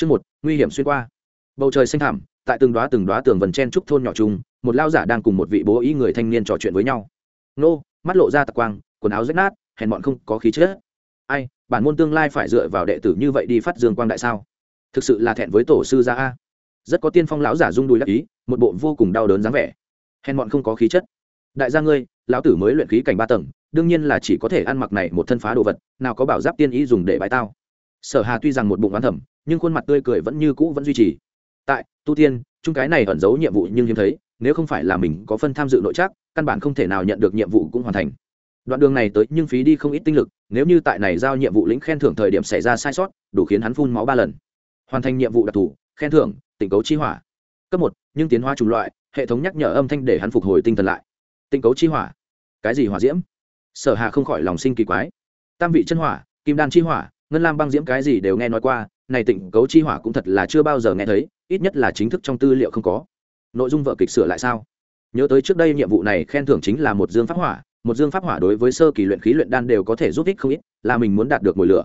Chương một, nguy hiểm xuyên qua. Bầu trời xanh thẳm, tại từng đóa từng đóa tường vần chen trúc thôn nhỏ chung, một lao giả đang cùng một vị bố ý người thanh niên trò chuyện với nhau. Nô, mắt lộ ra tạc quang, quần áo rách nát, hèn bọn không có khí chất. Ai, bản môn tương lai phải dựa vào đệ tử như vậy đi phát dương quang đại sao? Thực sự là thẹn với tổ sư gia a. Rất có tiên phong lão giả rung đùi lắc ý, một bộ vô cùng đau đớn dáng vẻ. Hèn bọn không có khí chất. Đại gia ngươi, lão tử mới luyện khí cảnh ba tầng, đương nhiên là chỉ có thể ăn mặc này một thân phá đồ vật, nào có bảo giáp tiên ý dùng để bãi tao. Sở Hà tuy rằng một bụng oán thầm, nhưng khuôn mặt tươi cười vẫn như cũ vẫn duy trì. Tại tu tiên chung cái này ẩn giấu nhiệm vụ nhưng hiếm thấy nếu không phải là mình có phân tham dự nội chắc căn bản không thể nào nhận được nhiệm vụ cũng hoàn thành. Đoạn đường này tới nhưng phí đi không ít tinh lực nếu như tại này giao nhiệm vụ lĩnh khen thưởng thời điểm xảy ra sai sót đủ khiến hắn phun máu ba lần. Hoàn thành nhiệm vụ đặc thù khen thưởng tỉnh cấu chi hỏa. Cấp một nhưng tiến hóa chủng loại hệ thống nhắc nhở âm thanh để hắn phục hồi tinh thần lại. Tinh cấu chi hỏa. Cái gì hỏa diễm? Sở hà không khỏi lòng sinh kỳ quái. Tam vị chân hỏa kim đan chi hỏa ngân lam băng diễm cái gì đều nghe nói qua, này tịnh cấu chi hỏa cũng thật là chưa bao giờ nghe thấy, ít nhất là chính thức trong tư liệu không có. Nội dung vợ kịch sửa lại sao? Nhớ tới trước đây nhiệm vụ này khen thưởng chính là một dương pháp hỏa, một dương pháp hỏa đối với sơ kỳ luyện khí luyện đan đều có thể giúp ích không ít, là mình muốn đạt được mùi lửa.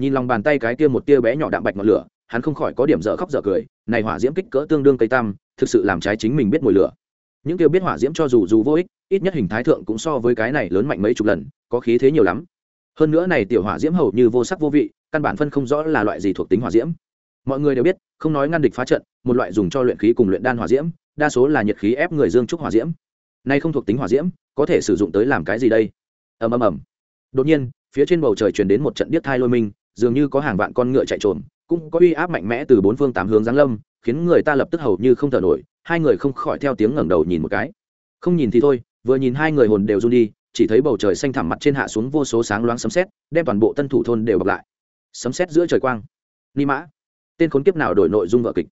Nhìn lòng bàn tay cái kia một tia bé nhỏ đạm bạch ngọn lửa, hắn không khỏi có điểm dở khóc dở cười, này hỏa diễm kích cỡ tương đương cây tam thực sự làm trái chính mình biết mùi lửa. Những tiêu biết hỏa diễm cho dù dù vô ích, ít nhất hình thái thượng cũng so với cái này lớn mạnh mấy chục lần, có khí thế nhiều lắm hơn nữa này tiểu hỏa diễm hầu như vô sắc vô vị, căn bản phân không rõ là loại gì thuộc tính hỏa diễm. Mọi người đều biết, không nói ngăn địch phá trận, một loại dùng cho luyện khí cùng luyện đan hỏa diễm, đa số là nhiệt khí ép người dương trúc hỏa diễm. Nay không thuộc tính hỏa diễm, có thể sử dụng tới làm cái gì đây? Ầm ầm ầm. Đột nhiên, phía trên bầu trời truyền đến một trận điếc thai lôi minh, dường như có hàng vạn con ngựa chạy trộm cũng có uy áp mạnh mẽ từ bốn phương tám hướng giáng lâm, khiến người ta lập tức hầu như không thở nổi, hai người không khỏi theo tiếng ngẩng đầu nhìn một cái. Không nhìn thì thôi, vừa nhìn hai người hồn đều run đi chỉ thấy bầu trời xanh thẳm mặt trên hạ xuống vô số sáng loáng sấm sét, đem toàn bộ tân thủ thôn đều bọc lại. Sấm sét giữa trời quang. Ni mã. Tên khốn kiếp nào đổi nội dung vợ kịch?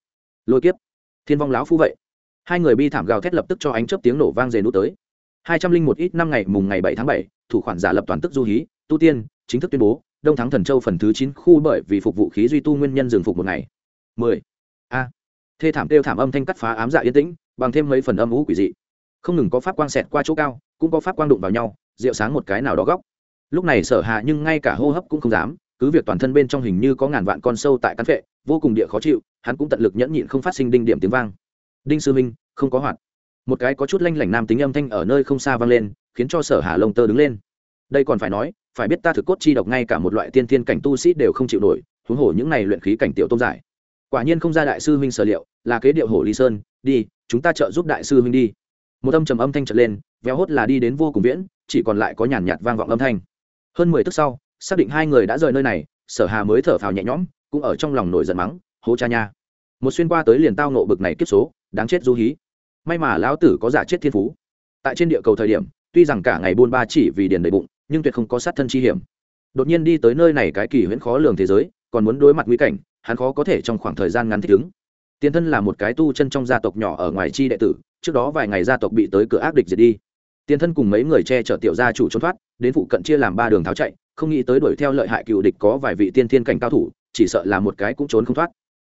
Lôi kiếp. Thiên vong láo phu vậy. Hai người bi thảm gào thét lập tức cho ánh chớp tiếng nổ vang dề nút tới. Hai trăm linh một ít năm ngày, mùng ngày bảy tháng bảy, thủ khoản giả lập toàn tức du hí, tu tiên, chính thức tuyên bố, đông thắng thần châu phần thứ chín khu bởi vì phục vụ khí duy tu nguyên nhân dừng phục một ngày. Mười. A. Thê thảm kêu thảm âm thanh cắt phá ám dạ yên tĩnh, bằng thêm mấy phần âm ú quỷ dị. Không ngừng có pháp quang xẹt qua chỗ cao cũng có pháp quang đụng vào nhau, rượu sáng một cái nào đó góc. Lúc này sở hạ nhưng ngay cả hô hấp cũng không dám, cứ việc toàn thân bên trong hình như có ngàn vạn con sâu tại cắn phệ, vô cùng địa khó chịu, hắn cũng tận lực nhẫn nhịn không phát sinh đinh điểm tiếng vang. Đinh sư minh không có hoạt. Một cái có chút lanh lảnh nam tính âm thanh ở nơi không xa vang lên, khiến cho sở hà lông tơ đứng lên. Đây còn phải nói, phải biết ta thực cốt chi độc ngay cả một loại tiên thiên cảnh tu sĩ đều không chịu nổi, huống hồ những này luyện khí cảnh tiểu tôn giải. Quả nhiên không ra đại sư huynh sở liệu, là kế điệu hổ ly sơn, đi, chúng ta trợ giúp đại sư huynh đi một âm trầm âm thanh trở lên, véo hốt là đi đến vô cùng viễn, chỉ còn lại có nhàn nhạt vang vọng âm thanh. Hơn mười tức sau, xác định hai người đã rời nơi này, sở hà mới thở phào nhẹ nhõm, cũng ở trong lòng nổi giận mắng, hố cha nha. Một xuyên qua tới liền tao nộ bực này kiếp số, đáng chết du hí. May mà lão tử có giả chết thiên phú. Tại trên địa cầu thời điểm, tuy rằng cả ngày buôn ba chỉ vì điền đầy bụng, nhưng tuyệt không có sát thân chi hiểm. Đột nhiên đi tới nơi này cái kỳ huyễn khó lường thế giới, còn muốn đối mặt nguy cảnh, hắn khó có thể trong khoảng thời gian ngắn thích ứng. Tiền thân là một cái tu chân trong gia tộc nhỏ ở ngoài chi đệ tử trước đó vài ngày gia tộc bị tới cửa ác địch diệt đi. Tiền thân cùng mấy người che chở tiểu gia chủ trốn thoát, đến phụ cận chia làm ba đường tháo chạy, không nghĩ tới đuổi theo lợi hại cựu địch có vài vị tiên thiên cảnh cao thủ, chỉ sợ là một cái cũng trốn không thoát.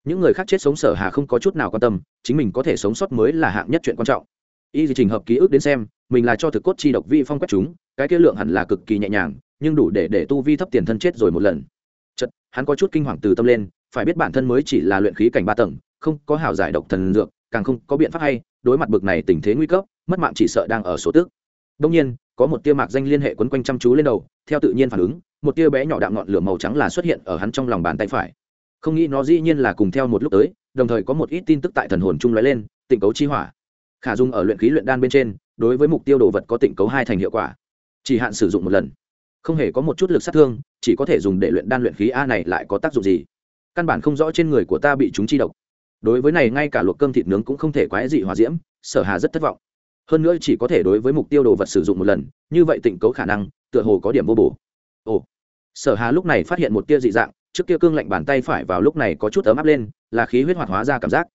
Những người khác chết sống sở hà không có chút nào quan tâm, chính mình có thể sống sót mới là hạng nhất chuyện quan trọng. Y trình hợp ký ức đến xem, mình là cho thực cốt chi độc vi phong quét chúng, cái kia lượng hẳn là cực kỳ nhẹ nhàng, nhưng đủ để để tu vi thấp tiền thân chết rồi một lần. Chật hắn có chút kinh hoàng từ tâm lên, phải biết bản thân mới chỉ là luyện khí cảnh ba tầng, không có hào giải độc thần dược, càng không có biện pháp hay đối mặt bực này tình thế nguy cấp, mất mạng chỉ sợ đang ở số tức. Đông nhiên, có một tia mạc danh liên hệ quấn quanh chăm chú lên đầu, theo tự nhiên phản ứng, một tia bé nhỏ đạm ngọn lửa màu trắng là xuất hiện ở hắn trong lòng bàn tay phải. Không nghĩ nó dĩ nhiên là cùng theo một lúc tới, đồng thời có một ít tin tức tại thần hồn chung lóe lên, tịnh cấu chi hỏa. Khả dung ở luyện khí luyện đan bên trên, đối với mục tiêu đồ vật có tịnh cấu hai thành hiệu quả. Chỉ hạn sử dụng một lần. Không hề có một chút lực sát thương, chỉ có thể dùng để luyện đan luyện khí a này lại có tác dụng gì? Căn bản không rõ trên người của ta bị chúng chi độc đối với này, ngay cả luộc cơm thịt nướng cũng không thể quái dị hòa diễm, sở hà rất thất vọng. Hơn nữa chỉ có thể đối với mục tiêu đồ vật sử dụng một lần, như vậy tịnh cấu khả năng, tựa hồ có điểm vô bổ. Ồ. Sở hà lúc này phát hiện một tia dị dạng, trước kia cương lạnh bàn tay phải vào lúc này có chút ấm áp lên, là khí huyết hoạt hóa ra cảm giác.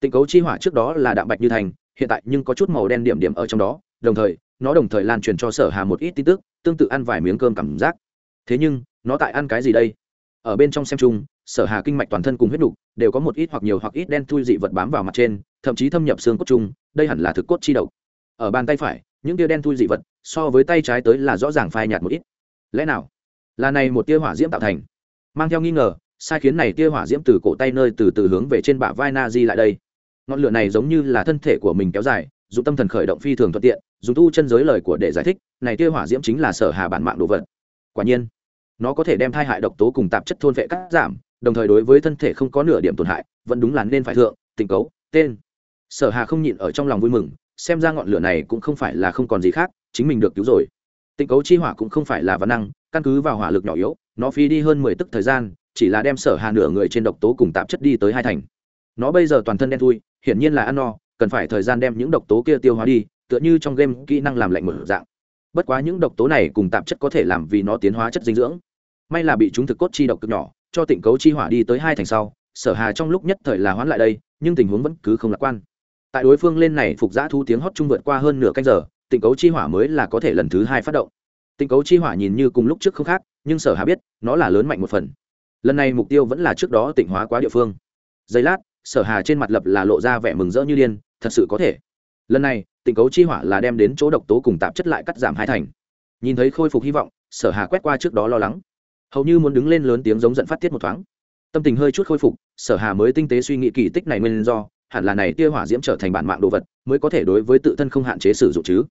Tịnh cấu chi hỏa trước đó là đạm bạch như thành, hiện tại nhưng có chút màu đen điểm điểm ở trong đó, đồng thời, nó đồng thời lan truyền cho sở hà một ít tin tức, tương tự ăn vài miếng cơm cảm giác. Thế nhưng, nó tại ăn cái gì đây? Ở bên trong xem chung sở hà kinh mạch toàn thân cùng huyết nục đều có một ít hoặc nhiều hoặc ít đen thui dị vật bám vào mặt trên, thậm chí thâm nhập xương cốt chung, đây hẳn là thực cốt chi độc. Ở bàn tay phải, những tia đen thui dị vật so với tay trái tới là rõ ràng phai nhạt một ít. Lẽ nào? Là này một tia hỏa diễm tạo thành. Mang theo nghi ngờ, sai khiến này tia hỏa diễm từ cổ tay nơi từ từ hướng về trên bả vai na di lại đây. Ngọn lửa này giống như là thân thể của mình kéo dài, dùng tâm thần khởi động phi thường thuận tiện, dùng tu chân giới lời của để giải thích, này tia hỏa diễm chính là sở hà bản mạng đồ vật. Quả nhiên, nó có thể đem thai hại độc tố cùng tạp chất thôn vệ cắt giảm đồng thời đối với thân thể không có nửa điểm tổn hại, vẫn đúng là nên phải thượng, tình cấu, tên. Sở hà không nhịn ở trong lòng vui mừng, xem ra ngọn lửa này cũng không phải là không còn gì khác, chính mình được cứu rồi. Tình cấu chi hỏa cũng không phải là văn năng, căn cứ vào hỏa lực nhỏ yếu, nó phi đi hơn mười tức thời gian, chỉ là đem sở hà nửa người trên độc tố cùng tạp chất đi tới hai thành. Nó bây giờ toàn thân đen thui, hiển nhiên là ăn no, cần phải thời gian đem những độc tố kia tiêu hóa đi, tựa như trong game kỹ năng làm lạnh mở dạng. Bất quá những độc tố này cùng tạp chất có thể làm vì nó tiến hóa chất dinh dưỡng. May là bị chúng thực cốt chi độc cực nhỏ cho tịnh cấu chi hỏa đi tới hai thành sau, sở hà trong lúc nhất thời là hoán lại đây, nhưng tình huống vẫn cứ không lạc quan. Tại đối phương lên này phục giã thu tiếng hót trung vượt qua hơn nửa canh giờ, tịnh cấu chi hỏa mới là có thể lần thứ hai phát động. Tịnh cấu chi hỏa nhìn như cùng lúc trước không khác, nhưng sở hà biết, nó là lớn mạnh một phần. Lần này mục tiêu vẫn là trước đó tịnh hóa quá địa phương. Giây lát, sở hà trên mặt lập là lộ ra vẻ mừng rỡ như điên, thật sự có thể. Lần này, tịnh cấu chi hỏa là đem đến chỗ độc tố cùng tạp chất lại cắt giảm hai thành. Nhìn thấy khôi phục hy vọng, sở hà quét qua trước đó lo lắng hầu như muốn đứng lên lớn tiếng giống giận phát tiết một thoáng. Tâm tình hơi chút khôi phục, sở hà mới tinh tế suy nghĩ kỳ tích này nguyên do, hẳn là này tia hỏa diễm trở thành bản mạng đồ vật, mới có thể đối với tự thân không hạn chế sử dụng chứ.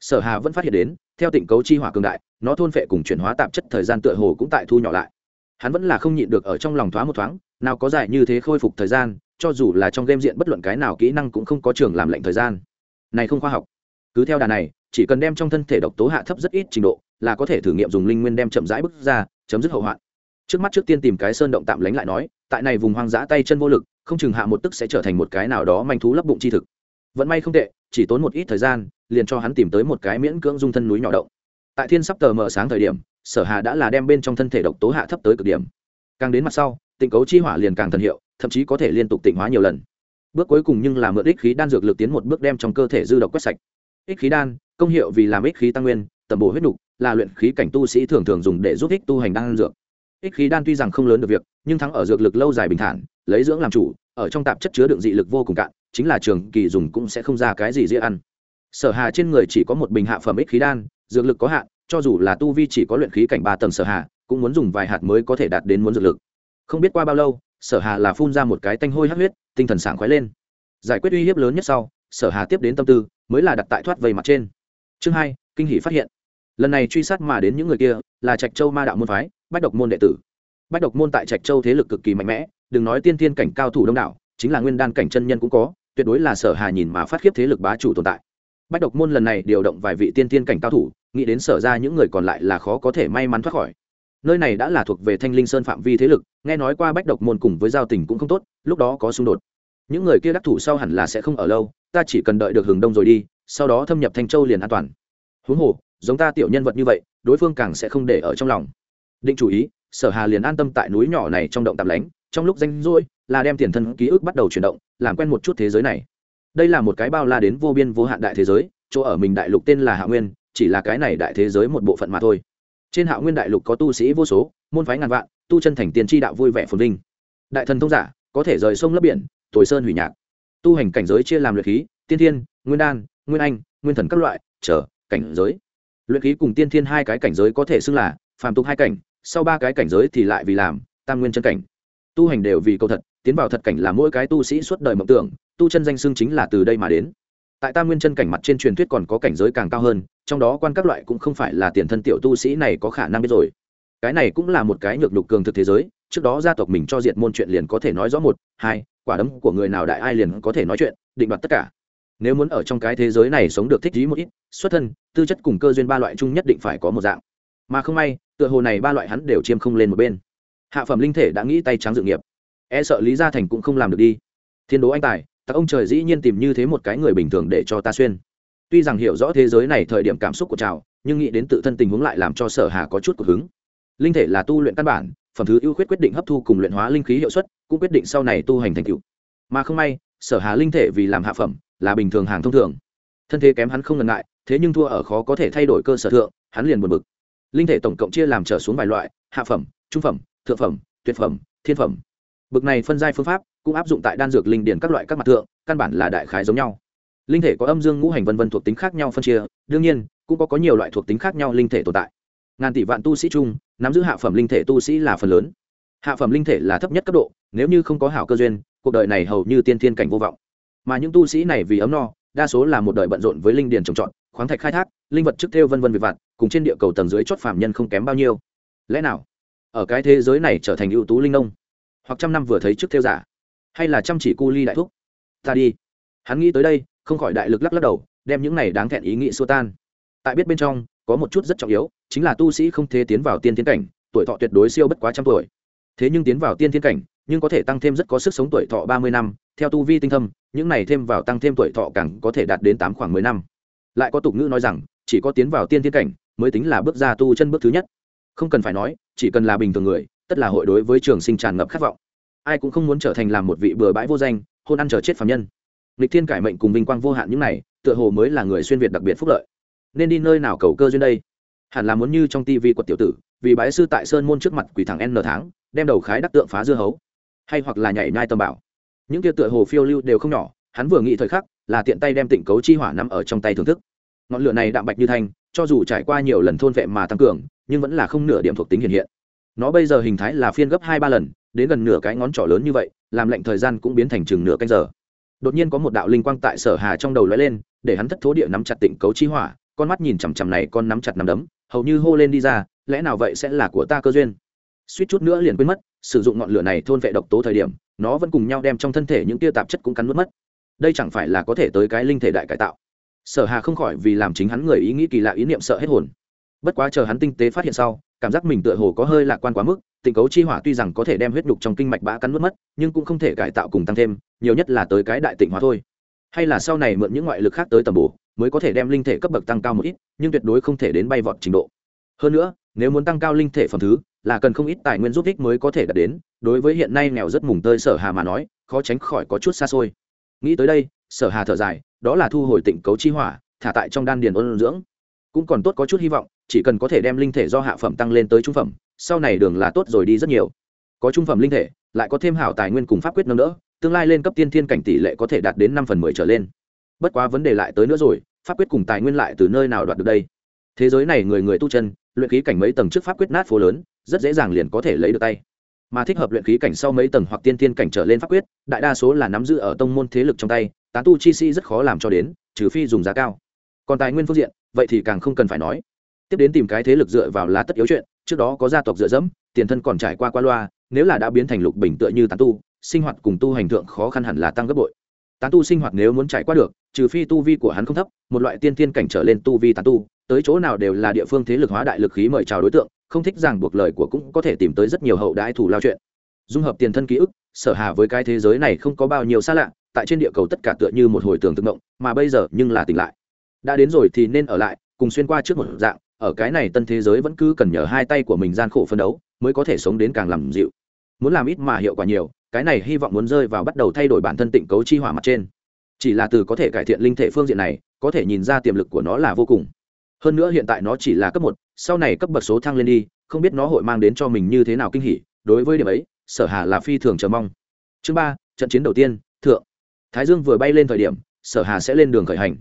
Sở hà vẫn phát hiện đến, theo tịnh cấu chi hỏa cường đại, nó thôn phệ cùng chuyển hóa tạp chất thời gian tựa hồ cũng tại thu nhỏ lại. Hắn vẫn là không nhịn được ở trong lòng thoáng một thoáng, nào có dài như thế khôi phục thời gian, cho dù là trong game diện bất luận cái nào kỹ năng cũng không có trường làm lệnh thời gian. Này không khoa học. Cứ theo đà này, chỉ cần đem trong thân thể độc tố hạ thấp rất ít trình độ, là có thể thử nghiệm dùng linh nguyên đem chậm rãi bước ra chấm dứt hậu hoạn. Trước mắt trước tiên tìm cái sơn động tạm lánh lại nói, tại này vùng hoang dã tay chân vô lực, không chừng hạ một tức sẽ trở thành một cái nào đó manh thú lấp bụng chi thực. Vẫn may không tệ, chỉ tốn một ít thời gian, liền cho hắn tìm tới một cái miễn cưỡng dung thân núi nhỏ động. Tại thiên sắp tờ mờ sáng thời điểm, sở hà đã là đem bên trong thân thể độc tố hạ thấp tới cực điểm. Càng đến mặt sau, tịnh cấu chi hỏa liền càng thần hiệu, thậm chí có thể liên tục tịnh hóa nhiều lần. Bước cuối cùng nhưng là mượn ích khí đan dược lực tiến một bước đem trong cơ thể dư độc quét sạch. Ích khí đan, công hiệu vì làm ích khí tăng nguyên, tầm bổ huyết nục là luyện khí cảnh tu sĩ thường thường dùng để giúp ích tu hành đan dược. Ích khí đan tuy rằng không lớn được việc, nhưng thắng ở dược lực lâu dài bình thản, lấy dưỡng làm chủ, ở trong tạp chất chứa đựng dị lực vô cùng cạn, chính là trường kỳ dùng cũng sẽ không ra cái gì dễ ăn. Sở hà trên người chỉ có một bình hạ phẩm ích khí đan, dược lực có hạn, cho dù là tu vi chỉ có luyện khí cảnh ba tầng sở hà, cũng muốn dùng vài hạt mới có thể đạt đến muốn dược lực. Không biết qua bao lâu, sở hà là phun ra một cái tanh hôi hắc huyết, tinh thần sảng khoái lên. Giải quyết uy hiếp lớn nhất sau, sở hà tiếp đến tâm tư, mới là đặt tại thoát vây mặt trên. Chương hai, kinh hỷ phát hiện lần này truy sát mà đến những người kia là trạch châu ma đạo môn phái, bách độc môn đệ tử. Bách độc môn tại trạch châu thế lực cực kỳ mạnh mẽ, đừng nói tiên tiên cảnh cao thủ đông đảo, chính là nguyên đan cảnh chân nhân cũng có, tuyệt đối là sở hà nhìn mà phát khiếp thế lực bá chủ tồn tại. Bách độc môn lần này điều động vài vị tiên tiên cảnh cao thủ, nghĩ đến sở ra những người còn lại là khó có thể may mắn thoát khỏi. Nơi này đã là thuộc về thanh linh sơn phạm vi thế lực, nghe nói qua bách độc môn cùng với giao tình cũng không tốt, lúc đó có xung đột. Những người kia đắc thủ sau hẳn là sẽ không ở lâu, ta chỉ cần đợi được hừng đông rồi đi, sau đó thâm nhập thanh châu liền an toàn. Huống hồ giống ta tiểu nhân vật như vậy, đối phương càng sẽ không để ở trong lòng. Định chủ ý, sở hà liền an tâm tại núi nhỏ này trong động tạm lánh, trong lúc danh rỗi là đem tiền thân ký ức bắt đầu chuyển động, làm quen một chút thế giới này. Đây là một cái bao la đến vô biên vô hạn đại thế giới, chỗ ở mình đại lục tên là hạ nguyên, chỉ là cái này đại thế giới một bộ phận mà thôi. Trên hạ nguyên đại lục có tu sĩ vô số, môn phái ngàn vạn, tu chân thành tiền tri đạo vui vẻ phồn vinh. Đại thần thông giả, có thể rời sông lấp biển, tồi sơn hủy nhạc. Tu hành cảnh giới chia làm luyện khí, tiên thiên, nguyên đan, nguyên anh, nguyên thần các loại trở cảnh giới luyện khí cùng tiên thiên hai cái cảnh giới có thể xưng là phàm tục hai cảnh, sau ba cái cảnh giới thì lại vì làm tam nguyên chân cảnh. Tu hành đều vì câu thật, tiến vào thật cảnh là mỗi cái tu sĩ suốt đời mộng tưởng, tu chân danh xưng chính là từ đây mà đến. Tại tam nguyên chân cảnh mặt trên truyền thuyết còn có cảnh giới càng cao hơn, trong đó quan các loại cũng không phải là tiền thân tiểu tu sĩ này có khả năng biết rồi. Cái này cũng là một cái nhược lục cường thực thế giới, trước đó gia tộc mình cho diệt môn chuyện liền có thể nói rõ một, hai, quả đấm của người nào đại ai liền có thể nói chuyện, định đoạt tất cả nếu muốn ở trong cái thế giới này sống được thích trí một ít, xuất thân, tư chất cùng cơ duyên ba loại chung nhất định phải có một dạng. Mà không may, tựa hồ này ba loại hắn đều chiêm không lên một bên. Hạ phẩm linh thể đã nghĩ tay trắng dự nghiệp. E sợ lý gia thành cũng không làm được đi. Thiên đố anh tài, tặc ông trời dĩ nhiên tìm như thế một cái người bình thường để cho ta xuyên. Tuy rằng hiểu rõ thế giới này thời điểm cảm xúc của trào, nhưng nghĩ đến tự thân tình huống lại làm cho sở hà có chút của hứng. Linh thể là tu luyện căn bản, phẩm thứ ưu khuyết quyết định hấp thu cùng luyện hóa linh khí hiệu suất, cũng quyết định sau này tu hành thành tựu. Mà không may, sở hà linh thể vì làm hạ phẩm là bình thường hàng thông thường. Thân thế kém hắn không ngần ngại, thế nhưng thua ở khó có thể thay đổi cơ sở thượng, hắn liền buồn bực. Linh thể tổng cộng chia làm trở xuống vài loại, hạ phẩm, trung phẩm, thượng phẩm, tuyệt phẩm, thiên phẩm. Bực này phân giai phương pháp cũng áp dụng tại đan dược linh điển các loại các mặt thượng, căn bản là đại khái giống nhau. Linh thể có âm dương ngũ hành vân vân thuộc tính khác nhau phân chia, đương nhiên, cũng có có nhiều loại thuộc tính khác nhau linh thể tồn tại. Ngàn tỷ vạn tu sĩ chung, nắm giữ hạ phẩm linh thể tu sĩ là phần lớn. Hạ phẩm linh thể là thấp nhất cấp độ, nếu như không có hảo cơ duyên, cuộc đời này hầu như tiên thiên cảnh vô vọng mà những tu sĩ này vì ấm no, đa số là một đời bận rộn với linh điền trồng trọt, khoáng thạch khai thác, linh vật trước theo vân vân việc vặt, cùng trên địa cầu tầng dưới chót phạm nhân không kém bao nhiêu. Lẽ nào, ở cái thế giới này trở thành ưu tú linh nông hoặc trăm năm vừa thấy trước theo giả, hay là chăm chỉ cu ly đại thúc? Ta đi. Hắn nghĩ tới đây, không khỏi đại lực lắc lắc đầu, đem những này đáng thẹn ý nghĩ xua tan. Tại biết bên trong, có một chút rất trọng yếu, chính là tu sĩ không thể tiến vào tiên tiến cảnh, tuổi thọ tuyệt đối siêu bất quá trăm tuổi. Thế nhưng tiến vào tiên tiến cảnh nhưng có thể tăng thêm rất có sức sống tuổi thọ ba mươi năm, theo tu vi tinh thâm, những này thêm vào tăng thêm tuổi thọ càng có thể đạt đến tám khoảng mười năm. Lại có tục ngữ nói rằng, chỉ có tiến vào tiên thiên cảnh, mới tính là bước ra tu chân bước thứ nhất. Không cần phải nói, chỉ cần là bình thường người, tất là hội đối với trường sinh tràn ngập khát vọng. Ai cũng không muốn trở thành làm một vị bừa bãi vô danh, hôn ăn chờ chết phạm nhân. Lịch thiên cải mệnh cùng vinh quang vô hạn những này, tựa hồ mới là người xuyên việt đặc biệt phúc lợi. Nên đi nơi nào cầu cơ duyên đây? Hẳn là muốn như trong tivi quật tiểu tử, vì bái sư tại sơn môn trước mặt quỷ thằng n tháng, đem đầu khái đắc tượng phá dưa hấu hay hoặc là nhảy nhai tầm bảo. Những kia tựa hồ phiêu lưu đều không nhỏ, hắn vừa nghĩ thời khắc, là tiện tay đem tịnh cấu chi hỏa nằm ở trong tay thưởng thức. Ngọn lửa này đạm bạch như thanh, cho dù trải qua nhiều lần thôn vệ mà tăng cường, nhưng vẫn là không nửa điểm thuộc tính hiện hiện. Nó bây giờ hình thái là phiên gấp hai ba lần, đến gần nửa cái ngón trỏ lớn như vậy, làm lệnh thời gian cũng biến thành chừng nửa canh giờ. Đột nhiên có một đạo linh quang tại sở hà trong đầu lóe lên, để hắn thất thố địa nắm chặt tịnh cấu chi hỏa, con mắt nhìn chằm chằm này, con nắm chặt nắm đấm, hầu như hô lên đi ra, lẽ nào vậy sẽ là của ta cơ duyên? Suýt chút nữa liền quên mất sử dụng ngọn lửa này thôn vệ độc tố thời điểm, nó vẫn cùng nhau đem trong thân thể những tia tạp chất cũng cắn mất mất. Đây chẳng phải là có thể tới cái linh thể đại cải tạo? Sở hà không khỏi vì làm chính hắn người ý nghĩ kỳ lạ ý niệm sợ hết hồn. Bất quá chờ hắn tinh tế phát hiện sau, cảm giác mình tựa hồ có hơi lạc quan quá mức, tình cấu chi hỏa tuy rằng có thể đem huyết nhục trong kinh mạch bã cắn nuốt mất, nhưng cũng không thể cải tạo cùng tăng thêm, nhiều nhất là tới cái đại tịnh hóa thôi. Hay là sau này mượn những ngoại lực khác tới tầm bổ, mới có thể đem linh thể cấp bậc tăng cao một ít, nhưng tuyệt đối không thể đến bay vọt trình độ. Hơn nữa, nếu muốn tăng cao linh thể phẩm thứ là cần không ít tài nguyên giúp ích mới có thể đạt đến, đối với hiện nay nghèo rất mùng tơi sở hà mà nói, khó tránh khỏi có chút xa xôi. Nghĩ tới đây, sở hà thở dài, đó là thu hồi tịnh cấu chi hỏa, thả tại trong đan điền ôn dưỡng. Cũng còn tốt có chút hy vọng, chỉ cần có thể đem linh thể do hạ phẩm tăng lên tới trung phẩm, sau này đường là tốt rồi đi rất nhiều. Có trung phẩm linh thể, lại có thêm hảo tài nguyên cùng pháp quyết nâng đỡ, tương lai lên cấp tiên thiên cảnh tỷ lệ có thể đạt đến năm phần mười trở lên. Bất quá vấn đề lại tới nữa rồi, pháp quyết cùng tài nguyên lại từ nơi nào đoạt được đây? Thế giới này người người tu chân, luyện khí cảnh mấy tầng trước pháp quyết nát phố lớn rất dễ dàng liền có thể lấy được tay. Mà thích hợp luyện khí cảnh sau mấy tầng hoặc tiên thiên cảnh trở lên pháp quyết, đại đa số là nắm giữ ở tông môn thế lực trong tay, tán tu chi si rất khó làm cho đến, trừ phi dùng giá cao. Còn tài nguyên phương diện, vậy thì càng không cần phải nói. Tiếp đến tìm cái thế lực dựa vào là tất yếu chuyện, trước đó có gia tộc dựa dẫm, tiền thân còn trải qua qua loa, nếu là đã biến thành lục bình tựa như tán tu, sinh hoạt cùng tu hành thượng khó khăn hẳn là tăng gấp bội. Tán tu sinh hoạt nếu muốn trải qua được, trừ phi tu vi của hắn không thấp, một loại tiên tiên cảnh trở lên tu vi tán tu, tới chỗ nào đều là địa phương thế lực hóa đại lực khí mời chào đối tượng không thích ràng buộc lời của cũng có thể tìm tới rất nhiều hậu đãi thủ lao chuyện. Dung hợp tiền thân ký ức, sở hà với cái thế giới này không có bao nhiêu xa lạ, tại trên địa cầu tất cả tựa như một hồi tường tự động mà bây giờ nhưng là tỉnh lại. Đã đến rồi thì nên ở lại, cùng xuyên qua trước một dạng, ở cái này tân thế giới vẫn cứ cần nhờ hai tay của mình gian khổ phân đấu, mới có thể sống đến càng làm dịu. Muốn làm ít mà hiệu quả nhiều, cái này hy vọng muốn rơi vào bắt đầu thay đổi bản thân tịnh cấu chi hỏa mặt trên. Chỉ là từ có thể cải thiện linh thể phương diện này, có thể nhìn ra tiềm lực của nó là vô cùng hơn nữa hiện tại nó chỉ là cấp một, sau này cấp bậc số thăng lên đi, không biết nó hội mang đến cho mình như thế nào kinh hỉ, đối với điểm ấy, sở hà là phi thường chờ mong. Chương ba, trận chiến đầu tiên, thượng. Thái dương vừa bay lên thời điểm, sở hà sẽ lên đường khởi hành.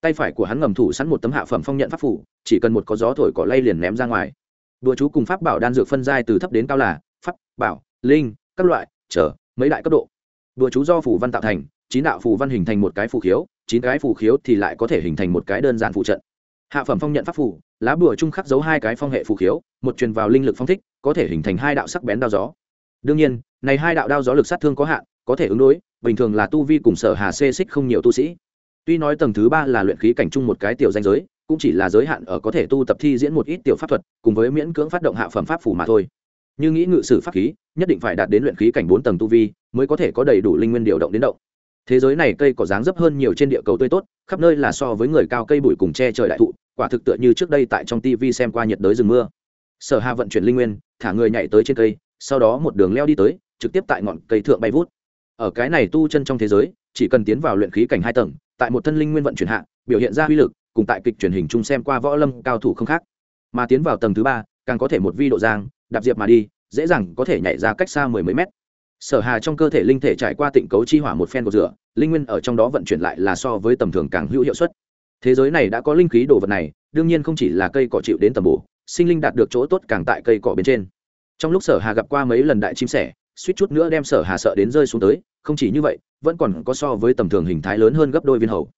Tay phải của hắn ngầm thủ sẵn một tấm hạ phẩm phong nhận pháp phủ, chỉ cần một có gió thổi cỏ lay liền ném ra ngoài. Đùa chú cùng pháp bảo đan dược phân giai từ thấp đến cao là pháp, bảo, linh, các loại, trở, mấy đại cấp độ. Đùa chú do phủ văn tạo thành, chín đạo phù văn hình thành một cái phù khiếu, chín cái phù khiếu thì lại có thể hình thành một cái đơn giản phụ trận hạ phẩm phong nhận pháp phù, lá bùa trung khắc giấu hai cái phong hệ phù khiếu, một truyền vào linh lực phong thích, có thể hình thành hai đạo sắc bén đao gió. Đương nhiên, này hai đạo đao gió lực sát thương có hạn, có thể ứng đối, bình thường là tu vi cùng sở hà xê xích không nhiều tu sĩ. Tuy nói tầng thứ ba là luyện khí cảnh chung một cái tiểu danh giới, cũng chỉ là giới hạn ở có thể tu tập thi diễn một ít tiểu pháp thuật, cùng với miễn cưỡng phát động hạ phẩm pháp phủ mà thôi. Như nghĩ ngự sử pháp khí, nhất định phải đạt đến luyện khí cảnh bốn tầng tu vi, mới có thể có đầy đủ linh nguyên điều động đến động thế giới này cây có dáng dấp hơn nhiều trên địa cầu tươi tốt, khắp nơi là so với người cao cây bụi cùng tre trời đại thụ, quả thực tựa như trước đây tại trong tv xem qua nhiệt đới rừng mưa. Sở hà vận chuyển linh nguyên, thả người nhảy tới trên cây, sau đó một đường leo đi tới, trực tiếp tại ngọn cây thượng bay vút. Ở cái này tu chân trong thế giới, chỉ cần tiến vào luyện khí cảnh hai tầng, tại một thân linh nguyên vận chuyển hạ, biểu hiện ra uy lực, cùng tại kịch truyền hình chung xem qua võ lâm cao thủ không khác. Mà tiến vào tầng thứ ba, càng có thể một vi độ giang, đạp diệp mà đi, dễ dàng có thể nhảy ra cách xa mười mấy mét sở hà trong cơ thể linh thể trải qua tịnh cấu chi hỏa một phen của rửa, linh nguyên ở trong đó vận chuyển lại là so với tầm thường càng hữu hiệu suất. Thế giới này đã có linh khí đồ vật này, đương nhiên không chỉ là cây cỏ chịu đến tầm bổ, sinh linh đạt được chỗ tốt càng tại cây cỏ bên trên. Trong lúc sở hà gặp qua mấy lần đại chim sẻ, suýt chút nữa đem sở hà sợ đến rơi xuống tới, không chỉ như vậy, vẫn còn có so với tầm thường hình thái lớn hơn gấp đôi viên hầu.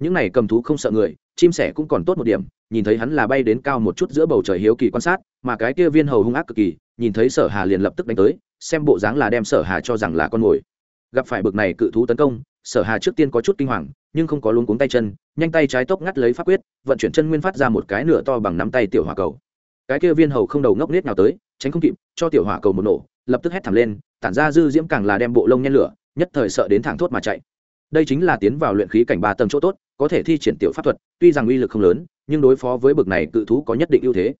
Những này cầm thú không sợ người, chim sẻ cũng còn tốt một điểm, nhìn thấy hắn là bay đến cao một chút giữa bầu trời hiếu kỳ quan sát, mà cái kia viên hầu hung ác cực kỳ, nhìn thấy sở hà liền lập tức đánh tới xem bộ dáng là đem sở hà cho rằng là con mồi. Gặp phải bực này cự thú tấn công, sở hà trước tiên có chút kinh hoàng, nhưng không có luống cuống tay chân, nhanh tay trái tốc ngắt lấy pháp quyết, vận chuyển chân nguyên phát ra một cái nửa to bằng nắm tay tiểu hỏa cầu. Cái kia viên hầu không đầu ngốc nết nào tới, tránh không kịp, cho tiểu hỏa cầu một nổ, lập tức hét thảm lên, tản ra dư diễm càng là đem bộ lông nhen lửa, nhất thời sợ đến thẳng thốt mà chạy. Đây chính là tiến vào luyện khí cảnh ba tầng chỗ tốt, có thể thi triển tiểu pháp thuật, tuy rằng uy lực không lớn, nhưng đối phó với bực này cự thú có nhất định ưu thế.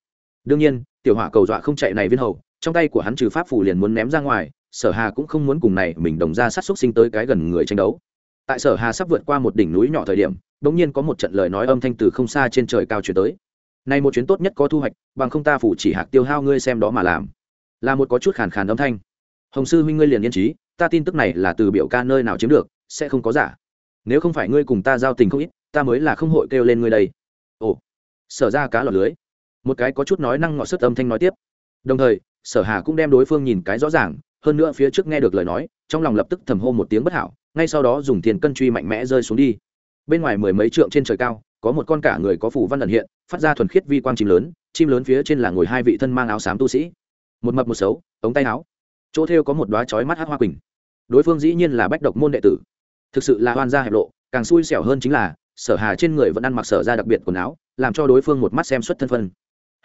Đương nhiên, tiểu hỏa cầu dọa không chạy này viên hầu trong tay của hắn trừ pháp phủ liền muốn ném ra ngoài, sở hà cũng không muốn cùng này mình đồng ra sát xúc sinh tới cái gần người tranh đấu. Tại sở hà sắp vượt qua một đỉnh núi nhỏ thời điểm bỗng nhiên có một trận lời nói âm thanh từ không xa trên trời cao chuyển tới. Này một chuyến tốt nhất có thu hoạch, bằng không ta phủ chỉ hạc tiêu hao ngươi xem đó mà làm. Là một có chút khàn khàn âm thanh. Hồng sư huynh ngươi liền yên trí, ta tin tức này là từ biểu ca nơi nào chiếm được, sẽ không có giả. Nếu không phải ngươi cùng ta giao tình không ít, ta mới là không hội kêu lên ngươi đây. Ồ. Sở ra cá lọt lưới. Một cái có chút nói năng ngọt sức âm thanh nói tiếp. Đồng thời sở hà cũng đem đối phương nhìn cái rõ ràng, hơn nữa phía trước nghe được lời nói, trong lòng lập tức thầm hô một tiếng bất hảo, ngay sau đó dùng tiền cân truy mạnh mẽ rơi xuống đi. Bên ngoài mười mấy trượng trên trời cao, có một con cả người có phủ văn ẩn hiện, phát ra thuần khiết vi quang chim lớn chim lớn phía trên là ngồi hai vị thân mang áo xám tu sĩ. Một mập một xấu, ống tay áo. Chỗ thêu có một đoá chói mắt hát hoa quỳnh. Đối phương dĩ nhiên là bách độc môn đệ tử. Thực sự là hoan gia hẹp lộ, càng xui xẻo hơn chính là, sở hà trên người vẫn ăn mặc sở ra đặc biệt quần áo, làm cho đối phương một mắt xem xuất thân phân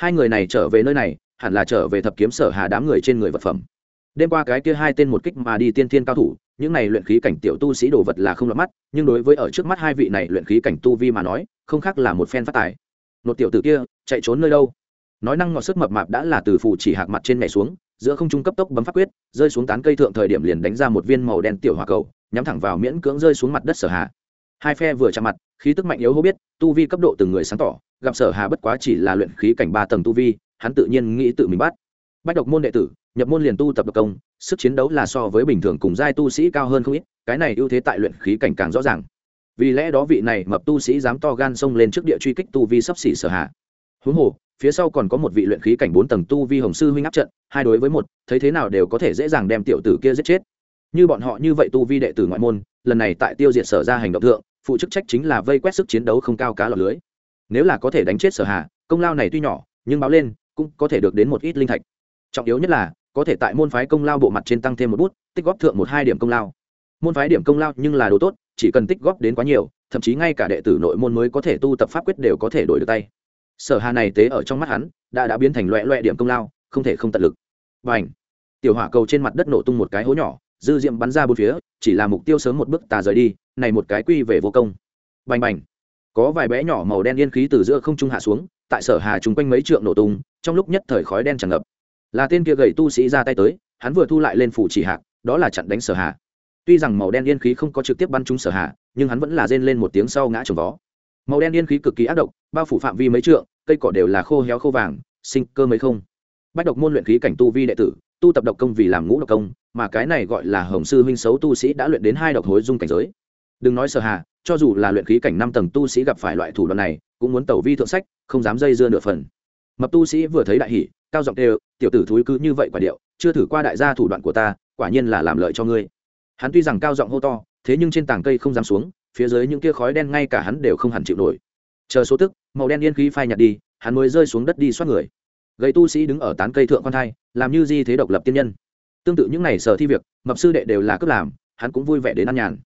hai người này trở về nơi này hẳn là trở về thập kiếm sở hà đám người trên người vật phẩm. Đêm qua cái kia hai tên một kích mà đi tiên thiên cao thủ, những này luyện khí cảnh tiểu tu sĩ đồ vật là không lọt mắt, nhưng đối với ở trước mắt hai vị này luyện khí cảnh tu vi mà nói, không khác là một phen phát tài. Một tiểu tử kia, chạy trốn nơi đâu? Nói năng ngọt sức mập mạp đã là từ phủ chỉ hạc mặt trên nhảy xuống, giữa không trung cấp tốc bấm pháp quyết, rơi xuống tán cây thượng thời điểm liền đánh ra một viên màu đen tiểu hỏa cầu, nhắm thẳng vào miễn cưỡng rơi xuống mặt đất sở hà. Hai phe vừa chạm mặt, khí tức mạnh yếu hô biết, tu vi cấp độ từng người sáng tỏ, gặp sở hà bất quá chỉ là luyện khí cảnh ba tầng tu vi hắn tự nhiên nghĩ tự mình bắt. Bách độc môn đệ tử, nhập môn liền tu tập độc công, sức chiến đấu là so với bình thường cùng giai tu sĩ cao hơn không ít, cái này ưu thế tại luyện khí cảnh càng rõ ràng. Vì lẽ đó vị này mập tu sĩ dám to gan xông lên trước địa truy kích tu vi sắp xỉ sở hạ. Huống hồ, phía sau còn có một vị luyện khí cảnh bốn tầng tu vi hồng sư huynh áp trận, hai đối với một, thấy thế nào đều có thể dễ dàng đem tiểu tử kia giết chết. Như bọn họ như vậy tu vi đệ tử ngoại môn, lần này tại tiêu diệt sở ra hành động thượng, phụ chức trách chính là vây quét sức chiến đấu không cao cá lọt lưới. Nếu là có thể đánh chết sở hà công lao này tuy nhỏ, nhưng báo lên cũng có thể được đến một ít linh thạch. Trọng yếu nhất là, có thể tại môn phái công lao bộ mặt trên tăng thêm một bút, tích góp thượng một hai điểm công lao. Môn phái điểm công lao nhưng là đồ tốt, chỉ cần tích góp đến quá nhiều, thậm chí ngay cả đệ tử nội môn mới có thể tu tập pháp quyết đều có thể đổi được tay. Sở hà này tế ở trong mắt hắn, đã đã biến thành loẹ loẹ điểm công lao, không thể không tận lực. Và ảnh tiểu hỏa cầu trên mặt đất nổ tung một cái hố nhỏ, dư diệm bắn ra bốn phía, chỉ là mục tiêu sớm một bước tà rời đi, này một cái quy về vô công. Bành bành! Có vài bé nhỏ màu đen yên khí từ giữa không trung hạ xuống tại sở hà chung quanh mấy trượng nổ tung, trong lúc nhất thời khói đen tràn ngập. Là tên kia gầy tu sĩ ra tay tới, hắn vừa thu lại lên phủ chỉ hạc, đó là chặn đánh sở hà. Tuy rằng màu đen yên khí không có trực tiếp bắn trúng sở hà, nhưng hắn vẫn là rên lên một tiếng sau ngã trồng vó. Màu đen yên khí cực kỳ ác độc, bao phủ phạm vi mấy trượng, cây cỏ đều là khô héo khô vàng, sinh cơ mấy không. Bách độc môn luyện khí cảnh tu vi đệ tử, tu tập độc công vì làm ngũ độc công, mà cái này gọi là hồng sư huynh xấu tu sĩ đã luyện đến hai độc hối dung cảnh giới. Đừng nói sở hà, cho dù là luyện khí cảnh năm tầng tu sĩ gặp phải loại thủ đoạn này, cũng muốn tẩu vi thượng sách không dám dây dưa nửa phần. Mập tu sĩ vừa thấy đại hỷ, cao giọng đều tiểu tử thúi cứ như vậy quả điệu, chưa thử qua đại gia thủ đoạn của ta, quả nhiên là làm lợi cho ngươi. Hắn tuy rằng cao giọng hô to, thế nhưng trên tảng cây không dám xuống, phía dưới những kia khói đen ngay cả hắn đều không hẳn chịu nổi. Chờ số tức, màu đen yên khí phai nhạt đi, hắn mới rơi xuống đất đi xoát người. Gầy tu sĩ đứng ở tán cây thượng con thai, làm như di thế độc lập tiên nhân. Tương tự những ngày sở thi việc, mập sư đệ đều là cướp làm, hắn cũng vui vẻ đến ăn nhàn.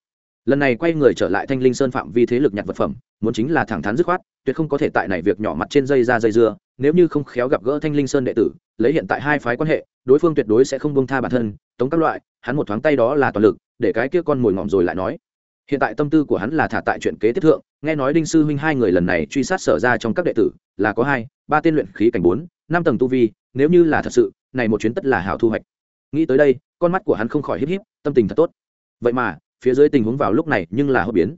Lần này quay người trở lại thanh linh sơn phạm vi thế lực nhặt vật phẩm, muốn chính là thẳng thắn dứt khoát tuyệt không có thể tại này việc nhỏ mặt trên dây ra dây dưa, nếu như không khéo gặp gỡ thanh linh sơn đệ tử, lấy hiện tại hai phái quan hệ, đối phương tuyệt đối sẽ không buông tha bản thân, tống các loại, hắn một thoáng tay đó là toàn lực, để cái kia con mồi ngọm rồi lại nói. Hiện tại tâm tư của hắn là thả tại chuyện kế tiếp thượng, nghe nói đinh sư huynh hai người lần này truy sát sở ra trong các đệ tử, là có hai, ba tên luyện khí cảnh bốn, năm tầng tu vi, nếu như là thật sự, này một chuyến tất là hảo thu hoạch. Nghĩ tới đây, con mắt của hắn không khỏi híp híp, tâm tình thật tốt. Vậy mà, phía dưới tình huống vào lúc này nhưng là hô biến.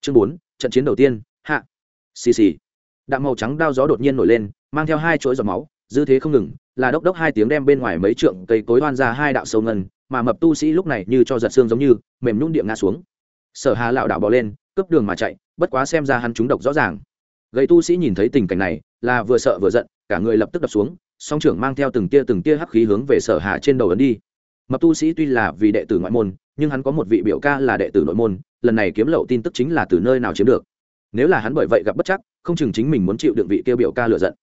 Chương bốn, trận chiến đầu tiên, hạ xì xì. Đạm màu trắng đao gió đột nhiên nổi lên, mang theo hai chuỗi giọt máu, dư thế không ngừng, là đốc đốc hai tiếng đem bên ngoài mấy trượng cây cối hoan ra hai đạo sâu ngân, mà mập tu sĩ lúc này như cho giật xương giống như, mềm nhún địa ngã xuống. Sở hà lão đạo bỏ lên, cướp đường mà chạy, bất quá xem ra hắn trúng độc rõ ràng. Gầy tu sĩ nhìn thấy tình cảnh này, là vừa sợ vừa giận, cả người lập tức đập xuống, song trưởng mang theo từng tia từng tia hắc khí hướng về sở hà trên đầu ấn đi. Mập tu sĩ tuy là vì đệ tử ngoại môn, nhưng hắn có một vị biểu ca là đệ tử nội môn, lần này kiếm lậu tin tức chính là từ nơi nào chiếm được nếu là hắn bởi vậy gặp bất chắc, không chừng chính mình muốn chịu đựng vị tiêu biểu ca lựa giận.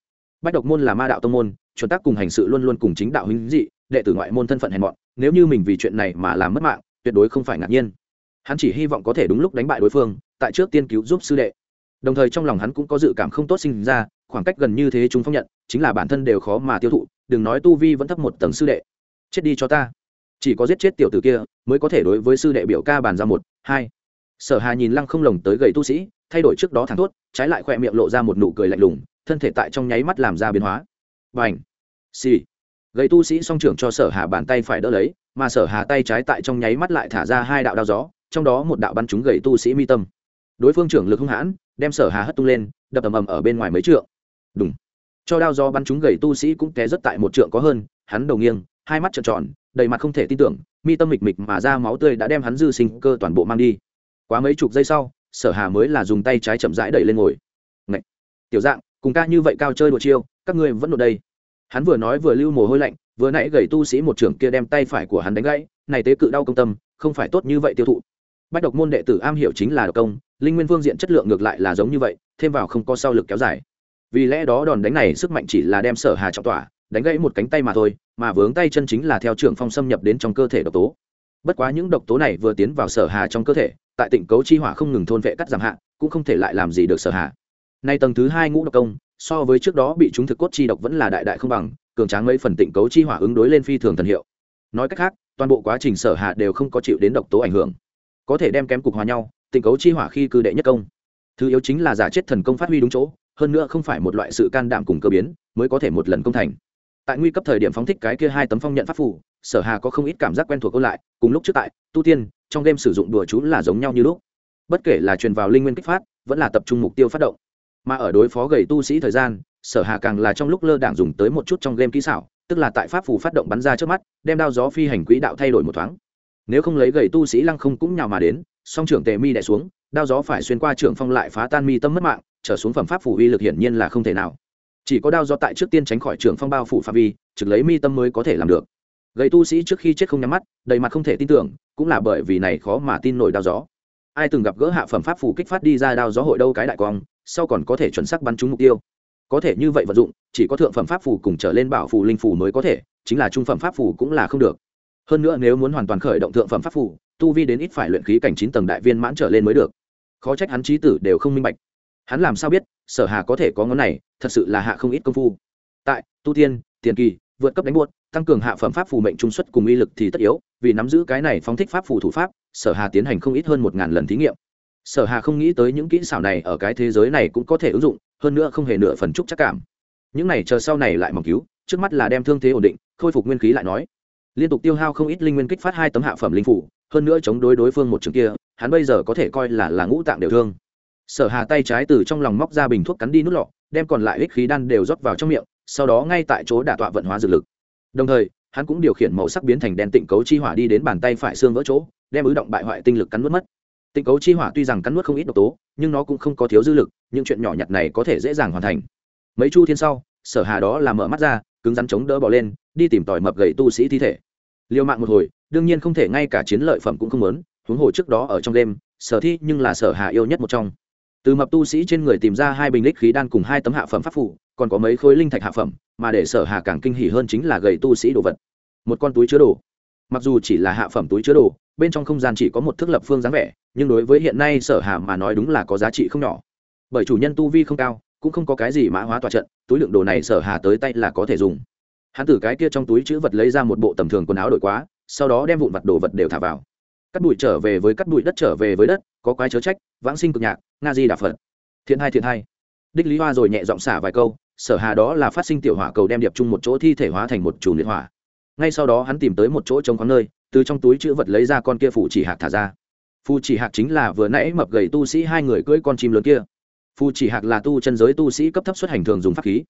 Bách độc môn là ma đạo tông môn, chuẩn tác cùng hành sự luôn luôn cùng chính đạo huynh dị, đệ tử ngoại môn thân phận hèn mọn, nếu như mình vì chuyện này mà làm mất mạng, tuyệt đối không phải ngạc nhiên. Hắn chỉ hy vọng có thể đúng lúc đánh bại đối phương, tại trước tiên cứu giúp sư đệ. Đồng thời trong lòng hắn cũng có dự cảm không tốt sinh ra, khoảng cách gần như thế chúng phong nhận, chính là bản thân đều khó mà tiêu thụ, đừng nói tu vi vẫn thấp một tầng sư đệ. Chết đi cho ta. Chỉ có giết chết tiểu tử kia, mới có thể đối với sư đệ biểu ca bàn ra một, hai sở hà nhìn lăng không lồng tới gầy tu sĩ, thay đổi trước đó thẳng thốt, trái lại khỏe miệng lộ ra một nụ cười lạnh lùng, thân thể tại trong nháy mắt làm ra biến hóa. Và ảnh xì、sì. gầy tu sĩ song trưởng cho sở hà bàn tay phải đỡ lấy, mà sở hà tay trái tại trong nháy mắt lại thả ra hai đạo đao gió, trong đó một đạo bắn trúng gầy tu sĩ mi tâm. Đối phương trưởng lực hung hãn, đem sở hà hất tung lên, đập ầm ầm ở bên ngoài mấy trượng. Đúng cho đao gió bắn trúng gầy tu sĩ cũng té rất tại một trượng có hơn, hắn đầu nghiêng, hai mắt trợn tròn, đầy mặt không thể tin tưởng, mi tâm mịch mịch mà ra máu tươi đã đem hắn dư sinh cơ toàn bộ mang đi quá mấy chục giây sau, sở hà mới là dùng tay trái chậm rãi đẩy lên ngồi. Ngậy! tiểu dạng, cùng ca như vậy cao chơi đùa chiêu, các ngươi vẫn nộp đây. Hắn vừa nói vừa lưu mồ hôi lạnh, vừa nãy gầy tu sĩ một trưởng kia đem tay phải của hắn đánh gãy, này tế cự đau công tâm, không phải tốt như vậy tiêu thụ. Bách độc môn đệ tử am hiểu chính là độc công, linh nguyên phương diện chất lượng ngược lại là giống như vậy, thêm vào không có sau lực kéo dài. Vì lẽ đó đòn đánh này sức mạnh chỉ là đem sở hà trọng tỏa, đánh gãy một cánh tay mà thôi, mà vướng tay chân chính là theo trưởng phong xâm nhập đến trong cơ thể độc tố. Bất quá những độc tố này vừa tiến vào sở hà trong cơ thể tại tỉnh cấu chi hỏa không ngừng thôn vệ cắt giảm hạ, cũng không thể lại làm gì được sở hạ. nay tầng thứ hai ngũ độc công, so với trước đó bị chúng thực cốt chi độc vẫn là đại đại không bằng, cường tráng mấy phần tịnh cấu chi hỏa ứng đối lên phi thường thần hiệu. Nói cách khác, toàn bộ quá trình sở hạ đều không có chịu đến độc tố ảnh hưởng. Có thể đem kém cục hòa nhau, tịnh cấu chi hỏa khi cư đệ nhất công. Thứ yếu chính là giả chết thần công phát huy đúng chỗ, hơn nữa không phải một loại sự can đảm cùng cơ biến, mới có thể một lần công thành. Tại nguy cấp thời điểm phóng thích cái kia hai tấm phong nhận pháp phủ sở hà có không ít cảm giác quen thuộc ôn lại, cùng lúc trước tại, tu tiên, trong game sử dụng đùa chú là giống nhau như lúc. Bất kể là truyền vào linh nguyên kích phát, vẫn là tập trung mục tiêu phát động. Mà ở đối phó gầy tu sĩ thời gian, sở hà càng là trong lúc lơ đảng dùng tới một chút trong game kỹ xảo, tức là tại pháp phù phát động bắn ra trước mắt, đem đao gió phi hành quỹ đạo thay đổi một thoáng. Nếu không lấy gầy tu sĩ lăng không cũng nhào mà đến, song trưởng tề mi đẻ xuống, đao gió phải xuyên qua trưởng phong lại phá tan mi tâm mất mạng, trở xuống phẩm pháp phủ uy lực hiển nhiên là không thể nào. Chỉ có đao gió tại trước tiên tránh khỏi trưởng phong bao phủ phạm vi, trực lấy mi tâm mới có thể làm được gầy tu sĩ trước khi chết không nhắm mắt, đầy mặt không thể tin tưởng, cũng là bởi vì này khó mà tin nổi đao gió. Ai từng gặp gỡ hạ phẩm pháp phủ kích phát đi ra đao gió hội đâu cái đại quang, sau còn có thể chuẩn xác bắn trúng mục tiêu. Có thể như vậy vận dụng, chỉ có thượng phẩm pháp phù cùng trở lên bảo phù linh phù mới có thể, chính là trung phẩm pháp phù cũng là không được. Hơn nữa nếu muốn hoàn toàn khởi động thượng phẩm pháp phù, tu vi đến ít phải luyện khí cảnh chín tầng đại viên mãn trở lên mới được. Khó trách hắn trí tử đều không minh bạch. Hắn làm sao biết, sở hà có thể có ngón này, thật sự là hạ không ít công phu. Tại, tu tiên, tiền kỳ, vượt cấp đánh buốt tăng cường hạ phẩm pháp phù mệnh trung xuất cùng uy lực thì tất yếu, vì nắm giữ cái này phóng thích pháp phù thủ pháp, sở hà tiến hành không ít hơn một ngàn lần thí nghiệm. Sở hà không nghĩ tới những kỹ xảo này ở cái thế giới này cũng có thể ứng dụng, hơn nữa không hề nửa phần trúc chắc cảm. Những này chờ sau này lại mong cứu, trước mắt là đem thương thế ổn định, khôi phục nguyên khí lại nói. Liên tục tiêu hao không ít linh nguyên kích phát hai tấm hạ phẩm linh phủ, hơn nữa chống đối đối phương một trường kia, hắn bây giờ có thể coi là là ngũ tạng đều thương. Sở hà tay trái từ trong lòng móc ra bình thuốc cắn đi nút lọ, đem còn lại ích khí đan đều rót vào trong miệng, sau đó ngay tại chỗ đả tọa vận hóa dược lực đồng thời, hắn cũng điều khiển màu sắc biến thành đen tịnh cấu chi hỏa đi đến bàn tay phải xương vỡ chỗ, đem ứ động bại hoại tinh lực cắn nuốt mất. Tịnh cấu chi hỏa tuy rằng cắn nuốt không ít độc tố, nhưng nó cũng không có thiếu dư lực, những chuyện nhỏ nhặt này có thể dễ dàng hoàn thành. Mấy chu thiên sau, sở hà đó là mở mắt ra, cứng rắn chống đỡ bỏ lên, đi tìm tòi mập gầy tu sĩ thi thể. Liều mạng một hồi, đương nhiên không thể ngay cả chiến lợi phẩm cũng không muốn, huống hồ trước đó ở trong đêm, sở thi nhưng là sở hà yêu nhất một trong. Từ mập tu sĩ trên người tìm ra hai bình lích khí đan cùng hai tấm hạ phẩm pháp phủ còn có mấy khối linh thạch hạ phẩm, mà để sở hà càng kinh hỉ hơn chính là gậy tu sĩ đồ vật. Một con túi chứa đồ. Mặc dù chỉ là hạ phẩm túi chứa đồ, bên trong không gian chỉ có một thước lập phương dáng vẻ, nhưng đối với hiện nay sở hà mà nói đúng là có giá trị không nhỏ. Bởi chủ nhân tu vi không cao, cũng không có cái gì mã hóa tòa trận, túi lượng đồ này sở hà tới tay là có thể dùng. Hắn từ cái kia trong túi chữ vật lấy ra một bộ tầm thường quần áo đổi quá, sau đó đem vụn vặt đồ vật đều thả vào. Cắt bụi trở về với cắt bụi đất trở về với đất, có quái chớ trách, vãng sinh cực nhạc, nga di đà phật. Thiện hai thiện hai. Đích lý hoa rồi nhẹ giọng xả vài câu sở hà đó là phát sinh tiểu hỏa cầu đem điệp chung một chỗ thi thể hóa thành một chùm liệt hỏa. Ngay sau đó hắn tìm tới một chỗ trống khoáng nơi, từ trong túi chữ vật lấy ra con kia phủ chỉ hạc thả ra. Phù chỉ hạc chính là vừa nãy mập gầy tu sĩ hai người cưỡi con chim lớn kia. Phù chỉ hạc là tu chân giới tu sĩ cấp thấp xuất hành thường dùng pháp khí.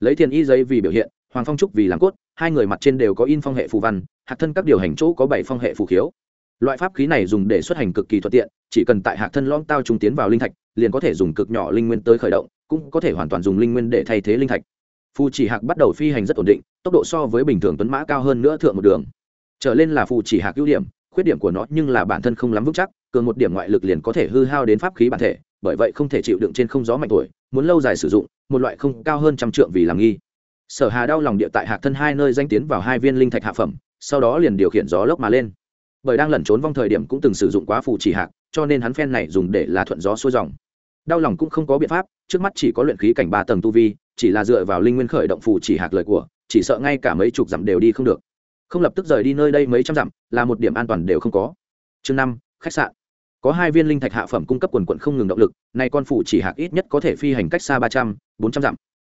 Lấy tiền y giấy vì biểu hiện, hoàng phong trúc vì làm cốt, hai người mặt trên đều có in phong hệ phù văn, hạc thân các điều hành chỗ có bảy phong hệ phù khiếu. Loại pháp khí này dùng để xuất hành cực kỳ thuận tiện, chỉ cần tại hạc thân lõm tao trung tiến vào linh thạch, liền có thể dùng cực nhỏ linh nguyên tới khởi động cũng có thể hoàn toàn dùng linh nguyên để thay thế linh thạch. Phù chỉ hạc bắt đầu phi hành rất ổn định, tốc độ so với bình thường tuấn mã cao hơn nữa thượng một đường. Trở lên là phù chỉ hạc ưu điểm, khuyết điểm của nó nhưng là bản thân không lắm vững chắc, cường một điểm ngoại lực liền có thể hư hao đến pháp khí bản thể, bởi vậy không thể chịu đựng trên không gió mạnh tuổi, muốn lâu dài sử dụng, một loại không cao hơn trăm trượng vì làm nghi. Sở hà đau lòng địa tại hạc thân hai nơi danh tiến vào hai viên linh thạch hạ phẩm, sau đó liền điều khiển gió lốc mà lên. Bởi đang lẩn trốn vong thời điểm cũng từng sử dụng quá phù chỉ hạc, cho nên hắn phen này dùng để là thuận gió xuôi dòng đau lòng cũng không có biện pháp, trước mắt chỉ có luyện khí cảnh ba tầng tu vi, chỉ là dựa vào linh nguyên khởi động phù chỉ hạt lời của, chỉ sợ ngay cả mấy chục dặm đều đi không được. Không lập tức rời đi nơi đây mấy trăm dặm, là một điểm an toàn đều không có. Chương năm, khách sạn. Có hai viên linh thạch hạ phẩm cung cấp quần quận không ngừng động lực, nay con phủ chỉ hạc ít nhất có thể phi hành cách xa ba trăm, bốn trăm dặm.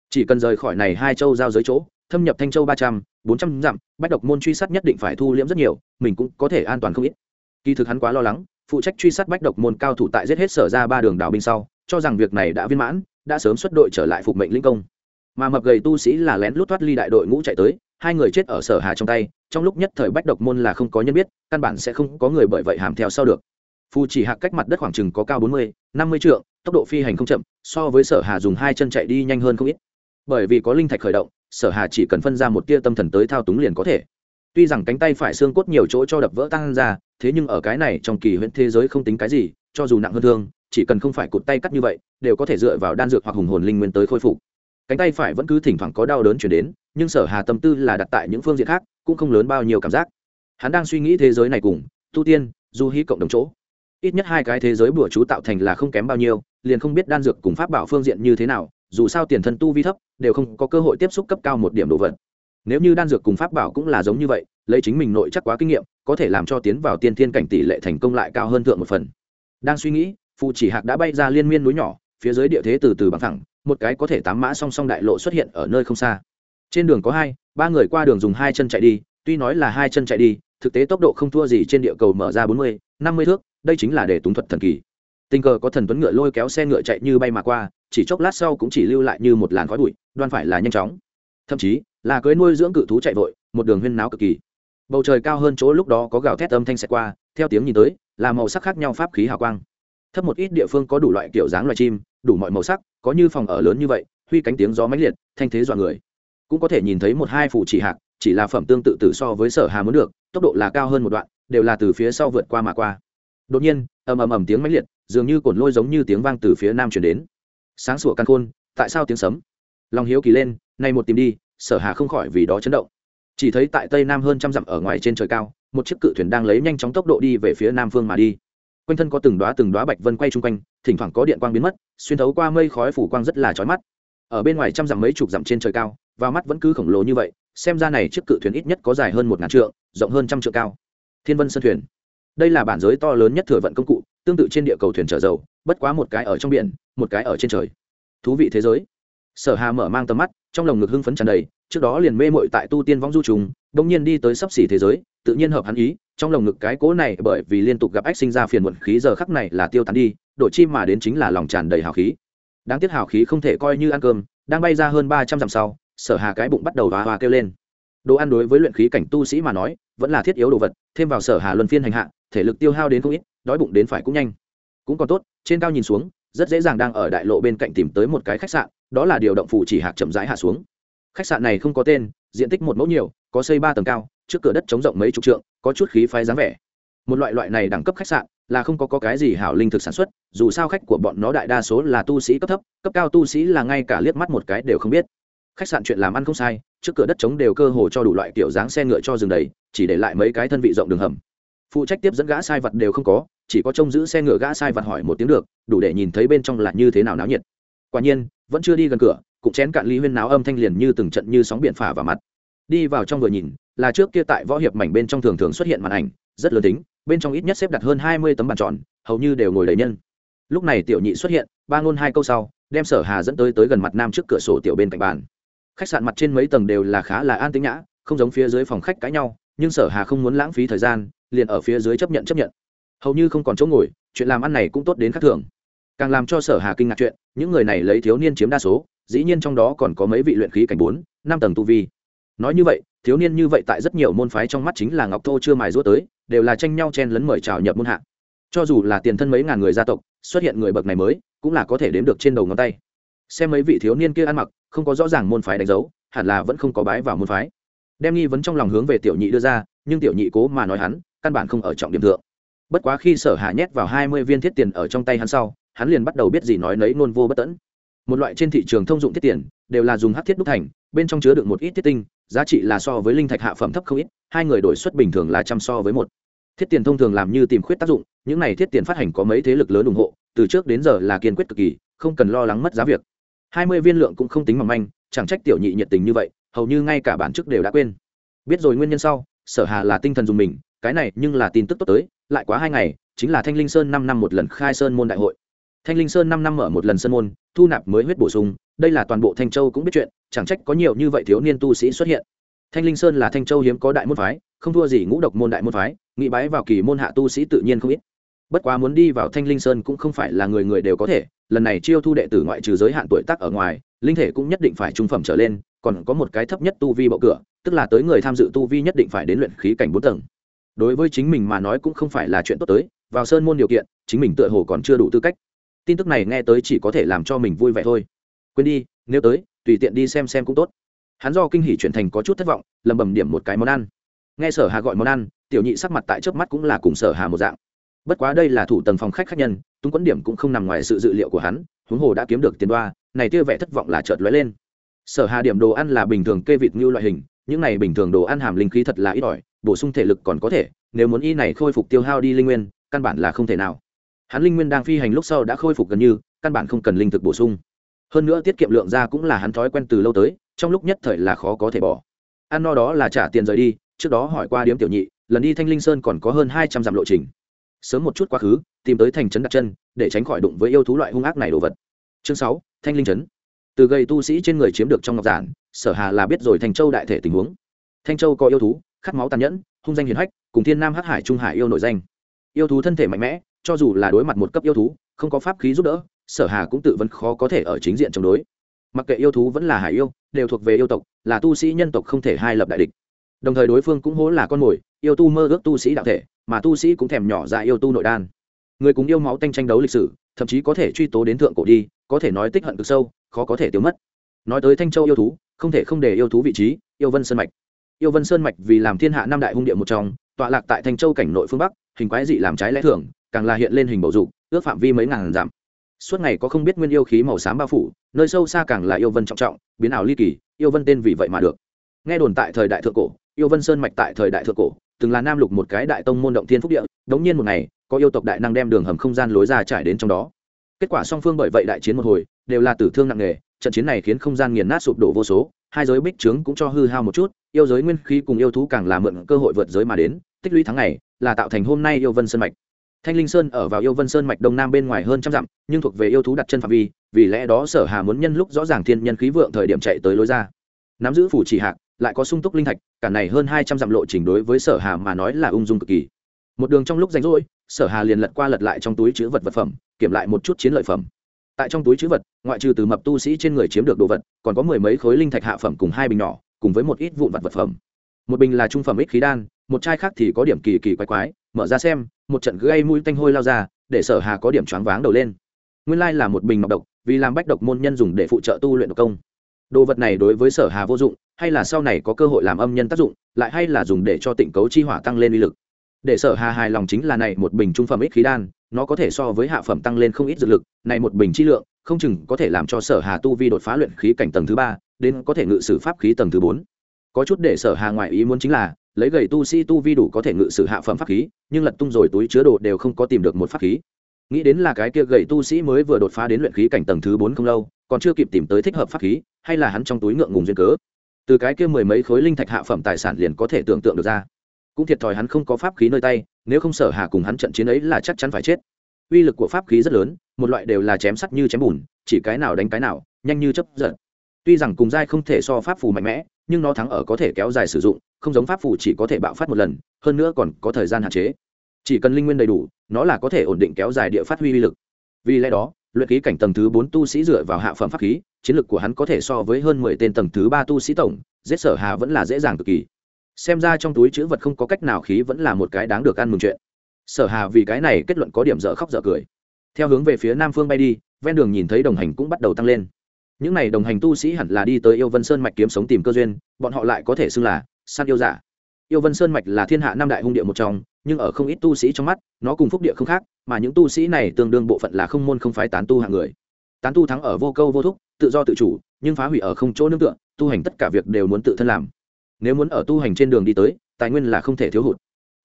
Chỉ cần rời khỏi này hai châu giao dưới chỗ, thâm nhập thanh châu ba trăm, bốn trăm dặm, bách độc môn truy sát nhất định phải thu liễm rất nhiều, mình cũng có thể an toàn không ít. Kỳ thực hắn quá lo lắng, phụ trách truy sát bách độc môn cao thủ tại giết hết sở ra ba đường đảo binh sau cho rằng việc này đã viên mãn, đã sớm xuất đội trở lại phục mệnh linh công. Mà mập gầy tu sĩ là lén lút thoát ly đại đội ngũ chạy tới, hai người chết ở sở hà trong tay, trong lúc nhất thời bách độc môn là không có nhân biết, căn bản sẽ không có người bởi vậy hàm theo sau được. Phù chỉ hạc cách mặt đất khoảng chừng có cao bốn mươi, năm mươi trượng, tốc độ phi hành không chậm, so với sở hà dùng hai chân chạy đi nhanh hơn không ít. Bởi vì có linh thạch khởi động, sở hà chỉ cần phân ra một tia tâm thần tới thao túng liền có thể. Tuy rằng cánh tay phải xương cốt nhiều chỗ cho đập vỡ tăng ra, thế nhưng ở cái này trong kỳ huyễn thế giới không tính cái gì, cho dù nặng hơn thương chỉ cần không phải cụt tay cắt như vậy, đều có thể dựa vào đan dược hoặc hùng hồn linh nguyên tới khôi phục. Cánh tay phải vẫn cứ thỉnh thoảng có đau đớn chuyển đến, nhưng sở hà tâm tư là đặt tại những phương diện khác, cũng không lớn bao nhiêu cảm giác. Hắn đang suy nghĩ thế giới này cùng, tu tiên, du hí cộng đồng chỗ. Ít nhất hai cái thế giới bùa chú tạo thành là không kém bao nhiêu, liền không biết đan dược cùng pháp bảo phương diện như thế nào, dù sao tiền thân tu vi thấp, đều không có cơ hội tiếp xúc cấp cao một điểm đồ vật. Nếu như đan dược cùng pháp bảo cũng là giống như vậy, lấy chính mình nội chắc quá kinh nghiệm, có thể làm cho tiến vào tiên thiên cảnh tỷ lệ thành công lại cao hơn thượng một phần. Đang suy nghĩ phù chỉ hạc đã bay ra liên miên núi nhỏ, phía dưới địa thế từ từ bằng thẳng, một cái có thể tám mã song song đại lộ xuất hiện ở nơi không xa. Trên đường có hai, ba người qua đường dùng hai chân chạy đi, tuy nói là hai chân chạy đi, thực tế tốc độ không thua gì trên địa cầu mở ra bốn mươi, năm mươi thước, đây chính là để túng thuật thần kỳ. Tình cờ có thần tuấn ngựa lôi kéo xe ngựa chạy như bay mà qua, chỉ chốc lát sau cũng chỉ lưu lại như một làn khói bụi, đoan phải là nhanh chóng. Thậm chí, là cưới nuôi dưỡng cự thú chạy vội, một đường huyên náo cực kỳ. Bầu trời cao hơn chỗ lúc đó có gào thét âm thanh xẹt qua, theo tiếng nhìn tới, là màu sắc khác nhau pháp khí hào quang thấp một ít địa phương có đủ loại kiểu dáng loài chim, đủ mọi màu sắc, có như phòng ở lớn như vậy, huy cánh tiếng gió mãnh liệt, thanh thế dọa người. Cũng có thể nhìn thấy một hai phủ chỉ hạc, chỉ là phẩm tương tự tử so với sở hà muốn được, tốc độ là cao hơn một đoạn, đều là từ phía sau vượt qua mà qua. Đột nhiên, ầm ầm ầm tiếng mãnh liệt, dường như cồn lôi giống như tiếng vang từ phía nam chuyển đến. Sáng sủa căn khôn, tại sao tiếng sấm? Lòng hiếu kỳ lên, nay một tìm đi, sở hà không khỏi vì đó chấn động. Chỉ thấy tại tây nam hơn trăm dặm ở ngoài trên trời cao, một chiếc cự thuyền đang lấy nhanh chóng tốc độ đi về phía nam phương mà đi quanh thân có từng đoá từng đoá bạch vân quay chung quanh, thỉnh thoảng có điện quang biến mất, xuyên thấu qua mây khói phủ quang rất là chói mắt. Ở bên ngoài trăm dặm mấy chục dặm trên trời cao, và mắt vẫn cứ khổng lồ như vậy, xem ra này chiếc cự thuyền ít nhất có dài hơn một ngàn trượng, rộng hơn trăm trượng cao. Thiên vân sơn thuyền. Đây là bản giới to lớn nhất thừa vận công cụ, tương tự trên địa cầu thuyền chở dầu, bất quá một cái ở trong biển, một cái ở trên trời. Thú vị thế giới. Sở hà mở mang tầm mắt trong lồng ngực hưng phấn tràn đầy, trước đó liền mê mội tại tu tiên vong du trùng đông nhiên đi tới sắp xỉ thế giới, tự nhiên hợp hắn ý, trong lồng ngực cái cố này bởi vì liên tục gặp ách sinh ra phiền muộn khí giờ khắc này là tiêu tán đi, đổi chi mà đến chính là lòng tràn đầy hào khí. Đáng tiếc hào khí không thể coi như ăn cơm, đang bay ra hơn ba trăm dặm sau, sở hà cái bụng bắt đầu hòa hòa kêu lên. Đồ ăn đối với luyện khí cảnh tu sĩ mà nói, vẫn là thiết yếu đồ vật, thêm vào sở hà luân phiên hành hạ, thể lực tiêu hao đến không ít, đói bụng đến phải cũng nhanh. Cũng còn tốt, trên cao nhìn xuống, rất dễ dàng đang ở đại lộ bên cạnh tìm tới một cái khách sạn đó là điều động phủ chỉ hạc chậm rãi hạ xuống. Khách sạn này không có tên diện tích một mẫu nhiều có xây ba tầng cao trước cửa đất chống rộng mấy chục trượng có chút khí phái dáng vẻ. Một loại loại này đẳng cấp khách sạn là không có, có cái gì hảo linh thực sản xuất dù sao khách của bọn nó đại đa số là tu sĩ cấp thấp cấp cao tu sĩ là ngay cả liếc mắt một cái đều không biết. Khách sạn chuyện làm ăn không sai trước cửa đất trống đều cơ hồ cho đủ loại kiểu dáng xe ngựa cho dừng đầy chỉ để lại mấy cái thân vị rộng đường hầm. Phụ trách tiếp dẫn gã sai vật đều không có chỉ có trông giữ xe ngựa gã sai vật hỏi một tiếng được đủ để nhìn thấy bên trong là như thế nào náo nhiệt quả nhiên, vẫn chưa đi gần cửa cục chén cạn ly huyên náo âm thanh liền như từng trận như sóng biển phả vào mặt. Đi vào trong vừa nhìn, là trước kia tại võ hiệp mảnh bên trong thường thường xuất hiện màn ảnh, rất lớn tính, bên trong ít nhất xếp đặt hơn hai mươi tấm bàn tròn, hầu như đều ngồi đầy nhân. Lúc này tiểu nhị xuất hiện, ba ngôn hai câu sau, đem sở hà dẫn tới tới gần mặt nam trước cửa sổ tiểu bên cạnh bàn. Khách sạn mặt trên mấy tầng đều là khá là an tĩnh nhã, không giống phía dưới phòng khách cãi nhau, nhưng sở hà không muốn lãng phí thời gian, liền ở phía dưới chấp nhận chấp nhận. Hầu như không còn chỗ ngồi, chuyện làm ăn này cũng tốt đến khác thường càng làm cho sở hà kinh ngạc chuyện, những người này lấy thiếu niên chiếm đa số, dĩ nhiên trong đó còn có mấy vị luyện khí cảnh bốn, năm tầng tu vi. Nói như vậy, thiếu niên như vậy tại rất nhiều môn phái trong mắt chính là ngọc thô chưa mài rũa tới, đều là tranh nhau chen lấn mời chào nhập môn hạ. Cho dù là tiền thân mấy ngàn người gia tộc, xuất hiện người bậc này mới, cũng là có thể đếm được trên đầu ngón tay. Xem mấy vị thiếu niên kia ăn mặc, không có rõ ràng môn phái đánh dấu, hẳn là vẫn không có bái vào môn phái. Đem nghi vấn trong lòng hướng về tiểu nhị đưa ra, nhưng tiểu nhị cố mà nói hắn, căn bản không ở trọng điểm thượng. Bất quá khi sở hà nhét vào hai mươi viên thiết tiền ở trong tay hắn sau hắn liền bắt đầu biết gì nói nấy nôn vô bất tẫn. Một loại trên thị trường thông dụng thiết tiền, đều là dùng hát thiết đúc thành, bên trong chứa được một ít thiết tinh, giá trị là so với linh thạch hạ phẩm thấp không ít, hai người đổi suất bình thường là trăm so với một. Thiết tiền thông thường làm như tìm khuyết tác dụng, những này thiết tiền phát hành có mấy thế lực lớn ủng hộ, từ trước đến giờ là kiên quyết cực kỳ, không cần lo lắng mất giá việc. Hai mươi viên lượng cũng không tính mỏng manh, chẳng trách tiểu nhị nhiệt tình như vậy, hầu như ngay cả bản chức đều đã quên. Biết rồi nguyên nhân sau, sở hà là tinh thần dùng mình, cái này nhưng là tin tức tốt tới, lại quá hai ngày, chính là thanh linh sơn năm năm một lần khai sơn môn đại hội thanh linh sơn năm năm mở một lần sân môn, thu nạp mới huyết bổ sung, đây là toàn bộ thanh châu cũng biết chuyện, chẳng trách có nhiều như vậy thiếu niên tu sĩ xuất hiện. Thanh linh sơn là thanh châu hiếm có đại môn phái, không thua gì ngũ độc môn đại môn phái, nghị bái vào kỳ môn hạ tu sĩ tự nhiên không ít. Bất quá muốn đi vào thanh linh sơn cũng không phải là người người đều có thể, lần này chiêu thu đệ tử ngoại trừ giới hạn tuổi tác ở ngoài, linh thể cũng nhất định phải trung phẩm trở lên, còn có một cái thấp nhất tu vi bậu cửa, tức là tới người tham dự tu vi nhất định phải đến luyện khí cảnh bốn tầng. Đối với chính mình mà nói cũng không phải là chuyện tốt tới, vào sơn môn điều kiện, chính mình tựa hồ còn chưa đủ tư cách tin tức này nghe tới chỉ có thể làm cho mình vui vẻ thôi. Quên đi, nếu tới, tùy tiện đi xem xem cũng tốt. Hắn do kinh hỉ chuyển thành có chút thất vọng lầm bầm điểm một cái món ăn. Nghe sở hà gọi món ăn, tiểu nhị sắc mặt tại trước mắt cũng là cùng sở hà một dạng. Bất quá đây là thủ tầng phòng khách khách nhân tung quẫn điểm cũng không nằm ngoài sự dự liệu của hắn, huống hồ đã kiếm được tiền đoa, này tia vẻ thất vọng là chợt lóe lên. Sở hà điểm đồ ăn là bình thường kê vịt như loại hình, những này bình thường đồ ăn hàm linh khí thật là ít ỏi, bổ sung thể lực còn có thể, nếu muốn y này khôi phục tiêu hao đi linh nguyên, căn bản là không thể nào hắn linh nguyên đang phi hành lúc sau đã khôi phục gần như, căn bản không cần linh thực bổ sung. Hơn nữa tiết kiệm lượng ra cũng là hắn thói quen từ lâu tới, trong lúc nhất thời là khó có thể bỏ. Ăn no đó là trả tiền rời đi, trước đó hỏi qua điếm tiểu nhị, lần đi thanh linh sơn còn có hơn hai trăm dặm lộ trình. Sớm một chút quá khứ, tìm tới thành trấn đặt chân, để tránh khỏi đụng với yêu thú loại hung ác này đồ vật. Chương sáu, thanh linh trấn. Từ gây tu sĩ trên người chiếm được trong ngọc giản, sở hà là biết rồi thành châu đại thể tình huống. Thanh châu có yêu thú, khát máu tàn nhẫn, hung danh hiền hách, cùng thiên nam hắc hải trung hải yêu nội danh yêu thú thân thể mạnh mẽ, cho dù là đối mặt một cấp yêu thú, không có pháp khí giúp đỡ, sở hà cũng tự vẫn khó có thể ở chính diện chống đối. Mặc kệ yêu thú vẫn là hải yêu, đều thuộc về yêu tộc, là tu sĩ nhân tộc không thể hai lập đại địch. Đồng thời đối phương cũng hố là con mồi, yêu tu mơ ước tu sĩ đạo thể, mà tu sĩ cũng thèm nhỏ ra yêu tu nội đan. Người cùng yêu máu tanh tranh đấu lịch sử, thậm chí có thể truy tố đến thượng cổ đi, có thể nói tích hận cực sâu, khó có thể tiêu mất. Nói tới thanh châu yêu thú, không thể không để yêu thú vị trí, yêu vân sơn mạch. Yêu vân sơn mạch vì làm thiên hạ năm đại hung địa một trong, tọa lạc tại thanh châu cảnh nội phương bắc hình quái dị làm trái lẽ thường, càng là hiện lên hình bầu dục, ước phạm vi mấy ngàn dặm. Suốt ngày có không biết nguyên yêu khí màu xám bao phủ, nơi sâu xa càng là yêu vân trọng trọng, biến ảo ly kỳ, yêu vân tên vì vậy mà được. Nghe đồn tại thời đại thượng cổ, yêu vân sơn mạch tại thời đại thượng cổ, từng là nam lục một cái đại tông môn động thiên phúc địa, đống nhiên một ngày, có yêu tộc đại năng đem đường hầm không gian lối ra trải đến trong đó. Kết quả song phương bởi vậy đại chiến một hồi, đều là tử thương nặng nề, trận chiến này khiến không gian nghiền nát sụp đổ vô số, hai giới bích trướng cũng cho hư hao một chút, yêu giới nguyên khí cùng yêu thú càng là mượn cơ hội vượt giới mà đến tích lũy tháng ngày là tạo thành hôm nay yêu vân sơn mạch. Thanh linh sơn ở vào yêu vân sơn mạch đông nam bên ngoài hơn trăm dặm, nhưng thuộc về yêu thú đặt chân phạm vi, vì lẽ đó sở hà muốn nhân lúc rõ ràng thiên nhân khí vượng thời điểm chạy tới lối ra. Nắm giữ phủ chỉ hạc, lại có sung túc linh thạch, cả này hơn hai trăm dặm lộ trình đối với sở hà mà nói là ung dung cực kỳ. Một đường trong lúc rảnh rỗi, sở hà liền lật qua lật lại trong túi chứa vật vật phẩm, kiểm lại một chút chiến lợi phẩm. Tại trong túi chứa vật, ngoại trừ từ mập tu sĩ trên người chiếm được đồ vật, còn có mười mấy khối linh thạch hạ phẩm cùng hai bình nhỏ, cùng với một ít vụn vật vật phẩm một bình là trung phẩm ích khí đan, một chai khác thì có điểm kỳ kỳ quái quái. Mở ra xem, một trận gây mũi tanh hôi lao ra, để sở hà có điểm choáng váng đầu lên. Nguyên lai là một bình ngọc độc, vì làm bách độc môn nhân dùng để phụ trợ tu luyện độc công. Đồ vật này đối với sở hà vô dụng, hay là sau này có cơ hội làm âm nhân tác dụng, lại hay là dùng để cho tịnh cấu chi hỏa tăng lên uy lực. Để sở hà hài lòng chính là này, một bình trung phẩm ít khí đan, nó có thể so với hạ phẩm tăng lên không ít dược lực, này một bình chi lượng, không chừng có thể làm cho sở hà tu vi đột phá luyện khí cảnh tầng thứ ba, đến có thể ngự sử pháp khí tầng thứ bốn có chút để sở hà ngoại ý muốn chính là, lấy gầy tu sĩ tu vi đủ có thể ngự sử hạ phẩm pháp khí, nhưng lật tung rồi túi chứa đồ đều không có tìm được một pháp khí. Nghĩ đến là cái kia gầy tu sĩ mới vừa đột phá đến luyện khí cảnh tầng thứ bốn không lâu, còn chưa kịp tìm tới thích hợp pháp khí, hay là hắn trong túi ngượng ngùng duyên cớ. Từ cái kia mười mấy khối linh thạch hạ phẩm tài sản liền có thể tưởng tượng được ra. Cũng thiệt thòi hắn không có pháp khí nơi tay, nếu không sở hà cùng hắn trận chiến ấy là chắc chắn phải chết. Uy lực của pháp khí rất lớn, một loại đều là chém sắt như chém bùn, chỉ cái nào đánh cái nào, nhanh như chấp giật tuy rằng cùng giai không thể so pháp phù mạnh mẽ, nhưng nó thắng ở có thể kéo dài sử dụng, không giống pháp phù chỉ có thể bạo phát một lần, hơn nữa còn có thời gian hạn chế. Chỉ cần linh nguyên đầy đủ, nó là có thể ổn định kéo dài địa phát huy uy lực. Vì lẽ đó, luyện khí cảnh tầng thứ bốn tu sĩ dựa vào hạ phẩm pháp khí, chiến lực của hắn có thể so với hơn mười tên tầng thứ ba tu sĩ tổng, giết sở hà vẫn là dễ dàng cực kỳ. Xem ra trong túi chữ vật không có cách nào khí vẫn là một cái đáng được ăn mừng chuyện. Sở hà vì cái này kết luận có điểm dở khóc dở cười. Theo hướng về phía nam phương bay đi, ven đường nhìn thấy đồng hành cũng bắt đầu tăng lên những này đồng hành tu sĩ hẳn là đi tới yêu vân sơn mạch kiếm sống tìm cơ duyên, bọn họ lại có thể xưng là săn yêu giả. Yêu vân sơn mạch là thiên hạ năm đại hung địa một trong, nhưng ở không ít tu sĩ trong mắt, nó cùng phúc địa không khác, mà những tu sĩ này tương đương bộ phận là không môn không phái tán tu hạng người. Tán tu thắng ở vô câu vô thúc, tự do tự chủ, nhưng phá hủy ở không chỗ nương tựa, tu hành tất cả việc đều muốn tự thân làm. Nếu muốn ở tu hành trên đường đi tới, tài nguyên là không thể thiếu hụt.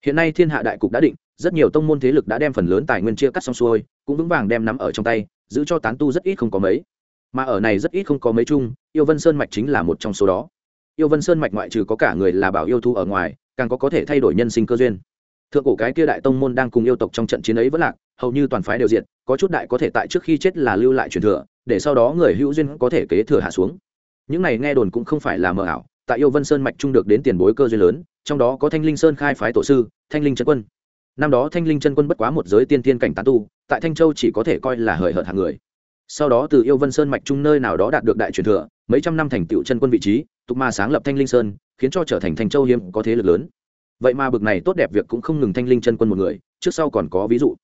Hiện nay thiên hạ đại cục đã định, rất nhiều tông môn thế lực đã đem phần lớn tài nguyên chia cắt xong xuôi, cũng vững vàng đem nắm ở trong tay, giữ cho tán tu rất ít không có mấy mà ở này rất ít không có mấy chung yêu vân sơn mạch chính là một trong số đó. Yêu vân sơn mạch ngoại trừ có cả người là bảo yêu thu ở ngoài càng có có thể thay đổi nhân sinh cơ duyên. Thượng cổ cái kia đại tông môn đang cùng yêu tộc trong trận chiến ấy vẫn lạc hầu như toàn phái đều diệt, có chút đại có thể tại trước khi chết là lưu lại truyền thừa để sau đó người hữu duyên có thể kế thừa hạ xuống. Những này nghe đồn cũng không phải là mờ ảo tại yêu vân sơn mạch trung được đến tiền bối cơ duyên lớn trong đó có thanh linh sơn khai phái tổ sư thanh linh chân quân. Năm đó thanh linh chân quân bất quá một giới tiên tiên cảnh tán tu tại thanh châu chỉ có thể coi là hời hợt hàng người sau đó từ yêu vân sơn mạch trung nơi nào đó đạt được đại truyền thừa, mấy trăm năm thành tựu chân quân vị trí, tục ma sáng lập thanh linh sơn, khiến cho trở thành thanh châu hiếm có thế lực lớn. Vậy mà bực này tốt đẹp việc cũng không ngừng thanh linh chân quân một người, trước sau còn có ví dụ.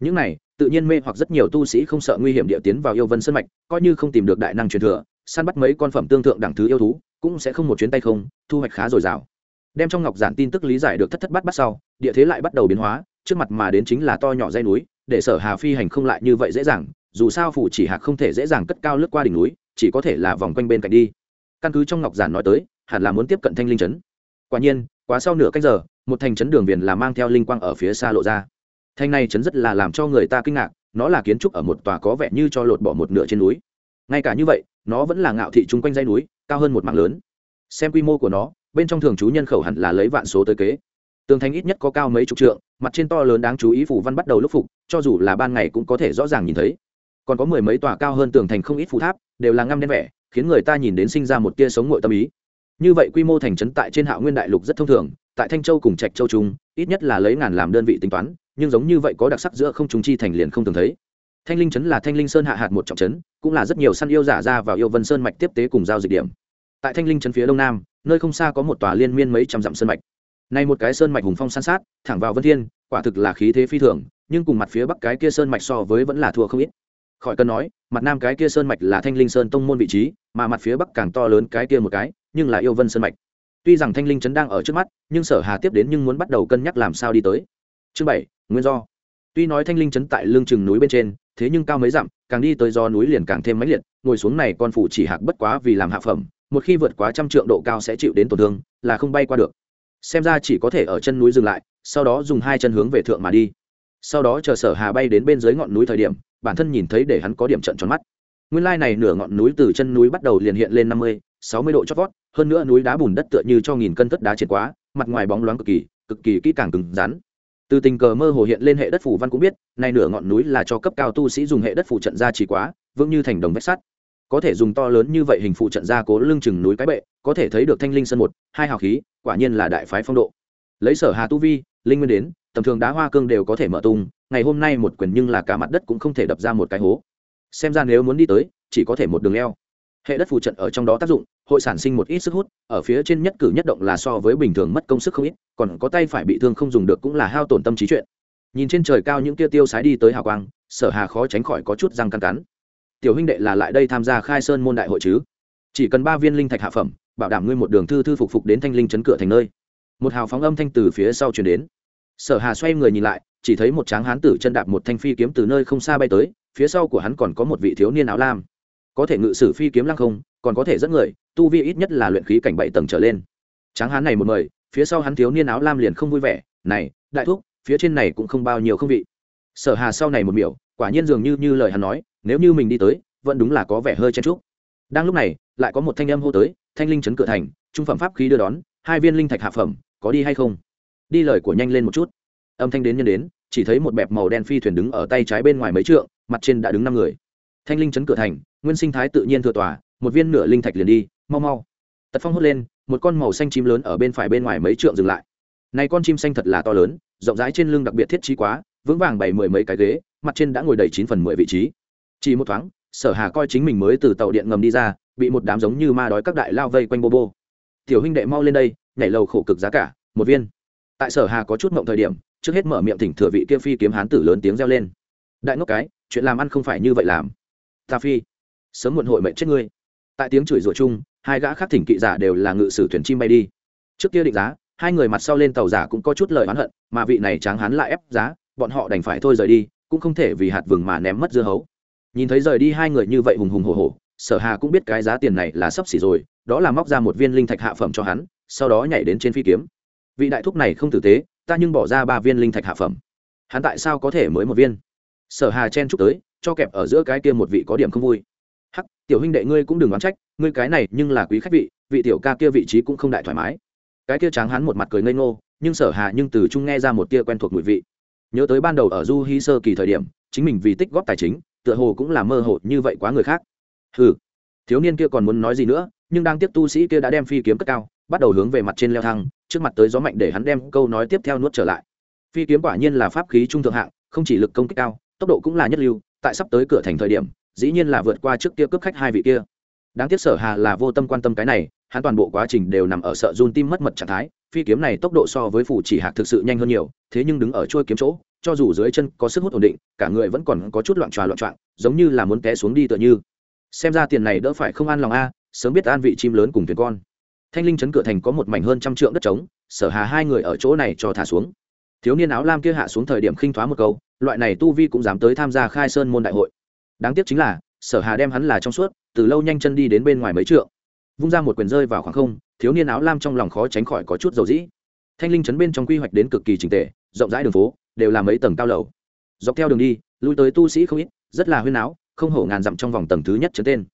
Những này, tự nhiên mê hoặc rất nhiều tu sĩ không sợ nguy hiểm địa tiến vào yêu vân sơn mạch, coi như không tìm được đại năng truyền thừa, săn bắt mấy con phẩm tương thượng đẳng thứ yêu thú, cũng sẽ không một chuyến tay không, thu hoạch khá dồi dào. Đem trong ngọc giản tin tức lý giải được thất thất bắt bắt sau, địa thế lại bắt đầu biến hóa, trước mặt mà đến chính là to nhỏ dây núi, để sở hà phi hành không lại như vậy dễ dàng dù sao phủ chỉ hạc không thể dễ dàng cất cao lướt qua đỉnh núi, chỉ có thể là vòng quanh bên cạnh đi. Căn cứ trong ngọc giản nói tới, hẳn là muốn tiếp cận thanh linh trấn. Quả nhiên, quá sau nửa cách giờ, một thành trấn đường viền là mang theo linh quang ở phía xa lộ ra. Thanh này trấn rất là làm cho người ta kinh ngạc, nó là kiến trúc ở một tòa có vẻ như cho lột bỏ một nửa trên núi. Ngay cả như vậy, nó vẫn là ngạo thị chung quanh dây núi, cao hơn một mạng lớn. Xem quy mô của nó, bên trong thường trú nhân khẩu hẳn là lấy vạn số tới kế. Tường thành ít nhất có cao mấy chục trượng, mặt trên to lớn đáng chú ý phủ văn bắt đầu lúc phục, cho dù là ban ngày cũng có thể rõ ràng nhìn thấy còn có mười mấy tòa cao hơn tường thành không ít phù tháp, đều là ngăm đen vẻ, khiến người ta nhìn đến sinh ra một tia sống ngội tâm ý. Như vậy quy mô thành trấn tại trên hạ nguyên đại lục rất thông thường, tại thanh châu cùng trạch châu trung ít nhất là lấy ngàn làm đơn vị tính toán, nhưng giống như vậy có đặc sắc giữa không trung chi thành liền không thường thấy. Thanh linh trấn là thanh linh sơn hạ hạt một trọng trấn, cũng là rất nhiều săn yêu giả ra vào yêu vân sơn mạch tiếp tế cùng giao dịch điểm. Tại thanh linh trấn phía đông nam, nơi không xa có một tòa liên miên mấy trăm dặm sơn mạch. Nay một cái sơn mạch hùng phong san sát, thẳng vào vân thiên, quả thực là khí thế phi thường, nhưng cùng mặt phía bắc cái kia sơn mạch so với vẫn là thua không ít khỏi cần nói, mặt nam cái kia sơn mạch là thanh linh sơn tông môn vị trí, mà mặt phía bắc càng to lớn cái kia một cái, nhưng là yêu vân sơn mạch. Tuy rằng thanh linh trấn đang ở trước mắt, nhưng sở hà tiếp đến nhưng muốn bắt đầu cân nhắc làm sao đi tới. Chương bảy, nguyên do. Tuy nói thanh linh trấn tại lương chừng núi bên trên, thế nhưng cao mấy dặm, càng đi tới do núi liền càng thêm mãnh liệt, ngồi xuống này con phủ chỉ hạc bất quá vì làm hạ phẩm, một khi vượt quá trăm trượng độ cao sẽ chịu đến tổn thương, là không bay qua được. Xem ra chỉ có thể ở chân núi dừng lại, sau đó dùng hai chân hướng về thượng mà đi sau đó chờ sở hà bay đến bên dưới ngọn núi thời điểm, bản thân nhìn thấy để hắn có điểm trận tròn mắt. Nguyên lai này nửa ngọn núi từ chân núi bắt đầu liền hiện lên năm mươi, sáu mươi độ chót vót, hơn nữa núi đá bùn đất tựa như cho nghìn cân tất đá triệt quá, mặt ngoài bóng loáng cực kỳ cực kỳ kỹ càng cứng rắn. Từ tình cờ mơ hồ hiện lên hệ đất phủ văn cũng biết nay nửa ngọn núi là cho cấp cao tu sĩ dùng hệ đất phủ trận ra chỉ quá, vững như thành đồng vách sắt. Có thể dùng to lớn như vậy hình phụ trận ra cố lưng chừng núi cái bệ, có thể thấy được thanh linh sân một, hai hào khí, quả nhiên là đại phái phong độ. Lấy sở hà tu vi linh nguyên đến, tầm thường đá hoa cương đều có thể mở tung, ngày hôm nay một quyền nhưng là cả mặt đất cũng không thể đập ra một cái hố. Xem ra nếu muốn đi tới, chỉ có thể một đường leo. Hệ đất phù trận ở trong đó tác dụng, hội sản sinh một ít sức hút, ở phía trên nhất cử nhất động là so với bình thường mất công sức không ít, còn có tay phải bị thương không dùng được cũng là hao tổn tâm trí chuyện. Nhìn trên trời cao những kia tiêu sái đi tới hào quang, sở hà khó tránh khỏi có chút răng căn cắn. Tiểu huynh đệ là lại đây tham gia khai sơn môn đại hội chứ? Chỉ cần ba viên linh thạch hạ phẩm, bảo đảm ngươi một đường thư thư phục phục đến thanh linh chấn cửa thành nơi. Một hào phóng âm thanh từ phía sau chuyển đến sở hà xoay người nhìn lại, chỉ thấy một tráng hán tử chân đạp một thanh phi kiếm từ nơi không xa bay tới, phía sau của hắn còn có một vị thiếu niên áo lam. Có thể ngự sử phi kiếm lăng không, còn có thể dẫn người, tu vi ít nhất là luyện khí cảnh bảy tầng trở lên. Tráng hán này một mời, phía sau hắn thiếu niên áo lam liền không vui vẻ, này, đại thúc, phía trên này cũng không bao nhiêu không vị. Sở hà sau này một miểu, quả nhiên dường như như lời hắn nói, nếu như mình đi tới, vẫn đúng là có vẻ hơi chen trúc đang lúc này, lại có một thanh âm hô tới, thanh linh chấn cửa thành, trung phẩm pháp khí đưa đón, hai viên linh thạch hạ phẩm, có đi hay không? Đi lời của nhanh lên một chút. Âm thanh đến nhân đến, chỉ thấy một bẹp màu đen phi thuyền đứng ở tay trái bên ngoài mấy trượng, mặt trên đã đứng năm người. Thanh linh chấn cửa thành, nguyên sinh thái tự nhiên thừa tòa, một viên nửa linh thạch liền đi, mau mau. Tật phong hốt lên, một con màu xanh chim lớn ở bên phải bên ngoài mấy trượng dừng lại. Này con chim xanh thật là to lớn, rộng rãi trên lưng đặc biệt thiết trí quá, vững vàng bảy mười mấy cái ghế, mặt trên đã ngồi đầy chín phần mười vị trí. Chỉ một thoáng, sở hà coi chính mình mới từ tàu điện ngầm đi ra, bị một đám giống như ma đói các đại lao vây quanh bô bô. Tiểu huynh đệ mau lên đây, nhảy lầu khổ cực giá cả, một viên tại sở hà có chút mộng thời điểm, trước hết mở miệng thỉnh thừa vị kia phi kiếm hán tử lớn tiếng reo lên. Đại ngốc cái, chuyện làm ăn không phải như vậy làm. Ta phi, sớm muộn hội mệnh chết ngươi. Tại tiếng chửi rủa chung, hai gã khác thỉnh kỵ giả đều là ngự sử thuyền chim bay đi. Trước kia định giá, hai người mặt sau lên tàu giả cũng có chút lời oán hận, mà vị này tráng hắn lại ép giá, bọn họ đành phải thôi rời đi, cũng không thể vì hạt vừng mà ném mất dưa hấu. Nhìn thấy rời đi hai người như vậy hùng hùng hổ hổ, sở hà cũng biết cái giá tiền này là sắp xỉ rồi, đó là móc ra một viên linh thạch hạ phẩm cho hắn, sau đó nhảy đến trên phi kiếm vị đại thúc này không tử tế, ta nhưng bỏ ra ba viên linh thạch hạ phẩm. Hắn tại sao có thể mới một viên? Sở hà chen chúc tới, cho kẹp ở giữa cái kia một vị có điểm không vui. Hắc, tiểu huynh đệ ngươi cũng đừng oán trách, ngươi cái này nhưng là quý khách vị vị tiểu ca kia vị trí cũng không đại thoải mái. Cái kia tráng hắn một mặt cười ngây ngô, nhưng sở hà nhưng từ chung nghe ra một tia quen thuộc mùi vị. Nhớ tới ban đầu ở du hy sơ kỳ thời điểm, chính mình vì tích góp tài chính, tựa hồ cũng là mơ hồ như vậy quá người khác. Ừ thiếu niên kia còn muốn nói gì nữa, nhưng đang tiếp tu sĩ kia đã đem phi kiếm cất cao, bắt đầu hướng về mặt trên leo thang trước mặt tới gió mạnh để hắn đem câu nói tiếp theo nuốt trở lại. Phi kiếm quả nhiên là pháp khí trung thượng hạng, không chỉ lực công kích cao, tốc độ cũng là nhất lưu, tại sắp tới cửa thành thời điểm, dĩ nhiên là vượt qua trước kia cướp khách hai vị kia. Đáng tiếc sở hà là vô tâm quan tâm cái này, hắn toàn bộ quá trình đều nằm ở sợ run tim mất mật trạng thái, phi kiếm này tốc độ so với phủ chỉ hạc thực sự nhanh hơn nhiều, thế nhưng đứng ở trôi kiếm chỗ, cho dù dưới chân có sức hút ổn định, cả người vẫn còn có chút loạn tròa loạn trọng giống như là muốn té xuống đi tựa như. Xem ra tiền này đỡ phải không an lòng a, sớm biết an vị chim lớn cùng thuyền con thanh linh chấn cửa thành có một mảnh hơn trăm trượng đất trống, sở hà hai người ở chỗ này cho thả xuống. Thiếu niên áo lam kia hạ xuống thời điểm khinh thoá một câu, loại này tu vi cũng dám tới tham gia khai sơn môn đại hội. Đáng tiếc chính là, sở hà đem hắn là trong suốt, từ lâu nhanh chân đi đến bên ngoài mấy trượng. Vung ra một quyền rơi vào khoảng không, thiếu niên áo lam trong lòng khó tránh khỏi có chút dầu dĩ. Thanh linh chấn bên trong quy hoạch đến cực kỳ trình tệ rộng rãi đường phố, đều là mấy tầng cao lầu. Dọc theo đường đi, lui tới tu sĩ không ít, rất là huyên áo không hổ ngàn dặm trong vòng tầng thứ nhất chấn tên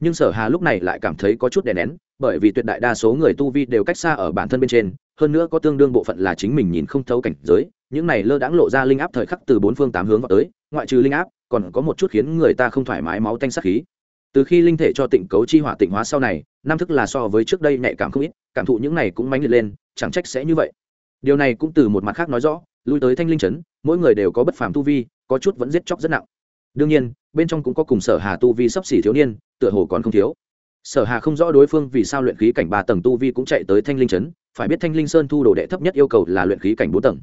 nhưng sở hà lúc này lại cảm thấy có chút đè nén, bởi vì tuyệt đại đa số người tu vi đều cách xa ở bản thân bên trên, hơn nữa có tương đương bộ phận là chính mình nhìn không thấu cảnh giới, những này lơ đãng lộ ra linh áp thời khắc từ bốn phương tám hướng vào tới, ngoại trừ linh áp, còn có một chút khiến người ta không thoải mái máu tanh sắc khí. Từ khi linh thể cho tịnh cấu chi hỏa tịnh hóa sau này, năm thức là so với trước đây nhạy cảm không ít, cảm thụ những này cũng mãnh liệt lên, chẳng trách sẽ như vậy. Điều này cũng từ một mặt khác nói rõ, lui tới thanh linh trấn mỗi người đều có bất phàm tu vi, có chút vẫn giết chóc rất nặng. Đương nhiên, bên trong cũng có cùng sở hà tu vi sắp xỉ thiếu niên tựa hồ còn không thiếu. Sở hà không rõ đối phương vì sao luyện khí cảnh ba tầng tu vi cũng chạy tới thanh linh trấn phải biết thanh linh sơn thu đồ đệ thấp nhất yêu cầu là luyện khí cảnh bốn tầng.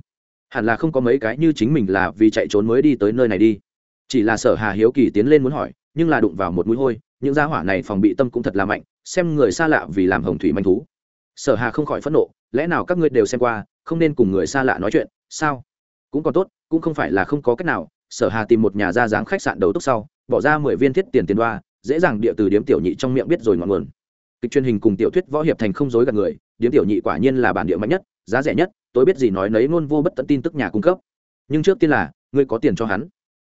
Hẳn là không có mấy cái như chính mình là vì chạy trốn mới đi tới nơi này đi. Chỉ là sở hà hiếu kỳ tiến lên muốn hỏi, nhưng là đụng vào một mũi hôi, những gia hỏa này phòng bị tâm cũng thật là mạnh, xem người xa lạ vì làm hồng thủy manh thú. Sở hà không khỏi phẫn nộ, lẽ nào các ngươi đều xem qua, không nên cùng người xa lạ nói chuyện, sao? Cũng còn tốt, cũng không phải là không có cách nào, sở hà tìm một nhà gia dáng khách sạn đầu túc sau, bỏ ra mười viên thiết tiền tiền đoa dễ dàng địa từ điếm tiểu nhị trong miệng biết rồi ngọn nguồn. Kịch truyền hình cùng tiểu thuyết võ hiệp thành không dối gạt người điếm tiểu nhị quả nhiên là bản địa mạnh nhất giá rẻ nhất tôi biết gì nói nấy ngôn vô bất tận tin tức nhà cung cấp. Nhưng trước tiên là ngươi có tiền cho hắn.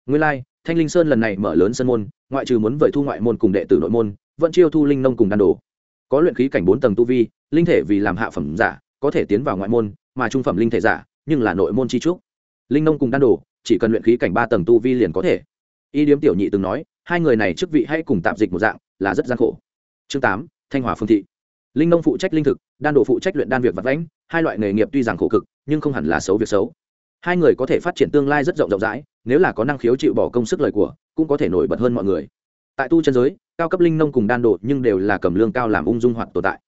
Ngươi lai、like, thanh linh sơn lần này mở lớn sân môn ngoại trừ muốn vời thu ngoại môn cùng đệ tử nội môn vẫn chiêu thu linh nông cùng đan đồ. Có luyện khí cảnh bốn tầng tu vi linh thể vì làm hạ phẩm giả có thể tiến vào ngoại môn mà trung phẩm linh thể giả nhưng là nội môn chi trúc. Linh nông cùng đan đồ chỉ cần luyện khí cảnh ba tầng tu vi liền có thể. Y điếm tiểu nhị từng nói hai người này chức vị hay cùng tạm dịch một dạng, là rất gian khổ. Chương tám, thanh hòa phương thị. Linh nông phụ trách linh thực, đan đồ phụ trách luyện đan việc vật lãnh hai loại nghề nghiệp tuy rằng khổ cực, nhưng không hẳn là xấu việc xấu. Hai người có thể phát triển tương lai rất rộng rộng rãi, nếu là có năng khiếu chịu bỏ công sức lời của, cũng có thể nổi bật hơn mọi người. Tại tu chân giới, cao cấp linh nông cùng đan đồ nhưng đều là cầm lương cao làm ung dung hoặc tồn tại.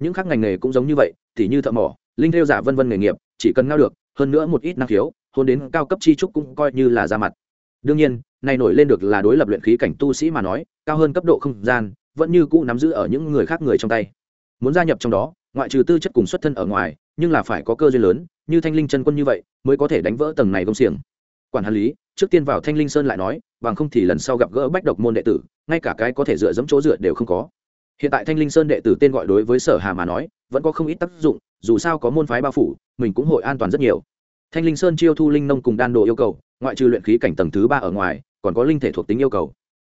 Những khác ngành nghề cũng giống như vậy thì như thợ mỏ, linh theo giả vân vân nghề nghiệp, chỉ cần ngao được, hơn nữa một ít năng khiếu, hôn đến cao cấp chi trúc cũng coi như là ra mặt. Đương nhiên này nổi lên được là đối lập luyện khí cảnh tu sĩ mà nói, cao hơn cấp độ không gian, vẫn như cũ nắm giữ ở những người khác người trong tay. Muốn gia nhập trong đó, ngoại trừ tư chất cùng xuất thân ở ngoài, nhưng là phải có cơ duyên lớn, như thanh linh chân quân như vậy, mới có thể đánh vỡ tầng này công xiềng. Quản hàn lý, trước tiên vào thanh linh sơn lại nói, bằng không thì lần sau gặp gỡ bách độc môn đệ tử, ngay cả cái có thể dựa dẫm chỗ dựa đều không có. Hiện tại thanh linh sơn đệ tử tên gọi đối với sở hà mà nói, vẫn có không ít tác dụng, dù sao có môn phái bao phủ, mình cũng hội an toàn rất nhiều. Thanh linh sơn chiêu thu linh nông cùng đan đồ yêu cầu ngoại trừ luyện khí cảnh tầng thứ ba ở ngoài, còn có linh thể thuộc tính yêu cầu.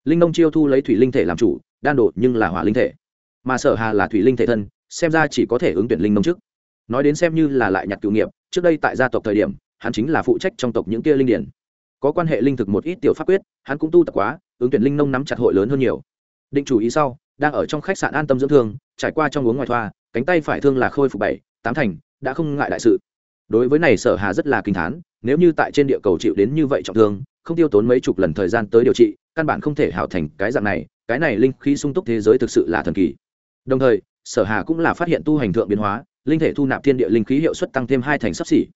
Linh nông chiêu thu lấy thủy linh thể làm chủ, đan độ nhưng là hỏa linh thể. Mà sở hà là thủy linh thể thân, xem ra chỉ có thể ứng tuyển linh nông trước nói đến xem như là lại nhặt cựu nghiệp, trước đây tại gia tộc thời điểm, hắn chính là phụ trách trong tộc những kia linh điển. Có quan hệ linh thực một ít tiểu pháp quyết, hắn cũng tu tập quá, ứng tuyển linh nông nắm chặt hội lớn hơn nhiều. Định chủ ý sau, đang ở trong khách sạn an tâm dưỡng thương, trải qua trong uống ngoài thoa, cánh tay phải thương là khôi phục bảy, tám thành, đã không ngại đại sự. Đối với này sở hà rất là kinh thán nếu như tại trên địa cầu chịu đến như vậy trọng thương, không tiêu tốn mấy chục lần thời gian tới điều trị, căn bản không thể hảo thành cái dạng này, cái này linh khí sung túc thế giới thực sự là thần kỳ. Đồng thời, sở hà cũng là phát hiện tu hành thượng biến hóa, linh thể thu nạp thiên địa linh khí hiệu suất tăng thêm hai thành sắp xỉ.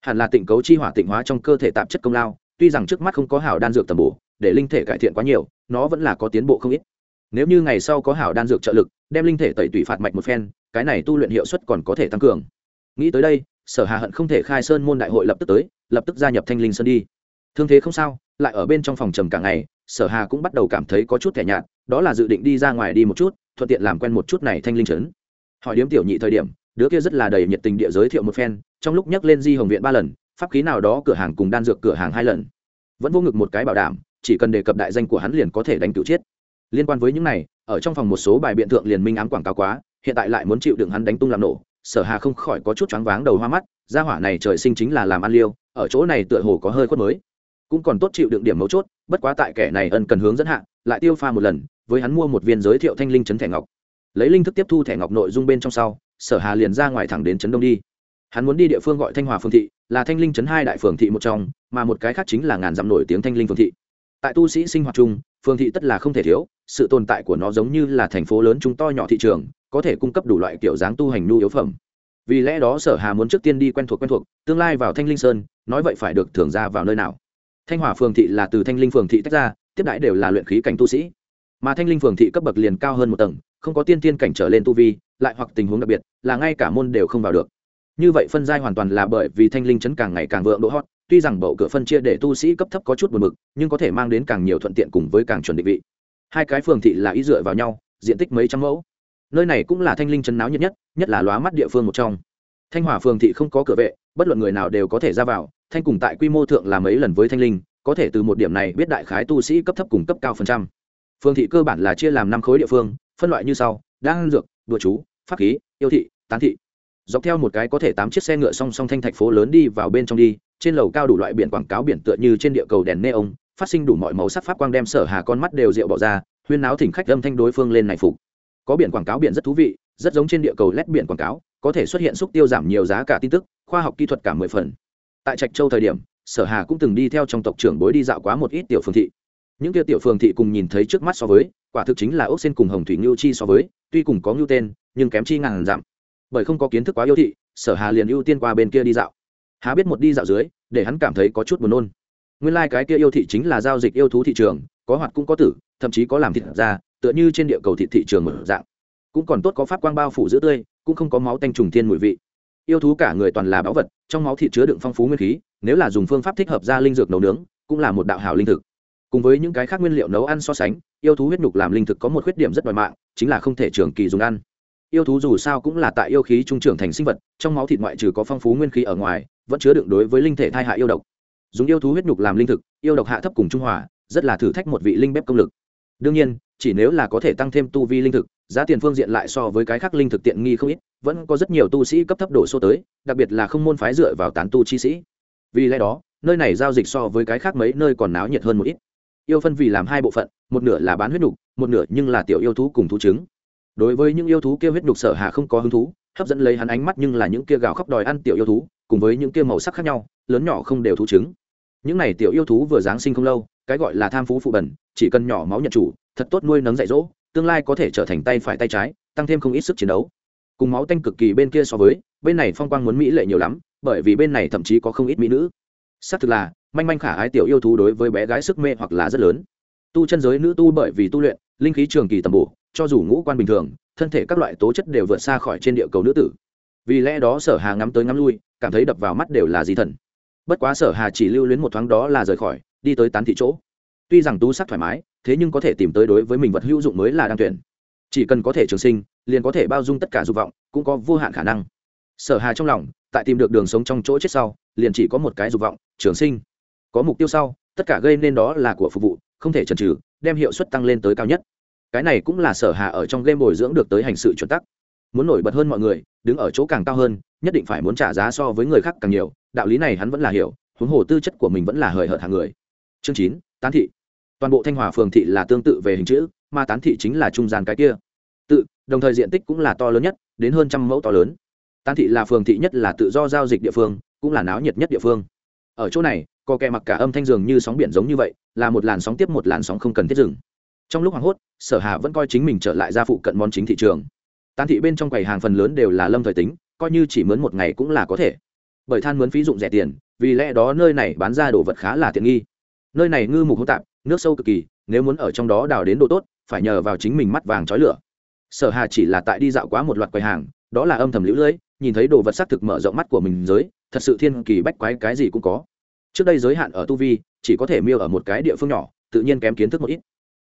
Hẳn là tịnh cấu chi hỏa tịnh hóa trong cơ thể tạp chất công lao, tuy rằng trước mắt không có hảo đan dược tầm bổ, để linh thể cải thiện quá nhiều, nó vẫn là có tiến bộ không ít. Nếu như ngày sau có hảo đan dược trợ lực, đem linh thể tẩy tủy phạt mạch một phen, cái này tu luyện hiệu suất còn có thể tăng cường. Nghĩ tới đây sở hà hận không thể khai sơn môn đại hội lập tức tới, lập tức gia nhập thanh linh sơn đi. Thương thế không sao, lại ở bên trong phòng trầm cả ngày, sở hà cũng bắt đầu cảm thấy có chút thẻ nhạt, đó là dự định đi ra ngoài đi một chút, thuận tiện làm quen một chút này thanh linh trấn. Hỏi điếm tiểu nhị thời điểm, đứa kia rất là đầy nhiệt tình địa giới thiệu một phen, trong lúc nhắc lên di hồng viện ba lần, pháp khí nào đó cửa hàng cùng đan dược cửa hàng hai lần. Vẫn vô ngực một cái bảo đảm, chỉ cần đề cập đại danh của hắn liền có thể đánh cựu chết. Liên quan với những này, ở trong phòng một số bài biện thượng liền minh ám quảng cáo quá, hiện tại lại muốn chịu đựng hắn đánh tung làm nổ sở hà không khỏi có chút choáng váng đầu hoa mắt, gia hỏa này trời sinh chính là làm ăn liêu, ở chỗ này tựa hồ có hơi khuất mới. Cũng còn tốt chịu đựng điểm mấu chốt, bất quá tại kẻ này ân cần hướng dẫn hạ, lại tiêu pha một lần, với hắn mua một viên giới thiệu thanh linh chấn thẻ ngọc. Lấy linh thức tiếp thu thẻ ngọc nội dung bên trong sau, sở hà liền ra ngoài thẳng đến trấn đông đi. Hắn muốn đi địa phương gọi thanh hòa phương thị, là thanh linh chấn hai đại phường thị một trong, mà một cái khác chính là ngàn dặm nổi tiếng thanh linh phương thị tại tu sĩ sinh hoạt chung, phương thị tất là không thể thiếu, sự tồn tại của nó giống như là thành phố lớn chúng to nhỏ thị trường, có thể cung cấp đủ loại kiểu dáng tu hành nhu yếu phẩm. Vì lẽ đó sở hà muốn trước tiên đi quen thuộc quen thuộc, tương lai vào thanh linh sơn, nói vậy phải được thưởng ra vào nơi nào? Thanh hòa phường thị là từ thanh linh phường thị tách ra, tiếp đãi đều là luyện khí cảnh tu sĩ. Mà thanh linh phường thị cấp bậc liền cao hơn một tầng, không có tiên tiên cảnh trở lên tu vi, lại hoặc tình huống đặc biệt, là ngay cả môn đều không vào được. Như vậy phân giai hoàn toàn là bởi vì thanh linh chấn càng ngày càng vượng độ hot tuy rằng bậu cửa phân chia để tu sĩ cấp thấp có chút buồn mực, nhưng có thể mang đến càng nhiều thuận tiện cùng với càng chuẩn định vị. Hai cái phường thị là ý dựa vào nhau, diện tích mấy trăm mẫu. Nơi này cũng là thanh linh chân náo nhiệt nhất nhất là lóa mắt địa phương một trong. Thanh hỏa phường thị không có cửa vệ, bất luận người nào đều có thể ra vào, thanh cùng tại quy mô thượng là mấy lần với thanh linh, có thể từ một điểm này biết đại khái tu sĩ cấp thấp cùng cấp cao phần trăm. Phường thị cơ bản là chia làm năm khối địa phương, phân loại như sau đang dược đùa chú, pháp khí, yêu thị, tán thị dọc theo một cái có thể tám chiếc xe ngựa song song thanh thạch phố lớn đi vào bên trong đi, trên lầu cao đủ loại biển quảng cáo biển tựa như trên địa cầu đèn neon, phát sinh đủ mọi màu sắc pháp quang đem sở hà con mắt đều rượu bỏ ra, huyên náo thỉnh khách âm thanh đối phương lên này phục. Có biển quảng cáo biển rất thú vị, rất giống trên địa cầu lét biển quảng cáo, có thể xuất hiện xúc tiêu giảm nhiều giá cả tin tức, khoa học kỹ thuật cả mười phần. Tại trạch châu thời điểm, sở hà cũng từng đi theo trong tộc trưởng bối đi dạo quá một ít tiểu phương thị. Những kia tiểu phương thị cùng nhìn thấy trước mắt so với, quả thực chính là ốc sen cùng hồng thủy ngưu chi so với, tuy cùng có ngưu tên, nhưng kém chi ngàn giảm bởi không có kiến thức quá yêu thị, sở hà liền ưu tiên qua bên kia đi dạo. Há biết một đi dạo dưới, để hắn cảm thấy có chút buồn nôn. Nguyên lai、like、cái kia yêu thị chính là giao dịch yêu thú thị trường, có hoạt cũng có tử, thậm chí có làm thịt ra, tựa như trên địa cầu thị thị trường mở dạng. Cũng còn tốt có pháp quang bao phủ giữ tươi, cũng không có máu tanh trùng thiên mùi vị. Yêu thú cả người toàn là báu vật, trong máu thịt chứa đựng phong phú nguyên khí, nếu là dùng phương pháp thích hợp ra linh dược nấu nướng, cũng là một đạo hào linh thực. Cùng với những cái khác nguyên liệu nấu ăn so sánh, yêu thú huyết nhục làm linh thực có một khuyết điểm rất đòi mạng, chính là không thể trường kỳ dùng ăn yêu thú dù sao cũng là tại yêu khí trung trưởng thành sinh vật, trong máu thịt ngoại trừ có phong phú nguyên khí ở ngoài, vẫn chứa đựng đối với linh thể thai hạ yêu độc. Dùng yêu thú huyết nhục làm linh thực, yêu độc hạ thấp cùng trung hòa, rất là thử thách một vị linh bếp công lực. Đương nhiên, chỉ nếu là có thể tăng thêm tu vi linh thực, giá tiền phương diện lại so với cái khác linh thực tiện nghi không ít, vẫn có rất nhiều tu sĩ cấp thấp đổ số tới, đặc biệt là không môn phái dựa vào tán tu chi sĩ. Vì lẽ đó, nơi này giao dịch so với cái khác mấy nơi còn náo nhiệt hơn một ít. Yêu phân vì làm hai bộ phận, một nửa là bán huyết nhục, một nửa nhưng là tiểu yêu thú cùng thú trứng đối với những yêu thú kia huyết nhục sở hạ không có hứng thú, hấp dẫn lấy hắn ánh mắt nhưng là những kia gào khóc đòi ăn tiểu yêu thú, cùng với những kia màu sắc khác nhau, lớn nhỏ không đều thú trứng. Những này tiểu yêu thú vừa giáng sinh không lâu, cái gọi là tham phú phụ bẩn, chỉ cần nhỏ máu nhận chủ, thật tốt nuôi nấng dạy dỗ, tương lai có thể trở thành tay phải tay trái, tăng thêm không ít sức chiến đấu. Cùng máu tanh cực kỳ bên kia so với, bên này phong quang muốn mỹ lệ nhiều lắm, bởi vì bên này thậm chí có không ít mỹ nữ. Xác thực là, manh manh khả ái tiểu yêu thú đối với bé gái sức mê hoặc là rất lớn. Tu chân giới nữ tu bởi vì tu luyện, linh khí trường kỳ tầm bổ cho dù ngũ quan bình thường, thân thể các loại tố chất đều vượt xa khỏi trên địa cầu nữ tử. Vì lẽ đó sở hà ngắm tới ngắm lui, cảm thấy đập vào mắt đều là di thần. Bất quá sở hà chỉ lưu luyến một thoáng đó là rời khỏi, đi tới tán thị chỗ. Tuy rằng tú sắc thoải mái, thế nhưng có thể tìm tới đối với mình vật hữu dụng mới là đang tuyển. Chỉ cần có thể trường sinh, liền có thể bao dung tất cả dục vọng, cũng có vô hạn khả năng. Sở hà trong lòng, tại tìm được đường sống trong chỗ chết sau, liền chỉ có một cái dục vọng, trường sinh. Có mục tiêu sau, tất cả gây nên đó là của phục vụ, không thể chần trừ đem hiệu suất tăng lên tới cao nhất cái này cũng là sở hà ở trong game bồi dưỡng được tới hành sự chuẩn tắc. Muốn nổi bật hơn mọi người, đứng ở chỗ càng cao hơn, nhất định phải muốn trả giá so với người khác càng nhiều, đạo lý này hắn vẫn là hiểu, huống hồ tư chất của mình vẫn là hời hợt hàng người. Chương chín, tán thị. Toàn bộ thanh hòa phường thị là tương tự về hình chữ, mà tán thị chính là trung gian cái kia. Tự, đồng thời diện tích cũng là to lớn nhất, đến hơn trăm mẫu to lớn. Tán thị là phường thị nhất là tự do giao dịch địa phương, cũng là náo nhiệt nhất địa phương. Ở chỗ này, có kẻ mặc cả âm thanh dường như sóng biển giống như vậy, là một làn sóng tiếp một làn sóng không cần thiết dừng trong lúc hoảng hốt, sở hà vẫn coi chính mình trở lại ra phụ cận món chính thị trường. Tán thị bên trong quầy hàng phần lớn đều là lâm thời tính, coi như chỉ mướn một ngày cũng là có thể. Bởi than mướn phí dụng rẻ tiền, vì lẽ đó nơi này bán ra đồ vật khá là tiện nghi. Nơi này ngư mục hỗn tạp, nước sâu cực kỳ, nếu muốn ở trong đó đào đến độ tốt, phải nhờ vào chính mình mắt vàng trói lửa. Sở hà chỉ là tại đi dạo quá một loạt quầy hàng, đó là âm thầm lũ lưỡi nhìn thấy đồ vật xác thực mở rộng mắt của mình giới, thật sự thiên kỳ bách quái cái gì cũng có. Trước đây giới hạn ở tu vi, chỉ có thể miêu ở một cái địa phương nhỏ, tự nhiên kém kiến thức một ít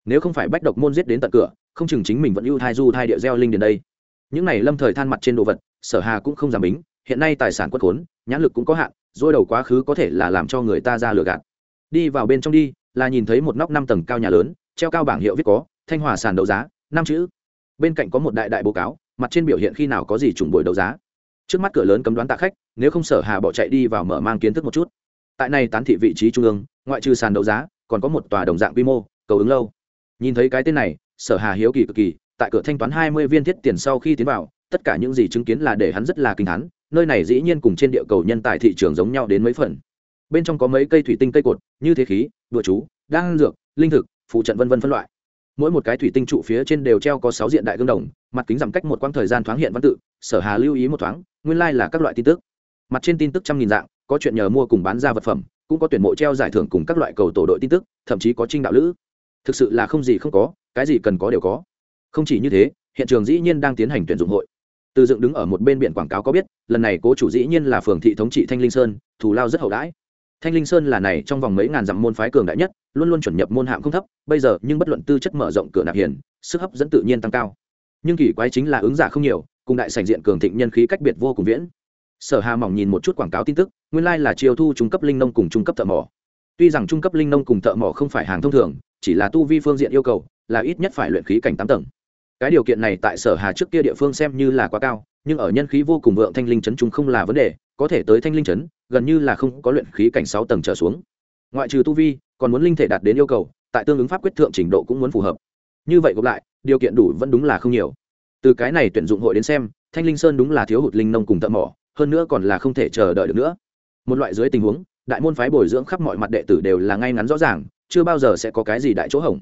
nếu không phải bách độc môn giết đến tận cửa, không chừng chính mình vẫn ưu thai du thai địa gieo linh đến đây. Những này lâm thời than mặt trên đồ vật, sở hà cũng không giảm bính, hiện nay tài sản quất khốn, nhãn lực cũng có hạn, dôi đầu quá khứ có thể là làm cho người ta ra lừa gạt. Đi vào bên trong đi, là nhìn thấy một nóc năm tầng cao nhà lớn, treo cao bảng hiệu viết có, thanh hòa sàn đấu giá, năm chữ. Bên cạnh có một đại đại báo cáo, mặt trên biểu hiện khi nào có gì trùng buổi đấu giá. Trước mắt cửa lớn cấm đoán tạ khách, nếu không sở hà bỏ chạy đi vào mở mang kiến thức một chút. Tại này tán thị vị trí trung ương, ngoại trừ sàn đấu giá, còn có một tòa đồng dạng quy mô, cầu ứng lâu nhìn thấy cái tên này, sở hà hiếu kỳ cực kỳ, tại cửa thanh toán hai mươi viên thiết tiền sau khi tiến vào, tất cả những gì chứng kiến là để hắn rất là kinh hắn nơi này dĩ nhiên cùng trên địa cầu nhân tài thị trường giống nhau đến mấy phần. Bên trong có mấy cây thủy tinh cây cột, như thế khí đùa chú, đan dược, linh thực, phụ trận vân vân phân loại. Mỗi một cái thủy tinh trụ phía trên đều treo có sáu diện đại gương đồng, mặt kính giảm cách một quãng thời gian thoáng hiện văn tự, sở hà lưu ý một thoáng, nguyên lai là các loại tin tức. Mặt trên tin tức trăm nghìn dạng, có chuyện nhờ mua cùng bán ra vật phẩm, cũng có tuyển mộ treo giải thưởng cùng các loại cầu tổ đội tin tức, thậm chí có trinh đạo lữ thực sự là không gì không có, cái gì cần có đều có. Không chỉ như thế, hiện trường dĩ nhiên đang tiến hành tuyển dụng hội. Từ dựng đứng ở một bên biển quảng cáo có biết, lần này cố chủ dĩ nhiên là phường thị thống trị thanh linh sơn, thù lao rất hậu đãi. Thanh linh sơn là này trong vòng mấy ngàn dặm môn phái cường đại nhất, luôn luôn chuẩn nhập môn hạng không thấp, bây giờ nhưng bất luận tư chất mở rộng cửa nạp hiền, sức hấp dẫn tự nhiên tăng cao. Nhưng kỳ quái chính là ứng giả không nhiều, cùng đại sảnh diện cường thịnh nhân khí cách biệt vô cùng viễn. Sở hà mỏng nhìn một chút quảng cáo tin tức, nguyên lai là chiêu thu trung cấp linh nông cùng trung cấp thợ mỏ. Tuy rằng trung cấp linh nông cùng thợ mỏ không phải hàng thông thường chỉ là tu vi phương diện yêu cầu, là ít nhất phải luyện khí cảnh tám tầng. Cái điều kiện này tại sở hà trước kia địa phương xem như là quá cao, nhưng ở nhân khí vô cùng vượng thanh linh chấn trung không là vấn đề, có thể tới thanh linh chấn, gần như là không có luyện khí cảnh sáu tầng trở xuống. Ngoại trừ tu vi, còn muốn linh thể đạt đến yêu cầu, tại tương ứng pháp quyết thượng trình độ cũng muốn phù hợp. Như vậy gộp lại, điều kiện đủ vẫn đúng là không nhiều. Từ cái này tuyển dụng hội đến xem, thanh linh sơn đúng là thiếu hụt linh nông cùng thợ mỏ, hơn nữa còn là không thể chờ đợi được nữa. Một loại dưới tình huống, đại môn phái bồi dưỡng khắp mọi mặt đệ tử đều là ngay ngắn rõ ràng chưa bao giờ sẽ có cái gì đại chỗ hỏng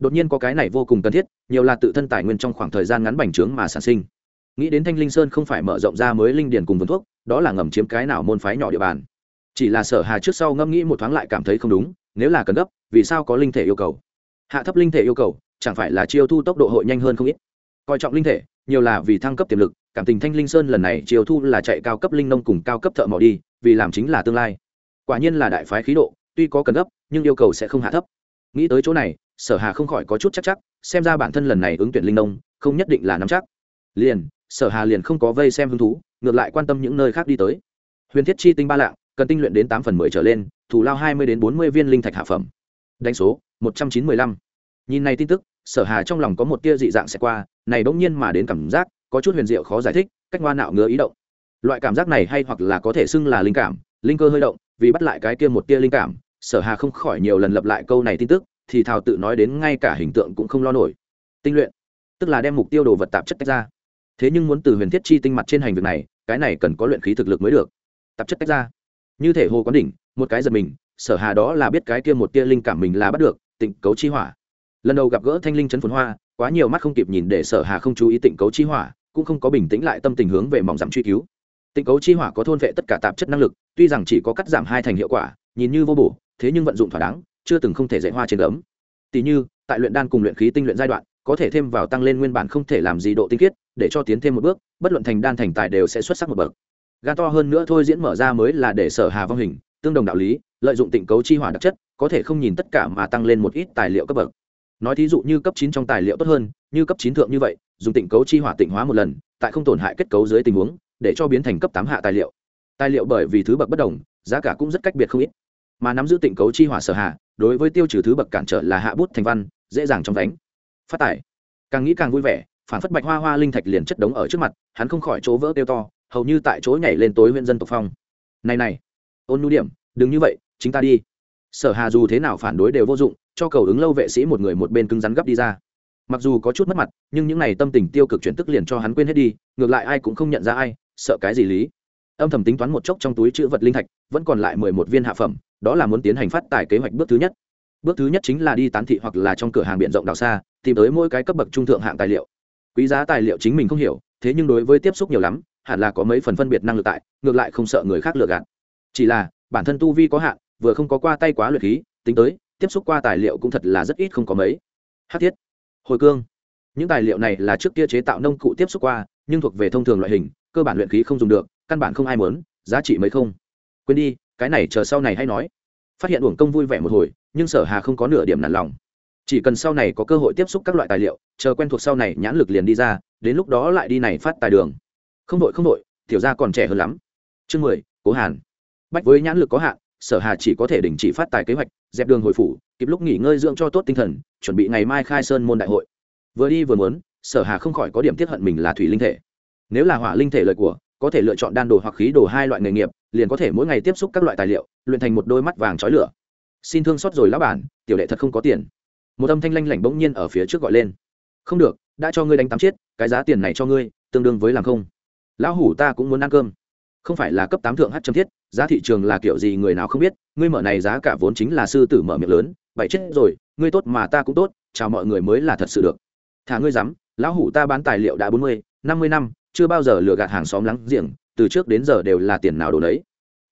đột nhiên có cái này vô cùng cần thiết, nhiều là tự thân tài nguyên trong khoảng thời gian ngắn bành trướng mà sản sinh. Nghĩ đến thanh linh sơn không phải mở rộng ra mới linh điền cùng vườn thuốc, đó là ngầm chiếm cái nào môn phái nhỏ địa bàn. Chỉ là sở hà trước sau ngẫm nghĩ một thoáng lại cảm thấy không đúng, nếu là cần gấp, vì sao có linh thể yêu cầu? Hạ thấp linh thể yêu cầu, chẳng phải là chiêu thu tốc độ hội nhanh hơn không ít? Coi trọng linh thể, nhiều là vì thăng cấp tiềm lực, cảm tình thanh linh sơn lần này chiêu thu là chạy cao cấp linh nông cùng cao cấp thợ mỏ đi, vì làm chính là tương lai. Quả nhiên là đại phái khí độ tuy có cần gấp, nhưng yêu cầu sẽ không hạ thấp. Nghĩ tới chỗ này, sở hà không khỏi có chút chắc chắc, xem ra bản thân lần này ứng tuyển linh nông, không nhất định là nắm chắc. Liền, sở hà liền không có vây xem hứng thú, ngược lại quan tâm những nơi khác đi tới. Huyền thiết chi tinh ba lạng, cần tinh luyện đến tám phần mười trở lên thủ lao hai mươi đến bốn mươi viên linh thạch hạ phẩm. Đánh số, một trăm chín mươi lăm. Nhìn này tin tức, sở hà trong lòng có một tia dị dạng sẽ qua, này bỗng nhiên mà đến cảm giác, có chút huyền diệu khó giải thích, cách ngoan nạo ngứa ý động. Loại cảm giác này hay hoặc là có thể xưng là linh cảm, linh cơ hơi động vì bắt lại cái kia một tia linh cảm, sở hà không khỏi nhiều lần lặp lại câu này tin tức, thì thào tự nói đến ngay cả hình tượng cũng không lo nổi. Tinh luyện, tức là đem mục tiêu đồ vật tạp chất tách ra. Thế nhưng muốn từ huyền thiết chi tinh mặt trên hành việc này, cái này cần có luyện khí thực lực mới được. Tạp chất tách ra. Như thể hồ quán đỉnh, một cái giật mình, sở hà đó là biết cái kia một tia linh cảm mình là bắt được, tịnh cấu chi hỏa. Lần đầu gặp gỡ thanh linh trấn phồn hoa, quá nhiều mắt không kịp nhìn để sở hà không chú ý tịnh cấu chi hỏa, cũng không có bình tĩnh lại tâm tình hướng về mỏng giảm truy cứu tịnh cấu chi hỏa có thôn vệ tất cả tạp chất năng lực, tuy rằng chỉ có cắt giảm hai thành hiệu quả, nhìn như vô bổ, thế nhưng vận dụng thỏa đáng, chưa từng không thể dạy hoa trên gấm. Tỷ như, tại luyện đan cùng luyện khí tinh luyện giai đoạn, có thể thêm vào tăng lên nguyên bản không thể làm gì độ tinh khiết, để cho tiến thêm một bước, bất luận thành đan thành tài đều sẽ xuất sắc một bậc. Gan to hơn nữa thôi diễn mở ra mới là để sở hà vong hình, tương đồng đạo lý, lợi dụng tịnh cấu chi hỏa đặc chất, có thể không nhìn tất cả mà tăng lên một ít tài liệu cấp bậc. Nói thí dụ như cấp chín trong tài liệu tốt hơn, như cấp chín thượng như vậy, dùng tịnh cấu chi hỏa tịnh hóa một lần, tại không tổn hại kết cấu dưới tình huống để cho biến thành cấp tám hạ tài liệu. Tài liệu bởi vì thứ bậc bất đồng, giá cả cũng rất cách biệt không ít. Mà nắm giữ tịnh cấu chi hỏa sở hạ, đối với tiêu trừ thứ bậc cản trở là hạ bút thành văn, dễ dàng trong đánh phát tải càng nghĩ càng vui vẻ, phản phất bạch hoa hoa linh thạch liền chất đống ở trước mặt, hắn không khỏi chỗ vỡ tiêu to, hầu như tại chỗ nhảy lên tối huyện dân tộc phong. Này này, ôn nhu điểm, đừng như vậy, chính ta đi. Sở hà dù thế nào phản đối đều vô dụng, cho cầu ứng lâu vệ sĩ một người một bên cứng rắn gấp đi ra. Mặc dù có chút mất mặt, nhưng những này tâm tình tiêu cực chuyển tức liền cho hắn quên hết đi, ngược lại ai cũng không nhận ra ai sợ cái gì lý? Âm thầm tính toán một chốc trong túi chữ vật linh thạch, vẫn còn lại mười một viên hạ phẩm, đó là muốn tiến hành phát tài kế hoạch bước thứ nhất. Bước thứ nhất chính là đi tán thị hoặc là trong cửa hàng biện rộng đào xa, tìm tới mỗi cái cấp bậc trung thượng hạng tài liệu. Quý giá tài liệu chính mình không hiểu, thế nhưng đối với tiếp xúc nhiều lắm, hẳn là có mấy phần phân biệt năng lực tại, ngược lại không sợ người khác lừa gạt. Chỉ là, bản thân tu vi có hạn, vừa không có qua tay quá luyện khí, tính tới, tiếp xúc qua tài liệu cũng thật là rất ít không có mấy. Hát thiết, hồi cương. Những tài liệu này là trước kia chế tạo nông cụ tiếp xúc qua, nhưng thuộc về thông thường loại hình cơ bản luyện khí không dùng được, căn bản không ai muốn, giá trị mấy không. Quên đi, cái này chờ sau này hay nói. Phát hiện uổng công vui vẻ một hồi, nhưng sở hà không có nửa điểm nản lòng. Chỉ cần sau này có cơ hội tiếp xúc các loại tài liệu, chờ quen thuộc sau này nhãn lực liền đi ra, đến lúc đó lại đi này phát tài đường. Không đội không đội, tiểu gia còn trẻ hơn lắm. Chương mười, cố hàn. Bách với nhãn lực có hạn, sở hà chỉ có thể đình chỉ phát tài kế hoạch, dẹp đường hồi phủ, kịp lúc nghỉ ngơi dưỡng cho tốt tinh thần, chuẩn bị ngày mai khai sơn môn đại hội. Vừa đi vừa muốn, sở hà không khỏi có điểm tiết hận mình là thủy linh thể nếu là hỏa linh thể lợi của, có thể lựa chọn đan đồ hoặc khí đồ hai loại nghề nghiệp, liền có thể mỗi ngày tiếp xúc các loại tài liệu, luyện thành một đôi mắt vàng chói lửa. Xin thương xót rồi lão bản, tiểu đệ thật không có tiền. Một âm thanh lanh lảnh bỗng nhiên ở phía trước gọi lên. Không được, đã cho ngươi đánh tám chết cái giá tiền này cho ngươi, tương đương với làm không. Lão hủ ta cũng muốn ăn cơm. Không phải là cấp tám thượng hát châm thiết, giá thị trường là kiểu gì người nào không biết, ngươi mở này giá cả vốn chính là sư tử mở miệng lớn vậy chết rồi, ngươi tốt mà ta cũng tốt, chào mọi người mới là thật sự được. Thả ngươi dám, lão hủ ta bán tài liệu đã bốn mươi, năm mươi năm chưa bao giờ lừa gạt hàng xóm lắng giềng, từ trước đến giờ đều là tiền nào đồ đấy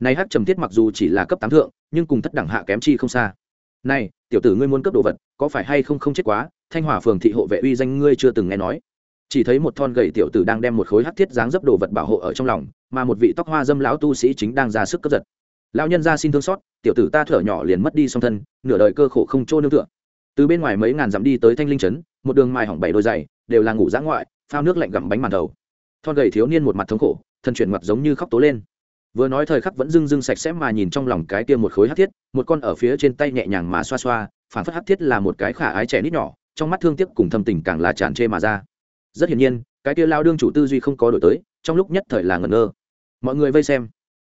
này hát trầm thiết mặc dù chỉ là cấp tám thượng, nhưng cùng thất đẳng hạ kém chi không xa. Này, tiểu tử ngươi muốn cấp đồ vật, có phải hay không không chết quá, thanh hòa phường thị hộ vệ uy danh ngươi chưa từng nghe nói. Chỉ thấy một thon gầy tiểu tử đang đem một khối hắc thiết dáng dấp đồ vật bảo hộ ở trong lòng, mà một vị tóc hoa dâm lão tu sĩ chính đang ra sức cướp giật. Lão nhân ra xin thương xót, tiểu tử ta thở nhỏ liền mất đi song thân, nửa đời cơ khổ không trô nương tựa. Từ bên ngoài mấy ngàn dặm đi tới thanh linh trấn, một đường mài hỏng bảy đôi giày, đều là ngủ dã ngoại, phao nước lạnh gặm bánh màn đầu thon gầy thiếu niên một mặt thống khổ, thân chuyển mặt giống như khóc tố lên. Vừa nói thời khắc vẫn dưng dưng sạch sẽ mà nhìn trong lòng cái kia một khối hát thiết, một con ở phía trên tay nhẹ nhàng mà xoa xoa phản phất hát thiết là một cái khả ái trẻ nít nhỏ, trong mắt thương tiếc cùng thâm tình càng là tràn trê mà ra. Rất hiển nhiên, cái kia lao đương chủ tư duy không có đổi tới, trong lúc nhất thời là ngẩn ngơ. Mọi người vây xem.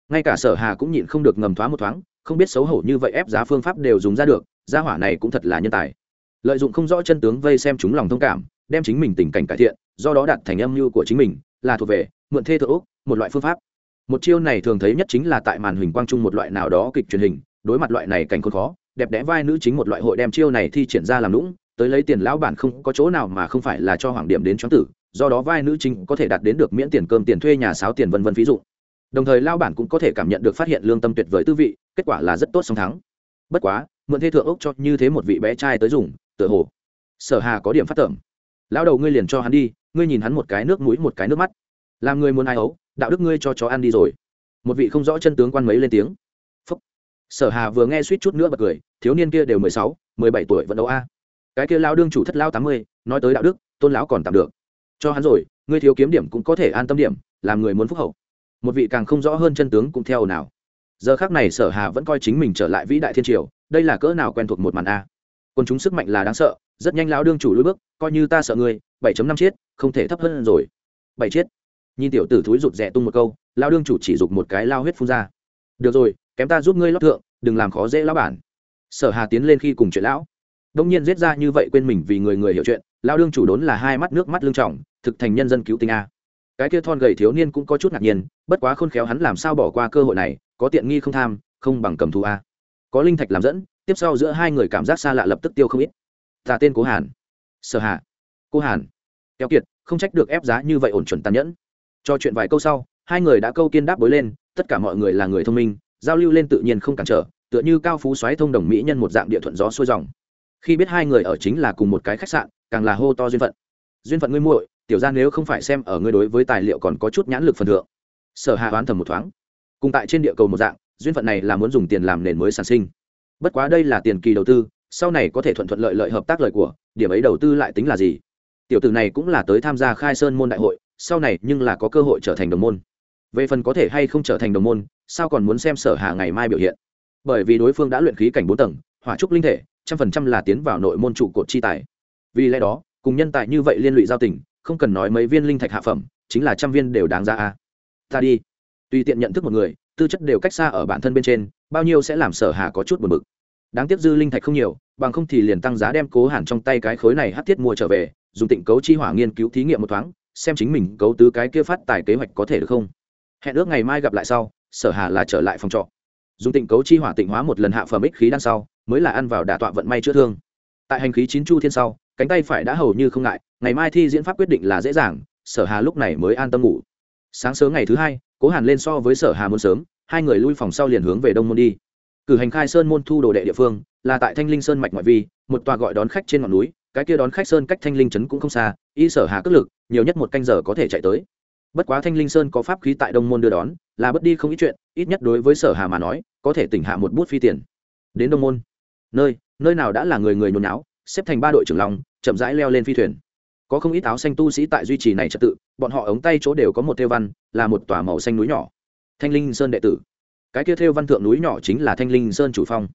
Ngay cả sở hà cũng nhịn không được ngầm thoáng một thoáng, không biết xấu hổ như vậy ép giá phương pháp đều dùng ra được, gia hỏa này cũng thật là nhân tài. Lợi dụng không rõ chân tướng vây xem chúng lòng thông cảm, đem chính mình tình cảnh cải thiện, do đó đạt thành âm mưu của chính mình là thuộc về mượn thê thượng úc, một loại phương pháp. Một chiêu này thường thấy nhất chính là tại màn hình quang trung một loại nào đó kịch truyền hình, đối mặt loại này cảnh khốn khó, đẹp đẽ vai nữ chính một loại hội đem chiêu này thi triển ra làm lũng, tới lấy tiền lão bản không có chỗ nào mà không phải là cho hoàng điểm đến choáng tử, do đó vai nữ chính có thể đạt đến được miễn tiền cơm, tiền thuê nhà, sáo tiền vân vân ví dụ đồng thời lao bản cũng có thể cảm nhận được phát hiện lương tâm tuyệt vời tư vị, kết quả là rất tốt song thắng. Bất quá, mượn thê thượng ốc cho như thế một vị bé trai tới dùng, tựa hồ, sở hà có điểm phát tởm. Lão đầu ngươi liền cho hắn đi ngươi nhìn hắn một cái nước mũi một cái nước mắt. Làm người muốn ai ấu, đạo đức ngươi cho chó ăn đi rồi. Một vị không rõ chân tướng quan mấy lên tiếng. Phúc. sở hà vừa nghe suýt chút nữa bật cười, thiếu niên kia đều mười sáu, mười bảy tuổi vẫn đấu a. Cái kia lao đương chủ thất lao tám mươi, nói tới đạo đức, tôn lão còn tạm được. Cho hắn rồi, ngươi thiếu kiếm điểm cũng có thể an tâm điểm, làm người muốn phúc hậu. Một vị càng không rõ hơn chân tướng cũng theo nào. Giờ khác này sở hà vẫn coi chính mình trở lại vĩ đại thiên triều, đây là cỡ nào quen thuộc một màn a. Quân chúng sức mạnh là đáng sợ rất nhanh lão đương chủ lối bước, coi như ta sợ ngươi, bảy năm chết không thể thấp hơn rồi. Bảy chết nhìn tiểu tử thúi rụt rẻ tung một câu, lão đương chủ chỉ dục một cái lao huyết phun ra. Được rồi, kém ta giúp ngươi lót thượng, đừng làm khó dễ lão bản. Sở hà tiến lên khi cùng chuyện lão. Đông nhiên giết ra như vậy quên mình vì người người hiểu chuyện lao đương chủ đốn là hai mắt nước mắt lương trọng, thực thành nhân dân cứu tinh a. Cái kia thon gầy thiếu niên cũng có chút ngạc nhiên, bất quá khôn khéo hắn làm sao bỏ qua cơ hội này, có tiện nghi không tham, không bằng cầm thú a. Có linh thạch làm dẫn, tiếp sau giữa hai người cảm giác xa lạ lập tức tiêu không ít ta tên cố hàn sở hà cô hàn kéo kiệt không trách được ép giá như vậy ổn chuẩn tàn nhẫn cho chuyện vài câu sau hai người đã câu kiên đáp bối lên tất cả mọi người là người thông minh giao lưu lên tự nhiên không cản trở tựa như cao phú xoáy thông đồng mỹ nhân một dạng địa thuận gió xuôi dòng khi biết hai người ở chính là cùng một cái khách sạn càng là hô to duyên phận duyên phận ngươi muội tiểu ra nếu không phải xem ở ngươi đối với tài liệu còn có chút nhãn lực phần thượng sở hạ oán thầm một thoáng cùng tại trên địa cầu một dạng duyên phận này là muốn dùng tiền làm nền mới sản sinh bất quá đây là tiền kỳ đầu tư sau này có thể thuận thuận lợi lợi hợp tác lợi của, điểm ấy đầu tư lại tính là gì? Tiểu tử này cũng là tới tham gia khai sơn môn đại hội, sau này nhưng là có cơ hội trở thành đồng môn. Về phần có thể hay không trở thành đồng môn, sao còn muốn xem sở hà ngày mai biểu hiện? Bởi vì đối phương đã luyện khí cảnh bốn tầng, hỏa trúc linh thể, trăm phần trăm là tiến vào nội môn trụ cột chi tài. Vì lẽ đó, cùng nhân tài như vậy liên lụy giao tình, không cần nói mấy viên linh thạch hạ phẩm, chính là trăm viên đều đáng ra a. Ta đi. Tùy tiện nhận thức một người, tư chất đều cách xa ở bản thân bên trên, bao nhiêu sẽ làm sở hà có chút buồn bực đáng tiếc dư linh thạch không nhiều, bằng không thì liền tăng giá đem cố hẳn trong tay cái khối này hát thiết mua trở về, dùng tịnh cấu chi hỏa nghiên cứu thí nghiệm một thoáng, xem chính mình cấu tứ cái kia phát tài kế hoạch có thể được không. Hẹn ước ngày mai gặp lại sau, sở hà là trở lại phòng trọ. Dùng tịnh cấu chi hỏa tịnh hóa một lần hạ phẩm ích khí đằng sau, mới là ăn vào đả tọa vận may chữa thương. Tại hành khí chín chu thiên sau, cánh tay phải đã hầu như không ngại, ngày mai thi diễn pháp quyết định là dễ dàng, sở hà lúc này mới an tâm ngủ. Sáng sớm ngày thứ hai, cố hàn lên so với sở hà muốn sớm, hai người lui phòng sau liền hướng về đông môn đi cử hành khai sơn môn thu đồ đệ địa phương, là tại thanh linh sơn mạch ngoại vi, một tòa gọi đón khách trên ngọn núi, cái kia đón khách sơn cách thanh linh trấn cũng không xa, y sở hà cất lực, nhiều nhất một canh giờ có thể chạy tới. Bất quá thanh linh sơn có pháp khí tại đông môn đưa đón, là bất đi không ít chuyện, ít nhất đối với sở hà mà nói, có thể tỉnh hạ một bút phi tiền. Đến đông môn. Nơi nơi nào đã là người người nhốn náo xếp thành ba đội trưởng lòng chậm rãi leo lên phi thuyền. Có không ít áo xanh tu sĩ tại duy trì này trật tự, bọn họ ống tay chỗ đều có một theo văn, là một tòa màu xanh núi nhỏ. Thanh linh sơn đệ tử cái kia theo văn thượng núi nhỏ chính là thanh linh sơn chủ phong.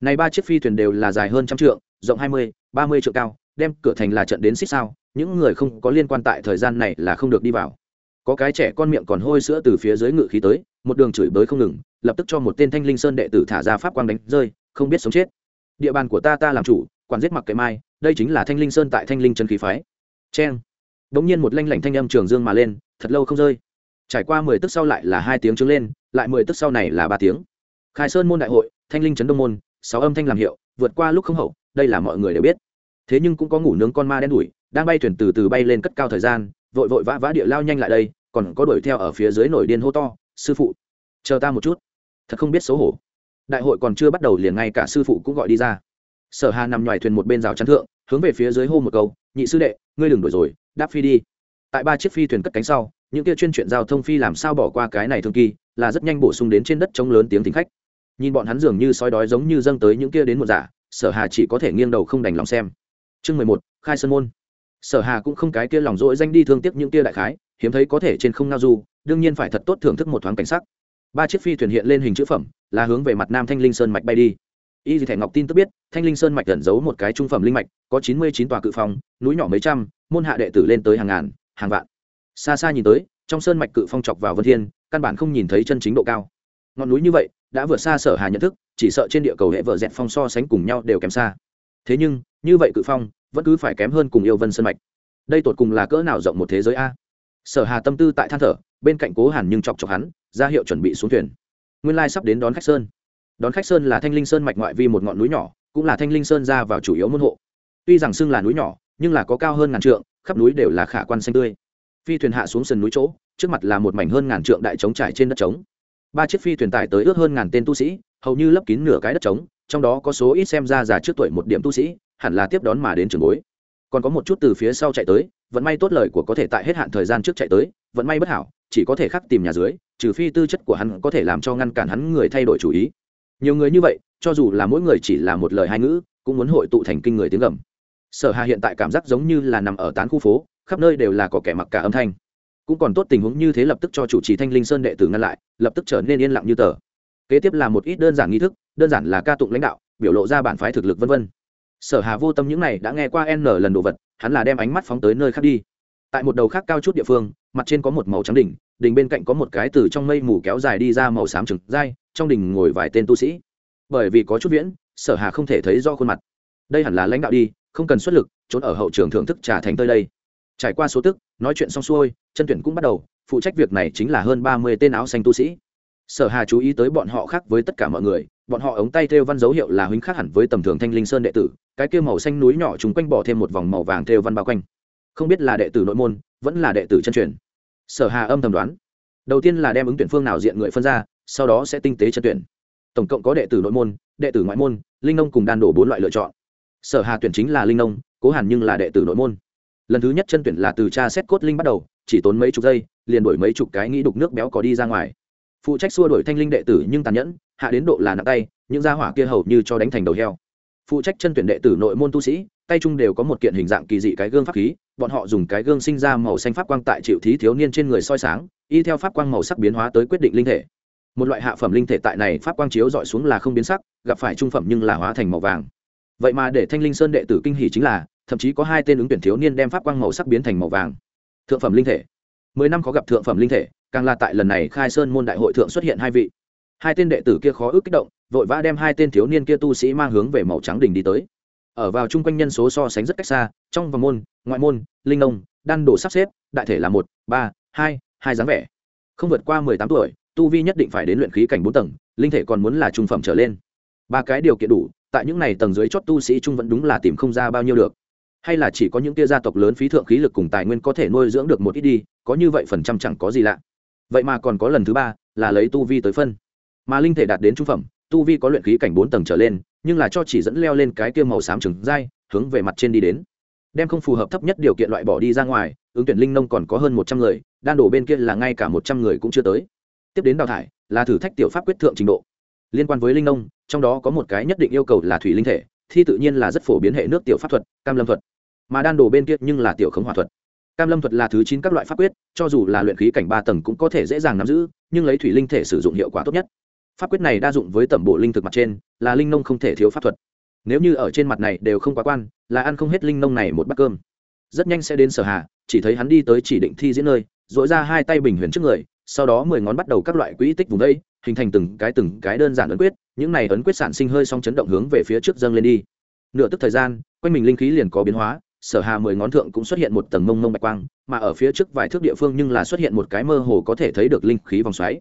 Này ba chiếc phi thuyền đều là dài hơn trăm trượng, rộng hai mươi, ba mươi trượng cao, đem cửa thành là trận đến xích sao, những người không có liên quan tại thời gian này là không được đi vào. Có cái trẻ con miệng còn hôi sữa từ phía dưới ngự khí tới, một đường chửi bới không ngừng, lập tức cho một tên thanh linh sơn đệ tử thả ra pháp quang đánh rơi, không biết sống chết. Địa bàn của ta ta làm chủ, quản giết mặc cái mai, đây chính là thanh linh sơn tại thanh linh chân khí phái. Cheng. Đ nhiên một lanh lảnh thanh âm trường dương mà lên, thật lâu không rơi trải qua mười tức sau lại là hai tiếng trứng lên, lại mười tức sau này là ba tiếng. Khai sơn môn đại hội, thanh linh trấn đông môn, sáu âm thanh làm hiệu, vượt qua lúc không hậu, đây là mọi người đều biết. Thế nhưng cũng có ngủ nướng con ma đen đủi đang bay thuyền từ từ bay lên cất cao thời gian, vội vội vã vã địa lao nhanh lại đây, còn có đuổi theo ở phía dưới nổi điên hô to, sư phụ, chờ ta một chút. Thật không biết xấu hổ. Đại hội còn chưa bắt đầu liền ngay cả sư phụ cũng gọi đi ra. Sở hà nằm ngoài thuyền một bên rào chắn thượng, hướng về phía dưới hô một câu, nhị sư đệ, ngươi đừng đuổi rồi, đáp phi đi. Tại ba chiếc phi thuyền cất cánh sau những kia chuyên chuyện giao thông phi làm sao bỏ qua cái này thường kỳ là rất nhanh bổ sung đến trên đất trống lớn tiếng thính khách. Nhìn bọn hắn dường như soi đói giống như dâng tới những kia đến một giả sở hà chỉ có thể nghiêng đầu không đành lòng xem. Chương mười một khai sơn môn. Sở hà cũng không cái kia lòng dỗi danh đi thương tiếc những kia đại khái hiếm thấy có thể trên không ngao du đương nhiên phải thật tốt thưởng thức một thoáng cảnh sắc. Ba chiếc phi thuyền hiện lên hình chữ phẩm là hướng về mặt nam thanh linh sơn mạch bay đi. Y thẻ ngọc tin tức biết thanh linh sơn mạch ẩn giấu một cái trung phẩm linh mạch có chín mươi chín tòa cự phòng, núi nhỏ mấy trăm môn hạ đệ tử lên tới hàng ngàn hàng vạn xa xa nhìn tới, trong sơn mạch cự phong chọc vào vân thiên, căn bản không nhìn thấy chân chính độ cao. Ngọn núi như vậy, đã vượt xa sở hà nhận thức, chỉ sợ trên địa cầu hệ vợ dẹt phong so sánh cùng nhau đều kém xa. Thế nhưng, như vậy cự phong, vẫn cứ phải kém hơn cùng yêu vân sơn mạch. Đây tột cùng là cỡ nào rộng một thế giới a? Sở hà tâm tư tại than thở, bên cạnh cố hàn nhưng chọc chọc hắn, ra hiệu chuẩn bị xuống thuyền. Nguyên lai sắp đến đón khách sơn. Đón khách sơn là thanh linh sơn mạch ngoại vi một ngọn núi nhỏ, cũng là thanh linh sơn ra vào chủ yếu môn hộ. Tuy rằng xưng là núi nhỏ, nhưng là có cao hơn ngàn trượng, khắp núi đều là khả quan xanh tươi phi thuyền hạ xuống sườn núi chỗ, trước mặt là một mảnh hơn ngàn trượng đại trống trải trên đất trống. Ba chiếc phi thuyền tải tới ước hơn ngàn tên tu sĩ, hầu như lấp kín nửa cái đất trống, trong đó có số ít xem ra già trước tuổi một điểm tu sĩ, hẳn là tiếp đón mà đến trường bối. Còn có một chút từ phía sau chạy tới, vận may tốt lời của có thể tại hết hạn thời gian trước chạy tới, vận may bất hảo, chỉ có thể khắc tìm nhà dưới, trừ phi tư chất của hắn có thể làm cho ngăn cản hắn người thay đổi chủ ý. Nhiều người như vậy, cho dù là mỗi người chỉ là một lời hai ngữ, cũng muốn hội tụ thành kinh người tiếng gầm. Sở hà hiện tại cảm giác giống như là nằm ở tán khu phố khắp nơi đều là có kẻ mặc cả âm thanh. Cũng còn tốt tình huống như thế lập tức cho chủ trì thanh linh sơn đệ tử ngăn lại, lập tức trở nên yên lặng như tờ. Kế tiếp là một ít đơn giản nghi thức, đơn giản là ca tụng lãnh đạo, biểu lộ ra bản phái thực lực vân vân. Sở hà vô tâm những này đã nghe qua n lần đồ vật, hắn là đem ánh mắt phóng tới nơi khác đi. Tại một đầu khác cao chút địa phương, mặt trên có một màu trắng đỉnh đỉnh bên cạnh có một cái từ trong mây mù kéo dài đi ra màu xám trừng dai, trong đỉnh ngồi vài tên tu sĩ. Bởi vì có chút viễn, sở hà không thể thấy do khuôn mặt. Đây hẳn là lãnh đạo đi, không cần xuất lực, trốn ở hậu trường thưởng thức trà thành tới đây trải qua số tức, nói chuyện xong xuôi, chân tuyển cũng bắt đầu, phụ trách việc này chính là hơn ba mươi tên áo xanh tu sĩ. Sở hà chú ý tới bọn họ khác với tất cả mọi người, bọn họ ống tay thêu văn dấu hiệu là huynh khác hẳn với tầm thường thanh linh sơn đệ tử, cái kia màu xanh núi nhỏ chúng quanh bỏ thêm một vòng màu vàng thêu văn bao quanh. Không biết là đệ tử nội môn, vẫn là đệ tử chân truyền. Sở hà âm thầm đoán, đầu tiên là đem ứng tuyển phương nào diện người phân ra, sau đó sẽ tinh tế chân tuyển. Tổng cộng có đệ tử nội môn, đệ tử ngoại môn, linh nông cùng đan đổ bốn loại lựa chọn. Sở hà tuyển chính là linh nông, cố hẳn nhưng là đệ tử nội môn lần thứ nhất chân tuyển là từ cha xét cốt linh bắt đầu, chỉ tốn mấy chục giây, liền đổi mấy chục cái nghĩ đục nước béo có đi ra ngoài. Phụ trách xua đổi thanh linh đệ tử nhưng tàn nhẫn, hạ đến độ là nặng tay, những gia hỏa kia hầu như cho đánh thành đầu heo. Phụ trách chân tuyển đệ tử nội môn tu sĩ, tay chung đều có một kiện hình dạng kỳ dị cái gương pháp khí, bọn họ dùng cái gương sinh ra màu xanh pháp quang tại triệu thí thiếu niên trên người soi sáng, y theo pháp quang màu sắc biến hóa tới quyết định linh thể. Một loại hạ phẩm linh thể tại này pháp quang chiếu dọi xuống là không biến sắc, gặp phải trung phẩm nhưng là hóa thành màu vàng. Vậy mà để thanh linh sơn đệ tử kinh hỉ chính là thậm chí có hai tên ứng tuyển thiếu niên đem pháp quang màu sắc biến thành màu vàng. Thượng phẩm linh thể. Mười năm có gặp thượng phẩm linh thể, càng là tại lần này khai sơn môn đại hội thượng xuất hiện hai vị. Hai tên đệ tử kia khó ước kích động, vội vã đem hai tên thiếu niên kia tu sĩ mang hướng về màu trắng đỉnh đi tới. Ở vào chung quanh nhân số so sánh rất cách xa, trong vòng môn, ngoại môn, linh nông, đan đồ sắp xếp, đại thể là một, ba, hai hai dáng vẻ. Không vượt qua mười tám tuổi, tu vi nhất định phải đến luyện khí cảnh bốn tầng, linh thể còn muốn là trung phẩm trở lên. Ba cái điều kiện đủ, tại những này tầng dưới chót tu sĩ trung vẫn đúng là tìm không ra bao nhiêu được hay là chỉ có những tia gia tộc lớn phí thượng khí lực cùng tài nguyên có thể nuôi dưỡng được một ít đi, có như vậy phần trăm chẳng có gì lạ. Vậy mà còn có lần thứ ba là lấy tu vi tới phân. Mà linh thể đạt đến trung phẩm, tu vi có luyện khí cảnh bốn tầng trở lên, nhưng là cho chỉ dẫn leo lên cái kia màu xám trừng dai hướng về mặt trên đi đến. Đem không phù hợp thấp nhất điều kiện loại bỏ đi ra ngoài, ứng tuyển linh nông còn có hơn một trăm người, đan đổ bên kia là ngay cả một trăm người cũng chưa tới. Tiếp đến đào thải, là thử thách tiểu pháp quyết thượng trình độ. Liên quan với linh nông, trong đó có một cái nhất định yêu cầu là thủy linh thể thi tự nhiên là rất phổ biến hệ nước tiểu pháp thuật, cam lâm thuật. Mà đan đồ bên kia nhưng là tiểu khống hỏa thuật. Cam lâm thuật là thứ chín các loại pháp quyết, cho dù là luyện khí cảnh ba tầng cũng có thể dễ dàng nắm giữ, nhưng lấy thủy linh thể sử dụng hiệu quả tốt nhất. Pháp quyết này đa dụng với tẩm bộ linh thực mặt trên, là linh nông không thể thiếu pháp thuật. Nếu như ở trên mặt này đều không quá quan, là ăn không hết linh nông này một bát cơm. Rất nhanh sẽ đến sở hà, chỉ thấy hắn đi tới chỉ định thi diễn nơi dội ra hai tay bình huyền trước người, sau đó mười ngón bắt đầu các loại quỹ tích vùng đây hình thành từng cái từng cái đơn giản ấn quyết, những này ấn quyết sản sinh hơi song chấn động hướng về phía trước dâng lên đi. Nửa tức thời gian, quanh mình linh khí liền có biến hóa, sở hà mười ngón thượng cũng xuất hiện một tầng mông mông bạch quang, mà ở phía trước vài thước địa phương nhưng là xuất hiện một cái mơ hồ có thể thấy được linh khí vòng xoáy.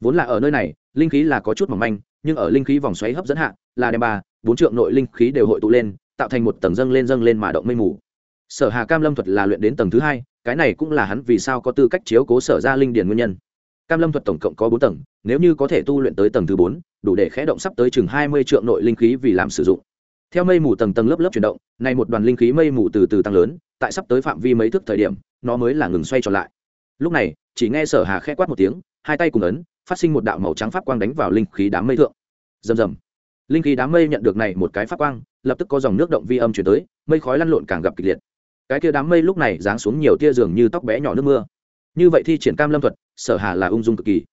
Vốn là ở nơi này, linh khí là có chút mỏng manh, nhưng ở linh khí vòng xoáy hấp dẫn hạ, là đem ba, bốn trượng nội linh khí đều hội tụ lên, tạo thành một tầng dâng lên dâng lên mà động mây mù. Sở hà cam lâm thuật là luyện đến tầng thứ hai, cái này cũng là hắn vì sao có tư cách chiếu cố sở ra linh điển nguyên nhân cam lâm thuật tổng cộng có bốn tầng, nếu như có thể tu luyện tới tầng thứ bốn, đủ để khẽ động sắp tới chừng hai mươi trượng nội linh khí vì làm sử dụng. Theo mây mù tầng tầng lớp lớp chuyển động nay một đoàn linh khí mây mù từ từ tăng lớn, tại sắp tới phạm vi mấy thước thời điểm, nó mới là ngừng xoay trở lại. Lúc này, chỉ nghe sở hà khẽ quát một tiếng, hai tay cùng ấn, phát sinh một đạo màu trắng pháp quang đánh vào linh khí đám mây thượng. Rầm rầm. Linh khí đám mây nhận được này một cái pháp quang, lập tức có dòng nước động vi âm chuyển tới, mây khói lăn lộn càng gặp kịch liệt. Cái kia đám mây lúc này giáng xuống nhiều tia dường như tóc bé nhỏ nước mưa như vậy thi triển cam lâm thuật, sở hà là ung dung cực kỳ.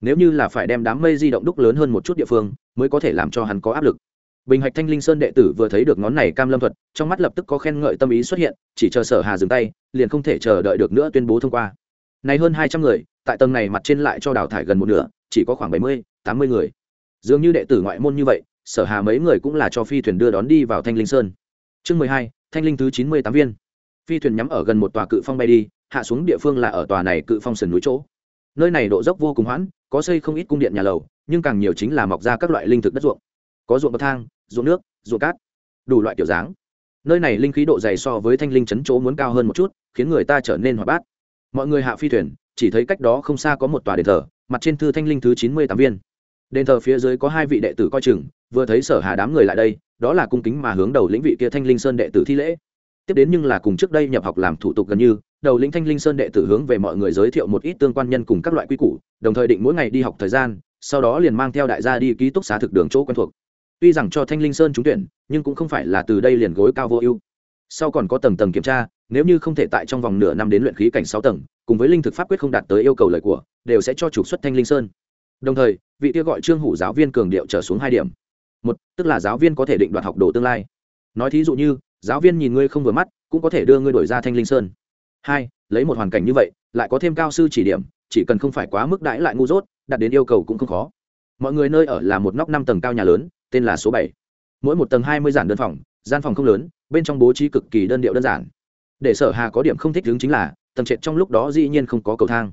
Nếu như là phải đem đám mây di động đúc lớn hơn một chút địa phương, mới có thể làm cho hắn có áp lực. Bình hạch thanh linh sơn đệ tử vừa thấy được ngón này cam lâm thuật, trong mắt lập tức có khen ngợi tâm ý xuất hiện, chỉ chờ sở hà dừng tay, liền không thể chờ đợi được nữa tuyên bố thông qua. Này hơn hai trăm người, tại tầng này mặt trên lại cho đào thải gần một nửa, chỉ có khoảng bảy mươi, tám mươi người. Dường như đệ tử ngoại môn như vậy, sở hà mấy người cũng là cho phi thuyền đưa đón đi vào thanh linh sơn. Chương mười hai, thanh linh thứ chín mươi tám viên. Phi thuyền nhắm ở gần một tòa cự phong bay đi hạ xuống địa phương là ở tòa này cự phong sườn núi chỗ. Nơi này độ dốc vô cùng hoãn, có xây không ít cung điện nhà lầu, nhưng càng nhiều chính là mọc ra các loại linh thực đất ruộng. Có ruộng bậc thang, ruộng nước, ruộng cát, đủ loại kiểu dáng. Nơi này linh khí độ dày so với thanh linh chấn chỗ muốn cao hơn một chút, khiến người ta trở nên hoạt bát. Mọi người hạ phi thuyền, chỉ thấy cách đó không xa có một tòa đền thờ, mặt trên thư thanh linh thứ chín mươi tám viên. Đền thờ phía dưới có hai vị đệ tử coi chừng, vừa thấy sở hà đám người lại đây, đó là cung kính mà hướng đầu lĩnh vị kia thanh linh sơn đệ tử thi lễ. Tiếp đến nhưng là cùng trước đây nhập học làm thủ tục gần như đầu lĩnh thanh linh sơn đệ tử hướng về mọi người giới thiệu một ít tương quan nhân cùng các loại quy củ, đồng thời định mỗi ngày đi học thời gian, sau đó liền mang theo đại gia đi ký túc xá thực đường chỗ quen thuộc. Tuy rằng cho thanh linh sơn trúng tuyển, nhưng cũng không phải là từ đây liền gối cao vô ưu. Sau còn có tầng tầng kiểm tra, nếu như không thể tại trong vòng nửa năm đến luyện khí cảnh sáu tầng, cùng với linh thực pháp quyết không đạt tới yêu cầu lời của, đều sẽ cho trục xuất thanh linh sơn. Đồng thời, vị kia gọi trương hủ giáo viên cường điệu trở xuống hai điểm. Một, tức là giáo viên có thể định đoạt học đồ tương lai. Nói thí dụ như, giáo viên nhìn ngươi không vừa mắt, cũng có thể đưa ngươi đổi ra thanh linh sơn hai, lấy một hoàn cảnh như vậy, lại có thêm cao sư chỉ điểm, chỉ cần không phải quá mức đãi lại ngu dốt, đạt đến yêu cầu cũng không khó. Mọi người nơi ở là một nóc năm tầng cao nhà lớn, tên là số bảy. Mỗi một tầng hai mươi giản đơn phòng, gian phòng không lớn, bên trong bố trí cực kỳ đơn điệu đơn giản. Để sở hà có điểm không thích đứng chính là, tầng trệt trong lúc đó dĩ nhiên không có cầu thang.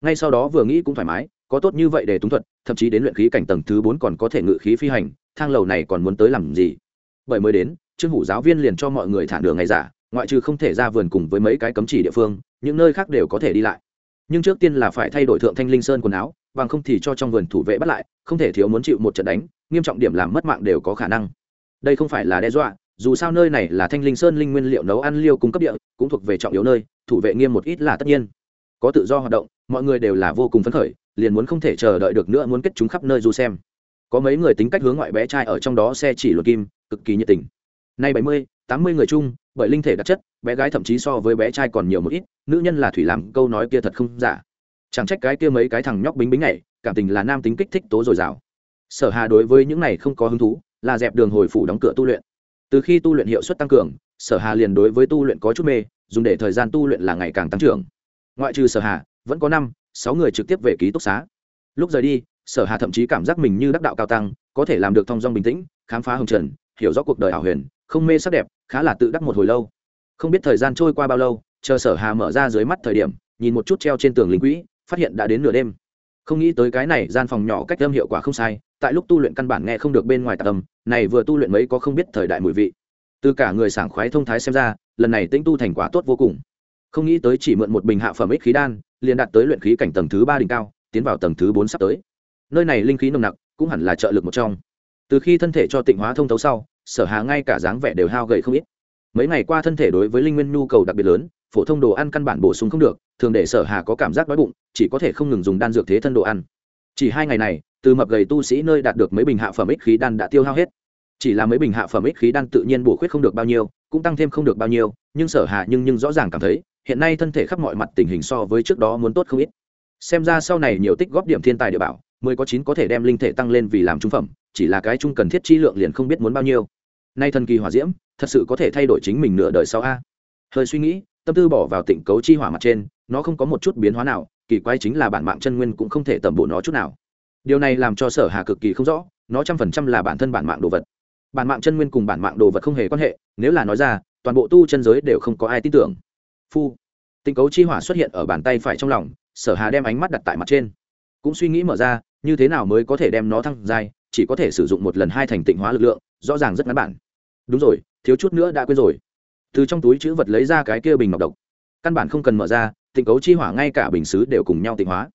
Ngay sau đó vừa nghĩ cũng thoải mái, có tốt như vậy để túng thuật, thậm chí đến luyện khí cảnh tầng thứ bốn còn có thể ngự khí phi hành, thang lầu này còn muốn tới làm gì? Bởi mới đến, trương hủ giáo viên liền cho mọi người thả đường ngày giả ngoại trừ không thể ra vườn cùng với mấy cái cấm chỉ địa phương, những nơi khác đều có thể đi lại. Nhưng trước tiên là phải thay đổi thượng thanh linh sơn quần áo, bằng không thì cho trong vườn thủ vệ bắt lại, không thể thiếu muốn chịu một trận đánh, nghiêm trọng điểm làm mất mạng đều có khả năng. Đây không phải là đe dọa, dù sao nơi này là thanh linh sơn linh nguyên liệu nấu ăn liêu cung cấp địa, cũng thuộc về trọng yếu nơi, thủ vệ nghiêm một ít là tất nhiên. Có tự do hoạt động, mọi người đều là vô cùng phấn khởi, liền muốn không thể chờ đợi được nữa muốn kết chúng khắp nơi du xem. Có mấy người tính cách hướng ngoại bé trai ở trong đó xe chỉ luật kim, cực kỳ nhiệt tình. Nay bảy mươi tám mươi người chung, bởi linh thể đặc chất, bé gái thậm chí so với bé trai còn nhiều một ít, nữ nhân là thủy làm câu nói kia thật không giả. Chẳng trách cái kia mấy cái thằng nhóc bính bính này cảm tình là nam tính kích thích tố dồi dào. Sở hà đối với những này không có hứng thú, là dẹp đường hồi phủ đóng cửa tu luyện. Từ khi tu luyện hiệu suất tăng cường, sở hà liền đối với tu luyện có chút mê, dùng để thời gian tu luyện là ngày càng tăng trưởng. Ngoại trừ sở hà, vẫn có năm, sáu người trực tiếp về ký túc xá. Lúc rời đi, sở hà thậm chí cảm giác mình như đắc đạo cao tăng, có thể làm được thong dong bình tĩnh, khám phá hồng trần, hiểu rõ cuộc đời ảo huyền không mê sắc đẹp, khá là tự đắc một hồi lâu. Không biết thời gian trôi qua bao lâu, chờ sở hà mở ra dưới mắt thời điểm, nhìn một chút treo trên tường linh quỹ, phát hiện đã đến nửa đêm. Không nghĩ tới cái này, gian phòng nhỏ cách âm hiệu quả không sai, tại lúc tu luyện căn bản nghe không được bên ngoài tạc âm, này vừa tu luyện mấy có không biết thời đại mùi vị. Từ cả người sảng khoái thông thái xem ra, lần này tĩnh tu thành quả tốt vô cùng. Không nghĩ tới chỉ mượn một bình hạ phẩm ích khí đan, liền đạt tới luyện khí cảnh tầng thứ ba đỉnh cao, tiến vào tầng thứ bốn sắp tới. Nơi này linh khí nồng nặc, cũng hẳn là trợ lực một trong. Từ khi thân thể cho tịnh hóa thông thấu sau sở hà ngay cả dáng vẻ đều hao gầy không ít. Mấy ngày qua thân thể đối với linh nguyên nhu cầu đặc biệt lớn, phổ thông đồ ăn căn bản bổ sung không được, thường để sở hà có cảm giác đói bụng, chỉ có thể không ngừng dùng đan dược thế thân đồ ăn. Chỉ hai ngày này, từ mập gầy tu sĩ nơi đạt được mấy bình hạ phẩm ích khí đan đã tiêu hao hết. Chỉ là mấy bình hạ phẩm ích khí đan tự nhiên bổ khuyết không được bao nhiêu, cũng tăng thêm không được bao nhiêu, nhưng sở Hà nhưng nhưng rõ ràng cảm thấy, hiện nay thân thể khắp mọi mặt tình hình so với trước đó muốn tốt không ít. Xem ra sau này nhiều tích góp điểm thiên tài địa bảo, mười có chín có thể đem linh thể tăng lên vì làm trung phẩm chỉ là cái chung cần thiết chi lượng liền không biết muốn bao nhiêu. Nay thần kỳ hỏa diễm, thật sự có thể thay đổi chính mình nửa đời sau a. Hơi suy nghĩ, tâm tư bỏ vào tịnh cấu chi hỏa mặt trên, nó không có một chút biến hóa nào, kỳ quái chính là bản mạng chân nguyên cũng không thể tẩm bổ nó chút nào. Điều này làm cho sở hà cực kỳ không rõ, nó trăm phần trăm là bản thân bản mạng đồ vật. Bản mạng chân nguyên cùng bản mạng đồ vật không hề quan hệ, nếu là nói ra, toàn bộ tu chân giới đều không có ai tin tưởng. Phu. Tịnh cấu chi hỏa xuất hiện ở bàn tay phải trong lòng, sở hà đem ánh mắt đặt tại mặt trên. Cũng suy nghĩ mở ra, như thế nào mới có thể đem nó thăng dài chỉ có thể sử dụng một lần hai thành tịnh hóa lực lượng, rõ ràng rất ngắn bản. Đúng rồi, thiếu chút nữa đã quên rồi. Từ trong túi chữ vật lấy ra cái kia bình ngọc độc. Căn bản không cần mở ra, tịnh cấu chi hỏa ngay cả bình xứ đều cùng nhau tịnh hóa.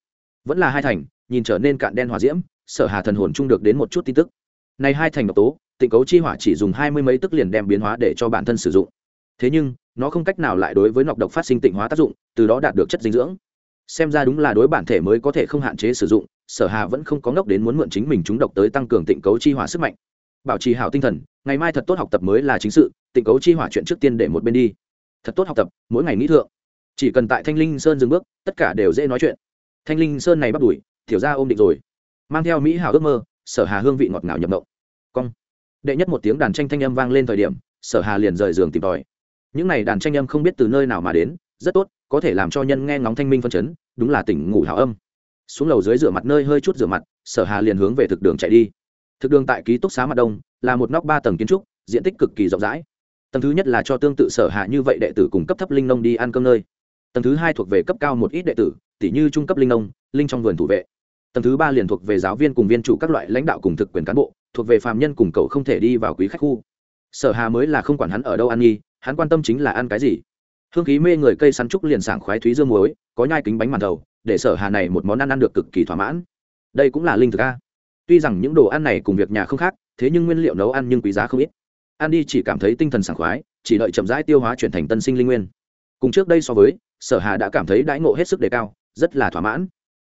Vẫn là hai thành, nhìn trở nên cạn đen hòa diễm, sở hà thần hồn chung được đến một chút tin tức. Này hai thành độc tố, tịnh cấu chi hỏa chỉ dùng hai mươi mấy tức liền đem biến hóa để cho bản thân sử dụng. Thế nhưng, nó không cách nào lại đối với nọc độc phát sinh tịnh hóa tác dụng, từ đó đạt được chất dinh dưỡng. Xem ra đúng là đối bản thể mới có thể không hạn chế sử dụng sở hà vẫn không có ngốc đến muốn mượn chính mình chúng độc tới tăng cường tịnh cấu chi hỏa sức mạnh. Bảo trì hảo tinh thần, ngày mai thật tốt học tập mới là chính sự, tịnh cấu chi hỏa chuyện trước tiên để một bên đi. Thật tốt học tập, mỗi ngày nghĩ thượng. Chỉ cần tại thanh linh sơn dừng bước, tất cả đều dễ nói chuyện. Thanh linh sơn này bắt đuổi, thiểu ra ôm định rồi. Mang theo mỹ hảo ước mơ, sở hà hương vị ngọt ngào nhập mộng. Cong. Đệ nhất một tiếng đàn tranh thanh âm vang lên thời điểm, sở hà liền rời giường tìm tòi. Những này đàn tranh âm không biết từ nơi nào mà đến, rất tốt, có thể làm cho nhân nghe ngóng thanh minh phân chấn, đúng là tỉnh ngủ hảo âm xuống lầu dưới rửa mặt nơi hơi chút rửa mặt, sở hà liền hướng về thực đường chạy đi. Thực đường tại ký túc xá mặt đông, là một nóc ba tầng kiến trúc, diện tích cực kỳ rộng rãi. Tầng thứ nhất là cho tương tự sở hạ như vậy đệ tử cùng cấp thấp linh nông đi ăn cơm nơi. Tầng thứ hai thuộc về cấp cao một ít đệ tử tỷ như trung cấp linh nông, linh trong vườn thủ vệ. Tầng thứ ba liền thuộc về giáo viên cùng viên chủ các loại lãnh đạo cùng thực quyền cán bộ, thuộc về phạm nhân cùng cậu không thể đi vào quý khách khu. Sở hà mới là không quản hắn ở đâu ăn nghi, hắn quan tâm chính là ăn cái gì. Hương khí mê người cây sắn trúc liền sảng khoái thúy dương muối, có nhai kính bánh màn thầu để sở hà này một món ăn ăn được cực kỳ thỏa mãn. Đây cũng là linh thực a. Tuy rằng những đồ ăn này cùng việc nhà không khác, thế nhưng nguyên liệu nấu ăn nhưng quý giá không ít. Ăn đi chỉ cảm thấy tinh thần sảng khoái, chỉ đợi chậm rãi tiêu hóa chuyển thành tân sinh linh nguyên. Cùng trước đây so với, sở hà đã cảm thấy đãi ngộ hết sức đề cao, rất là thỏa mãn.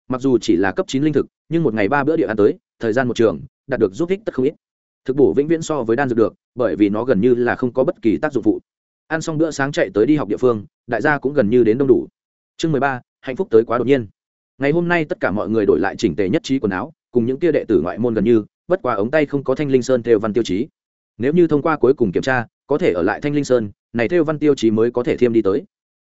Mặc dù chỉ là cấp chín linh thực, nhưng một ngày ba bữa địa ăn tới, thời gian một trường, đạt được giúp ích tất không ít. Thực bổ vĩnh viễn so với đan dược được, bởi vì nó gần như là không có bất kỳ tác dụng phụ. Ăn xong bữa sáng chạy tới đi học địa phương, đại gia cũng gần như đến đông đủ. Chương mười ba hạnh phúc tới quá đột nhiên. Ngày hôm nay tất cả mọi người đổi lại chỉnh tề nhất trí quần áo, cùng những kia đệ tử ngoại môn gần như, bất qua ống tay không có thanh linh sơn theo văn tiêu chí. Nếu như thông qua cuối cùng kiểm tra, có thể ở lại thanh linh sơn, này theo văn tiêu chí mới có thể thêm đi tới.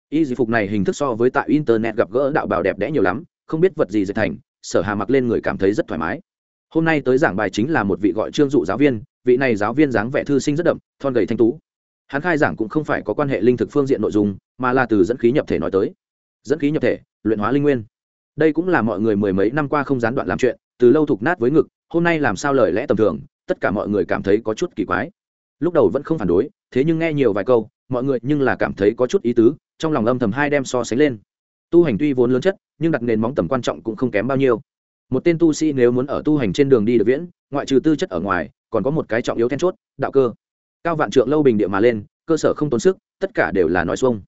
Y dịch phục này hình thức so với tại internet gặp gỡ đạo bảo đẹp đẽ nhiều lắm, không biết vật gì dệt thành, sở hà mặc lên người cảm thấy rất thoải mái. Hôm nay tới giảng bài chính là một vị gọi trương dụ giáo viên, vị này giáo viên dáng vẻ thư sinh rất đậm, thon gầy thanh tú. Hắn khai giảng cũng không phải có quan hệ linh thực phương diện nội dung, mà là từ dẫn khí nhập thể nói tới dẫn khí nhập thể, luyện hóa linh nguyên. Đây cũng là mọi người mười mấy năm qua không gián đoạn làm chuyện, từ lâu thục nát với ngực, hôm nay làm sao lời lẽ tầm thường, tất cả mọi người cảm thấy có chút kỳ quái. Lúc đầu vẫn không phản đối, thế nhưng nghe nhiều vài câu, mọi người nhưng là cảm thấy có chút ý tứ, trong lòng âm thầm hai đem so sánh lên. Tu hành tuy vốn lớn chất, nhưng đặt nền móng tầm quan trọng cũng không kém bao nhiêu. Một tên tu sĩ nếu muốn ở tu hành trên đường đi được viễn, ngoại trừ tư chất ở ngoài, còn có một cái trọng yếu then chốt, đạo cơ. Cao vạn trượng lâu bình địa mà lên, cơ sở không tốn sức, tất cả đều là nói xuông.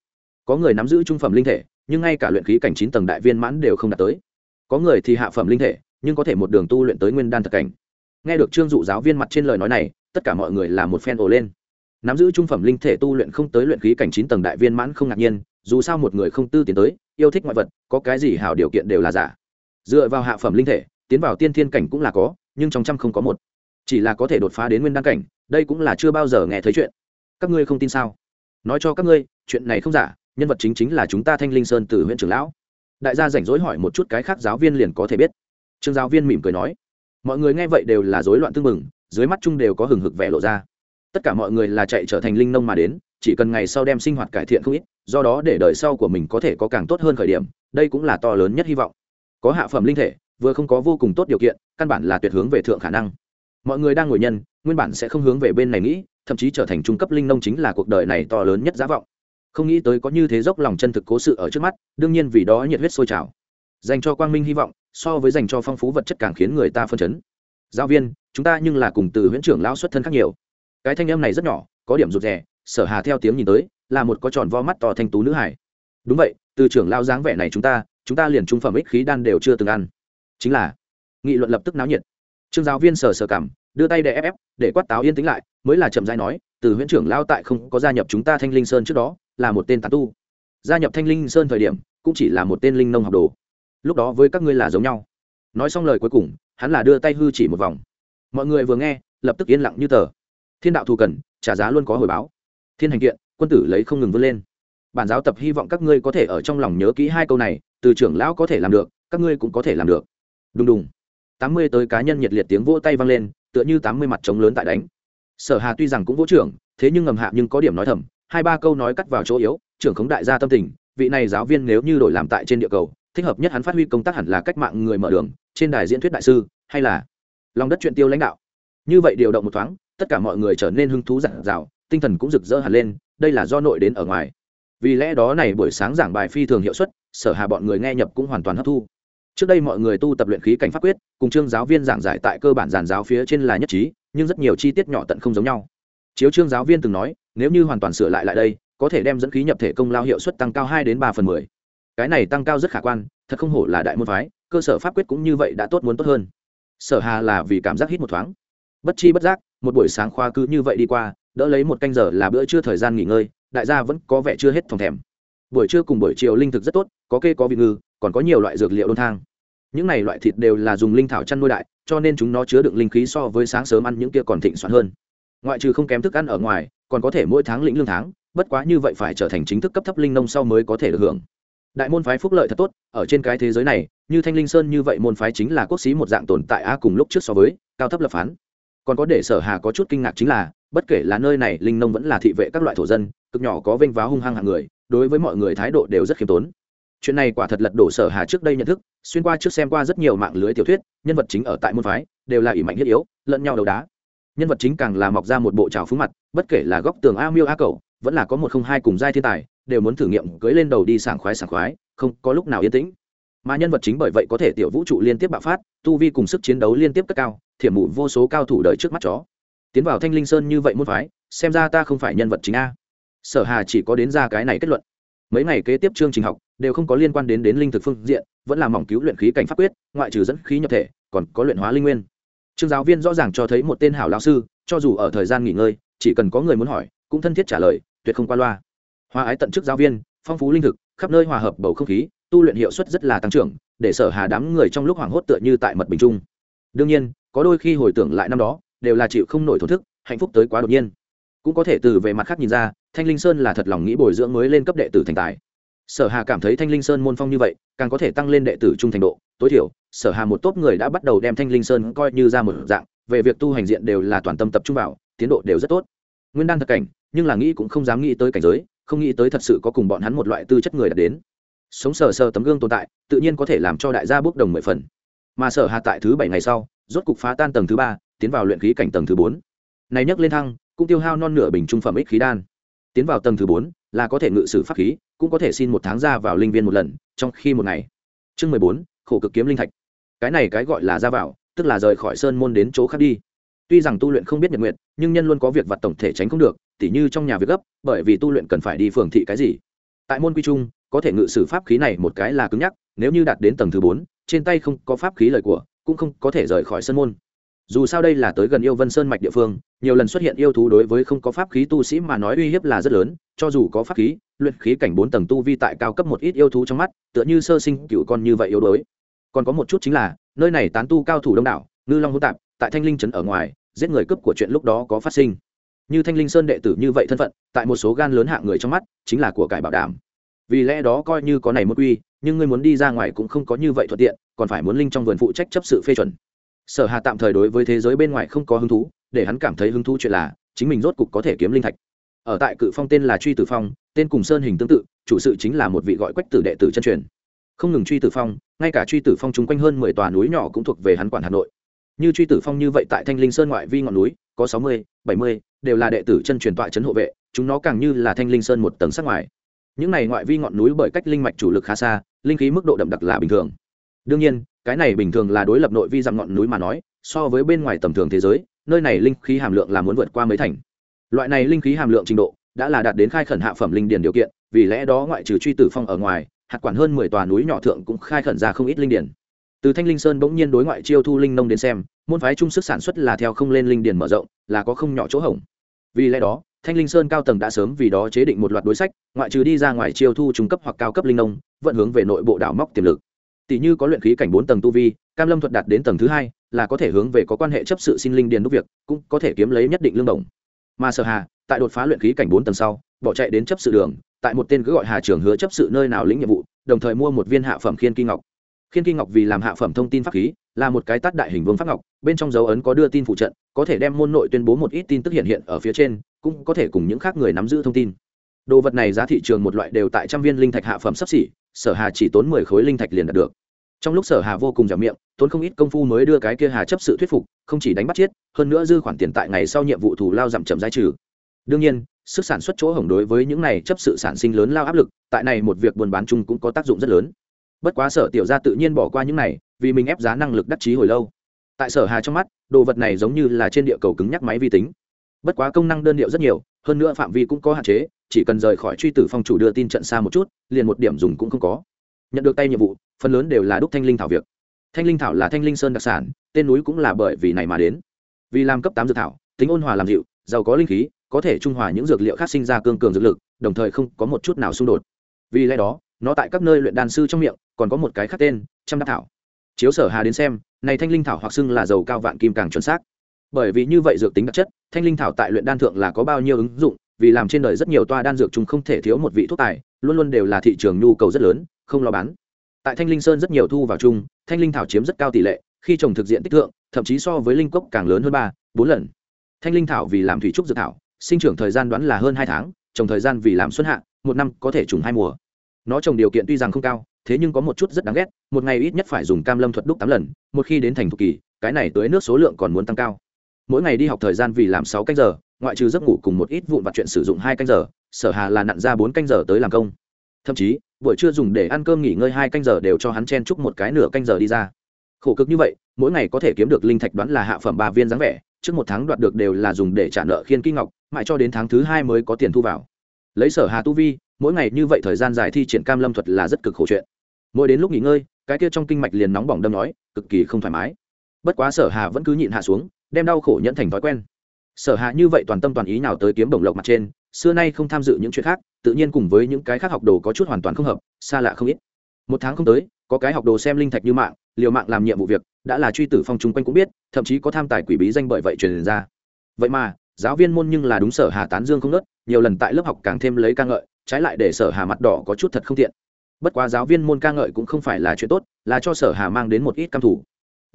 Có người nắm giữ trung phẩm linh thể nhưng ngay cả luyện khí cảnh chín tầng đại viên mãn đều không đạt tới. Có người thì hạ phẩm linh thể, nhưng có thể một đường tu luyện tới nguyên đan thực cảnh. Nghe được trương dụ giáo viên mặt trên lời nói này, tất cả mọi người là một phen ồ lên. Nắm giữ trung phẩm linh thể tu luyện không tới luyện khí cảnh chín tầng đại viên mãn không ngạc nhiên, dù sao một người không tư tiến tới, yêu thích ngoại vật, có cái gì hảo điều kiện đều là giả. Dựa vào hạ phẩm linh thể, tiến vào tiên thiên cảnh cũng là có, nhưng trong trăm không có một. Chỉ là có thể đột phá đến nguyên đan cảnh, đây cũng là chưa bao giờ nghe thấy chuyện. Các ngươi không tin sao? Nói cho các ngươi, chuyện này không giả nhân vật chính chính là chúng ta thanh linh sơn từ huyện trưởng lão. Đại gia rảnh rỗi hỏi một chút cái khác giáo viên liền có thể biết. Trương giáo viên mỉm cười nói, mọi người nghe vậy đều là rối loạn tương mừng dưới mắt chung đều có hừng hực vẻ lộ ra. Tất cả mọi người là chạy trở thành linh nông mà đến, chỉ cần ngày sau đem sinh hoạt cải thiện không ít, do đó để đời sau của mình có thể có càng tốt hơn khởi điểm, đây cũng là to lớn nhất hy vọng. Có hạ phẩm linh thể, vừa không có vô cùng tốt điều kiện, căn bản là tuyệt hướng về thượng khả năng. Mọi người đang ngồi nhân, nguyên bản sẽ không hướng về bên này nghĩ, thậm chí trở thành trung cấp linh nông chính là cuộc đời này to lớn nhất giá vọng không nghĩ tới có như thế dốc lòng chân thực cố sự ở trước mắt, đương nhiên vì đó nhiệt huyết sôi trào. Dành cho quang minh hy vọng, so với dành cho phong phú vật chất càng khiến người ta phân chấn. Giáo viên, chúng ta nhưng là cùng từ huyễn trưởng lao xuất thân khác nhiều. Cái thanh em này rất nhỏ, có điểm rụt rè, sở hà theo tiếng nhìn tới, là một có tròn vo mắt to thanh tú nữ hải. Đúng vậy, từ trưởng lao dáng vẻ này chúng ta chúng ta liền trung phẩm ích khí đan đều chưa từng ăn. Chính là, nghị luận lập tức náo nhiệt. Trương giáo viên sờ sờ cảm, đưa tay để ép ép, để quát táo yên tĩnh lại, mới là chậm dai nói, từ huyện trưởng lao tại không có gia nhập chúng ta thanh linh sơn trước đó là một tên tán tu. Gia nhập thanh linh sơn thời điểm, cũng chỉ là một tên linh nông học đồ. Lúc đó với các ngươi là giống nhau. Nói xong lời cuối cùng, hắn là đưa tay hư chỉ một vòng. Mọi người vừa nghe, lập tức yên lặng như tờ. Thiên đạo thù cần, trả giá luôn có hồi báo. Thiên hành kiện, quân tử lấy không ngừng vươn lên. Bản giáo tập hy vọng các ngươi có thể ở trong lòng nhớ kỹ hai câu này, từ trưởng lão có thể làm được, các ngươi cũng có thể làm được. Đùng đùng. Tám mươi tới cá nhân nhiệt liệt tiếng vỗ tay vang lên, tựa như tám mươi mặt trống lớn tại đánh. Sở hà tuy rằng cũng vỗ trưởng, thế nhưng ngầm hạ nhưng có điểm nói thầm hai ba câu nói cắt vào chỗ yếu, trưởng khống đại gia tâm tình, vị này giáo viên nếu như đổi làm tại trên địa cầu, thích hợp nhất hắn phát huy công tác hẳn là cách mạng người mở đường, trên đài diễn thuyết đại sư, hay là lòng đất chuyện tiêu lãnh đạo. Như vậy điều động một thoáng, tất cả mọi người trở nên hứng thú giản dào tinh thần cũng rực rỡ hẳn lên, đây là do nội đến ở ngoài. Vì lẽ đó này buổi sáng giảng bài phi thường hiệu suất, sở hà bọn người nghe nhập cũng hoàn toàn hấp thu. Trước đây mọi người tu tập luyện khí cảnh pháp quyết, cùng chương giáo viên giảng giải tại cơ bản giàn giáo phía trên là nhất trí, nhưng rất nhiều chi tiết nhỏ tận không giống nhau. Chiếu chương giáo viên từng nói nếu như hoàn toàn sửa lại lại đây, có thể đem dẫn khí nhập thể công lao hiệu suất tăng cao hai đến ba phần mười. Cái này tăng cao rất khả quan, thật không hổ là đại môn phái, cơ sở pháp quyết cũng như vậy đã tốt muốn tốt hơn. Sở hà là vì cảm giác hít một thoáng. Bất chi bất giác, một buổi sáng khoa cứ như vậy đi qua, đỡ lấy một canh giờ là bữa trưa thời gian nghỉ ngơi, đại gia vẫn có vẻ chưa hết thòng thèm. Buổi trưa cùng buổi chiều linh thực rất tốt, có kê có vị ngư, còn có nhiều loại dược liệu đôn thang. Những này loại thịt đều là dùng linh thảo chăn nuôi đại, cho nên chúng nó chứa đựng linh khí so với sáng sớm ăn những kia còn thịnh soạn hơn ngoại trừ không kém thức ăn ở ngoài, còn có thể mỗi tháng lĩnh lương tháng, bất quá như vậy phải trở thành chính thức cấp thấp linh nông sau mới có thể được hưởng. Đại môn phái phúc lợi thật tốt, ở trên cái thế giới này, như thanh linh sơn như vậy môn phái chính là quốc sĩ một dạng tồn tại a cùng lúc trước so với, cao thấp lập phán. Còn có để sở hà có chút kinh ngạc chính là, bất kể là nơi này linh nông vẫn là thị vệ các loại thổ dân, cực nhỏ có vênh váo hung hăng hạng người, đối với mọi người thái độ đều rất khiêm tốn. Chuyện này quả thật lật đổ sở hà trước đây nhận thức, xuyên qua trước xem qua rất nhiều mạng lưới tiểu thuyết, nhân vật chính ở tại môn phái, đều là ỷ mạnh thiết yếu, lẫn nhau đấu đá nhân vật chính càng là mọc ra một bộ trào phúng mặt, bất kể là góc tường a miêu a cầu vẫn là có một không hai cùng giai thiên tài, đều muốn thử nghiệm cưới lên đầu đi sảng khoái sảng khoái, không có lúc nào yên tĩnh. Mà nhân vật chính bởi vậy có thể tiểu vũ trụ liên tiếp bạo phát, tu vi cùng sức chiến đấu liên tiếp cất cao, thiểm mụ vô số cao thủ đời trước mắt chó. Tiến vào thanh linh sơn như vậy muốn phái, xem ra ta không phải nhân vật chính a. Sở hà chỉ có đến ra cái này kết luận. Mấy ngày kế tiếp chương trình học, đều không có liên quan đến đến linh thực phương diện, vẫn là mỏng cứu luyện khí cảnh pháp quyết, ngoại trừ dẫn khí nhập thể, còn có luyện hóa linh nguyên trương giáo viên rõ ràng cho thấy một tên hảo lao sư, cho dù ở thời gian nghỉ ngơi, chỉ cần có người muốn hỏi, cũng thân thiết trả lời, tuyệt không qua loa. Hoa ái tận chức giáo viên, phong phú linh thực, khắp nơi hòa hợp bầu không khí, tu luyện hiệu suất rất là tăng trưởng, để sở hà đám người trong lúc hoảng hốt tựa như tại mật bình trung. Đương nhiên, có đôi khi hồi tưởng lại năm đó, đều là chịu không nổi thổn thức, hạnh phúc tới quá đột nhiên. Cũng có thể từ về mặt khác nhìn ra, thanh linh sơn là thật lòng nghĩ bồi dưỡng mới lên cấp đệ tử thành tài sở hà cảm thấy thanh linh sơn môn phong như vậy, càng có thể tăng lên đệ tử trung thành độ. Tối thiểu, sở hà một tốp người đã bắt đầu đem thanh linh sơn coi như ra một dạng, về việc tu hành diện đều là toàn tâm tập trung vào, tiến độ đều rất tốt. Nguyên đan thật cảnh, nhưng là nghĩ cũng không dám nghĩ tới cảnh giới, không nghĩ tới thật sự có cùng bọn hắn một loại tư chất người đạt đến. Sống sờ sờ tấm gương tồn tại, tự nhiên có thể làm cho đại gia bước đồng mười phần. Mà sở hà tại thứ bảy ngày sau, rốt cục phá tan tầng thứ ba, tiến vào luyện khí cảnh tầng thứ bốn. Này nhấc lên thăng, cũng tiêu hao non nửa bình trung phẩm ích khí đan. Tiến vào tầng thứ bốn là có thể ngự sử pháp khí, cũng có thể xin một tháng ra vào linh viên một lần, trong khi một ngày. Chương mười bốn, khổ cực kiếm linh thạch. Cái này cái gọi là ra vào, tức là rời khỏi sơn môn đến chỗ khác đi. Tuy rằng tu luyện không biết nhật nguyện nhưng nhân luôn có việc vặt tổng thể tránh không được, tỉ như trong nhà việc gấp, bởi vì tu luyện cần phải đi phường thị cái gì. Tại môn quy trung, có thể ngự sử pháp khí này một cái là cứng nhắc, nếu như đạt đến tầng thứ bốn, trên tay không có pháp khí lời của, cũng không có thể rời khỏi sân môn. Dù sao đây là tới gần yêu vân sơn mạch địa phương nhiều lần xuất hiện yêu thú đối với không có pháp khí tu sĩ mà nói uy hiếp là rất lớn, cho dù có pháp khí, luyện khí cảnh bốn tầng tu vi tại cao cấp một ít yêu thú trong mắt, tựa như sơ sinh cựu con như vậy yếu đuối. Còn có một chút chính là, nơi này tán tu cao thủ đông đảo, ngư long hỗn tạp, tại thanh linh trấn ở ngoài, giết người cướp của chuyện lúc đó có phát sinh. Như thanh linh sơn đệ tử như vậy thân phận, tại một số gan lớn hạng người trong mắt, chính là của cải bảo đảm. Vì lẽ đó coi như có này một quy, nhưng ngươi muốn đi ra ngoài cũng không có như vậy thuận tiện, còn phải muốn linh trong vườn phụ trách chấp sự phê chuẩn. Sở hà tạm thời đối với thế giới bên ngoài không có hứng thú để hắn cảm thấy hứng thú chuyện là, chính mình rốt cục có thể kiếm linh thạch. Ở tại cự phong tên là truy tử phong, tên cùng sơn hình tương tự, chủ sự chính là một vị gọi quách tử đệ tử chân truyền. Không ngừng truy tử phong, ngay cả truy tử phong chung quanh hơn mười tòa núi nhỏ cũng thuộc về hắn quản hà nội. Như truy tử phong như vậy tại thanh linh sơn ngoại vi ngọn núi, có sáu mươi, bảy mươi, đều là đệ tử chân truyền tọa trấn hộ vệ, chúng nó càng như là thanh linh sơn một tầng sắc ngoài. Những này ngoại vi ngọn núi bởi cách linh mạch chủ lực khá xa, linh khí mức độ đậm đặc là bình thường. Đương nhiên, cái này bình thường là đối lập nội vi dặm ngọn núi mà nói, so với bên ngoài tầm thường thế giới nơi này linh khí hàm lượng là muốn vượt qua mấy thành. Loại này linh khí hàm lượng trình độ đã là đạt đến khai khẩn hạ phẩm linh điền điều kiện, vì lẽ đó ngoại trừ truy tử phong ở ngoài, hạt quản hơn mười tòa núi nhỏ thượng cũng khai khẩn ra không ít linh điền từ thanh linh sơn bỗng nhiên đối ngoại chiêu thu linh nông đến xem, môn phái trung sức sản xuất là theo không lên linh điền mở rộng, là có không nhỏ chỗ hỏng vì lẽ đó, thanh linh sơn cao tầng đã sớm vì đó chế định một loạt đối sách, ngoại trừ đi ra ngoài chiêu thu trung cấp hoặc cao cấp linh nông vận hướng về nội bộ đảo móc tiềm lực tỷ như có luyện khí cảnh bốn tầng tu vi, cam lâm thuật đạt đến tầng thứ hai, là có thể hướng về có quan hệ chấp sự xin linh điền đúc việc, cũng có thể kiếm lấy nhất định lương đồng. Mà sở hà, tại đột phá luyện khí cảnh bốn tầng sau, bỏ chạy đến chấp sự đường, tại một tên cứ gọi hà trường hứa chấp sự nơi nào lĩnh nhiệm vụ, đồng thời mua một viên hạ phẩm khiên kim ngọc. Khiên kim ngọc vì làm hạ phẩm thông tin pháp khí, là một cái tát đại hình vương pháp ngọc, bên trong dấu ấn có đưa tin phụ trận, có thể đem môn nội tuyên bố một ít tin tức hiện hiện ở phía trên, cũng có thể cùng những khác người nắm giữ thông tin đồ vật này giá thị trường một loại đều tại trăm viên linh thạch hạ phẩm sắp xỉ, sở hà chỉ tốn mười khối linh thạch liền đạt được. Trong lúc sở hà vô cùng giảm miệng, tốn không ít công phu mới đưa cái kia hà chấp sự thuyết phục, không chỉ đánh bắt chết, hơn nữa dư khoản tiền tại ngày sau nhiệm vụ thủ lao giảm chậm giải trừ. Đương nhiên, sức sản xuất chỗ hổng đối với những này chấp sự sản sinh lớn lao áp lực, tại này một việc buôn bán chung cũng có tác dụng rất lớn. Bất quá sở tiểu gia tự nhiên bỏ qua những này, vì mình ép giá năng lực đắc chí hồi lâu. Tại sở hà trong mắt, đồ vật này giống như là trên địa cầu cứng nhắc máy vi tính. Bất quá công năng đơn điệu rất nhiều hơn nữa phạm vi cũng có hạn chế, chỉ cần rời khỏi truy tử phong chủ đưa tin trận xa một chút, liền một điểm dùng cũng không có. Nhận được tay nhiệm vụ, phần lớn đều là đúc thanh linh thảo việc. Thanh linh thảo là thanh linh sơn đặc sản, tên núi cũng là bởi vì này mà đến. Vì làm cấp tám dược thảo, tính ôn hòa làm dịu, giàu có linh khí, có thể trung hòa những dược liệu khác sinh ra cương cường dược lực, đồng thời không có một chút nào xung đột. Vì lẽ đó, nó tại các nơi luyện đan sư trong miệng, còn có một cái khác tên, trăm đắc thảo. Chiếu sở hà đến xem, này thanh linh thảo hoặc xưng là dầu cao vạn kim càng chuẩn xác bởi vì như vậy dược tính đặc chất, thanh linh thảo tại luyện đan thượng là có bao nhiêu ứng dụng, vì làm trên đời rất nhiều toa đan dược chúng không thể thiếu một vị thuốc tài, luôn luôn đều là thị trường nhu cầu rất lớn, không lo bán. Tại thanh linh sơn rất nhiều thu vào chung, thanh linh thảo chiếm rất cao tỷ lệ, khi trồng thực diện tích thượng, thậm chí so với linh cốc càng lớn hơn ba, bốn lần. Thanh linh thảo vì làm thủy trúc dược thảo, sinh trưởng thời gian đoán là hơn hai tháng, trồng thời gian vì làm xuân hạ, một năm có thể trùng hai mùa. Nó trồng điều kiện tuy rằng không cao, thế nhưng có một chút rất đáng ghét, một ngày ít nhất phải dùng cam lâm thuật đúc tám lần, một khi đến thành thục kỳ, cái này tới nước số lượng còn muốn tăng cao mỗi ngày đi học thời gian vì làm sáu canh giờ, ngoại trừ giấc ngủ cùng một ít vụn vặt chuyện sử dụng hai canh giờ, sở hà là nặn ra bốn canh giờ tới làm công. Thậm chí, buổi trưa dùng để ăn cơm nghỉ ngơi hai canh giờ đều cho hắn chen chúc một cái nửa canh giờ đi ra. Khổ cực như vậy, mỗi ngày có thể kiếm được linh thạch đoán là hạ phẩm ba viên dáng vẻ, trước một tháng đoạt được đều là dùng để trả nợ khiên kinh ngọc, mãi cho đến tháng thứ hai mới có tiền thu vào. Lấy sở hà tu vi, mỗi ngày như vậy thời gian dài thi triển cam lâm thuật là rất cực khổ chuyện. Mỗi đến lúc nghỉ ngơi, cái kia trong kinh mạch liền nóng bỏng đâm nói, cực kỳ không thoải mái. Bất quá sở hà vẫn cứ nhịn hạ xuống đem đau khổ nhẫn thành thói quen. Sở hạ như vậy toàn tâm toàn ý nào tới kiếm bổng lộc mặt trên, xưa nay không tham dự những chuyện khác, tự nhiên cùng với những cái khác học đồ có chút hoàn toàn không hợp, xa lạ không ít. Một tháng không tới, có cái học đồ xem linh thạch như mạng, liều mạng làm nhiệm vụ việc, đã là truy tử phong chung quanh cũng biết, thậm chí có tham tài quỷ bí danh bởi vậy truyền ra. Vậy mà, giáo viên môn nhưng là đúng sở hà tán dương không nớt, nhiều lần tại lớp học càng thêm lấy ca ngợi, trái lại để sở hà mặt đỏ có chút thật không tiện. Bất quá giáo viên môn ca ngợi cũng không phải là chuyện tốt, là cho sở hà mang đến một ít cam thủ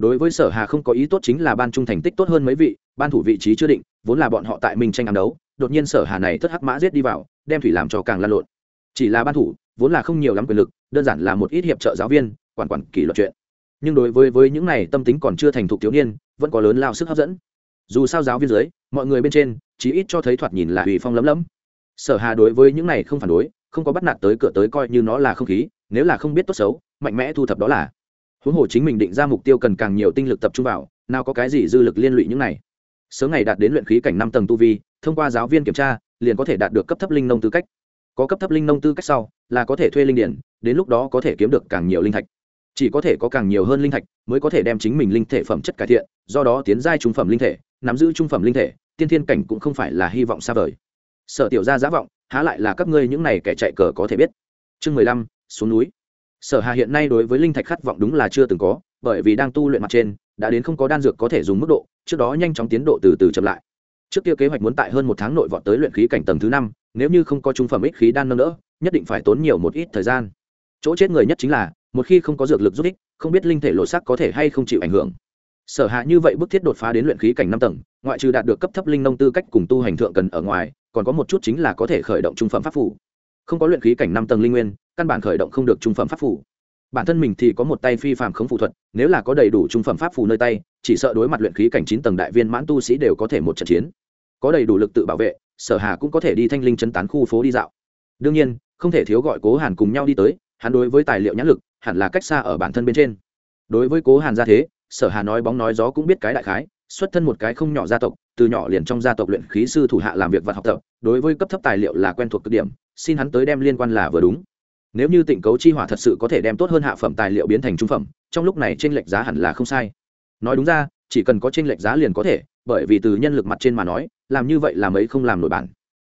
đối với sở hà không có ý tốt chính là ban trung thành tích tốt hơn mấy vị, ban thủ vị trí chưa định, vốn là bọn họ tại mình tranh ám đấu, đột nhiên sở hà này thất hắc mã giết đi vào, đem thủy làm cho càng lan lộn. Chỉ là ban thủ, vốn là không nhiều lắm quyền lực, đơn giản là một ít hiệp trợ giáo viên, quản quản kỷ luật chuyện. Nhưng đối với với những này tâm tính còn chưa thành thục thiếu niên, vẫn có lớn lao sức hấp dẫn. Dù sao giáo viên dưới, mọi người bên trên, chí ít cho thấy thoạt nhìn là ủy phong lấm lấm. Sở hà đối với những này không phản đối, không có bắt nạt tới cửa tới coi như nó là không khí, nếu là không biết tốt xấu, mạnh mẽ thu thập đó là huống hồ chính mình định ra mục tiêu cần càng nhiều tinh lực tập trung vào, nào có cái gì dư lực liên lụy những này. Sớm ngày đạt đến luyện khí cảnh năm tầng tu vi, thông qua giáo viên kiểm tra, liền có thể đạt được cấp thấp linh nông tư cách. Có cấp thấp linh nông tư cách sau, là có thể thuê linh điển, đến lúc đó có thể kiếm được càng nhiều linh thạch. Chỉ có thể có càng nhiều hơn linh thạch, mới có thể đem chính mình linh thể phẩm chất cải thiện, do đó tiến giai trung phẩm linh thể, nắm giữ trung phẩm linh thể, tiên thiên cảnh cũng không phải là hy vọng xa vời. Sở tiểu gia giá vọng, há lại là các ngươi những này kẻ chạy cờ có thể biết. Chương mười lăm, xuống núi sở hà hiện nay đối với linh thạch khát vọng đúng là chưa từng có, bởi vì đang tu luyện mặt trên, đã đến không có đan dược có thể dùng mức độ, trước đó nhanh chóng tiến độ từ từ chậm lại. Trước kia kế hoạch muốn tại hơn một tháng nội vọt tới luyện khí cảnh tầng thứ năm, nếu như không có trung phẩm ích khí đan nâng đỡ, nhất định phải tốn nhiều một ít thời gian. Chỗ chết người nhất chính là, một khi không có dược lực giúp ích, không biết linh thể lộ sắc có thể hay không chịu ảnh hưởng. Sở hạ như vậy bức thiết đột phá đến luyện khí cảnh năm tầng, ngoại trừ đạt được cấp thấp linh nông tư cách cùng tu hành thượng cần ở ngoài, còn có một chút chính là có thể khởi động trung phẩm pháp phủ không có luyện khí cảnh năm tầng linh nguyên căn bản khởi động không được trung phẩm pháp phủ bản thân mình thì có một tay phi phạm khống phụ thuật, nếu là có đầy đủ trung phẩm pháp phù nơi tay, chỉ sợ đối mặt luyện khí cảnh chín tầng đại viên mãn tu sĩ đều có thể một trận chiến. Có đầy đủ lực tự bảo vệ, sở hà cũng có thể đi thanh linh chấn tán khu phố đi dạo. Đương nhiên, không thể thiếu gọi cố hàn cùng nhau đi tới, hắn đối với tài liệu nhãn lực, hẳn là cách xa ở bản thân bên trên. Đối với cố hàn gia thế, sở hà nói bóng nói gió cũng biết cái đại khái, xuất thân một cái không nhỏ gia tộc, từ nhỏ liền trong gia tộc luyện khí sư thủ hạ làm việc và học tập, đối với cấp thấp tài liệu là quen thuộc cực điểm, xin hắn tới đem liên quan là vừa đúng nếu như tịnh cấu chi hỏa thật sự có thể đem tốt hơn hạ phẩm tài liệu biến thành trung phẩm, trong lúc này trên lệch giá hẳn là không sai. Nói đúng ra, chỉ cần có trên lệch giá liền có thể, bởi vì từ nhân lực mặt trên mà nói, làm như vậy là mấy không làm nổi bản.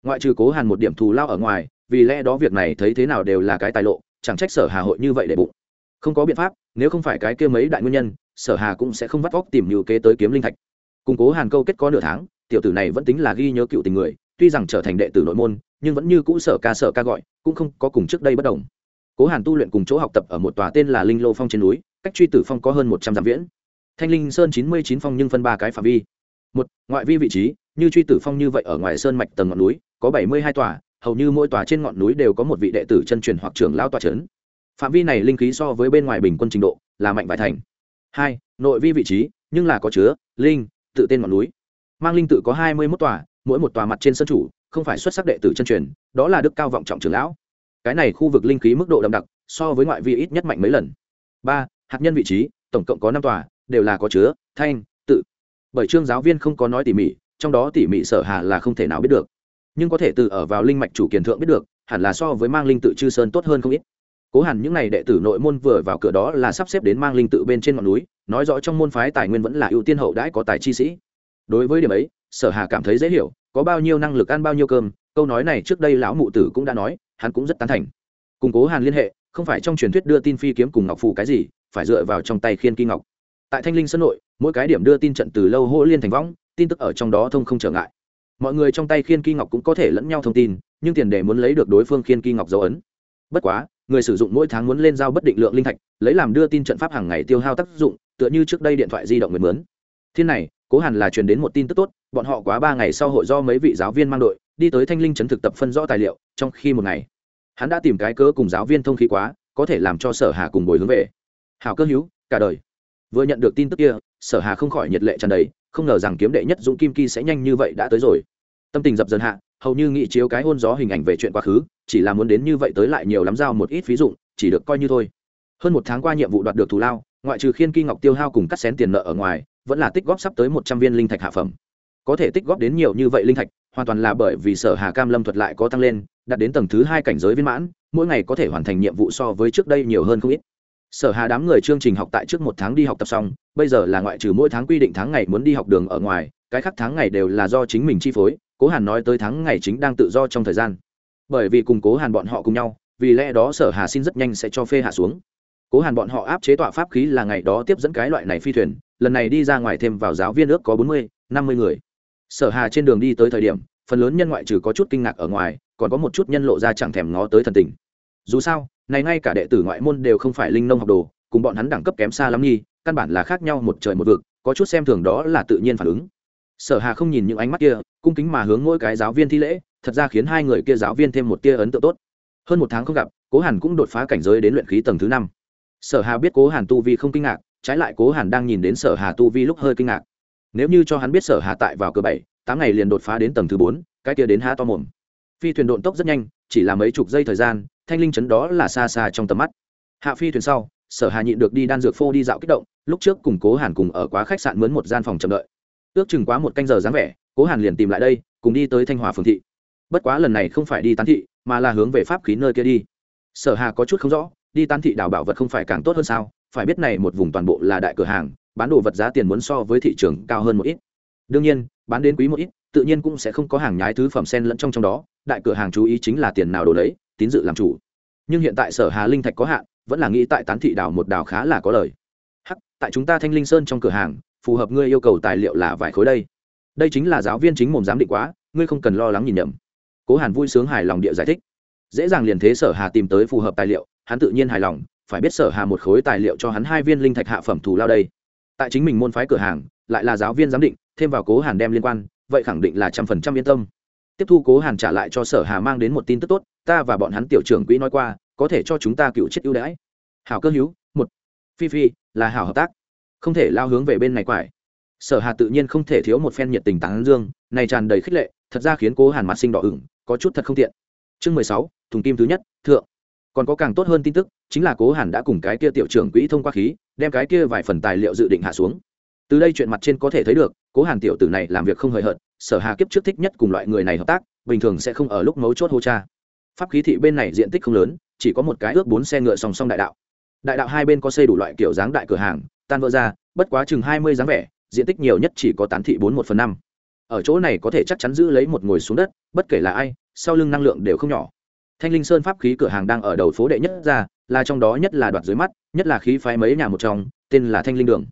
Ngoại trừ cố hàn một điểm thù lao ở ngoài, vì lẽ đó việc này thấy thế nào đều là cái tài lộ, chẳng trách sở hà hội như vậy để bụng. Không có biện pháp, nếu không phải cái kia mấy đại nguyên nhân, sở hà cũng sẽ không vắt vóc tìm nhiều kế tới kiếm linh thạch. Củng cố hàn câu kết có nửa tháng, tiểu tử này vẫn tính là ghi nhớ cựu tình người, tuy rằng trở thành đệ tử nội môn nhưng vẫn như cũ sở ca sở ca gọi, cũng không có cùng trước đây bất đồng. Cố hàn tu luyện cùng chỗ học tập ở một tòa tên là linh lô phong trên núi, cách truy tử phong có hơn một trăm dặm viễn. Thanh linh sơn chín mươi chín phong nhưng phân ba cái phạm vi. Một, ngoại vi vị trí, như truy tử phong như vậy ở ngoài sơn mạch tầng ngọn núi, có bảy mươi hai tòa, hầu như mỗi tòa trên ngọn núi đều có một vị đệ tử chân truyền hoặc trưởng lao tòa trấn phạm vi này linh khí so với bên ngoài bình quân trình độ là mạnh vài thành. Hai, nội vi vị trí, nhưng là có chứa, linh, tự tên ngọn núi. Mang linh tự có hai mươi mốt tòa, mỗi một tòa mặt trên sân chủ không phải xuất sắc đệ tử chân truyền, đó là đức cao vọng trọng trưởng lão. Cái này khu vực linh khí mức độ đậm đặc, so với ngoại vi ít nhất mạnh mấy lần. Ba, hạt nhân vị trí, tổng cộng có năm tòa, đều là có chứa, thanh, tự. Bởi trương giáo viên không có nói tỉ mỉ, trong đó tỉ mỉ sở hà là không thể nào biết được. Nhưng có thể từ ở vào linh mạch chủ kiền thượng biết được, hẳn là so với mang linh tự chư sơn tốt hơn không ít. Cố hẳn những n à y đệ tử nội môn vừa vào cửa đó là sắp xếp đến mang linh tự bên trên ngọn núi, nói rõ trong môn phái tài nguyên vẫn là ưu tiên hậu đãi có tài chi sĩ. Đối với điểm ấy, sở hà cảm thấy dễ hiểu có bao nhiêu năng lực ăn bao nhiêu cơm, câu nói này trước đây lão mụ tử cũng đã nói, hắn cũng rất tán thành. Củng cố hàn liên hệ, không phải trong truyền thuyết đưa tin phi kiếm cùng ngọc phù cái gì, phải dựa vào trong tay khiên kim ngọc. Tại thanh linh sân nội, mỗi cái điểm đưa tin trận từ lâu hô liên thành võng tin tức ở trong đó thông không trở ngại. Mọi người trong tay khiên kim ngọc cũng có thể lẫn nhau thông tin, nhưng tiền đề muốn lấy được đối phương khiên kim ngọc dấu ấn. Bất quá, người sử dụng mỗi tháng muốn lên giao bất định lượng linh thạch, lấy làm đưa tin trận pháp hàng ngày tiêu hao tác dụng, tựa như trước đây điện thoại di động người mướn. Thiên này cố hàn là truyền đến một tin tức tốt, bọn họ quá ba ngày sau hội do mấy vị giáo viên mang đội, đi tới thanh linh trấn thực tập phân rõ tài liệu, trong khi một ngày, hắn đã tìm cái cớ cùng giáo viên thông khí quá, có thể làm cho sở hà cùng bồi hướng về. Hào cơ hữu, cả đời. Vừa nhận được tin tức kia, sở hà không khỏi nhiệt lệ tràn đầy, không ngờ rằng kiếm đệ nhất dũng kim ki sẽ nhanh như vậy đã tới rồi. Tâm tình dập dần hạ, hầu như nghị chiếu cái hôn gió hình ảnh về chuyện quá khứ, chỉ là muốn đến như vậy tới lại nhiều lắm giao một ít ví dụ chỉ được coi như thôi. Hơn một tháng qua nhiệm vụ đoạt được thù lao, ngoại trừ khiên kim ngọc tiêu hao cùng cắt xén tiền nợ ở ngoài vẫn là tích góp sắp tới một trăm viên linh thạch hạ phẩm. Có thể tích góp đến nhiều như vậy linh thạch, hoàn toàn là bởi vì sở hà cam lâm thuật lại có tăng lên, đạt đến tầng thứ hai cảnh giới viên mãn, mỗi ngày có thể hoàn thành nhiệm vụ so với trước đây nhiều hơn không ít. Sở hà đám người chương trình học tại trước một tháng đi học tập xong, bây giờ là ngoại trừ mỗi tháng quy định tháng ngày muốn đi học đường ở ngoài, cái khác tháng ngày đều là do chính mình chi phối, cố hàn nói tới tháng ngày chính đang tự do trong thời gian. Bởi vì cùng cố hàn bọn họ cùng nhau, vì lẽ đó sở hà xin rất nhanh sẽ cho phê hạ xuống. Cố hàn bọn họ áp chế tọa pháp khí là ngày đó tiếp dẫn cái loại này phi thuyền lần này đi ra ngoài thêm vào giáo viên ước có bốn mươi, năm mươi người. Sở hà trên đường đi tới thời điểm, phần lớn nhân ngoại trừ có chút kinh ngạc ở ngoài, còn có một chút nhân lộ ra chẳng thèm ngó tới thần tình. Dù sao, này ngay cả đệ tử ngoại môn đều không phải linh nông học đồ, cùng bọn hắn đẳng cấp kém xa lắm nhi căn bản là khác nhau một trời một vực, có chút xem thường đó là tự nhiên phản ứng. Sở hà không nhìn những ánh mắt kia, cung kính mà hướng mỗi cái giáo viên thi lễ, thật ra khiến hai người kia giáo viên thêm một tia ấn tượng tốt. Hơn một tháng không gặp, cố hàn cũng đột phá cảnh giới đến luyện khí tầng thứ năm. Sở hà biết cố hàn tu vi không kinh ngạc trái lại cố hàn đang nhìn đến sở hà tu vi lúc hơi kinh ngạc nếu như cho hắn biết sở hà tại vào cửa bảy, tám ngày liền đột phá đến tầng thứ bốn, cái kia đến há to mồm. Phi thuyền độn tốc rất nhanh, chỉ là mấy chục giây thời gian, thanh linh chấn đó là xa xa trong tầm mắt. Hạ phi thuyền sau, sở hà nhịn được đi đan dược phô đi dạo kích động, lúc trước cùng cố hàn cùng ở quá khách sạn mướn một gian phòng chậm đợi. Ước chừng quá một canh giờ dáng vẻ, cố hàn liền tìm lại đây, cùng đi tới thanh hòa phường thị. Bất quá lần này không phải đi tán thị, mà là hướng về pháp khí nơi kia đi. Sở hà có chút không rõ, đi tán thị đào bảo vật không phải càng tốt hơn sao? Phải biết này một vùng toàn bộ là đại cửa hàng, bán đồ vật giá tiền muốn so với thị trường cao hơn một ít. Đương nhiên, bán đến quý một ít, tự nhiên cũng sẽ không có hàng nhái thứ phẩm sen lẫn trong trong đó, đại cửa hàng chú ý chính là tiền nào đồ đấy, tín dự làm chủ. Nhưng hiện tại sở hà linh thạch có hạn, vẫn là nghĩ tại tán thị đào một đào khá là có lời. Hắc, tại chúng ta thanh linh sơn trong cửa hàng, phù hợp ngươi yêu cầu tài liệu là vài khối đây. Đây chính là giáo viên chính mồm giám định quá, ngươi không cần lo lắng nhìn nhầm. Cố hàn vui sướng hài lòng địa giải thích. Dễ dàng liền thế sở hà tìm tới phù hợp tài liệu, hắn tự nhiên hài lòng phải biết sở hà một khối tài liệu cho hắn hai viên linh thạch hạ phẩm thù lao đây. Tại chính mình môn phái cửa hàng, lại là giáo viên giám định, thêm vào cố hàn đem liên quan, vậy khẳng định là trăm phần trăm yên tâm. Tiếp thu cố hàn trả lại cho sở hà mang đến một tin tức tốt, ta và bọn hắn tiểu trưởng quỹ nói qua, có thể cho chúng ta cựu chết ưu đãi. Hảo cơ hữu, một. Phi phi, là hảo hợp tác. Không thể lao hướng về bên này quải. Sở hà tự nhiên không thể thiếu một phen nhiệt tình tán dương, này tràn đầy khích lệ, thật ra khiến cố hàn mặt sinh đỏ ửng, có chút thật không tiện. Chương mười sáu, thùng kim thứ nhất, thượng còn có càng tốt hơn tin tức, chính là cố hàn đã cùng cái kia tiểu trưởng quỹ thông qua khí, đem cái kia vài phần tài liệu dự định hạ xuống. Từ đây chuyện mặt trên có thể thấy được, cố hàn tiểu tử này làm việc không hời hợt, sở hà kiếp trước thích nhất cùng loại người này hợp tác, bình thường sẽ không ở lúc mấu chốt hô cha. Pháp khí thị bên này diện tích không lớn, chỉ có một cái ước bốn xe ngựa song song đại đạo. Đại đạo hai bên có xây đủ loại kiểu dáng đại cửa hàng, tan vỡ ra, bất quá chừng hai mươi dáng vẻ, diện tích nhiều nhất chỉ có tán thị bốn một phần năm. Ở chỗ này có thể chắc chắn giữ lấy một ngồi xuống đất, bất kể là ai, sau lưng năng lượng đều không nhỏ thanh linh sơn pháp khí cửa hàng đang ở đầu phố đệ nhất ra, là trong đó nhất là đoạt dưới mắt, nhất là khí phái mấy nhà một trong, tên là thanh linh đường.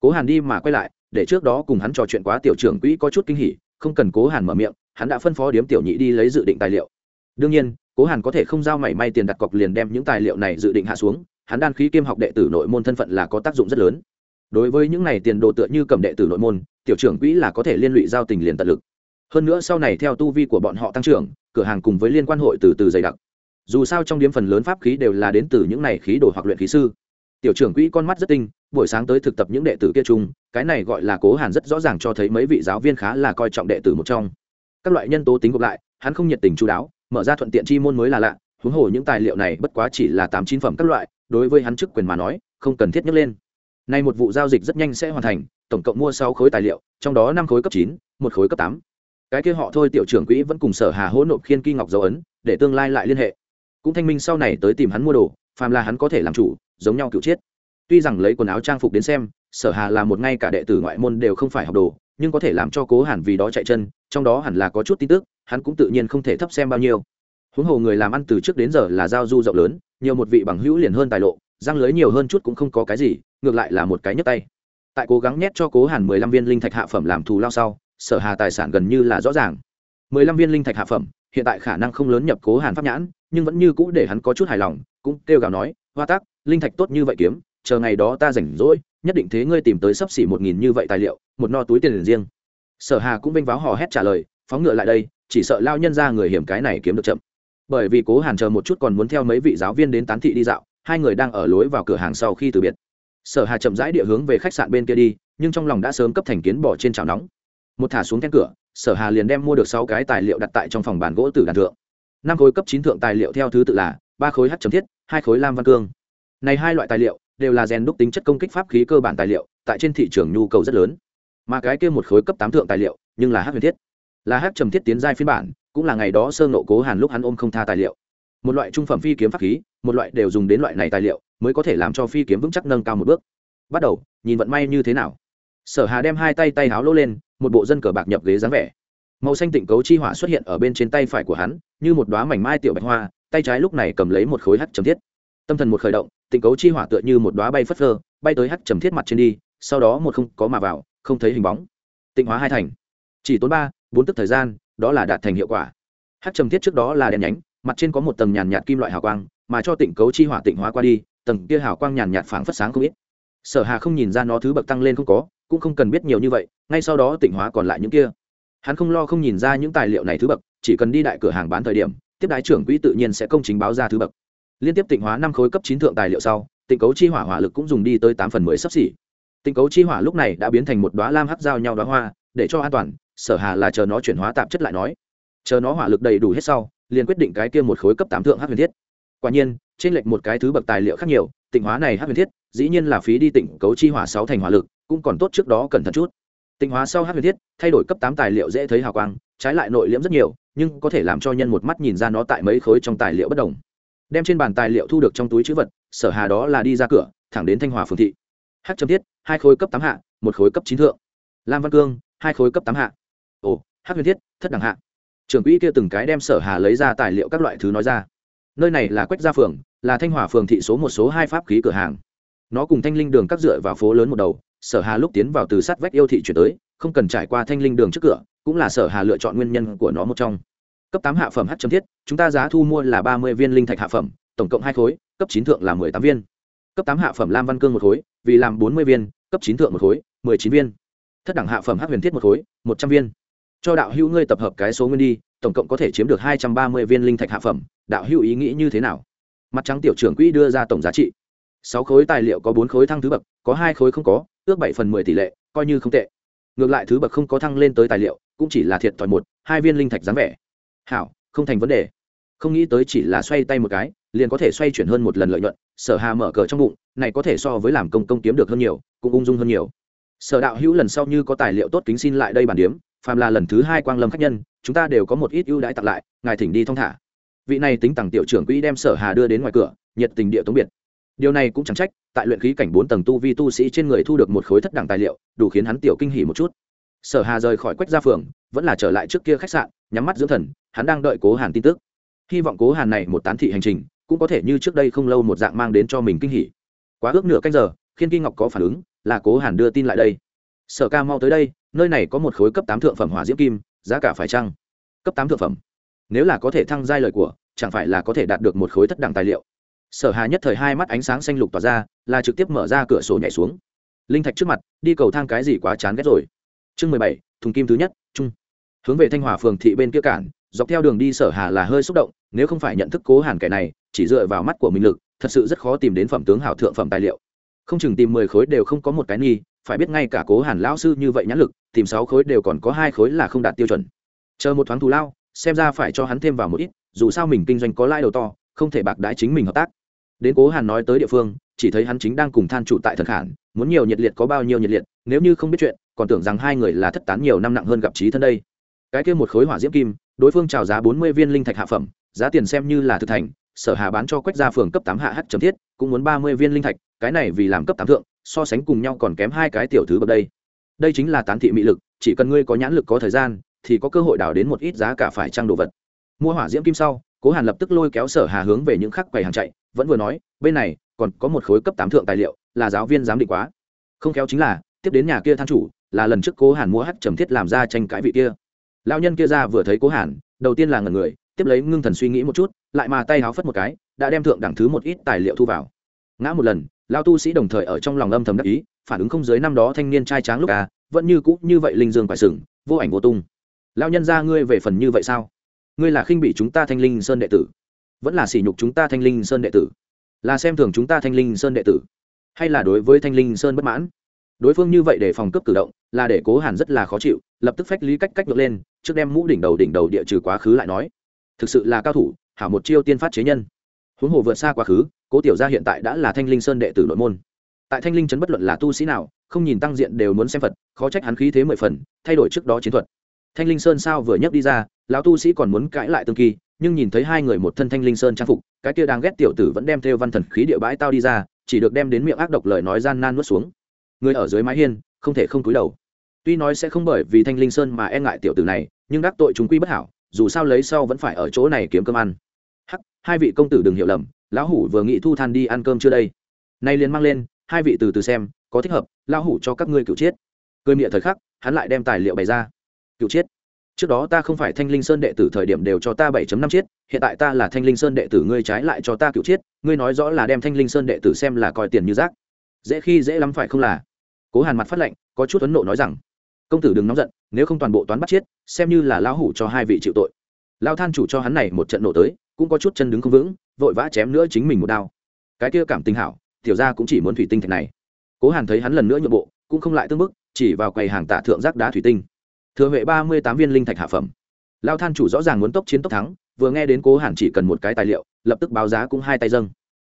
Cố hàn đi mà quay lại, để trước đó cùng hắn trò chuyện quá tiểu trưởng quỹ có chút kinh hỉ, không cần cố hàn mở miệng, hắn đã phân phó điếm tiểu nhị đi lấy dự định tài liệu. Đương nhiên, cố hàn có thể không giao mảy may tiền đặt cọc liền đem những tài liệu này dự định hạ xuống, hắn đan khí kiêm học đệ tử nội môn thân phận là có tác dụng rất lớn. Đối với những này tiền đồ tựa như cầm đệ tử nội môn, tiểu trưởng quỹ là có thể liên lụy giao tình liền tận lực. Hơn nữa sau này theo tu vi của bọn họ tăng trưởng cửa hàng cùng với liên quan hội từ từ dày đặc. Dù sao trong điếm phần lớn pháp khí đều là đến từ những này khí đồ hoặc luyện khí sư. Tiểu trưởng quỹ con mắt rất tinh, buổi sáng tới thực tập những đệ tử kia chung, cái này gọi là cố hàn rất rõ ràng cho thấy mấy vị giáo viên khá là coi trọng đệ tử một trong. Các loại nhân tố tính gộp lại, hắn không nhiệt tình chú đáo, mở ra thuận tiện chi môn mới là lạ, huống hồ những tài liệu này bất quá chỉ là tám chín phẩm các loại, đối với hắn chức quyền mà nói, không cần thiết nhắc lên. Nay một vụ giao dịch rất nhanh sẽ hoàn thành, tổng cộng mua sáu khối tài liệu, trong đó năm khối cấp chín, một khối cấp tám cái kia họ thôi tiểu trưởng quỹ vẫn cùng sở hà hỗ nộp khiên kỳ ngọc dấu ấn, để tương lai lại liên hệ. Cũng thanh minh sau này tới tìm hắn mua đồ, phàm là hắn có thể làm chủ, giống nhau cựu chiết tuy rằng lấy quần áo trang phục đến xem, sở hà là một ngay cả đệ tử ngoại môn đều không phải học đồ, nhưng có thể làm cho cố hẳn vì đó chạy chân, trong đó hẳn là có chút tin tức, hắn cũng tự nhiên không thể thấp xem bao nhiêu. Huống hồ người làm ăn từ trước đến giờ là giao du rộng lớn, nhiều một vị bằng hữu liền hơn tài lộ, răng lưới nhiều hơn chút cũng không có cái gì, ngược lại là một cái nhấp tay. Tại cố gắng nhét cho cố hàn mười lăm viên linh thạch hạ phẩm làm thù lao sau sở hà tài sản gần như là rõ ràng. Mười lăm viên linh thạch hạ phẩm, hiện tại khả năng không lớn nhập cố hàn pháp nhãn, nhưng vẫn như cũ để hắn có chút hài lòng, cũng kêu gào nói, hoa tác linh thạch tốt như vậy kiếm, chờ ngày đó ta rảnh rỗi, nhất định thế ngươi tìm tới sấp xỉ một nghìn như vậy tài liệu, một no túi tiền riêng. Sở hà cũng vênh váo hò hét trả lời, phóng ngựa lại đây, chỉ sợ lao nhân ra người hiểm cái này kiếm được chậm. Bởi vì cố hàn chờ một chút còn muốn theo mấy vị giáo viên đến tán thị đi dạo, hai người đang ở lối vào cửa hàng sau khi từ biệt. Sở hà chậm rãi địa hướng về khách sạn bên kia đi, nhưng trong lòng đã sớm cấp thành kiến bỏ trên chảo nóng một thả xuống then cửa, sở hà liền đem mua được sáu cái tài liệu đặt tại trong phòng bàn gỗ tử đàn thượng. Năm khối cấp chín thượng tài liệu theo thứ tự là, ba khối h chấm thiết, hai khối lam văn cương. Này hai loại tài liệu đều là rèn đúc tính chất công kích pháp khí cơ bản tài liệu, tại trên thị trường nhu cầu rất lớn. Mà cái kia một khối cấp tám thượng tài liệu, nhưng là hát huyền thiết. Là hát trầm thiết tiến giai phiên bản, cũng là ngày đó sơ nộ cố hàn lúc hắn ôm không tha tài liệu. Một loại trung phẩm phi kiếm pháp khí, một loại đều dùng đến loại này tài liệu, mới có thể làm cho phi kiếm vững chắc nâng cao một bước. Bắt đầu, nhìn vận may như thế nào. Sở hà đem hai tay tay háo lỗ lên một bộ dân cờ bạc nhập ghế dáng vẻ. Màu xanh tịnh cấu chi hỏa xuất hiện ở bên trên tay phải của hắn, như một đoá mảnh mai tiểu bạch hoa, tay trái lúc này cầm lấy một khối hắc trầm thiết. Tâm thần một khởi động, tịnh cấu chi hỏa tựa như một đoá bay phất phơ, bay tới hắc trầm thiết mặt trên đi, sau đó một không có mà vào, không thấy hình bóng. Tịnh hóa hai thành. Chỉ tốn ba, bốn tức thời gian, đó là đạt thành hiệu quả. Hắc trầm thiết trước đó là đèn nhánh, mặt trên có một tầng nhàn nhạt kim loại hào quang, mà cho tịnh cấu chi hỏa tịnh hóa qua đi, tầng kia hào quang nhàn nhạt phảng phất sáng không ít. Sở hà không nhìn ra nó thứ bậc tăng lên không có cũng không cần biết nhiều như vậy, ngay sau đó tịnh hóa còn lại những kia. Hắn không lo không nhìn ra những tài liệu này thứ bậc, chỉ cần đi đại cửa hàng bán thời điểm, tiếp đái trưởng quỹ tự nhiên sẽ công chính báo ra thứ bậc. Liên tiếp tịnh hóa năm khối cấp chín thượng tài liệu sau, tịnh cấu chi hỏa hỏa lực cũng dùng đi tới tám phần mười sắp xỉ. Tịnh cấu chi hỏa lúc này đã biến thành một đoá lam hắt giao nhau đoá hoa, để cho an toàn, sở hà là chờ nó chuyển hóa tạp chất lại nói. Chờ nó hỏa lực đầy đủ hết sau, liền quyết định cái kia một khối cấp tám thượng hát huyền thiết. Quả nhiên, trên lệch một cái thứ bậc tài liệu khác nhiều, tịnh hóa này hát huyền thiết, dĩ nhiên là phí đi tịnh cấu chi hỏa sáu thành hỏa lực cũng còn tốt trước đó cẩn thận chút. Tinh hóa sau hắc huyền thiết, thay đổi cấp tám tài liệu dễ thấy hào quang, trái lại nội liễm rất nhiều, nhưng có thể làm cho nhân một mắt nhìn ra nó tại mấy khối trong tài liệu bất đồng. Đem trên bàn tài liệu thu được trong túi chữ vật, sở hà đó là đi ra cửa, thẳng đến thanh hòa phường thị. Hắc chấm thiết, hai khối cấp tám hạ, một khối cấp chín thượng. Lam văn cương, hai khối cấp tám hạ. Ồ hắc huyền thiết, thất đẳng hạ. Trưởng quỹ kia từng cái đem sở hà lấy ra tài liệu các loại thứ nói ra. Nơi này là quách gia phường, là thanh hòa phường thị số một số hai pháp khí cửa hàng. Nó cùng thanh linh đường cắt dựa vào phố lớn một đầu sở hà lúc tiến vào từ sát vách yêu thị chuyển tới, không cần trải qua thanh linh đường trước cửa, cũng là sở hà lựa chọn nguyên nhân của nó một trong. Cấp tám hạ phẩm h chấm thiết, chúng ta giá thu mua là ba mươi viên linh thạch hạ phẩm, tổng cộng hai khối, cấp chín thượng là mười tám viên. Cấp tám hạ phẩm lam văn cương một khối, vì làm bốn mươi viên, cấp chín thượng một khối, mười chín viên. Thất đẳng hạ phẩm h huyền thiết một khối, một trăm viên. Cho đạo hữu ngươi tập hợp cái số nguyên đi, tổng cộng có thể chiếm được hai trăm ba mươi viên linh thạch hạ phẩm, đạo hữu ý nghĩ như thế nào? Mặt trắng tiểu trưởng quỹ đưa ra tổng giá trị. Sáu khối tài liệu có bốn khối thăng thứ bậc, có hai khối không có ước bảy phần mười tỷ lệ, coi như không tệ. Ngược lại thứ bậc không có thăng lên tới tài liệu, cũng chỉ là thiệt thòi một, hai viên linh thạch dáng vẻ. Hảo, không thành vấn đề. Không nghĩ tới chỉ là xoay tay một cái, liền có thể xoay chuyển hơn một lần lợi nhuận, sở hà mở cờ trong bụng, này có thể so với làm công công kiếm được hơn nhiều, cũng ung dung hơn nhiều. Sở đạo hữu lần sau như có tài liệu tốt kính xin lại đây bản điếm, phàm là lần thứ hai quang lâm khách nhân, chúng ta đều có một ít ưu đãi tặng lại, ngài thỉnh đi thong thả. Vị này tính tặng tiểu trưởng quỹ đem sở hà đưa đến ngoài cửa, nhiệt tình địa tống biệt điều này cũng chẳng trách, tại luyện khí cảnh bốn tầng tu vi tu sĩ trên người thu được một khối thất đẳng tài liệu, đủ khiến hắn tiểu kinh hỉ một chút. Sở hà rời khỏi quách gia phường, vẫn là trở lại trước kia khách sạn, nhắm mắt dưỡng thần, hắn đang đợi cố hàn tin tức. Hy vọng cố hàn này một tán thị hành trình, cũng có thể như trước đây không lâu một dạng mang đến cho mình kinh hỉ. Quá ước nửa canh giờ khiến kinh ngọc có phản ứng, là cố hàn đưa tin lại đây. Sở ca mau tới đây, nơi này có một khối cấp tám thượng phẩm hỏa diễm kim, giá cả phải chăng? Cấp tám thượng phẩm. Nếu là có thể thăng giai lời của, chẳng phải là có thể đạt được một khối thất đẳng tài liệu sở hà nhất thời hai mắt ánh sáng xanh lục tỏa ra, là trực tiếp mở ra cửa sổ nhảy xuống. Linh thạch trước mặt, đi cầu thang cái gì quá chán ghét rồi. Chương mười bảy, thùng kim thứ nhất, trung. Hướng về thanh hòa phường thị bên kia cản, dọc theo đường đi sở hà là hơi xúc động, nếu không phải nhận thức cố hàn kẻ này, chỉ dựa vào mắt của mình lực, thật sự rất khó tìm đến phẩm tướng hảo thượng phẩm tài liệu. Không chừng tìm mười khối đều không có một cái nghi, phải biết ngay cả cố hàn lão sư như vậy nhãn lực, tìm sáu khối đều còn có hai khối là không đạt tiêu chuẩn. Chờ một thoáng thù lao, xem ra phải cho hắn thêm vào một ít, dù sao mình kinh doanh có lãi đầu to, không thể bạc đãi chính mình hợp tác đến cố hàn nói tới địa phương, chỉ thấy hắn chính đang cùng than chủ tại thần khản, muốn nhiều nhiệt liệt có bao nhiêu nhiệt liệt, nếu như không biết chuyện, còn tưởng rằng hai người là thất tán nhiều năm nặng hơn gặp trí thân đây. Cái kia một khối hỏa diễm kim, đối phương chào giá bốn mươi viên linh thạch hạ phẩm, giá tiền xem như là thực thành, sở hà bán cho quách gia phường cấp tám hạ h trầm thiết, cũng muốn ba mươi viên linh thạch, cái này vì làm cấp tám thượng, so sánh cùng nhau còn kém hai cái tiểu thứ bậc đây. Đây chính là tán thị mỹ lực, chỉ cần ngươi có nhãn lực có thời gian, thì có cơ hội đào đến một ít giá cả phải trang đồ vật. Mua hỏa diễm kim sau, cố hàn lập tức lôi kéo sở hà hướng về những khắc quầy hàng chạy vẫn vừa nói, bên này còn có một khối cấp tám thượng tài liệu, là giáo viên giám định quá. Không khéo chính là, tiếp đến nhà kia than chủ, là lần trước cố hàn mua hắc trầm thiết làm ra tranh cãi vị kia. Lao nhân kia ra vừa thấy cố hàn, đầu tiên là ngần người, tiếp lấy ngưng thần suy nghĩ một chút, lại mà tay háo phất một cái, đã đem thượng đẳng thứ một ít tài liệu thu vào. Ngã một lần lao tu sĩ đồng thời ở trong lòng âm thầm đắc ý, phản ứng không dưới năm đó thanh niên trai tráng lúc à vẫn như cũ như vậy linh dương phải sừng, vô ảnh vô tung. Lao nhân ra ngươi về phần như vậy sao? Ngươi là khinh bị chúng ta thanh linh sơn đệ tử vẫn là sỉ nhục chúng ta thanh linh sơn đệ tử? Là xem thường chúng ta thanh linh sơn đệ tử? Hay là đối với thanh linh sơn bất mãn? Đối phương như vậy để phòng cấp cử động, là để cố hàn rất là khó chịu, lập tức phách lý cách cách ngược lên, trước đem mũ đỉnh đầu đỉnh đầu địa trừ quá khứ lại nói. Thực sự là cao thủ, hảo một chiêu tiên phát chế nhân. Huống hồ vượt xa quá khứ, cố tiểu gia hiện tại đã là thanh linh sơn đệ tử nội môn. Tại thanh linh trấn bất luận là tu sĩ nào, không nhìn tăng diện đều muốn xem phật, khó trách hắn khí thế mười phần, thay đổi trước đó chiến thuật. Thanh linh sơn sao vừa nhấc đi ra, lão tu sĩ còn muốn cãi lại tương kỳ nhưng nhìn thấy hai người một thân thanh linh sơn trang phục, cái kia đang ghét tiểu tử vẫn đem theo văn thần khí địa bãi tao đi ra, chỉ được đem đến miệng ác độc lời nói gian nan nuốt xuống. Người ở dưới mái hiên, không thể không cúi đầu. Tuy nói sẽ không bởi vì thanh linh sơn mà e ngại tiểu tử này, nhưng đắc tội chúng quy bất hảo, dù sao lấy sau vẫn phải ở chỗ này kiếm cơm ăn. Hắc, hai vị công tử đừng hiểu lầm, lão hủ vừa nghĩ thu than đi ăn cơm chưa đây? Nay liền mang lên, hai vị từ từ xem, có thích hợp, lão hủ cho các ngươi cựu chiết. Cười miệng thời khắc, hắn lại đem tài liệu bày ra. Cựu chiết trước đó ta không phải thanh linh sơn đệ tử thời điểm đều cho ta bảy năm chiết, hiện tại ta là thanh linh sơn đệ tử, ngươi trái lại cho ta cựu chiết, ngươi nói rõ là đem thanh linh sơn đệ tử xem là coi tiền như rác. Dễ khi dễ lắm phải không là? Cố hàn mặt phát lệnh, có chút ấn nộ nói rằng, công tử đừng nóng giận, nếu không toàn bộ toán bắt chiết, xem như là lão hủ cho hai vị chịu tội. Lao than chủ cho hắn này một trận nổ tới, cũng có chút chân đứng không vững, vội vã chém nữa chính mình một đao. Cái kia cảm tình hảo, tiểu ra cũng chỉ muốn thủy tinh thạch này. Cố hàn thấy hắn lần nữa nhượng bộ, cũng không lại tương bức, chỉ vào quầy hàng tạ thượng rác đá thủy tinh thừa huệ ba mươi tám viên linh thạch hạ phẩm. Lao than chủ rõ ràng muốn tốc chiến tốc thắng, vừa nghe đến cố hàn chỉ cần một cái tài liệu, lập tức báo giá cũng hai tay dâng.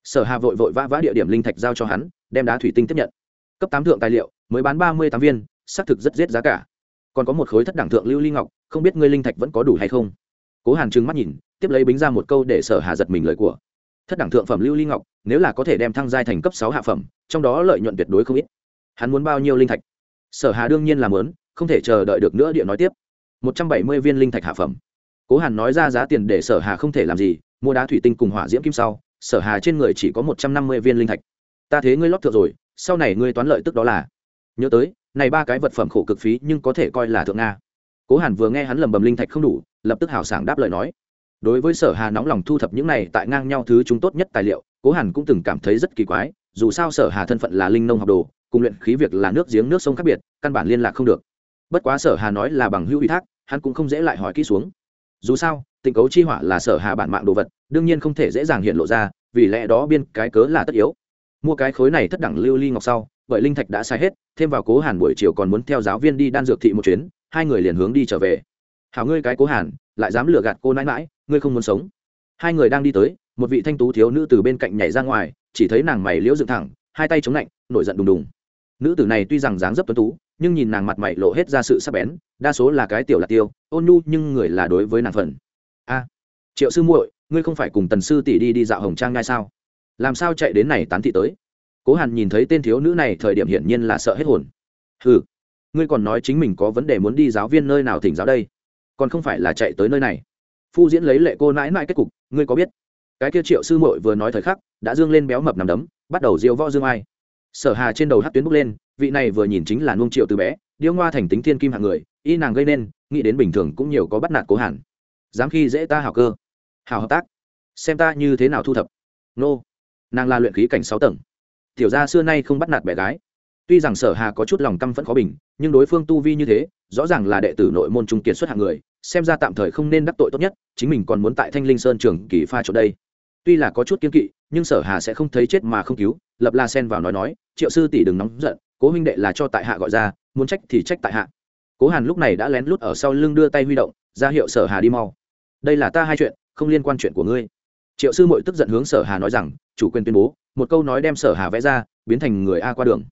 Sở hà vội vội vã vã địa điểm linh thạch giao cho hắn, đem đá thủy tinh tiếp nhận. Cấp tám thượng tài liệu, mới bán ba mươi tám viên, xác thực rất giết giá cả. Còn có một khối thất đẳng thượng lưu ly ngọc, không biết ngươi linh thạch vẫn có đủ hay không? Cố hàn trừng mắt nhìn, tiếp lấy bính ra một câu để sở hà giật mình lời của. Thất đẳng thượng phẩm lưu ly ngọc, nếu là có thể đem thăng giai thành cấp sáu hạ phẩm, trong đó lợi nhuận tuyệt đối không ít. Hắn muốn bao nhiêu linh thạch? Sở hà đương nhiên làm lớn không thể chờ đợi được nữa địa nói tiếp. Một trăm bảy mươi viên linh thạch hạ phẩm. Cố hàn nói ra giá tiền để sở hà không thể làm gì, mua đá thủy tinh cùng hỏa diễm kim sau, sở hà trên người chỉ có một trăm năm mươi viên linh thạch. Ta thế ngươi lót thượng rồi, sau này ngươi toán lợi tức đó là. Nhớ tới, này ba cái vật phẩm khổ cực phí nhưng có thể coi là thượng nga. Cố hàn vừa nghe hắn lầm bầm linh thạch không đủ, lập tức hào sảng đáp lời nói. Đối với sở hà nóng lòng thu thập những này tại ngang nhau thứ chúng tốt nhất tài liệu, cố hàn cũng từng cảm thấy rất kỳ quái, dù sao sở hà thân phận là linh nông học đồ, cùng luyện khí việc là nước giếng nước sông khác biệt, căn bản liên lạc không được bất quá sở hà nói là bằng hữu ủy thác, hắn cũng không dễ lại hỏi kỹ xuống. Dù sao, tình cấu chi hỏa là sở hà bản mạng đồ vật, đương nhiên không thể dễ dàng hiện lộ ra, vì lẽ đó biên cái cớ là tất yếu. Mua cái khối này thất đẳng lưu ly ngọc sau, bởi linh thạch đã sai hết, thêm vào cố hàn buổi chiều còn muốn theo giáo viên đi đan dược thị một chuyến, hai người liền hướng đi trở về. Hảo ngươi cái cố hàn, lại dám lừa gạt cô nãi mãi, ngươi không muốn sống. Hai người đang đi tới, một vị thanh tú thiếu nữ từ bên cạnh nhảy ra ngoài, chỉ thấy nàng mày liễu dựng thẳng, hai tay chống lạnh, nổi giận đùng đùng. Nữ tử này tuy rằng dáng dấp tuấn tú nhưng nhìn nàng mặt mày lộ hết ra sự sắc bén, đa số là cái tiểu là tiêu, ôn nhu nhưng người là đối với nàng phần. A, triệu sư muội, ngươi không phải cùng tần sư tỷ đi đi dạo hồng trang ngay sao? Làm sao chạy đến này tán thị tới? Cố hàn nhìn thấy tên thiếu nữ này, thời điểm hiển nhiên là sợ hết hồn. Ừ ngươi còn nói chính mình có vấn đề muốn đi giáo viên nơi nào thỉnh giáo đây? Còn không phải là chạy tới nơi này. Phu diễn lấy lệ cô nãi nãi kết cục, ngươi có biết? Cái kia triệu sư muội vừa nói thời khắc, đã dương lên béo mập nằm đấm, bắt đầu diêu võ dương ai. Sở hà trên đầu hát tuyến bốc lên vị này vừa nhìn chính là nuông triệu từ bé, điêu ngoa thành tính thiên kim hạng người, y nàng gây nên, nghĩ đến bình thường cũng nhiều có bắt nạt cố hẳn dám khi dễ ta hảo cơ. Hảo hợp tác. Xem ta như thế nào thu thập. Nô. Nàng là luyện khí cảnh sáu tầng. Tiểu gia xưa nay không bắt nạt bé gái. Tuy rằng sở hà có chút lòng căm phẫn khó bình, nhưng đối phương tu vi như thế, rõ ràng là đệ tử nội môn trung kiệt xuất hạng người, xem ra tạm thời không nên đắc tội tốt nhất, chính mình còn muốn tại thanh linh sơn trường kỳ pha chỗ đây. Tuy là có chút kiên kỵ, nhưng sở hà sẽ không thấy chết mà không cứu, lập la sen vào nói nói, triệu sư tỷ đừng nóng giận cố huynh đệ là cho tại hạ gọi ra, muốn trách thì trách tại hạ. Cố hàn lúc này đã lén lút ở sau lưng đưa tay huy động, ra hiệu sở hà đi mau. Đây là ta hai chuyện, không liên quan chuyện của ngươi. Triệu sư mội tức giận hướng sở hà nói rằng, chủ quyền tuyên bố, một câu nói đem sở hà vẽ ra, biến thành người a qua đường.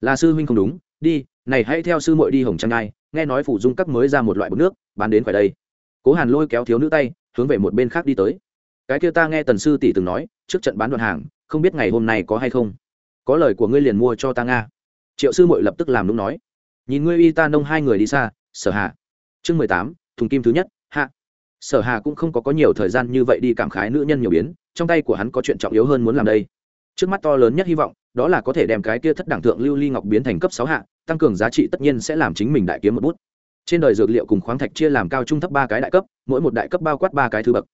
Là sư huynh không đúng, đi, này hãy theo sư mội đi hồng trang ngai nghe nói phủ dung các mới ra một loại bột nước, bán đến khỏi đây. Cố hàn lôi kéo thiếu nữ tay, hướng về một bên khác đi tới. Cái kia ta nghe tần sư tỷ từng nói, trước trận bán đoạn hàng, không biết ngày hôm nay có hay không. Có lời của ngươi liền mua cho ta nga triệu sư mội lập tức làm đúng nói nhìn ngươi y ta nông hai người đi xa sở hà, chương mười tám thùng kim thứ nhất hạ. Sở hà cũng không có có nhiều thời gian như vậy đi cảm khái nữ nhân nhiều biến trong tay của hắn có chuyện trọng yếu hơn muốn làm đây. Trước mắt to lớn nhất hy vọng đó là có thể đem cái kia thất đẳng thượng lưu ly ngọc biến thành cấp sáu hạ tăng cường giá trị tất nhiên sẽ làm chính mình đại kiếm một bút. Trên đời dược liệu cùng khoáng thạch chia làm cao trung thấp ba cái đại cấp mỗi một đại cấp bao quát ba cái thứ bậc.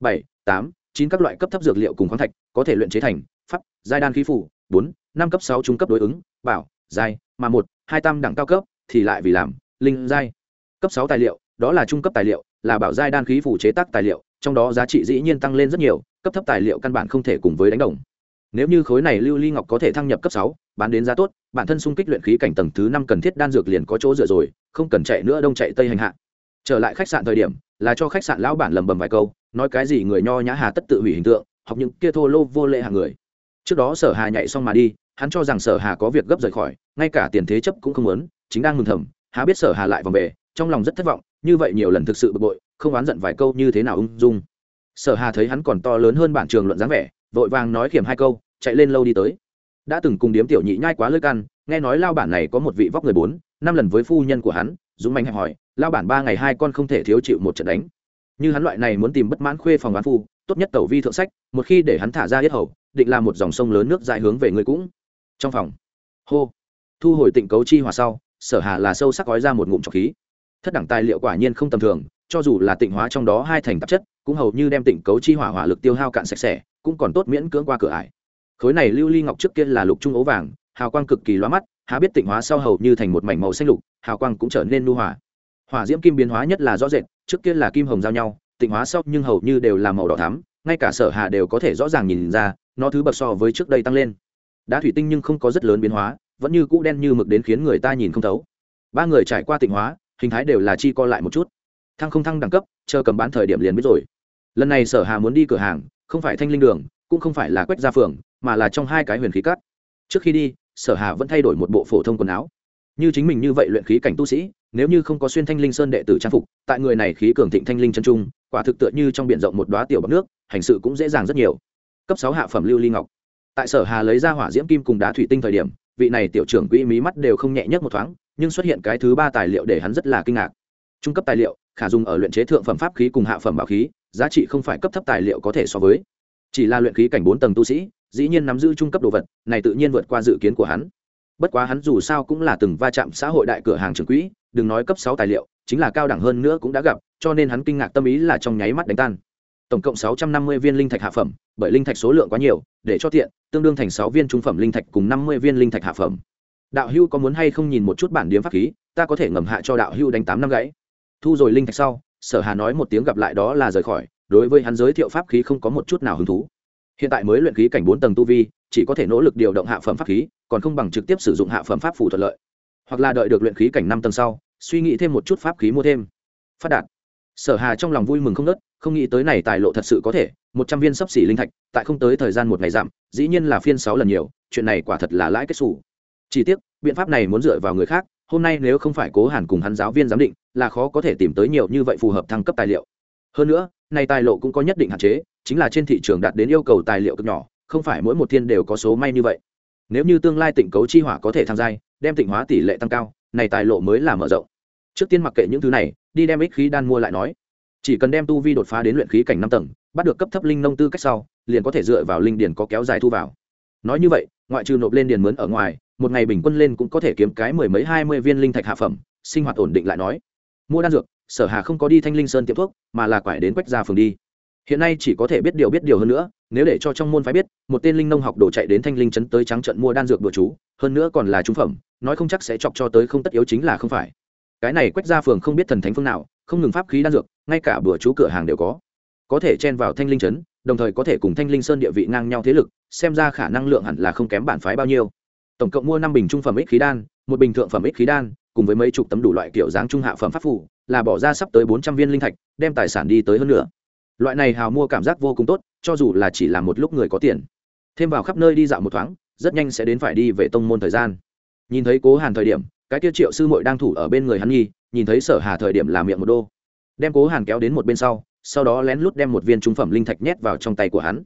Bảy tám chín các loại cấp thấp dược liệu cùng khoáng thạch có thể luyện chế thành pháp giai đan khí phủ bốn năm cấp sáu trung cấp đối ứng bảo giai, mà một, hai tam đẳng cao cấp thì lại vì làm, linh giai. Cấp sáu tài liệu, đó là trung cấp tài liệu, là bảo giai đan khí phủ chế tác tài liệu, trong đó giá trị dĩ nhiên tăng lên rất nhiều, cấp thấp tài liệu căn bản không thể cùng với đánh đồng. Nếu như khối này lưu ly ngọc có thể thăng nhập cấp sáu, bán đến giá tốt, bản thân xung kích luyện khí cảnh tầng thứ năm cần thiết đan dược liền có chỗ dựa rồi, không cần chạy nữa đông chạy tây hành hạ. Trở lại khách sạn thời điểm, là cho khách sạn lão bản lầm bầm vài câu, nói cái gì người nho nhã hà tất tự hủy hình tượng, học những kia thô lô vô lệ hàng người. Trước đó sở hà nhảy xong mà đi hắn cho rằng sở hà có việc gấp rời khỏi, ngay cả tiền thế chấp cũng không muốn, chính đang mừng thầm, há biết sở hà lại vòng về, trong lòng rất thất vọng, như vậy nhiều lần thực sự bực bội, không oán giận vài câu như thế nào ung dung. Sở hà thấy hắn còn to lớn hơn bản trường luận dáng vẻ, vội vàng nói kiểm hai câu, chạy lên lâu đi tới. Đã từng cùng điếm tiểu nhị nhai quá lơi căn nghe nói lao bản này có một vị vóc người bốn, năm lần với phu nhân của hắn, dũng manh hẹp hỏi, lao bản ba ngày hai con không thể thiếu chịu một trận đánh. Như hắn loại này muốn tìm bất mãn khuê phòng bán phu, tốt nhất tẩu vi thượng sách, một khi để hắn thả ra yết hầu, định là một dòng sông lớn nước dài hướng về người cũng trong phòng. Hô. Thu hồi tịnh cấu chi hòa sau, sở hà là sâu sắc gói ra một ngụm trọc khí. Thất đẳng tài liệu quả nhiên không tầm thường, cho dù là tịnh hóa trong đó hai thành tạp chất, cũng hầu như đem tịnh cấu chi hỏa hỏa lực tiêu hao cạn sạch sẽ, cũng còn tốt miễn cưỡng qua cửa ải. Khối này lưu ly ngọc trước kia là lục trung ố vàng, hào quang cực kỳ loa mắt, há biết tịnh hóa sau hầu như thành một mảnh màu xanh lục, hào quang cũng trở nên nu hỏa hỏa diễm kim biến hóa nhất là rõ rệt, trước kia là kim hồng giao nhau, tịnh hóa sau nhưng hầu như đều là màu đỏ thắm, ngay cả sở hà đều có thể rõ ràng nhìn ra, nó thứ bậc so với trước đây tăng lên đá thủy tinh nhưng không có rất lớn biến hóa, vẫn như cũ đen như mực đến khiến người ta nhìn không thấu. Ba người trải qua tịnh hóa, hình thái đều là chi co lại một chút. Thăng không thăng đẳng cấp, chờ cầm bán thời điểm liền biết rồi. Lần này sở hà muốn đi cửa hàng, không phải thanh linh đường, cũng không phải là quét ra phường, mà là trong hai cái huyền khí cắt trước khi đi, sở hà vẫn thay đổi một bộ phổ thông quần áo. Như chính mình như vậy luyện khí cảnh tu sĩ, nếu như không có xuyên thanh linh sơn đệ tử trang phục, tại người này khí cường thịnh thanh linh chân trung, quả thực tựa như trong biển rộng một đóa tiểu bọc nước, hành sự cũng dễ dàng rất nhiều. Cấp sáu hạ phẩm lưu ly ngọc tại sở hà lấy ra hỏa diễm kim cùng đá thủy tinh thời điểm, vị này tiểu trưởng quỹ mí mắt đều không nhẹ nhất một thoáng, nhưng xuất hiện cái thứ ba tài liệu để hắn rất là kinh ngạc. Trung cấp tài liệu, khả dùng ở luyện chế thượng phẩm pháp khí cùng hạ phẩm bảo khí, giá trị không phải cấp thấp tài liệu có thể so với. Chỉ là luyện khí cảnh bốn tầng tu sĩ, dĩ nhiên nắm giữ trung cấp đồ vật, này tự nhiên vượt qua dự kiến của hắn. Bất quá hắn dù sao cũng là từng va chạm xã hội đại cửa hàng trưởng quỹ, đừng nói cấp sáu tài liệu, chính là cao đẳng hơn nữa cũng đã gặp, cho nên hắn kinh ngạc tâm ý là trong nháy mắt đánh tan tổng cộng sáu trăm năm mươi viên linh thạch hạ phẩm, bởi linh thạch số lượng quá nhiều, để cho tiện, tương đương thành sáu viên trung phẩm linh thạch cùng năm mươi viên linh thạch hạ phẩm. Đạo hưu có muốn hay không nhìn một chút bản điếm pháp khí, ta có thể ngầm hạ cho đạo hưu đánh tám năm gãy. Thu rồi linh thạch sau, sở hà nói một tiếng gặp lại đó là rời khỏi, đối với hắn giới thiệu pháp khí không có một chút nào hứng thú. Hiện tại mới luyện khí cảnh bốn tầng tu vi, chỉ có thể nỗ lực điều động hạ phẩm pháp khí, còn không bằng trực tiếp sử dụng hạ phẩm pháp phù thuận lợi. Hoặc là đợi được luyện khí cảnh năm tầng sau, suy nghĩ thêm một chút pháp khí mua thêm. Phát đạt sở hà trong lòng vui mừng không nớt không nghĩ tới này tài lộ thật sự có thể, một trăm viên sấp xỉ linh thạch, tại không tới thời gian một ngày giảm, dĩ nhiên là phiên sáu lần nhiều, chuyện này quả thật là lãi kết xù. Chỉ tiếc, biện pháp này muốn dựa vào người khác, hôm nay nếu không phải cố hàn cùng hắn giáo viên giám định, là khó có thể tìm tới nhiều như vậy phù hợp thăng cấp tài liệu. Hơn nữa, này tài lộ cũng có nhất định hạn chế, chính là trên thị trường đạt đến yêu cầu tài liệu cực nhỏ, không phải mỗi một thiên đều có số may như vậy. Nếu như tương lai tịnh cấu chi hỏa có thể tham gia đem tịnh hóa tỷ lệ tăng cao, này tài lộ mới là mở rộng trước tiên mặc kệ những thứ này, đi đem ích khí đan mua lại nói. Chỉ cần đem tu vi đột phá đến luyện khí cảnh năm tầng, bắt được cấp thấp linh nông tư cách sau, liền có thể dựa vào linh điền có kéo dài thu vào. Nói như vậy, ngoại trừ nộp lên điền mướn ở ngoài, một ngày bình quân lên cũng có thể kiếm cái mười mấy hai mươi viên linh thạch hạ phẩm, sinh hoạt ổn định lại nói. Mua đan dược, sở hà không có đi thanh linh sơn tiệm thuốc, mà là quải đến quách gia phường đi. Hiện nay chỉ có thể biết điều biết điều hơn nữa, nếu để cho trong môn phái biết, một tên linh nông học đồ chạy đến thanh linh trấn tới trắng trận mua đan dược đồ chú, hơn nữa còn là trúng phẩm, nói không chắc sẽ chọc cho tới không tất yếu chính là không phải cái này quét ra phường không biết thần thánh phương nào, không ngừng pháp khí đan dược, ngay cả bữa chú cửa hàng đều có. Có thể chen vào thanh linh trấn đồng thời có thể cùng thanh linh sơn địa vị ngang nhau thế lực, xem ra khả năng lượng hẳn là không kém bản phái bao nhiêu. Tổng cộng mua năm bình trung phẩm ích khí đan, một bình thượng phẩm ích khí đan, cùng với mấy chục tấm đủ loại kiểu dáng trung hạ phẩm pháp phủ là bỏ ra sắp tới bốn trăm viên linh thạch, đem tài sản đi tới hơn nữa loại này hào mua cảm giác vô cùng tốt, cho dù là chỉ là một lúc người có tiền. Thêm vào khắp nơi đi dạo một thoáng, rất nhanh sẽ đến phải đi về tông môn thời gian. Nhìn thấy cố hàn thời điểm cái tiêu triệu sư muội đang thủ ở bên người hắn nhi, nhìn thấy sở hà thời điểm làm miệng một đô. Đem cố hàn kéo đến một bên sau sau đó lén lút đem một viên trung phẩm linh thạch nhét vào trong tay của hắn.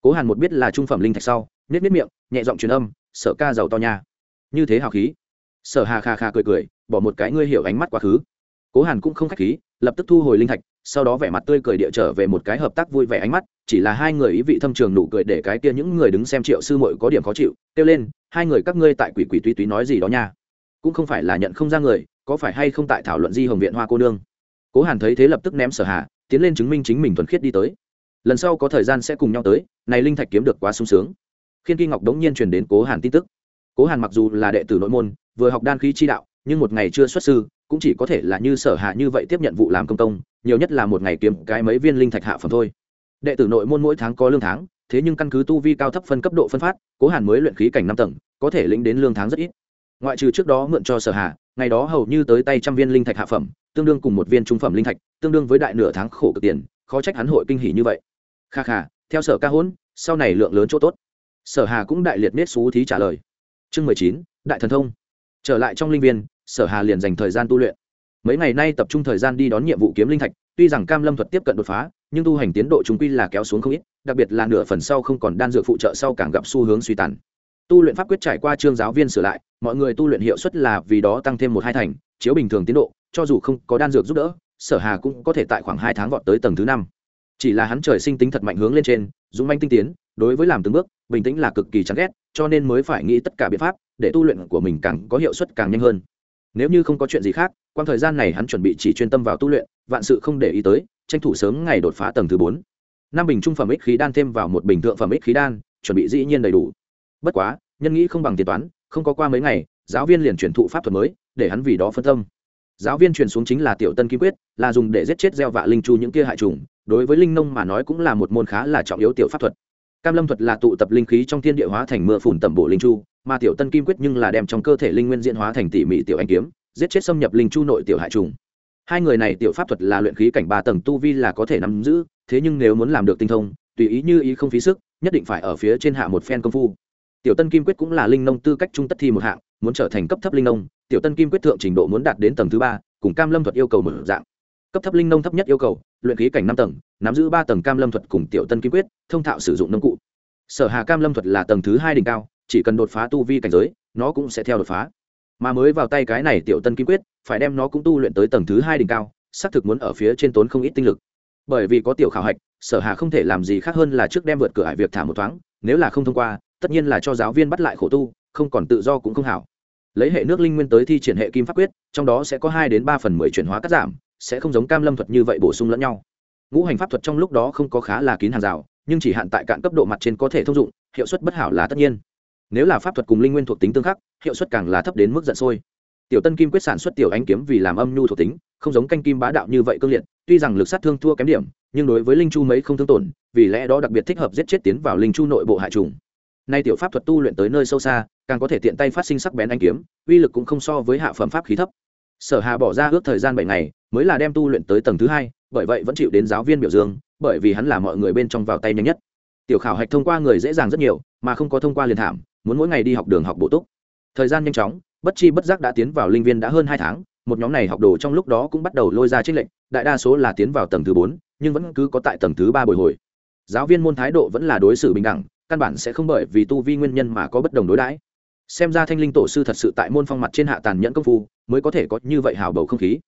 Cố hàn một biết là trung phẩm linh thạch sau nết nết miệng, nhẹ giọng truyền âm, sở ca giàu to nha. Như thế hào khí. Sở hà kha kha cười cười, bỏ một cái ngươi hiểu ánh mắt quá khứ. Cố hàn cũng không khách khí, lập tức thu hồi linh thạch, sau đó vẻ mặt tươi cười địa trở về một cái hợp tác vui vẻ ánh mắt, chỉ là hai người ý vị thâm trường nụ cười để cái kia những người đứng xem triệu sư muội có điểm khó chịu, kêu lên, hai người các ngươi tại quỷ quỷ túy túy nói gì đó nha cũng không phải là nhận không ra người, có phải hay không tại thảo luận di hồng viện hoa cô nương? Cố hàn thấy thế lập tức ném sở hạ, tiến lên chứng minh chính mình thuần khiết đi tới. Lần sau có thời gian sẽ cùng nhau tới, này linh thạch kiếm được quá sung sướng. Khiên kỳ ngọc đống nhiên truyền đến cố hàn tin tức. Cố hàn mặc dù là đệ tử nội môn, vừa học đan khí chi đạo, nhưng một ngày chưa xuất sư, cũng chỉ có thể là như sở hạ như vậy tiếp nhận vụ làm công công nhiều nhất là một ngày kiếm cái mấy viên linh thạch hạ phẩm thôi. Đệ tử nội môn mỗi tháng có lương tháng, thế nhưng căn cứ tu vi cao thấp phân cấp độ phân phát, cố hàn mới luyện khí cảnh năm tầng, có thể lĩnh đến lương tháng rất ít ngoại trừ trước đó mượn cho sở hà, ngày đó hầu như tới tay trăm viên linh thạch hạ phẩm, tương đương cùng một viên trung phẩm linh thạch, tương đương với đại nửa tháng khổ cực tiền, khó trách hắn hội kinh hỉ như vậy. Kha kha, theo sở ca hôn sau này lượng lớn chỗ tốt. Sở hà cũng đại liệt nết xú thí trả lời. Chương mười chín, đại thần thông. Trở lại trong linh viên, sở hà liền dành thời gian tu luyện. Mấy ngày nay tập trung thời gian đi đón nhiệm vụ kiếm linh thạch, tuy rằng cam lâm thuật tiếp cận đột phá, nhưng tu hành tiến độ chúng quy là kéo xuống không ít, đặc biệt là nửa phần sau không còn đan dược phụ trợ sau càng gặp xu hướng suy tàn tu luyện pháp quyết trải qua chương giáo viên sửa lại, mọi người tu luyện hiệu suất là vì đó tăng thêm một hai thành, chiếu bình thường tiến độ, cho dù không có đan dược giúp đỡ, sở hà cũng có thể tại khoảng hai tháng vọt tới tầng thứ năm. Chỉ là hắn trời sinh tính thật mạnh hướng lên trên, dũng manh tinh tiến, đối với làm từng bước, bình tĩnh là cực kỳ chán ghét, cho nên mới phải nghĩ tất cả biện pháp để tu luyện của mình càng có hiệu suất càng nhanh hơn. Nếu như không có chuyện gì khác quang thời gian này hắn chuẩn bị chỉ chuyên tâm vào tu luyện, vạn sự không để ý tới, tranh thủ sớm ngày đột phá tầng thứ bốn. Năm bình trung phẩm ích khí đan thêm vào một bình thượng phẩm ích khí đan, chuẩn bị dĩ nhiên đầy đủ bất quá, nhân nghĩ không bằng tiền toán, không có qua mấy ngày, giáo viên liền chuyển thụ pháp thuật mới, để hắn vì đó phân tâm. Giáo viên truyền xuống chính là tiểu tân kim quyết, là dùng để giết chết gieo vạ linh chu những kia hại trùng đối với linh nông mà nói cũng là một môn khá là trọng yếu tiểu pháp thuật. Cam lâm thuật là tụ tập linh khí trong thiên địa hóa thành mưa phùn tẩm bộ linh chu, mà tiểu tân kim quyết nhưng là đem trong cơ thể linh nguyên diễn hóa thành tỉ mỉ tiểu anh kiếm, giết chết xâm nhập linh chu nội tiểu hại trùng hai người này tiểu pháp thuật là luyện khí cảnh ba tầng tu vi là có thể nắm giữ, thế nhưng nếu muốn làm được tinh thông, tùy ý như ý không phí sức, nhất định phải ở phía trên hạ một phen công phu tiểu tân kim quyết cũng là linh nông tư cách trung tất thi một hạng, muốn trở thành cấp thấp linh nông, tiểu tân kim quyết thượng trình độ muốn đạt đến tầng thứ ba, cùng cam lâm thuật yêu cầu mở dạng. Cấp thấp linh nông thấp nhất yêu cầu, luyện khí cảnh năm tầng, nắm giữ ba tầng cam lâm thuật cùng tiểu tân kim quyết, thông thạo sử dụng nông cụ. Sở hà cam lâm thuật là tầng thứ hai đỉnh cao, chỉ cần đột phá tu vi cảnh giới, nó cũng sẽ theo đột phá. Mà mới vào tay cái này tiểu tân kim quyết, phải đem nó cũng tu luyện tới tầng thứ hai đỉnh cao, xác thực muốn ở phía trên tốn không ít tinh lực. Bởi vì có tiểu khảo hạch, sở hà không thể làm gì khác hơn là trước đem vượt cửa hải việc thả một thoáng, nếu là không thông qua tất nhiên là cho giáo viên bắt lại khổ tu, không còn tự do cũng không hảo. Lấy hệ nước linh nguyên tới thi triển hệ kim pháp quyết, trong đó sẽ có hai đến ba phần mười chuyển hóa cắt giảm, sẽ không giống cam lâm thuật như vậy bổ sung lẫn nhau. Ngũ hành pháp thuật trong lúc đó không có khá là kín hàng rào, nhưng chỉ hạn tại cạn cấp độ mặt trên có thể thông dụng, hiệu suất bất hảo là tất nhiên. Nếu là pháp thuật cùng linh nguyên thuộc tính tương khắc, hiệu suất càng là thấp đến mức giận sôi. Tiểu tân kim quyết sản xuất tiểu ánh kiếm vì làm âm nhu thuộc tính, không giống canh kim bá đạo như vậy cương liệt, tuy rằng lực sát thương thua kém điểm, nhưng đối với linh chu mấy không thương tổn, vì lẽ đó đặc biệt thích hợp giết chết tiến vào linh chu nội bộ hại trùng nay tiểu pháp thuật tu luyện tới nơi sâu xa, càng có thể tiện tay phát sinh sắc bén anh kiếm, uy lực cũng không so với hạ phẩm pháp khí thấp. Sở hà bỏ ra ước thời gian bảy ngày, mới là đem tu luyện tới tầng thứ hai, bởi vậy vẫn chịu đến giáo viên biểu dương, bởi vì hắn là mọi người bên trong vào tay nhanh nhất. Tiểu khảo hạch thông qua người dễ dàng rất nhiều, mà không có thông qua liền thảm, muốn mỗi ngày đi học đường học bổ túc. Thời gian nhanh chóng, bất chi bất giác đã tiến vào linh viên đã hơn hai tháng, một nhóm này học đồ trong lúc đó cũng bắt đầu lôi ra trích lệnh, đại đa số là tiến vào tầng thứ bốn, nhưng vẫn cứ có tại tầng thứ ba bồi hồi. Giáo viên môn thái độ vẫn là đối xử bình đẳng căn bản sẽ không bởi vì tu vi nguyên nhân mà có bất đồng đối đãi. Xem ra thanh linh tổ sư thật sự tại môn phong mặt trên hạ tàn nhẫn công phu mới có thể có như vậy hào bầu không khí.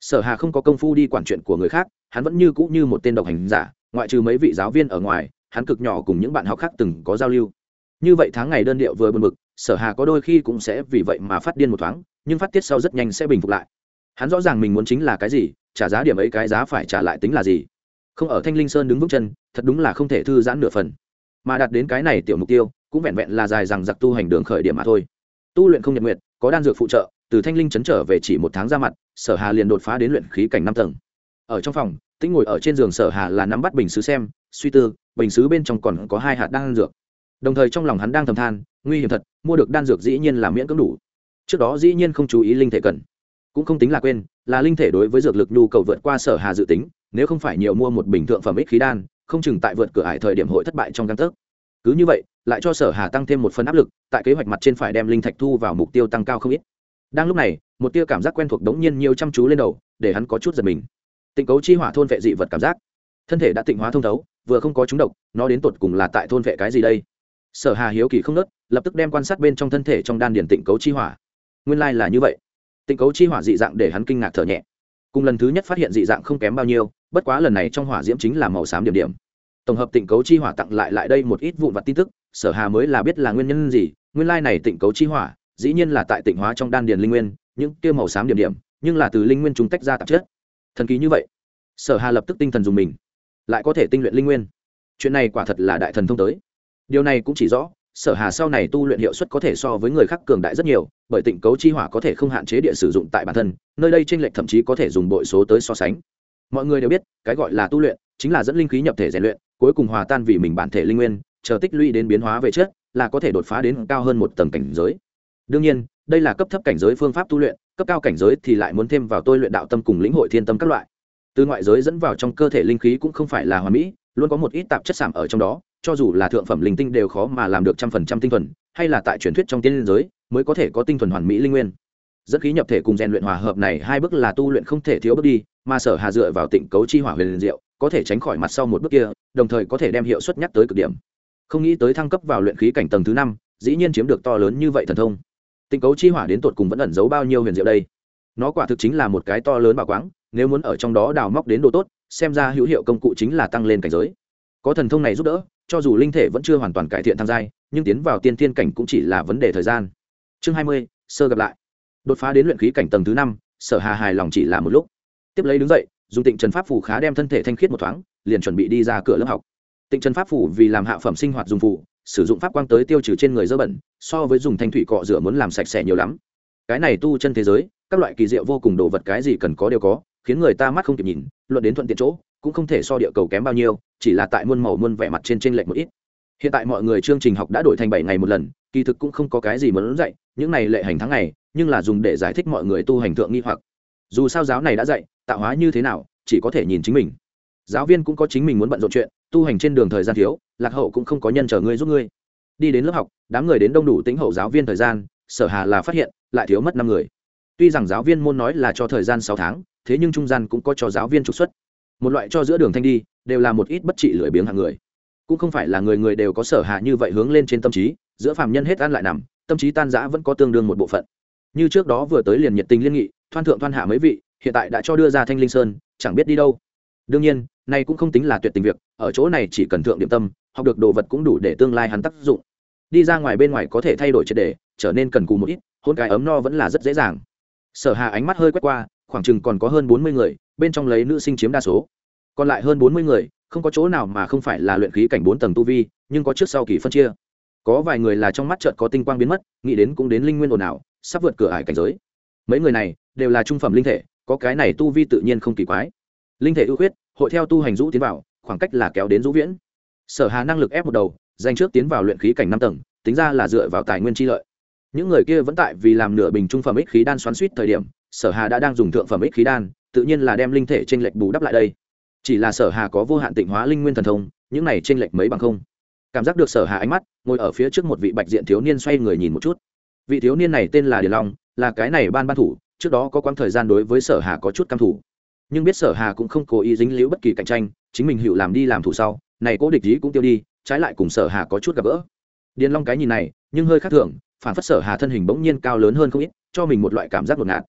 Sở hà không có công phu đi quản chuyện của người khác hắn vẫn như cũ như một tên độc hành giả ngoại trừ mấy vị giáo viên ở ngoài hắn cực nhỏ cùng những bạn học khác từng có giao lưu. Như vậy tháng ngày đơn điệu vừa buồn bực, sở hà có đôi khi cũng sẽ vì vậy mà phát điên một thoáng nhưng phát tiết sau rất nhanh sẽ bình phục lại. Hắn rõ ràng mình muốn chính là cái gì trả giá điểm ấy cái giá phải trả lại tính là gì. Không ở thanh linh sơn đứng vững chân thật đúng là không thể thư giãn nửa phần mà đạt đến cái này tiểu mục tiêu, cũng vẹn vẹn là dài rằng giặc tu hành đường khởi điểm mà thôi. Tu luyện không nhật nguyện có đan dược phụ trợ, từ thanh linh chấn trở về chỉ một tháng ra mặt, sở hà liền đột phá đến luyện khí cảnh năm tầng. Ở trong phòng, tĩnh ngồi ở trên giường sở hà là nắm bắt bình xứ xem, suy tư, bình xứ bên trong còn có hai hạt đan dược. Đồng thời trong lòng hắn đang thầm than, nguy hiểm thật, mua được đan dược dĩ nhiên là miễn cưỡng đủ. Trước đó dĩ nhiên không chú ý linh thể cần. Cũng không tính là quên, là linh thể đối với dược lực nhu cầu vượt qua sở hà dự tính, nếu không phải nhiều mua một bình thượng phẩm ích khí đan không chừng tại vượt cửa ải thời điểm hội thất bại trong căn tấc cứ như vậy, lại cho sở hà tăng thêm một phần áp lực, tại kế hoạch mặt trên phải đem linh thạch thu vào mục tiêu tăng cao không ít. Đang lúc này, một tia cảm giác quen thuộc đống nhiên nhiều chăm chú lên đầu, để hắn có chút giật mình. Tịnh cấu chi hỏa thôn vệ dị vật cảm giác. Thân thể đã tịnh hóa thông thấu, vừa không có chúng độc, nó đến tột cùng là tại thôn vệ cái gì đây? Sở hà hiếu kỳ không nớt, lập tức đem quan sát bên trong thân thể trong đan điển tịnh cấu chi hỏa. Nguyên lai là như vậy. Tịnh cấu chi hỏa dị dạng để hắn kinh ngạc thở nhẹ cùng lần thứ nhất phát hiện dị dạng không kém bao nhiêu, bất quá lần này trong hỏa diễm chính là màu xám điểm điểm. Tổng hợp tịnh cấu chi hỏa tặng lại lại đây một ít vụn vặt tin tức, sở hà mới là biết là nguyên nhân gì, nguyên lai này tịnh cấu chi hỏa, dĩ nhiên là tại tịnh hóa trong đan điền linh nguyên, những kia màu xám điểm điểm, nhưng là từ linh nguyên chúng tách ra tạp chất. Thần kỳ như vậy. Sở hà lập tức tinh thần dùng mình, lại có thể tinh luyện linh nguyên. Chuyện này quả thật là đại thần thông tới. Điều này cũng chỉ rõ sở hà sau này tu luyện hiệu suất có thể so với người khác cường đại rất nhiều, bởi tịnh cấu chi hỏa có thể không hạn chế địa sử dụng tại bản thân, nơi đây tranh lệch thậm chí có thể dùng bội số tới so sánh. Mọi người đều biết, cái gọi là tu luyện chính là dẫn linh khí nhập thể rèn luyện, cuối cùng hòa tan vì mình bản thể linh nguyên, chờ tích lũy đến biến hóa về trước là có thể đột phá đến cao hơn một tầng cảnh giới. Đương nhiên, đây là cấp thấp cảnh giới phương pháp tu luyện, cấp cao cảnh giới thì lại muốn thêm vào tôi luyện đạo tâm cùng lĩnh hội thiên tâm các loại. Từ ngoại giới dẫn vào trong cơ thể linh khí cũng không phải là hoàn mỹ luôn có một ít tạp chất giảm ở trong đó, cho dù là thượng phẩm linh tinh đều khó mà làm được trăm phần trăm tinh thuần, hay là tại truyền thuyết trong tiên liên giới, mới có thể có tinh thuần hoàn mỹ linh nguyên. Dẫn khí nhập thể cùng rèn luyện hòa hợp này hai bước là tu luyện không thể thiếu bước đi, mà sở hà dựa vào tịnh cấu chi hỏa huyền liền diệu, có thể tránh khỏi mặt sau một bước kia, đồng thời có thể đem hiệu suất nhắc tới cực điểm. Không nghĩ tới thăng cấp vào luyện khí cảnh tầng thứ năm, dĩ nhiên chiếm được to lớn như vậy thần thông. Tịnh cấu chi hỏa đến tột cùng vẫn ẩn giấu bao nhiêu huyền diệu đây? Nó quả thực chính là một cái to lớn bảo quáng, nếu muốn ở trong đó đào móc đến đồ tốt xem ra hữu hiệu công cụ chính là tăng lên cảnh giới. Có thần thông này giúp đỡ, cho dù linh thể vẫn chưa hoàn toàn cải thiện thang giai, nhưng tiến vào tiên thiên cảnh cũng chỉ là vấn đề thời gian. Chương hai mươi, sơ gặp lại. Đột phá đến luyện khí cảnh tầng thứ năm, sở hà hài lòng chỉ là một lúc. Tiếp lấy đứng dậy, dùng tịnh trần pháp phủ khá đem thân thể thanh khiết một thoáng, liền chuẩn bị đi ra cửa lớp học. Tịnh trần pháp phủ vì làm hạ phẩm sinh hoạt dùng phủ sử dụng pháp quang tới tiêu trừ trên người dơ bẩn, so với dùng thanh thủy cọ rửa muốn làm sạch sẽ nhiều lắm. Cái này tu chân thế giới, các loại kỳ diệu vô cùng đồ vật cái gì cần có đều có khiến người ta mắt không kịp nhìn, luận đến thuận tiện chỗ, cũng không thể so địa cầu kém bao nhiêu, chỉ là tại muôn màu muôn vẻ mặt trên t r ê n lệch một ít. Hiện tại mọi người chương trình học đã đổi thành bảy ngày một lần, kỳ thực cũng không có cái gì muốn dạy, những này lệ hành tháng ngày, nhưng là dùng để giải thích mọi người tu hành thượng nghi hoặc. Dù sao giáo này đã dạy, tạo hóa như thế nào, chỉ có thể nhìn chính mình. Giáo viên cũng có chính mình muốn bận rộn chuyện, tu hành trên đường thời gian thiếu, lạc hậu cũng không có nhân chờ ngươi giúp ngươi. Đi đến lớp học, đám người đến đông đủ tính hậu giáo viên thời gian, sở hà là phát hiện, lại thiếu mất năm người tuy rằng giáo viên môn nói là cho thời gian sáu tháng, thế nhưng trung gian cũng có cho giáo viên trục xuất. Một loại cho giữa đường thanh đi, đều là một ít bất trị lười biếng hàng người. Cũng không phải là người người đều có sở hạ như vậy hướng lên trên tâm trí, giữa phàm nhân hết ăn lại nằm, tâm trí tan giã vẫn có tương đương một bộ phận. Như trước đó vừa tới liền nhiệt tình liên nghị, thoan thượng thoan hạ mấy vị, hiện tại đã cho đưa ra thanh linh sơn, chẳng biết đi đâu. Đương nhiên, nay cũng không tính là tuyệt tình việc, ở chỗ này chỉ cần thượng điểm tâm, học được đồ vật cũng đủ để tương lai hắn tác dụng. Đi ra ngoài bên ngoài có thể thay đổi triệt đề trở nên cần cù một ít, hôn cái ấm no vẫn là rất dễ dàng sở hà ánh mắt hơi quét qua, khoảng chừng còn có hơn bốn mươi người, bên trong lấy nữ sinh chiếm đa số. Còn lại hơn bốn mươi người, không có chỗ nào mà không phải là luyện khí cảnh bốn tầng tu vi, nhưng có trước sau kỳ phân chia. Có vài người là trong mắt trợt có tinh quang biến mất, nghĩ đến cũng đến linh nguyên ồn ào, sắp vượt cửa ải cảnh giới. Mấy người này đều là trung phẩm linh thể, có cái này tu vi tự nhiên không kỳ quái. Linh thể ưu khuyết, hội theo tu hành rũ tiến vào, khoảng cách là kéo đến rũ viễn. Sở hà năng lực ép một đầu danh trước tiến vào luyện khí cảnh năm tầng, tính ra là dựa vào tài nguyên chi lợi những người kia vẫn tại vì làm nửa bình trung phẩm ích khí đan xoắn suýt thời điểm, sở hà đã đang dùng thượng phẩm ích khí đan, tự nhiên là đem linh thể trên lệch bù đắp lại đây. Chỉ là sở hà có vô hạn tịnh hóa linh nguyên thần thông, những này trên lệch mấy bằng không. Cảm giác được sở hà ánh mắt, ngồi ở phía trước một vị bạch diện thiếu niên xoay người nhìn một chút. Vị thiếu niên này tên là điền long, là cái này ban ban thủ, trước đó có quãng thời gian đối với sở hà có chút căm thủ nhưng biết sở hà cũng không cố ý dính liễu bất kỳ cạnh tranh, chính mình hiểu làm đi làm thủ sau, này cố địch ý cũng tiêu đi, trái lại cùng sở hà có chút gặp gỡ. Điền long cái nhìn này, nhưng hơi khác thường phản phất sở hà thân hình bỗng nhiên cao lớn hơn không ít, cho mình một loại cảm giác ngột ngạt.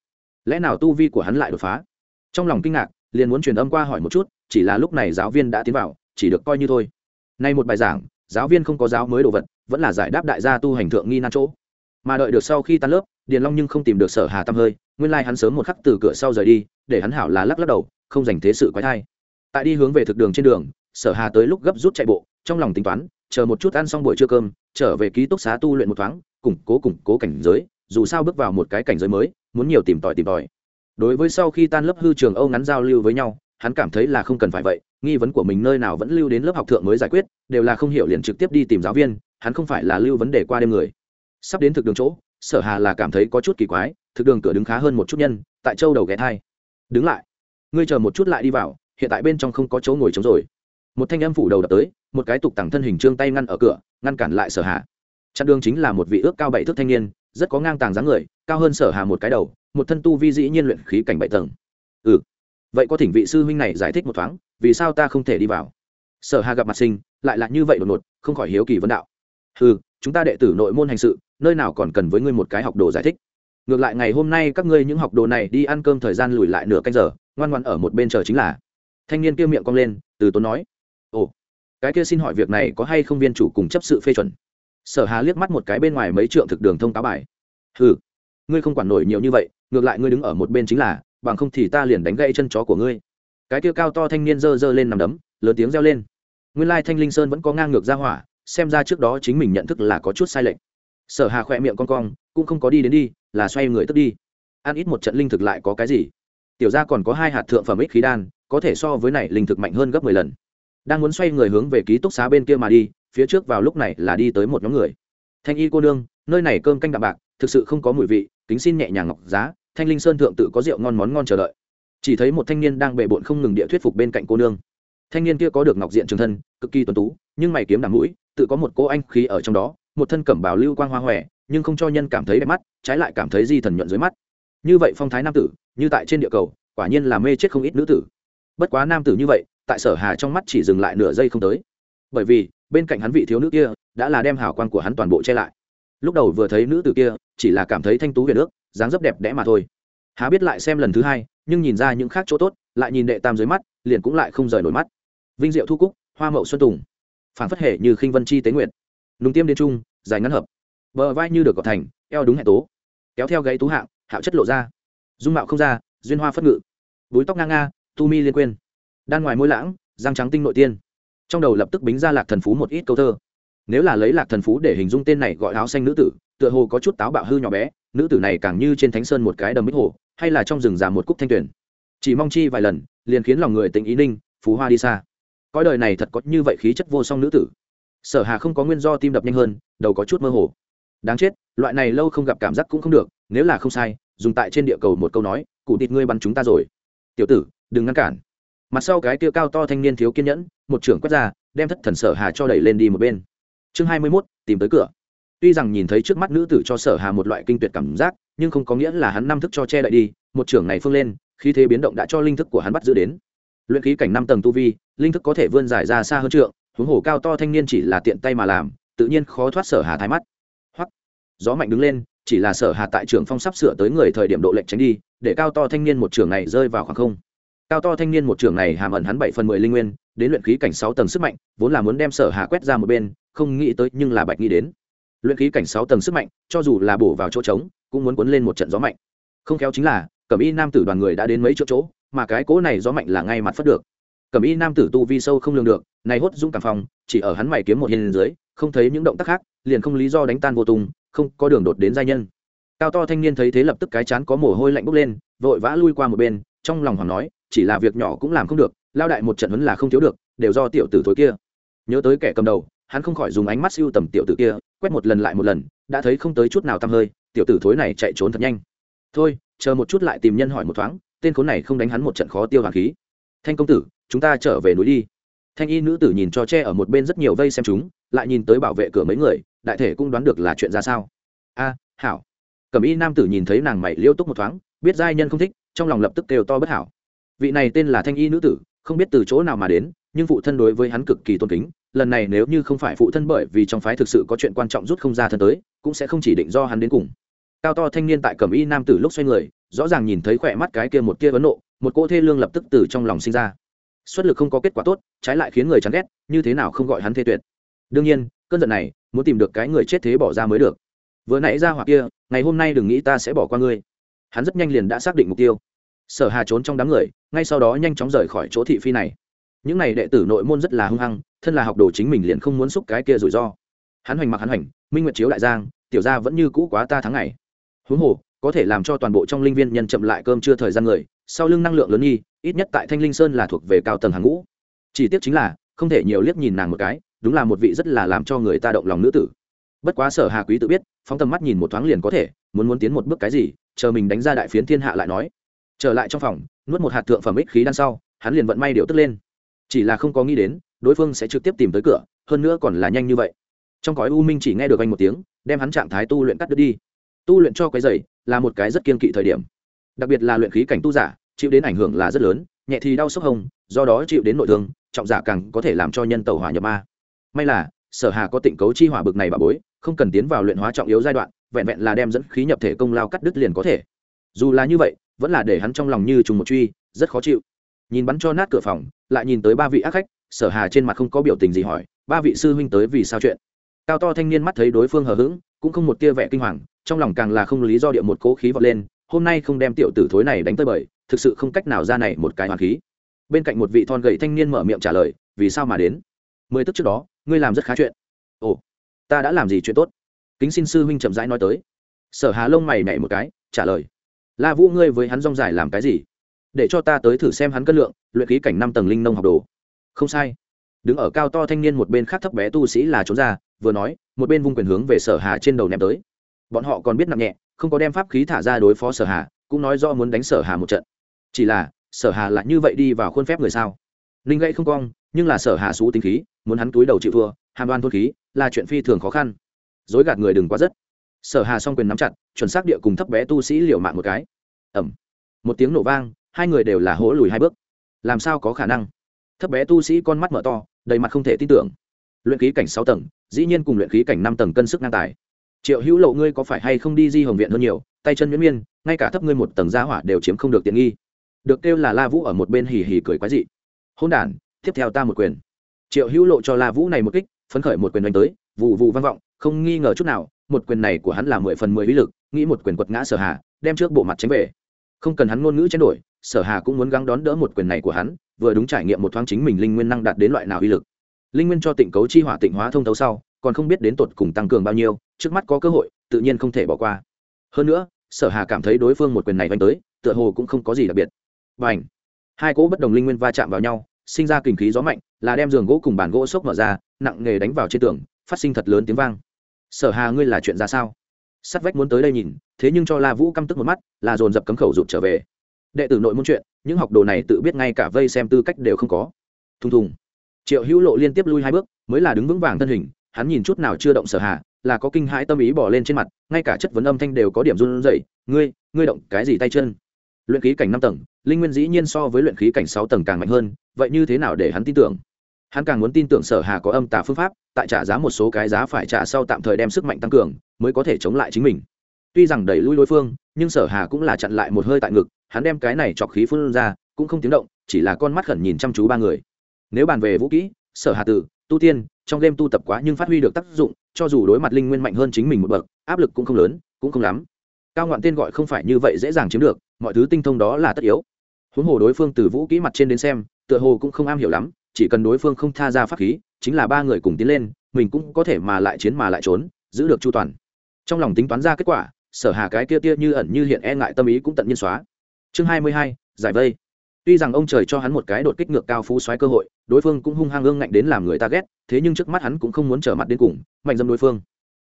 Lẽ nào tu vi của hắn lại đột phá? Trong lòng kinh ngạc, liền muốn truyền âm qua hỏi một chút, chỉ là lúc này giáo viên đã tiến vào, chỉ được coi như thôi. Nay một bài giảng, giáo viên không có giáo mới đồ vật, vẫn là giải đáp đại gia tu hành thượng nghi nan chỗ. Mà đợi được sau khi tan lớp, điền long nhưng không tìm được sở hà tâm hơi, nguyên lai hắn sớm một khắc từ cửa sau rời đi, để hắn hảo là lắc lắc đầu, không dành thế sự quái thai. Tại đi hướng về thực đường trên đường, sở hà tới lúc gấp rút chạy bộ, trong lòng tính toán, chờ một chút ăn xong buổi trưa cơm, trở về ký túc xá tu luyện một thoáng củng cố củng cố cảnh giới, dù sao bước vào một cái cảnh giới mới, muốn nhiều tìm tòi tìm tòi. Đối với sau khi tan lớp hư trường âu ngắn giao lưu với nhau, hắn cảm thấy là không cần phải vậy, nghi vấn của mình nơi nào vẫn lưu đến lớp học thượng mới giải quyết, đều là không hiểu liền trực tiếp đi tìm giáo viên, hắn không phải là lưu vấn đề qua đêm người. Sắp đến thực đường chỗ, sở hà là cảm thấy có chút kỳ quái, thực đường cửa đứng khá hơn một chút nhân, tại châu đầu ghé thai. Đứng lại, ngươi chờ một chút lại đi vào, hiện tại bên trong không có chỗ ngồi trống rồi. Một thanh âm phủ đầu đập tới, một cái tục tẳng thân hình trương tay ngăn ở cửa, ngăn cản lại sở hà chặn đường chính là một vị ước cao bảy thước thanh niên, rất có ngang tàng dáng người, cao hơn sở hà một cái đầu, một thân tu vi dĩ nhiên luyện khí cảnh bảy tầng. Ừ. Vậy có thỉnh vị sư huynh này giải thích một thoáng, vì sao ta không thể đi vào? Sở hà gặp mặt sinh, lại là như vậy đột ngột, không khỏi hiếu kỳ vấn đạo. Ừ chúng ta đệ tử nội môn hành sự, nơi nào còn cần với ngươi một cái học đồ giải thích? Ngược lại ngày hôm nay các ngươi những học đồ này đi ăn cơm thời gian lùi lại nửa canh giờ, ngoan ngoan ở một bên chờ chính là. Thanh niên kia miệng cong lên, từ tốn nói. Ồ, cái kia xin hỏi việc này có hay không viên chủ cùng chấp sự phê chuẩn? Sở hà liếc mắt một cái bên ngoài mấy trượng thực đường thông cáo bài. Ừ ngươi không quản nổi nhiều như vậy, ngược lại ngươi đứng ở một bên chính là, bằng không thì ta liền đánh gãy chân chó của ngươi. Cái kia cao to thanh niên giơ giơ lên nằm đấm, lớn tiếng reo lên. Nguyên lai thanh linh sơn vẫn có ngang ngược ra hỏa, xem ra trước đó chính mình nhận thức là có chút sai lệch. Sở hà khỏe miệng con cong, cũng không có đi đến đi, là xoay người tức đi. Ăn ít một trận linh thực lại có cái gì? Tiểu ra còn có hai hạt thượng phẩm ích khí đan, có thể so với này linh thực mạnh hơn gấp mười lần. Đang muốn xoay người hướng về ký túc xá bên kia mà đi phía trước vào lúc này là đi tới một nhóm người. Thanh y cô nương, nơi này cơm canh đạm bạc, thực sự không có mùi vị, kính xin nhẹ nhàng ngọc giá, thanh linh sơn thượng tự có rượu ngon món ngon chờ đợi. Chỉ thấy một thanh niên đang bệ bộn không ngừng địa thuyết phục bên cạnh cô nương. Thanh niên kia có được ngọc diện trường thân, cực kỳ tuần tú, nhưng mày kiếm đằng mũi, tự có một cô anh khí ở trong đó, một thân cẩm bào lưu quang hoa hòe, nhưng không cho nhân cảm thấy đẹp mắt, trái lại cảm thấy di thần nhuận dưới mắt. Như vậy phong thái nam tử, như tại trên địa cầu, quả nhiên là mê chết không ít nữ tử. Bất quá nam tử như vậy, tại sở hà trong mắt chỉ dừng lại nửa giây không tới. Bởi vì bên cạnh hắn vị thiếu nữ kia, đã là đem hào quang của hắn toàn bộ che lại. Lúc đầu vừa thấy nữ tử kia, chỉ là cảm thấy thanh tú về nước dáng dấp đẹp đẽ mà thôi. Há biết lại xem lần thứ hai, nhưng nhìn ra những khác chỗ tốt, lại nhìn đệ tam dưới mắt, liền cũng lại không rời nổi mắt. Vinh diệu thu cúc, hoa mậu xuân tùng. Phản phất hệ như khinh vân chi tế nguyện nùng tiêm đến trung, dài ngắn hợp. Bờ vai như được gọt thành, eo đúng hẹn tố. Kéo theo gáy tú hạng, hạo chất lộ ra. Dung mạo không ra, duyên hoa phất ngự. Búi tóc ngang nga, tu mi liên quên. Đan ngoài môi lãng, răng trắng tinh nội tiên trong đầu lập tức bính ra lạc thần phú một ít câu thơ. Nếu là lấy lạc thần phú để hình dung tên này gọi áo xanh nữ tử, tựa hồ có chút táo bạo hư nhỏ bé, nữ tử này càng như trên thánh sơn một cái đầm bích hồ, hay là trong rừng già một cúc thanh tuyển chỉ mong chi vài lần, liền khiến lòng người tình ý ninh, phú hoa đi xa. Cõi đời này thật có như vậy khí chất vô song nữ tử. Sở hà không có nguyên do tim đập nhanh hơn, đầu có chút mơ hồ. Đáng chết, loại này lâu không gặp cảm giác cũng không được, nếu là không sai, dùng tại trên địa cầu một câu nói, cụ thịt ngươi bắn chúng ta rồi. Tiểu tử, đừng ngăn cản. Mặt sau cái kia cao to thanh niên thiếu kiên nhẫn một trưởng quét ra đem thất thần sở hà cho đẩy lên đi một bên. Chương hai mươi 21, tìm tới cửa. Tuy rằng nhìn thấy trước mắt nữ tử cho sở hà một loại kinh tuyệt cảm giác nhưng không có nghĩa là hắn năm thức cho che đậy đi một trưởng này phương lên khi thế biến động đã cho linh thức của hắn bắt giữ đến. Luyện khí cảnh năm tầng tu vi linh thức có thể vươn dài ra xa hơn trượng huống hồ cao to thanh niên chỉ là tiện tay mà làm tự nhiên khó thoát sở hà thái mắt. Hoặc gió mạnh đứng lên chỉ là sở hà tại trường phong sắp sửa tới người thời điểm độ lệnh tránh đi để cao to thanh niên một trường này rơi vào khoảng không. Cao to thanh niên một trường này hàm ẩn hắn bảy phần mười linh nguyên đến luyện khí cảnh sáu tầng sức mạnh, vốn là muốn đem sở hà quét ra một bên, không nghĩ tới nhưng là bạch nghĩ đến. Luyện khí cảnh sáu tầng sức mạnh, cho dù là bổ vào chỗ trống, cũng muốn cuốn lên một trận gió mạnh. Không khéo chính là, cẩm y nam tử đoàn người đã đến mấy chỗ chỗ, mà cái cỗ này gió mạnh là ngay mặt phất được. Cẩm y nam tử tu vi sâu không lường được, này hốt dũng cảm phòng chỉ ở hắn mày kiếm một hiên dưới, không thấy những động tác khác, liền không lý do đánh tan vô tung, không có đường đột đến giai nhân. Cao to thanh niên thấy thế lập tức cái chán có mồ hôi lạnh bốc lên, vội vã lui qua một bên, trong lòng hoàng nói, chỉ là việc nhỏ cũng làm không được lao đại một trận huấn là không thiếu được, đều do tiểu tử thối kia. Nhớ tới kẻ cầm đầu, hắn không khỏi dùng ánh mắt siêu tầm tiểu tử kia, quét một lần lại một lần, đã thấy không tới chút nào tăm hơi, tiểu tử thối này chạy trốn thật nhanh. Thôi, chờ một chút lại tìm nhân hỏi một thoáng, tên khốn này không đánh hắn một trận khó tiêu hoàng khí. Thanh công tử, chúng ta trở về núi đi. Thanh y nữ tử nhìn cho tre ở một bên rất nhiều vây xem chúng, lại nhìn tới bảo vệ cửa mấy người, đại thể cũng đoán được là chuyện ra sao. A, hảo. Cẩm y nam tử nhìn thấy nàng mày liêu túc một thoáng, biết giai nhân không thích, trong lòng lập tức kêu to bất hảo. Vị này tên là thanh y nữ tử không biết từ chỗ nào mà đến, nhưng phụ thân đối với hắn cực kỳ tôn kính. Lần này nếu như không phải phụ thân bởi vì trong phái thực sự có chuyện quan trọng rút không ra thân tới, cũng sẽ không chỉ định do hắn đến cùng. Cao to thanh niên tại cẩm y nam tử lúc xoay người, rõ ràng nhìn thấy khỏe mắt cái kia một kia vấn nộ, một cô thê lương lập tức từ trong lòng sinh ra. Xuất lực không có kết quả tốt, trái lại khiến người chán ghét, như thế nào không gọi hắn thê tuyệt. Đương nhiên, cơn giận này, muốn tìm được cái người chết thế bỏ ra mới được. Vừa nãy ra hoặc kia, ngày hôm nay đừng nghĩ ta sẽ bỏ qua ngươi. Hắn rất nhanh liền đã xác định mục tiêu sở hà trốn trong đám người, ngay sau đó nhanh chóng rời khỏi chỗ thị phi này. Những n à y đệ tử nội môn rất là hung hăng, thân là học đồ chính mình liền không muốn xúc cái kia rủi ro. Hắn hoành mặc hắn hoành, minh nguyệt chiếu đại giang, tiểu ra vẫn như cũ quá ta tháng ngày. Huống hồ, có thể làm cho toàn bộ trong linh viên nhân chậm lại cơm chưa thời gian người, sau lưng năng lượng lớn nhi ít nhất tại thanh linh sơn là thuộc về cao tầng hàng ngũ. Chỉ tiếc chính là, không thể nhiều liếc nhìn nàng một cái, đúng là một vị rất là làm cho người ta động lòng nữ tử. Bất quá sở hà quý tự biết, phóng tầm mắt nhìn một thoáng liền có thể, muốn muốn tiến một bước cái gì, chờ mình đánh ra đại phiến thiên hạ lại nói trở lại trong phòng nuốt một hạt thượng phẩm ích khí đan sau hắn liền vận may điều tức lên. Chỉ là không có nghĩ đến đối phương sẽ trực tiếp tìm tới cửa hơn nữa còn là nhanh như vậy. Trong cõi u minh chỉ nghe được anh một tiếng đem hắn trạng thái tu luyện cắt đứt đi. Tu luyện cho cái dày là một cái rất kiên kỵ thời điểm. Đặc biệt là luyện khí cảnh tu giả chịu đến ảnh hưởng là rất lớn nhẹ thì đau sốc hồng, do đó chịu đến nội thương trọng giả càng có thể làm cho nhân tàu hỏa nhập ma. May là sở hà có tịnh cấu chi hỏa bực này bà bối không cần tiến vào luyện hóa trọng yếu giai đoạn vẹn vẹn là đem dẫn khí nhập thể công lao cắt đứt liền có thể. Dù là như vậy vẫn là để hắn trong lòng như trùng một truy, rất khó chịu. Nhìn bắn cho nát cửa phòng, lại nhìn tới ba vị ác khách, sở hà trên mặt không có biểu tình gì hỏi, ba vị sư huynh tới vì sao chuyện? Cao to thanh niên mắt thấy đối phương hờ hững, cũng không một tia vẻ kinh hoàng, trong lòng càng là không lý do địa một cố khí vọt lên, hôm nay không đem tiểu tử thối này đánh tới bời, thực sự không cách nào ra này một cái hoàn khí. Bên cạnh một vị thon gầy thanh niên mở miệng trả lời, vì sao mà đến? Mười tức trước đó, ngươi làm rất khá chuyện. Ồ, ta đã làm gì chuyện tốt? Kính xin sư huynh chậm rãi nói tới. Sở hà lông mày nhảy một cái, trả lời la vũ, ngươi với hắn rong dài làm cái gì? Để cho ta tới thử xem hắn cân lượng, luyện khí cảnh năm tầng linh nông học đồ. Không sai. Đứng ở cao to thanh niên một bên khác thấp bé tu sĩ là trốn ra, vừa nói, một bên vung quyền hướng về sở hà trên đầu ném tới. Bọn họ còn biết nặng nhẹ, không có đem pháp khí thả ra đối phó sở hà, cũng nói do muốn đánh sở hà một trận. Chỉ là, sở hà lại như vậy đi vào khuôn phép người sao? Linh gãy không cong, nhưng là sở hà xú tính khí, muốn hắn túi đầu chịu thua, hàm đoan thôn khí, là chuyện phi thường khó khăn. Dối gạt người đừng quá rất sở hà song quyền nắm chặt, chuẩn xác địa cùng thấp bé tu sĩ liều mạng một cái. Ẩm một tiếng nổ vang, hai người đều là hỗ lùi hai bước. Làm sao có khả năng? Thấp bé tu sĩ con mắt mở to, đầy mặt không thể tin tưởng. Luyện khí cảnh sáu tầng, dĩ nhiên cùng luyện khí cảnh năm tầng cân sức ngang tài. Triệu hữu lộ ngươi có phải hay không đi di hồng viện hơn nhiều, tay chân miễn miên, ngay cả thấp ngươi một tầng gia hỏa đều chiếm không được tiện nghi. Được kêu là la vũ ở một bên hì hì cười quái dị. Hôn đ tiếp theo ta một quyền. Triệu hữu lộ cho la vũ này một kích, phấn khởi một quyền đánh tới vụ vụ vang vọng, không nghi ngờ chút nào một quyền này của hắn là mười phần mười lý lực, nghĩ một quyền quật ngã sở hà, đem trước bộ mặt tránh về. Không cần hắn ngôn ngữ tránh đổi, sở hà cũng muốn gắng đón đỡ một quyền này của hắn, vừa đúng trải nghiệm một thoáng chính mình linh nguyên năng đạt đến loại nào uy lực. Linh nguyên cho tịnh cấu chi hỏa tịnh hóa thông thấu sau, còn không biết đến tột cùng tăng cường bao nhiêu, trước mắt có cơ hội, tự nhiên không thể bỏ qua. Hơn nữa, sở hà cảm thấy đối phương một quyền này vanh tới, tựa hồ cũng không có gì đặc biệt. Và ảnh hai cỗ bất đồng linh nguyên va chạm vào nhau, sinh ra kình khí gió mạnh, là đem giường gỗ cùng bàn gỗ xốc mở ra, nặng nghề đánh vào trên tường, phát sinh thật lớn tiếng vang sở hà ngươi là chuyện ra sao? Sắt vách muốn tới đây nhìn, thế nhưng cho la vũ căm tức một mắt, là dồn dập cấm khẩu rụt trở về. Đệ tử nội môn chuyện, những học đồ này tự biết ngay cả vây xem tư cách đều không có. Thùng thùng. Triệu hữu lộ liên tiếp lui hai bước, mới là đứng vững vàng thân hình, hắn nhìn chút nào chưa động sở hà, là có kinh hãi tâm ý bỏ lên trên mặt, ngay cả chất vấn âm thanh đều có điểm run rẩy. Ngươi ngươi động cái gì tay chân? Luyện khí cảnh năm tầng, linh nguyên dĩ nhiên so với luyện khí cảnh sáu tầng càng mạnh hơn, vậy như thế nào để hắn tin tưởng? Hắn càng muốn tin tưởng sở hà có âm tà phương pháp, tại trả giá một số cái giá phải trả sau tạm thời đem sức mạnh tăng cường, mới có thể chống lại chính mình. Tuy rằng đẩy lui đối phương, nhưng sở hà cũng là chặn lại một hơi tại ngực, hắn đem cái này chọc khí phun ra, cũng không tiếng động, chỉ là con mắt khẩn nhìn chăm chú ba người. Nếu bàn về vũ kỹ, sở hà tử, tu tiên, trong đêm tu tập quá nhưng phát huy được tác dụng, cho dù đối mặt linh nguyên mạnh hơn chính mình một bậc, áp lực cũng không lớn, cũng không lắm. Cao ngoạn tên gọi không phải như vậy dễ dàng chiếm được, mọi thứ tinh thông đó là tất yếu. Huống hồ đối phương từ vũ kỹ mặt trên đến xem, tựa hồ cũng không am hiểu lắm chỉ cần đối phương không tha ra pháp khí, chính là ba người cùng tiến lên, mình cũng có thể mà lại chiến mà lại trốn, giữ được chu toàn. Trong lòng tính toán ra kết quả, sở hà cái kia tia như ẩn như hiện e ngại tâm ý cũng tận nhiên xóa. Chương hai mươi hai, giải vây. Tuy rằng ông trời cho hắn một cái đột kích ngược cao phú xoáy cơ hội, đối phương cũng hung hăng ương ngạnh đến làm người ta ghét, thế nhưng trước mắt hắn cũng không muốn trở mặt đến cùng, mạnh dâm đối phương.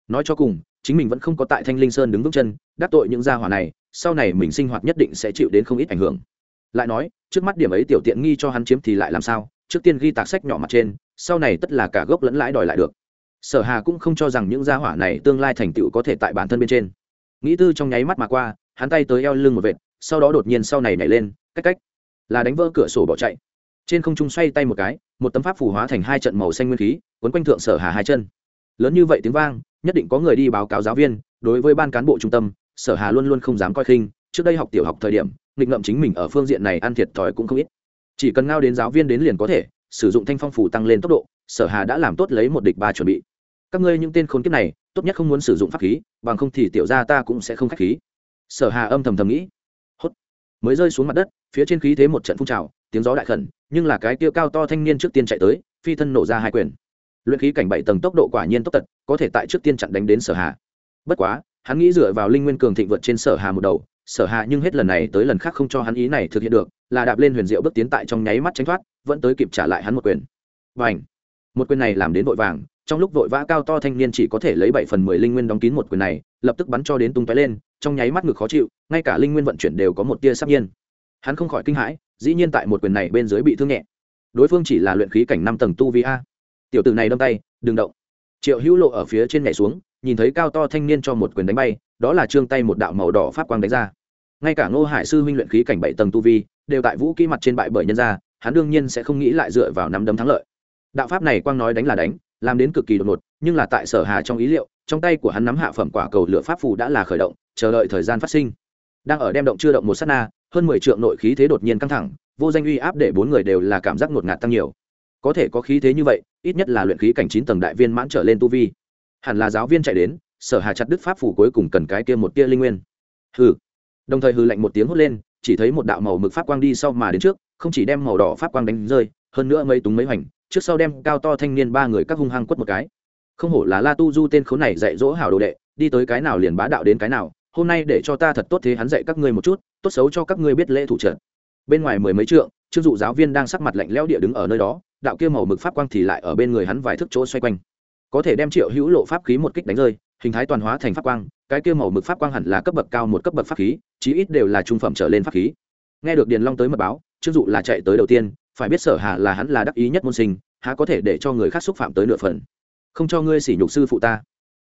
Nói cho cùng, chính mình vẫn không có tại thanh linh sơn đứng vững chân, đắc tội những gia hỏa này, sau này mình sinh hoạt nhất định sẽ chịu đến không ít ảnh hưởng. Lại nói, trước mắt điểm ấy tiểu tiện nghi cho hắn chiếm thì lại làm sao? Trước tiên ghi tạc sách nhỏ mặt trên, sau này tất là cả gốc lẫn lãi đòi lại được. Sở hà cũng không cho rằng những gia hỏa này tương lai thành tựu có thể tại bản thân bên trên. Nghĩ tư trong nháy mắt mà qua, hắn tay tới eo lưng một vệt, sau đó đột nhiên sau này nhảy lên, cách cách, là đánh vỡ cửa sổ bỏ chạy. Trên không trung xoay tay một cái, một tấm pháp phù hóa thành hai trận màu xanh nguyên khí, quấn quanh thượng sở hà hai chân. Lớn như vậy tiếng vang, nhất định có người đi báo cáo giáo viên, đối với ban cán bộ trung tâm, sở hà luôn luôn không dám coi khinh. Trước đây học tiểu học thời điểm, nghịch ngậm chính mình ở phương diện này ăn thiệt thòi cũng không ít chỉ cần ngao đến giáo viên đến liền có thể, sử dụng thanh phong phủ tăng lên tốc độ, sở hà đã làm tốt lấy một địch ba chuẩn bị. Các ngươi những tên khốn kiếp này, tốt nhất không muốn sử dụng pháp khí, bằng không thì tiểu ra ta cũng sẽ không khách khí. Sở hà âm thầm thầm nghĩ. Hốt. Mới rơi xuống mặt đất, phía trên khí thế một trận phun trào, tiếng gió đại khẩn, nhưng là cái kia cao to thanh niên trước tiên chạy tới, phi thân nổ ra hai quyền. Luyện khí cảnh bảy tầng tốc độ quả nhiên tốc tật, có thể tại trước tiên chặn đánh đến sở hà. Bất quá, hắn nghĩ dựa vào linh nguyên cường thịnh vượt trên sở hà một đầu sở hạ nhưng hết lần này tới lần khác không cho hắn ý này thực hiện được, là đạp lên huyền diệu bước tiến tại trong nháy mắt tránh thoát, vẫn tới kịp trả lại hắn một quyền. Và ảnh một quyền này làm đến vội vàng, trong lúc vội vã cao to thanh niên chỉ có thể lấy bảy phần mười linh nguyên đóng kín một quyền này, lập tức bắn cho đến tung tóe lên, trong nháy mắt ngực khó chịu, ngay cả linh nguyên vận chuyển đều có một tia sắp nhiên. Hắn không khỏi kinh hãi, dĩ nhiên tại một quyền này bên dưới bị thương nhẹ. Đối phương chỉ là luyện khí cảnh năm tầng tu vi a. Tiểu tử này đâm tay, đừng động. Triệu hữu lộ ở phía trên nhảy xuống, nhìn thấy cao to thanh niên cho một quyền đánh bay, đó là trương tay một đạo màu đỏ pháp quang đánh ra ngay cả ngô hải sư huynh luyện khí cảnh bảy tầng tu vi, đều tại vũ kỹ mặt trên bại bởi nhân gia, hắn đương nhiên sẽ không nghĩ lại dựa vào nắm đấm thắng lợi. Đạo pháp này quang nói đánh là đánh, làm đến cực kỳ đột ngột, nhưng là tại sở hà trong ý liệu, trong tay của hắn nắm hạ phẩm quả cầu lửa pháp phù đã là khởi động, chờ đợi thời gian phát sinh. Đang ở đem động chưa động một sát na, hơn mười trượng nội khí thế đột nhiên căng thẳng, vô danh uy áp để bốn người đều là cảm giác ngột ngạt tăng nhiều. Có thể có khí thế như vậy, ít nhất là luyện khí cảnh chín tầng đại viên mãn trở lên tu vi. Hẳn là giáo viên chạy đến, sở hà chặt đức pháp phủ cuối cùng cần cái kia một tia linh nguyên. Hừ đồng thời hừ lạnh một tiếng hốt lên, chỉ thấy một đạo màu mực pháp quang đi sau mà đến trước, không chỉ đem màu đỏ pháp quang đánh rơi, hơn nữa mấy túng mấy hoành, trước sau đem cao to thanh niên ba người các hung hăng quất một cái. Không hổ là la tu du tên khốn này dạy dỗ hảo đồ đệ, đi tới cái nào liền bá đạo đến cái nào, hôm nay để cho ta thật tốt thế hắn dạy các ngươi một chút, tốt xấu cho các ngươi biết lễ thủ trận. Bên ngoài mười mấy trượng chưng dụ giáo viên đang sắc mặt lạnh lẽo địa đứng ở nơi đó, đạo kia màu mực pháp quang thì lại ở bên người hắn vài thước chỗ xoay quanh. Có thể đem triệu hữu lộ pháp khí một kích đánh rơi, hình thái toàn hóa thành pháp quang cái kia màu mực pháp quang hẳn là cấp bậc cao một cấp bậc pháp khí, chí ít đều là trung phẩm trở lên pháp khí. Nghe được điền long tới mật báo chưng dụ là chạy tới đầu tiên, phải biết sở hà là hắn là đắc ý nhất môn sinh, há có thể để cho người khác xúc phạm tới nửa phần. Không cho ngươi sỉ nhục sư phụ ta.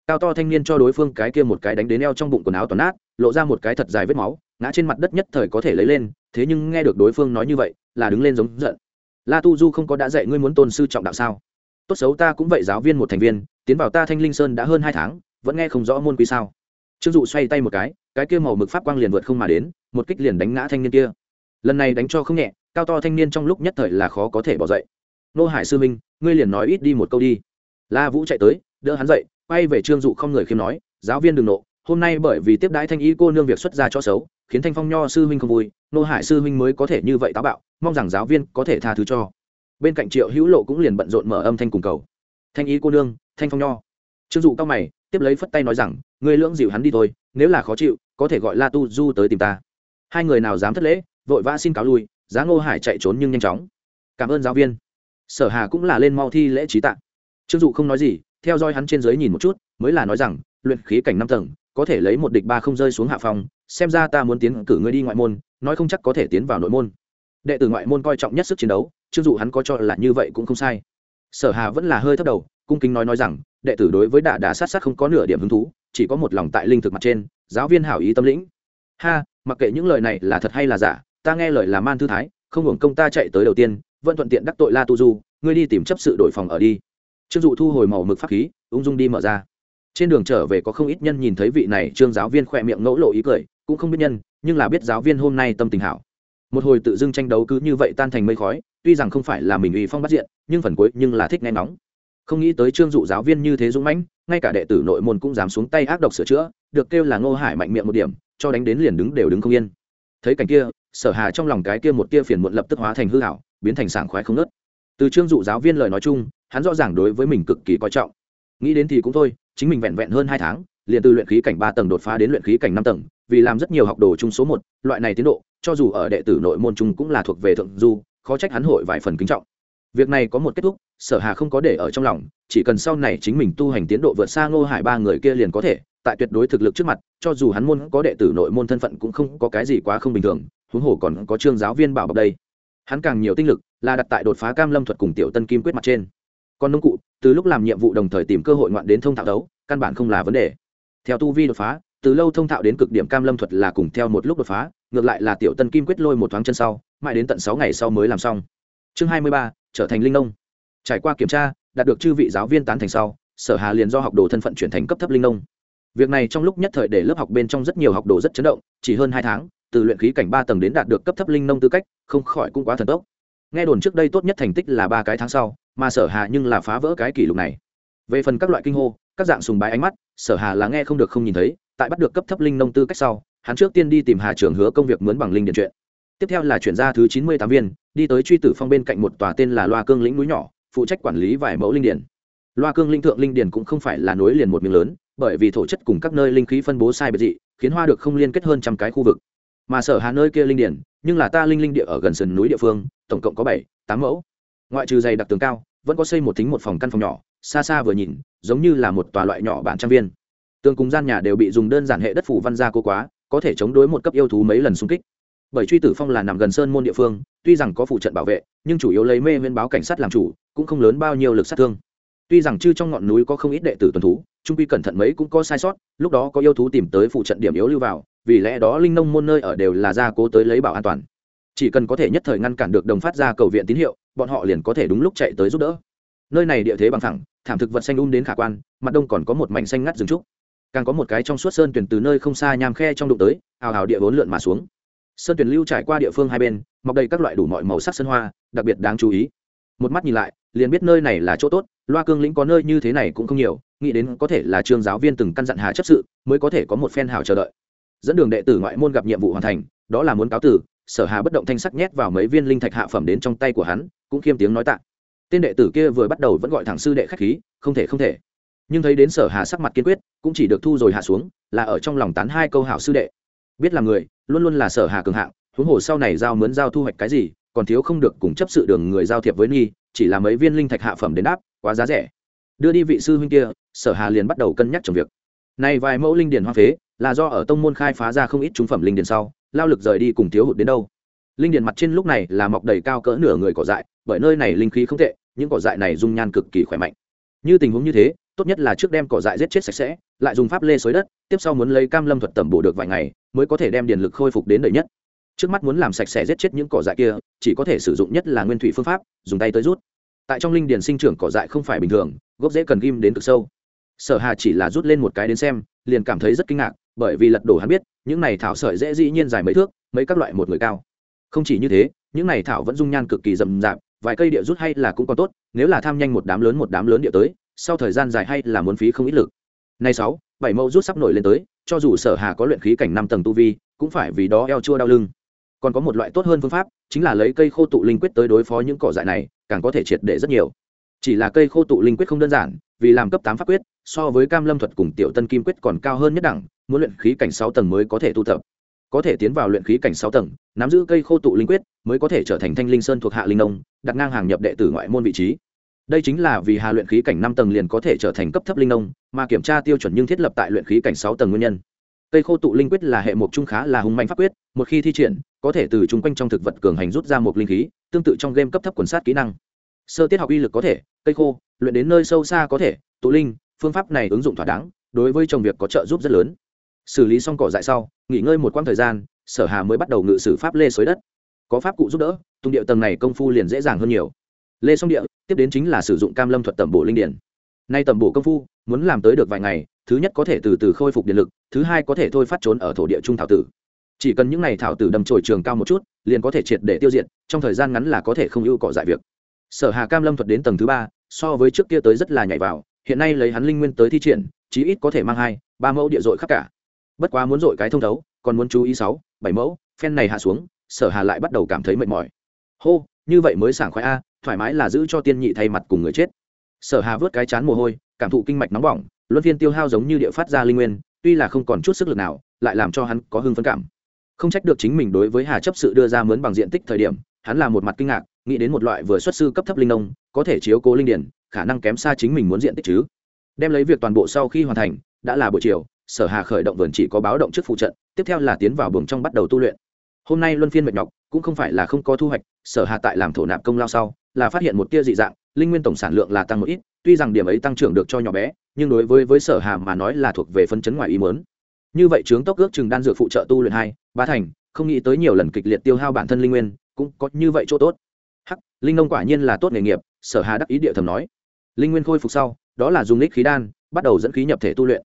Cao to thanh niên cho đối phương cái kia một cái đánh đến eo trong bụng quần áo toàn nát, lộ ra một cái thật dài vết máu, ngã trên mặt đất nhất thời có thể lấy lên, thế nhưng nghe được đối phương nói như vậy, là đứng lên giống giận. La tu du không có đã dạy ngươi muốn tôn sư trọng đạo sao? Tốt xấu ta cũng vậy giáo viên một thành viên, tiến vào ta thanh linh sơn đã hơn hai tháng, vẫn nghe không rõ môn quy sao trương dụ xoay tay một cái cái kia màu mực pháp quang liền vượt không mà đến, một kích liền đánh ngã thanh niên kia. Lần này đánh cho không nhẹ, cao to thanh niên trong lúc nhất thời là khó có thể bỏ dậy. Nô hải sư minh, ngươi liền nói ít đi một câu đi. La vũ chạy tới, đỡ hắn dậy, quay về trương dụ không người khiêm nói, giáo viên đừng nộ, hôm nay bởi vì tiếp đãi thanh ý cô nương việc xuất ra cho xấu, khiến thanh phong nho sư huynh không vui, nô hải sư huynh mới có thể như vậy táo bạo, mong rằng giáo viên có thể tha thứ cho. Bên cạnh triệu hữu lộ cũng liền bận rộn mở âm thanh cùng cầu. Thanh ý cô nương, thanh phong nho. Trương dụ cao mày tiếp lấy phất tay nói rằng người lưỡng dịu hắn đi thôi, nếu là khó chịu, có thể gọi la tu du tới tìm ta. Hai người nào dám thất lễ, vội vã xin cáo lui, giá ngô hải chạy trốn nhưng nhanh chóng. Cảm ơn giáo viên. Sở hà cũng là lên mau thi lễ trí tạng trương dụ không nói gì, theo dõi hắn trên dưới nhìn một chút, mới là nói rằng, luyện khí cảnh năm tầng, có thể lấy một địch ba không rơi xuống hạ phòng, xem ra ta muốn tiến cử ngươi đi ngoại môn, nói không chắc có thể tiến vào nội môn. Đệ tử ngoại môn coi trọng nhất sức chiến đấu, trương dụ hắn có cho là như vậy cũng không sai. Sở hà vẫn là hơi thấp đầu, cung kính nói nói rằng đệ tử đối với đả đả sát sát không có nửa điểm hứng thú, chỉ có một lòng tại linh thực mặt trên, giáo viên hảo ý tâm lĩnh. Ha, mặc kệ những lời này là thật hay là giả, ta nghe lời là man thư thái, không hưởng công ta chạy tới đầu tiên, vẫn thuận tiện đắc tội la tu du, ngươi đi tìm chấp sự đổi phòng ở đi. Trương dụ thu hồi màu mực pháp khí, ung dung đi mở ra. Trên đường trở về có không ít nhân nhìn thấy vị này trương giáo viên khỏe miệng ngẫu lộ ý cười, cũng không biết nhân, nhưng là biết giáo viên hôm nay tâm tình hảo. Một hồi tự dưng tranh đấu cứ như vậy tan thành mây khói, tuy rằng không phải là mình uy phong bắt diện, nhưng phần cuối nhưng là thích nghe nóng không nghĩ tới trương dụ giáo viên như thế dũng mãnh, ngay cả đệ tử nội môn cũng dám xuống tay ác độc sửa chữa, được kêu là ngô hải mạnh miệng một điểm, cho đánh đến liền đứng đều đứng không yên. Thấy cảnh kia, sở hà trong lòng cái kia một tia phiền muộn lập tức hóa thành hư hảo biến thành sảng khoái không nớt từ trương dụ giáo viên lời nói chung, hắn rõ ràng đối với mình cực kỳ coi trọng. Nghĩ đến thì cũng thôi, chính mình vẹn vẹn hơn hai tháng, liền từ luyện khí cảnh ba tầng đột phá đến luyện khí cảnh năm tầng, vì làm rất nhiều học đồ chung số một, loại này tiến độ, cho dù ở đệ tử nội môn chung cũng là thuộc về thượng du, khó trách hắn hội vài phần kính trọng. Việc này có một kết thúc sở hà không có để ở trong lòng, chỉ cần sau này chính mình tu hành tiến độ vượt xa ngô hải ba người kia liền có thể, tại tuyệt đối thực lực trước mặt, cho dù hắn môn có đệ tử nội môn thân phận cũng không có cái gì quá không bình thường, huống hồ còn có trương giáo viên bảo bọc đây. Hắn càng nhiều tinh lực là đặt tại đột phá cam lâm thuật cùng tiểu tân kim quyết mặt trên. Còn nông cụ, từ lúc làm nhiệm vụ đồng thời tìm cơ hội ngoạn đến thông thạo đấu, căn bản không là vấn đề. Theo tu vi đột phá, từ lâu thông thạo đến cực điểm cam lâm thuật là cùng theo một lúc đột phá, ngược lại là tiểu tân kim quyết lôi một thoáng chân sau, mãi đến tận sáu ngày sau mới làm xong. Chương hai mươi ba, trở thành linh nông trải qua kiểm tra, đạt được chư vị giáo viên tán thành sau, sở hà liền do học đồ thân phận chuyển thành cấp thấp linh nông. Việc này trong lúc nhất thời để lớp học bên trong rất nhiều học đồ rất chấn động, chỉ hơn hai tháng, từ luyện khí cảnh ba tầng đến đạt được cấp thấp linh nông tư cách, không khỏi cũng quá thần tốc. Nghe đồn trước đây tốt nhất thành tích là ba cái tháng sau, mà sở hà nhưng là phá vỡ cái kỷ lục này. Về phần các loại kinh hô, các dạng sùng bái ánh mắt, sở hà là nghe không được không nhìn thấy, tại bắt được cấp thấp linh nông tư cách sau, hắn trước tiên đi tìm hà trường hứa công việc mướn bằng linh điện chuyện. Tiếp theo là chuyển ra thứ chín mươi tám viên, đi tới truy tử phong bên cạnh một tòa tên là loa cương lĩnh núi nhỏ phụ trách quản lý vài mẫu linh điển. Loa cương linh thượng linh điển cũng không phải là nối liền một miếng lớn, bởi vì thổ chất cùng các nơi linh khí phân bố sai biệt dị, khiến hoa được không liên kết hơn trăm cái khu vực. Mà sở hà nơi kia linh điển, nhưng là ta linh linh địa ở gần sườn núi địa phương, tổng cộng có bảy, tám mẫu. Ngoại trừ dày đặc tường cao, vẫn có xây một thính một phòng căn phòng nhỏ, xa xa vừa nhìn, giống như là một tòa loại nhỏ bản trang viên. Tường cùng gian nhà đều bị dùng đơn giản hệ đất phủ văn gia cố quá, có thể chống đối một cấp yêu thú mấy lần xung kích bởi truy tử phong là nằm gần sơn môn địa phương, tuy rằng có phụ trận bảo vệ, nhưng chủ yếu lấy mê viên báo cảnh sát làm chủ, cũng không lớn bao nhiêu lực sát thương. Tuy rằng chư trong ngọn núi có không ít đệ tử tuần thú, trung quy cẩn thận mấy cũng có sai sót, lúc đó có yêu thú tìm tới phụ trận điểm yếu lưu vào, vì lẽ đó linh nông môn nơi ở đều là gia cố tới lấy bảo an toàn. Chỉ cần có thể nhất thời ngăn cản được đồng phát ra cầu viện tín hiệu, bọn họ liền có thể đúng lúc chạy tới giúp đỡ. Nơi này địa thế bằng thẳng thảm thực vật xanh um đến khả quan, mặt đông còn có một mảnh xanh ngắt rừng trúc. Càng có một cái trong suốt sơn tuyển từ nơi không xa nham khe trong đụng tới, ào ào địa vốn lượn mà xuống sơn tuyển lưu trải qua địa phương hai bên, mọc đầy các loại đủ mọi màu sắc sân hoa, đặc biệt đáng chú ý. Một mắt nhìn lại, liền biết nơi này là chỗ tốt, loa cương lĩnh có nơi như thế này cũng không nhiều, nghĩ đến có thể là trường giáo viên từng căn dặn hà chấp sự, mới có thể có một phen hào chờ đợi. Dẫn đường đệ tử ngoại môn gặp nhiệm vụ hoàn thành, đó là muốn cáo tử, sở hà bất động thanh sắc nhét vào mấy viên linh thạch hạ phẩm đến trong tay của hắn, cũng khiêm tiếng nói tạ. Tên đệ tử kia vừa bắt đầu vẫn gọi thẳng sư đệ khách khí, không thể không thể. Nhưng thấy đến sở hà sắc mặt kiên quyết, cũng chỉ được thu rồi hạ xuống, là ở trong lòng tán hai câu hảo sư đệ biết làm người, luôn luôn là sở hà cường hạng, huống hồ sau này giao mướn giao thu hoạch cái gì, còn thiếu không được cùng chấp sự đường người giao thiệp với nghi, chỉ là mấy viên linh thạch hạ phẩm đến đáp, quá giá rẻ. Đưa đi vị sư huynh kia, sở hà liền bắt đầu cân nhắc trong việc. Này vài mẫu linh điền hoa phế, là do ở tông môn khai phá ra không ít trung phẩm linh điền sau, lao lực rời đi cùng thiếu hụt đến đâu. Linh điền mặt trên lúc này là mọc đầy cao cỡ nửa người cỏ dại, bởi nơi này linh khí không tệ, những cỏ dại này dung nhan cực kỳ khỏe mạnh. Như tình huống như thế tốt nhất là trước đem cỏ dại giết chết sạch sẽ, lại dùng pháp lê xới đất, tiếp sau muốn lấy cam lâm thuật tẩm bổ được vài ngày, mới có thể đem điện lực khôi phục đến đời nhất. Trước mắt muốn làm sạch sẽ giết chết những cỏ dại kia, chỉ có thể sử dụng nhất là nguyên thủy phương pháp, dùng tay tới rút. Tại trong linh điền sinh trưởng cỏ dại không phải bình thường, gốc dễ cần ghim đến cực sâu. Sở hà chỉ là rút lên một cái đến xem, liền cảm thấy rất kinh ngạc, bởi vì lật đổ hắn biết, những này thảo sợi dễ dĩ nhiên dài mấy thước, mấy các loại một người cao. Không chỉ như thế, những này thảo vẫn dung nhan cực kỳ rậm rạp, vài cây địa rút hay là cũng còn tốt, nếu là tham nhanh một đám lớn một đám lớn địa tới sau thời gian dài hay là muốn phí không ít lực. Nay sáu, bảy mẫu rút sắp nổi lên tới, cho dù sở hà có luyện khí cảnh năm tầng tu vi, cũng phải vì đó eo chua đau lưng. Còn có một loại tốt hơn phương pháp, chính là lấy cây khô tụ linh quyết tới đối phó những cỏ dại này, càng có thể triệt để rất nhiều. Chỉ là cây khô tụ linh quyết không đơn giản, vì làm cấp tám pháp quyết, so với cam lâm thuật cùng tiểu tân kim quyết còn cao hơn nhất đẳng, muốn luyện khí cảnh sáu tầng mới có thể tu tập. Có thể tiến vào luyện khí cảnh sáu tầng, nắm giữ cây khô tụ linh quyết, mới có thể trở thành thanh linh sơn thuộc hạ linh nông, đặt ngang hàng nhập đệ tử ngoại môn vị trí đây chính là vì hà luyện khí cảnh năm tầng liền có thể trở thành cấp thấp linh nông mà kiểm tra tiêu chuẩn nhưng thiết lập tại luyện khí cảnh sáu tầng nguyên nhân. Cây khô tụ linh quyết là hệ mục trung khá là hùng mạnh pháp quyết, một khi thi triển, có thể từ chung quanh trong thực vật cường hành rút ra một linh khí, tương tự trong game cấp thấp quần sát kỹ năng. Sơ tiết học uy lực có thể, cây khô, luyện đến nơi sâu xa có thể, tụ linh, phương pháp này ứng dụng thỏa đáng, đối với trồng việc có trợ giúp rất lớn. Xử lý xong cỏ dại sau, nghỉ ngơi một quãng thời gian, sở hà mới bắt đầu ngự sử pháp lê xới đất. Có pháp cụ giúp đỡ, tung điệu tầng này công phu liền dễ dàng hơn nhiều lê Song địa, tiếp đến chính là sử dụng cam lâm thuật tẩm bổ linh điển. Nay tẩm bổ công phu, muốn làm tới được vài ngày, thứ nhất có thể từ từ khôi phục điện lực, thứ hai có thể thôi phát trốn ở thổ địa trung thảo tử. Chỉ cần những ngày thảo tử đầm trồi trường cao một chút, liền có thể triệt để tiêu diệt, trong thời gian ngắn là có thể không ưu cọ giải việc. Sở hà cam lâm thuật đến tầng thứ ba, so với trước kia tới rất là nhảy vào, hiện nay lấy hắn linh nguyên tới thi triển, chí ít có thể mang hai, ba mẫu địa dội khắp cả. Bất quá muốn dội cái thông thấu, còn muốn chú ý sáu, bảy mẫu, phen này hạ xuống, sở hà lại bắt đầu cảm thấy mệt mỏi. Hô, như vậy mới sảng khoái a thoải mái là giữ cho tiên nhị thay mặt cùng người chết. Sở hà vớt cái chán mồ hôi, cảm thụ kinh mạch nóng bỏng, luân phiên tiêu hao giống như địa phát ra linh nguyên, tuy là không còn chút sức lực nào, lại làm cho hắn có hưng phấn cảm. Không trách được chính mình đối với hà chấp sự đưa ra mướn bằng diện tích thời điểm, hắn là một mặt kinh ngạc, nghĩ đến một loại vừa xuất sư cấp thấp linh nông, có thể chiếu cố linh điển, khả năng kém xa chính mình muốn diện tích chứ. Đem lấy việc toàn bộ sau khi hoàn thành, đã là buổi chiều, sở hà khởi động vườn chỉ có báo động trước phụ trận, tiếp theo là tiến vào buồng trong bắt đầu tu luyện. Hôm nay luân phiên mệt nhọc, cũng không phải là không có thu hoạch, sở hà tại làm thổ nạp công lao sau là phát hiện một tia dị dạng, linh nguyên tổng sản lượng là tăng một ít, tuy rằng điểm ấy tăng trưởng được cho nhỏ bé, nhưng đối với với sở hà mà nói là thuộc về phân chấn ngoài ý muốn. Như vậy chướng tốc ước chừng đan dược phụ trợ tu luyện hai, ba thành, không nghĩ tới nhiều lần kịch liệt tiêu hao bản thân linh nguyên, cũng có như vậy chỗ tốt. Hắc, linh nông quả nhiên là tốt nghề nghiệp, sở hà đắc ý địa thầm nói. Linh nguyên khôi phục sau, đó là dùng lích khí đan, bắt đầu dẫn khí nhập thể tu luyện.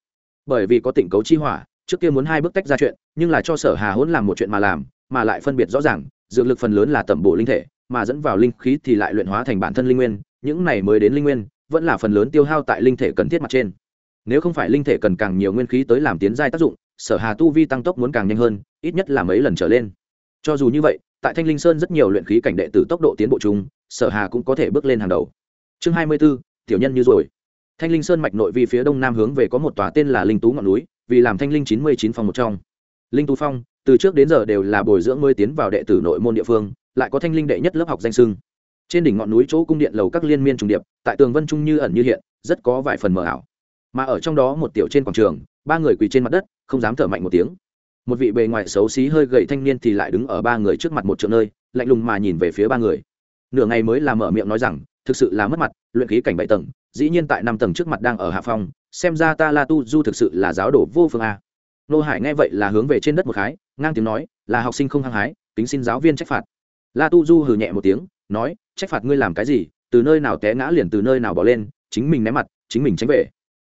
Bởi vì có tỉnh cấu chi hỏa, trước kia muốn hai bước tách ra chuyện, nhưng là cho sở hà hỗn làm một chuyện mà làm, mà lại phân biệt rõ ràng, dược lực phần lớn là tẩm bổ linh thể mà dẫn vào linh khí thì lại luyện hóa thành bản thân linh nguyên những này mới đến linh nguyên vẫn là phần lớn tiêu hao tại linh thể cần thiết mặt trên. Nếu không phải linh thể cần càng nhiều nguyên khí tới làm tiến giai tác dụng sở hà tu vi tăng tốc muốn càng nhanh hơn ít nhất là mấy lần trở lên. Cho dù như vậy tại thanh linh sơn rất nhiều luyện khí cảnh đệ tử tốc độ tiến bộ chung sở hà cũng có thể bước lên hàng đầu. Chương hai mươi 24, tiểu nhân như rồi. Thanh linh sơn mạch nội vi phía đông nam hướng về có một tòa tên là linh tú ngọn núi vì làm thanh linh chín mươi chín phong một trong. Linh tú phong từ trước đến giờ đều là bồi dưỡng mới tiến vào đệ tử nội môn địa phương lại có thanh linh đệ nhất lớp học danh sưng. Trên đỉnh ngọn núi chỗ cung điện lầu các liên miên trùng điệp, tại tường vân trung như ẩn như hiện, rất có vài phần mờ ảo. Mà ở trong đó một tiểu trên quảng trường, ba người quỳ trên mặt đất, không dám thở mạnh một tiếng. Một vị bề ngoài xấu xí hơi gậy thanh niên thì lại đứng ở ba người trước mặt một trượng nơi, lạnh lùng mà nhìn về phía ba người. Nửa ngày mới làm mở miệng nói rằng, thực sự là mất mặt, luyện khí cảnh bảy tầng, dĩ nhiên tại năm tầng trước mặt đang ở hạ phong, xem ra ta la tu du thực sự là giáo đổ vô phương a. Nô hải nghe vậy là hướng về trên đất một hái, ngang tiếng nói, là học sinh không hăng hái tính xin giáo viên trách phạt la tu du hừ nhẹ một tiếng, nói, trách phạt ngươi làm cái gì? Từ nơi nào té ngã liền từ nơi nào bỏ lên, chính mình né mặt, chính mình tránh về.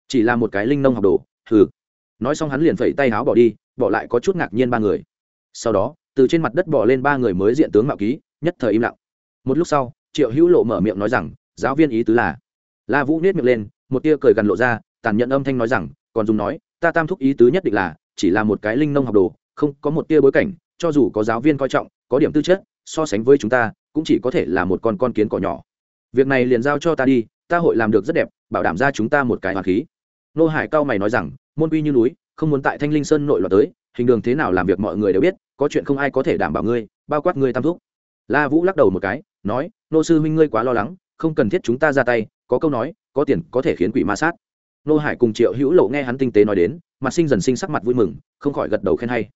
Chỉ là một cái linh nông học đồ, hừ. Nói xong hắn liền phẩy tay áo bỏ đi, bỏ lại có chút ngạc nhiên ba người. Sau đó, từ trên mặt đất bỏ lên ba người mới diện tướng mạo ký, nhất thời im lặng. Một lúc sau, triệu hữu lộ mở miệng nói rằng, giáo viên ý tứ là la vũ nết miệng lên, một tia cười gần lộ ra, tàn nhẫn âm thanh nói rằng, còn dùng nói, ta tam thúc ý tứ nhất định là, chỉ là một cái linh nông học đồ, không có một tia bối cảnh, cho dù có giáo viên coi trọng, có điểm tư chất so sánh với chúng ta, cũng chỉ có thể là một con con kiến cỏ nhỏ. Việc này liền giao cho ta đi, ta hội làm được rất đẹp, bảo đảm ra chúng ta một cái hoàng khí. Nô hải cao mày nói rằng, môn quy như núi, không muốn tại thanh linh sơn nội loạt tới, hình đường thế nào làm việc mọi người đều biết, có chuyện không ai có thể đảm bảo ngươi, bao quát ngươi tam thúc. La vũ lắc đầu một cái, nói, nô sư huynh ngươi quá lo lắng, không cần thiết chúng ta ra tay, có câu nói, có tiền có thể khiến quỷ ma sát. Nô hải cùng triệu hữu lộ nghe hắn tinh tế nói đến, mặt sinh dần sinh sắc mặt vui mừng, không khỏi gật đầu khen hay.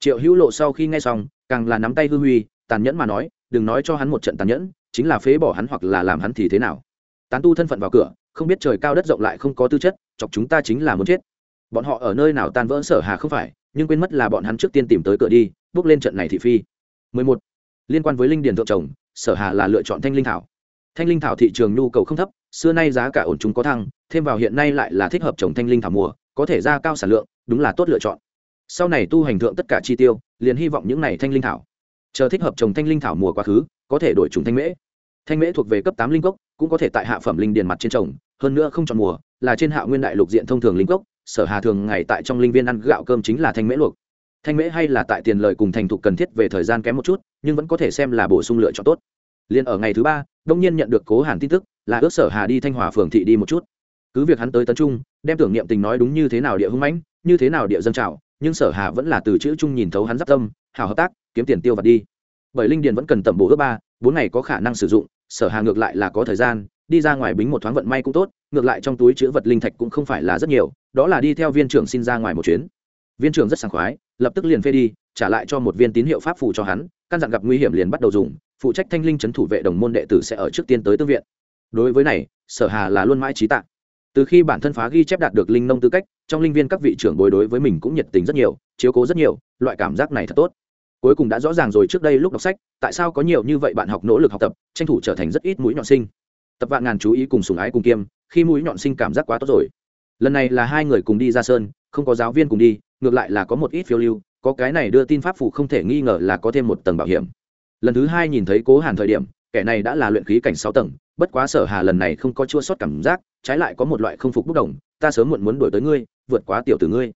Triệu hữu lộ sau khi nghe xong, càng là nắm tay hư huy tàn nhẫn mà nói, đừng nói cho hắn một trận tàn nhẫn, chính là phế bỏ hắn hoặc là làm hắn thì thế nào. Tán tu thân phận vào cửa, không biết trời cao đất rộng lại không có tư chất, chọc chúng ta chính là muốn chết. Bọn họ ở nơi nào tan vỡ sở hà không phải, nhưng quên mất là bọn hắn trước tiên tìm tới cửa đi, bước lên trận này thị phi. 11. liên quan với linh điền thượng trồng sở hà là lựa chọn thanh linh thảo. Thanh linh thảo thị trường nhu cầu không thấp, xưa nay giá cả ổn chúng có thăng, thêm vào hiện nay lại là thích hợp trồng thanh linh thảo mùa, có thể ra cao sản lượng, đúng là tốt lựa chọn. Sau này tu hành thượng tất cả chi tiêu, liền hy vọng những này thanh linh thảo chờ thích hợp trồng thanh linh thảo mùa quá khứ, có thể đổi trùng thanh mễ. Thanh mễ thuộc về cấp tám linh cốc, cũng có thể tại hạ phẩm linh điền mặt trên trồng, hơn nữa không chọn mùa, là trên hạ nguyên đại lục diện thông thường linh cốc, sở hà thường ngày tại trong linh viên ăn gạo cơm chính là thanh mễ luộc. Thanh mễ hay là tại tiền lời cùng thành thục cần thiết về thời gian kém một chút, nhưng vẫn có thể xem là bổ sung lựa chọn tốt. Liền ở ngày thứ ba, đông nhiên nhận được cố hàn tin tức, là ước sở hà đi thanh hòa phường thị đi một chút. Cứ việc hắn tới tấn trung, đem tưởng niệm tình nói đúng như thế nào địa hưng mãnh, như thế nào địa dân trào, nhưng sở hà vẫn là từ chữ trung nhìn thấu hắn giáp tâm, hào hợp tác kiếm tiền tiêu vặt đi. Bởi linh điền vẫn cần tẩm bổ ước ba, bốn ngày có khả năng sử dụng, sở hà ngược lại là có thời gian, đi ra ngoài bính một thoáng vận may cũng tốt, ngược lại trong túi chữ vật linh thạch cũng không phải là rất nhiều, đó là đi theo viên trưởng xin ra ngoài một chuyến. Viên trưởng rất sảng khoái, lập tức liền phê đi, trả lại cho một viên tín hiệu pháp phù cho hắn, căn dặn gặp nguy hiểm liền bắt đầu dùng, phụ trách thanh linh trấn thủ vệ đồng môn đệ tử sẽ ở trước tiên tới tương viện. Đối với này, sở hà là luôn mãi trí tạ. Từ khi bản thân phá ghi chép đạt được linh nông tư cách, trong linh viên các vị trưởng bối đối với mình cũng nhiệt tình rất nhiều, chiếu cố rất nhiều, loại cảm giác này thật tốt cuối cùng đã rõ ràng rồi trước đây lúc đọc sách, tại sao có nhiều như vậy bạn học nỗ lực học tập, tranh thủ trở thành rất ít mũi nhọn sinh. Tập vạn ngàn chú ý cùng sùng ái cùng kiêm, khi mũi nhọn sinh cảm giác quá tốt rồi. Lần này là hai người cùng đi ra sơn, không có giáo viên cùng đi, ngược lại là có một ít phiêu lưu, có cái này đưa tin pháp phụ không thể nghi ngờ là có thêm một tầng bảo hiểm. Lần thứ hai nhìn thấy cố hàn thời điểm, kẻ này đã là luyện khí cảnh sáu tầng, bất quá sở hà lần này không có chua sót cảm giác, trái lại có một loại không phục bốc đồng, ta sớm muộn muốn đuổi tới ngươi, vượt quá tiểu tử ngươi.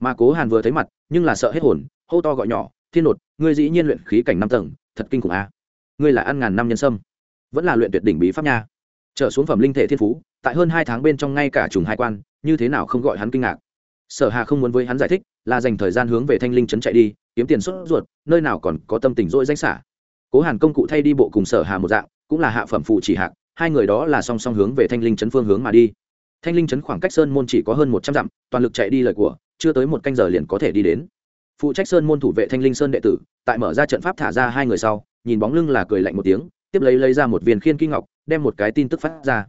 Mà cố hàn vừa thấy mặt, nhưng là sợ hết hồn, hô to gọi nhỏ thiên nột, ngươi dĩ nhiên luyện khí cảnh năm tầng, thật kinh khủng a ngươi là ăn ngàn năm nhân sâm. Vẫn là luyện tuyệt đỉnh bí pháp nha. Trở xuống phẩm linh thể thiên phú, tại hơn hai tháng bên trong ngay cả trùng hai quan, như thế nào không gọi hắn kinh ngạc. Sở hà không muốn với hắn giải thích, là dành thời gian hướng về thanh linh trấn chạy đi, kiếm tiền xuất ruột, nơi nào còn có tâm tình dỗi danh xả. Cố hàn công cụ thay đi bộ cùng sở hà một dạng, cũng là hạ phẩm phụ chỉ hạng hai người đó là song song hướng về thanh linh trấn phương hướng mà đi. Thanh linh trấn khoảng cách sơn môn chỉ có hơn một trăm dặm, toàn lực chạy đi lời của, chưa tới một canh giờ liền có thể đi đến phụ trách sơn môn thủ vệ thanh linh sơn đệ tử, tại mở ra trận pháp thả ra hai người sau, nhìn bóng lưng là cười lạnh một tiếng, tiếp lấy lấy ra một viên khiên kinh ngọc, đem một cái tin tức phát ra.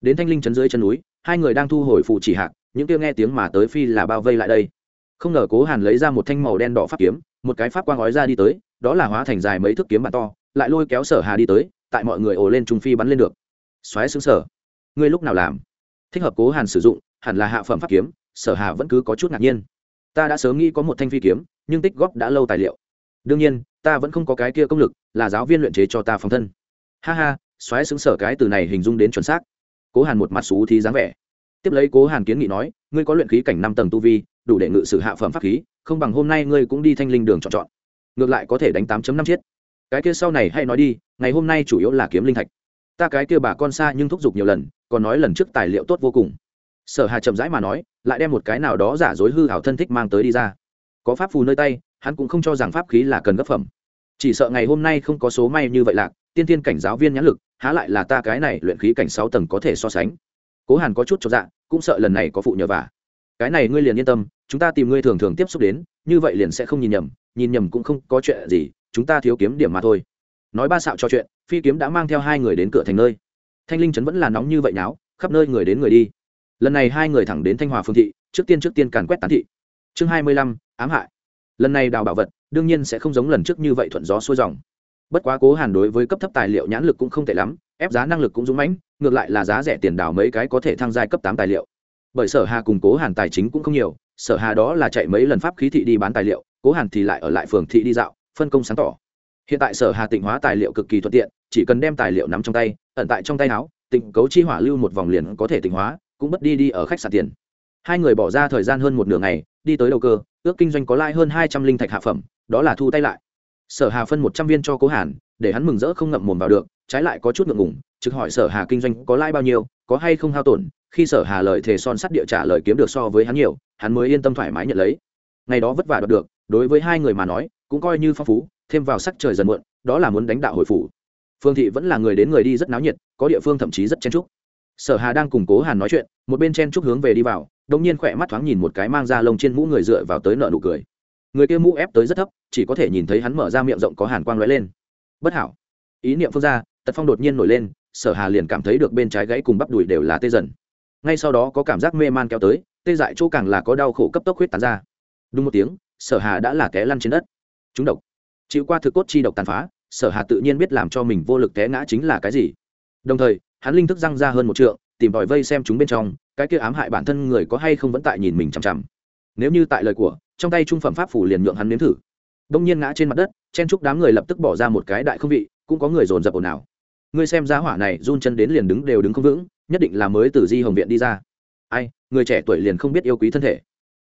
Đến thanh linh chấn dưới chân núi, hai người đang thu hồi phụ chỉ hạc, những kia nghe tiếng mà tới phi là bao vây lại đây. Không ngờ cố hàn lấy ra một thanh màu đen đỏ pháp kiếm, một cái pháp quang ói ra đi tới, đó là hóa thành dài mấy thước kiếm bàn to, lại lôi kéo sở hà đi tới, tại mọi người ồ lên trung phi bắn lên được. Xoáy xứng sở ngươi lúc nào làm? Thích hợp cố hàn sử dụng, hẳn là hạ phẩm pháp kiếm, sở hà vẫn cứ có chút ngạc nhiên ta đã sớm nghĩ có một thanh phi kiếm, nhưng tích góp đã lâu tài liệu. Đương nhiên, ta vẫn không có cái kia công lực, là giáo viên luyện chế cho ta phòng thân. Ha ha xoáy xứng sở cái từ này hình dung đến chuẩn xác. Cố hàn một mặt xú thì dáng vẻ. Tiếp lấy cố hàn kiến nghị nói, ngươi có luyện khí cảnh năm tầng tu vi, đủ để ngự sử hạ phẩm pháp khí, không bằng hôm nay ngươi cũng đi thanh linh đường chọn chọn. Ngược lại có thể đánh tám năm chiết cái kia sau này hay nói đi, ngày hôm nay chủ yếu là kiếm linh thạch. Ta cái kia bà con xa nhưng thúc giục nhiều lần, còn nói lần trước tài liệu tốt vô cùng sở hà chậm rãi mà nói, lại đem một cái nào đó giả dối hư hảo thân thích mang tới đi ra. Có pháp phù nơi tay, hắn cũng không cho rằng pháp khí là cần gấp phẩm. Chỉ sợ ngày hôm nay không có số may như vậy lạc, tiên tiên cảnh giáo viên nhãn lực, há lại là ta cái này luyện khí cảnh sáu tầng có thể so sánh. Cố hàn có chút cho dạ cũng sợ lần này có phụ nhờ vả. Cái này ngươi liền yên tâm, chúng ta tìm ngươi thường thường tiếp xúc đến, như vậy liền sẽ không nhìn nhầm nhìn nhầm cũng không có chuyện gì, chúng ta thiếu kiếm điểm mà thôi. Nói ba xạo cho chuyện, phi kiếm đã mang theo hai người đến cửa thành nơi. Thanh linh trấn vẫn là nóng như vậy náo khắp nơi người đến người đi lần này hai người thẳng đến thanh hòa phương thị, trước tiên trước tiên càn quét tán thị. Chương hai mươi lăm, ám hại. Lần này đào bảo vật, đương nhiên sẽ không giống lần trước như vậy thuận gió xuôi dòng. Bất quá cố hàn đối với cấp thấp tài liệu nhãn lực cũng không tệ lắm, ép giá năng lực cũng dũng mãnh, ngược lại là giá rẻ tiền đào mấy cái có thể thăng giai cấp tám tài liệu. Bởi sở hà cùng cố hàn tài chính cũng không nhiều, sở hà đó là chạy mấy lần pháp khí thị đi bán tài liệu, cố hàn thì lại ở lại phường thị đi dạo, phân công sáng tỏ. Hiện tại sở hà tịnh hóa tài liệu cực kỳ thuận tiện, chỉ cần đem tài liệu nắm trong tay, ẩn tại trong tay áo, tịnh cấu chi hỏa lưu một vòng liền có thể tịnh hóa cũng bất đi đi ở khách sạn tiền. Hai người bỏ ra thời gian hơn một nửa ngày, đi tới đầu cơ, ước kinh doanh có lãi hơn hai trăm linh thạch hạ phẩm, đó là thu tay lại. Sở hà phân một trăm viên cho cố hàn, để hắn mừng rỡ không ngậm mồm vào được, trái lại có chút ngượng ngùng, trực hỏi sở hà kinh doanh có lãi bao nhiêu, có hay không hao tổn, khi sở hà lời thề son sắt địa trả lời kiếm được so với hắn nhiều, hắn mới yên tâm thoải mái nhận lấy. Ngày đó vất vả đoạt được, đối với hai người mà nói, cũng coi như phong phú, thêm vào sắc trời dần muộn, đó là muốn đánh đạo hồi phủ. Phương thị vẫn là người đến người đi rất náo nhiệt, có địa phương thậm chí rất chen trúc sở hà đang cùng cố hàn nói chuyện, một bên chen chúc hướng về đi vào đông nhiên khỏe mắt thoáng nhìn một cái mang ra lông trên mũ người dựa vào tới nợ nụ cười. Người kia mũ ép tới rất thấp, chỉ có thể nhìn thấy hắn mở ra miệng rộng có hàn quang lóe lên. Bất hảo. Ý niệm phương ra, tật phong đột nhiên nổi lên, sở hà liền cảm thấy được bên trái gãy cùng bắp đùi đều là tê dần. Ngay sau đó có cảm giác mê man kéo tới, tê dại chỗ càng là có đau khổ cấp tốc huyết tán ra. Đúng một tiếng, sở hà đã là té lăn trên đất. Chúng độc. Chịu qua thực cốt chi độc tàn phá, sở hà tự nhiên biết làm cho mình vô lực té ngã chính là cái gì. Đồng thời hắn linh thức răng ra hơn một trượng, tìm tòi vây xem chúng bên trong, cái kia ám hại bản thân người có hay không vẫn tại nhìn mình chằm chằm. Nếu như tại lời của, trong tay trung phẩm pháp phủ liền nhượng hắn nếm thử. Đông nhiên ngã trên mặt đất, chen chúc đám người lập tức bỏ ra một cái đại không vị, cũng có người dồn dập ồn ào. Ngươi xem giá hỏa này run chân đến liền đứng đều đứng không vững, nhất định là mới từ di hồng viện đi ra. Ai, người trẻ tuổi liền không biết yêu quý thân thể.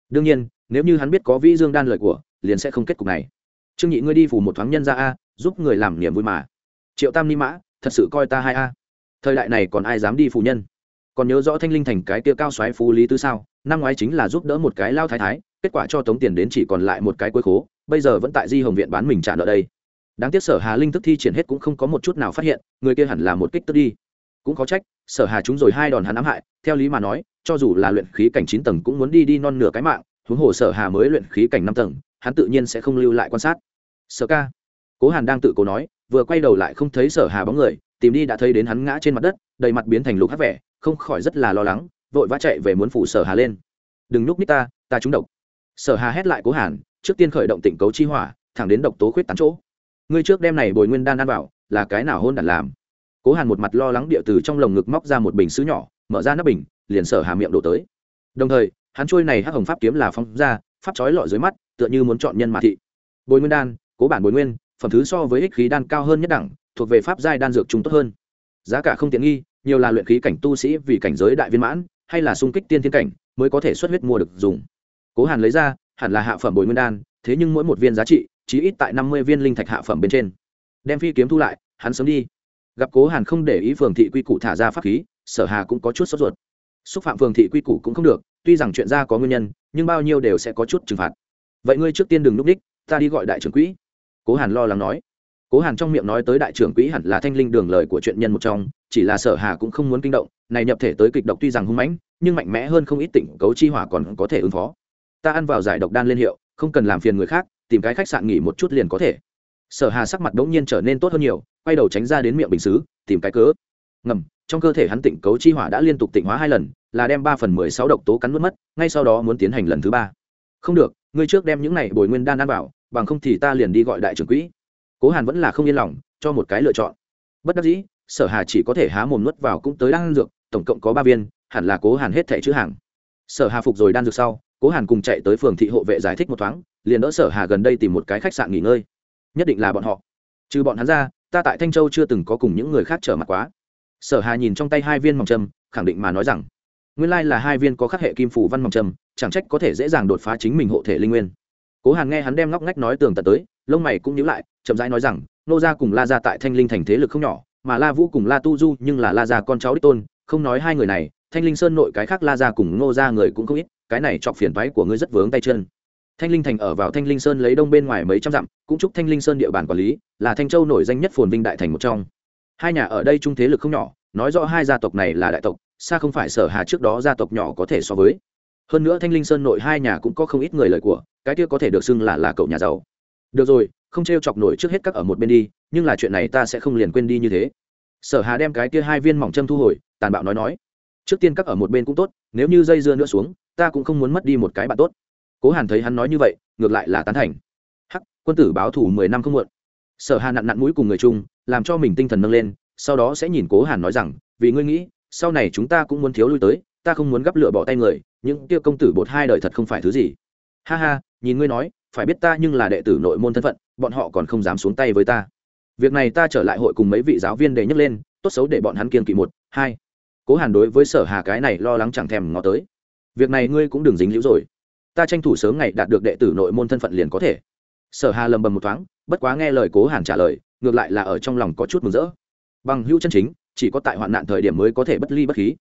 Đương nhiên, nếu như hắn biết có vĩ dương đan lời của, liền sẽ không kết cục này. Trương nhị, ngươi đi phủ một thoáng nhân ra a, giúp người làm niềm vui mà. Triệu tam ni mã, thật sự coi ta hai a thời đại này còn ai dám đi phụ nhân? Còn nhớ rõ thanh linh thành cái tia cao xoáy phú lý tứ sao? Năm ngoái chính là giúp đỡ một cái lao thái thái, kết quả cho tống tiền đến chỉ còn lại một cái cuối khố, bây giờ vẫn tại di hồng viện bán mình trả nợ đây. Đáng tiếc sở hà linh thức thi triển hết cũng không có một chút nào phát hiện, người kia hẳn là một kích tức đi. Cũng có trách, sở hà chúng rồi hai đòn hắn ám hại, theo lý mà nói, cho dù là luyện khí cảnh chín tầng cũng muốn đi đi non nửa cái mạng, huống hồ sở hà mới luyện khí cảnh năm tầng, hắn tự nhiên sẽ không lưu lại quan sát. Sở ca. Cố hàn đang tự cố nói, vừa quay đầu lại không thấy sở hà bóng người tìm đi đã thấy đến hắn ngã trên mặt đất, đầy mặt biến thành lục hát vẻ, không khỏi rất là lo lắng, vội vã chạy về muốn phủ sở hà lên. Đừng nhúc nít ta ta trúng độc. Sở hà hét lại cố hàn, trước tiên khởi động tỉnh cấu chi hỏa, thẳng đến độc tố khuyết tán chỗ. Ngươi trước đem này bồi nguyên đan ăn vào là cái nào hôn đản làm? Cố hàn một mặt lo lắng địa từ trong lồng ngực móc ra một bình sứ nhỏ, mở ra nắp bình, liền sở hà miệng đổ tới. Đồng thời, hắn trôi này hắc hồng pháp kiếm là phong ra, pháp chói lọi dưới mắt, tựa như muốn chọn nhân mà thị. Bồi nguyên đan, cố bản bồi nguyên, phẩm thứ so với ích khí đan cao hơn nhất đẳng thuộc về pháp giai đan dược chúng tốt hơn. Giá cả không tiện nghi, nhiều là luyện khí cảnh tu sĩ vì cảnh giới đại viên mãn, hay là sung kích tiên thiên cảnh, mới có thể xuất huyết mua được dùng. Cố hàn lấy ra, hẳn là hạ phẩm bồi nguyên đan, thế nhưng mỗi một viên giá trị chỉ ít tại năm mươi viên linh thạch hạ phẩm bên trên. Đem phi kiếm thu lại, hắn sớm đi. Gặp cố hàn không để ý phường thị quy củ thả ra pháp khí, sở hà cũng có chút sốt ruột. Xúc phạm phường thị quy củ cũng không được, tuy rằng chuyện ra có nguyên nhân, nhưng bao nhiêu đều sẽ có chút trừng phạt. Vậy ngươi trước tiên đừng núp đích ta đi gọi đại trưởng quỹ. Cố hàn lo lắng nói cố hàn trong miệng nói tới đại trưởng quỹ hẳn là thanh linh đường lời của chuyện nhân một trong, chỉ là sở hà cũng không muốn kinh động, này nhập thể tới kịch độc tuy rằng hung mãnh, nhưng mạnh mẽ hơn không ít tỉnh cấu chi hỏa còn có thể ứng phó. Ta ăn vào giải độc đan liên hiệu, không cần làm phiền người khác, tìm cái khách sạn nghỉ một chút liền có thể. Sở hà sắc mặt bỗng nhiên trở nên tốt hơn nhiều, quay đầu tránh ra đến miệng bình xứ, tìm cái cớ. Ngầm, trong cơ thể hắn tịnh cấu chi hỏa đã liên tục tịnh hóa hai lần, là đem ba phần mười sáu độc tố cắn nuốt mất, ngay sau đó muốn tiến hành lần thứ ba. Không được, ngươi trước đem những này bồi nguyên đan ăn vào, bằng không thì ta liền đi gọi đại trưởng quỹ cố hàn vẫn là không yên lòng, cho một cái lựa chọn. Bất đắc dĩ, sở hà chỉ có thể há mồm nuốt vào cũng tới đan dược, tổng cộng có ba viên, hẳn là cố hàn hết thẻ chữ hàng. Sở hà phục rồi đan dược sau, cố hàn cùng chạy tới phường thị hộ vệ giải thích một thoáng, liền đỡ sở hà gần đây tìm một cái khách sạn nghỉ ngơi. Nhất định là bọn họ. Trừ bọn hắn ra, ta tại thanh châu chưa từng có cùng những người khác trở mặt quá. Sở hà nhìn trong tay hai viên mỏng trâm khẳng định mà nói rằng, nguyên lai là hai viên có khắc hệ kim phủ văn mỏng trâm chẳng trách có thể dễ dàng đột phá chính mình hộ thể linh nguyên. Cố hàn nghe hắn đem ngóc ngách nói tường tận tới, lông mày cũng nhíu lại chậm rãi nói rằng, nô gia cùng la gia tại thanh linh thành thế lực không nhỏ, mà la vũ cùng la tu du nhưng là la gia con cháu đích tôn, không nói hai người này, thanh linh sơn nội cái khác la gia cùng Nô gia người cũng không ít, cái này chọc phiền toái của ngươi rất vướng tay chân. Thanh linh thành ở vào thanh linh sơn lấy đông bên ngoài mấy trăm dặm, cũng chúc thanh linh sơn địa bàn quản lý, là thanh châu nổi danh nhất phồn vinh đại thành một trong. Hai nhà ở đây trung thế lực không nhỏ, nói rõ hai gia tộc này là đại tộc, xa không phải sở hà trước đó gia tộc nhỏ có thể so với. Hơn nữa thanh linh sơn nội hai nhà cũng có không ít người lời của, cái kia có thể được xưng là là cậu nhà giàu được rồi, không t r e o chọc nổi trước hết các ở một bên đi, nhưng là chuyện này ta sẽ không liền quên đi như thế. Sở hà đem cái kia hai viên mỏng châm thu hồi, tàn bạo nói nói. Trước tiên các ở một bên cũng tốt, nếu như dây dưa nữa xuống, ta cũng không muốn mất đi một cái bạn tốt. Cố hàn thấy hắn nói như vậy, ngược lại là tán thành. Hắc, quân tử báo thủ mười năm không muộn. Sở hà nặn nặn mũi cùng người chung, làm cho mình tinh thần nâng lên, sau đó sẽ nhìn cố hàn nói rằng, vì ngươi nghĩ, sau này chúng ta cũng muốn thiếu lui tới, ta không muốn gắp lửa bỏ tay người, những kia công tử bột hai đời thật không phải thứ gì. Ha ha, nhìn ngươi nói phải biết ta nhưng là đệ tử nội môn thân phận, bọn họ còn không dám xuống tay với ta. Việc này ta trở lại hội cùng mấy vị giáo viên để nhấc lên, tốt xấu để bọn hắn kiên kỵ một, hai. Cố hàn đối với sở hà cái này lo lắng chẳng thèm ngó tới. Việc này ngươi cũng đừng dính liễu rồi. Ta tranh thủ sớm ngày đạt được đệ tử nội môn thân phận liền có thể. Sở hà lầm bầm một thoáng, bất quá nghe lời cố hàn trả lời, ngược lại là ở trong lòng có chút mừng rỡ. Bằng hữu chân chính, chỉ có tại hoạn nạn thời điểm mới có thể bất ly bất khí.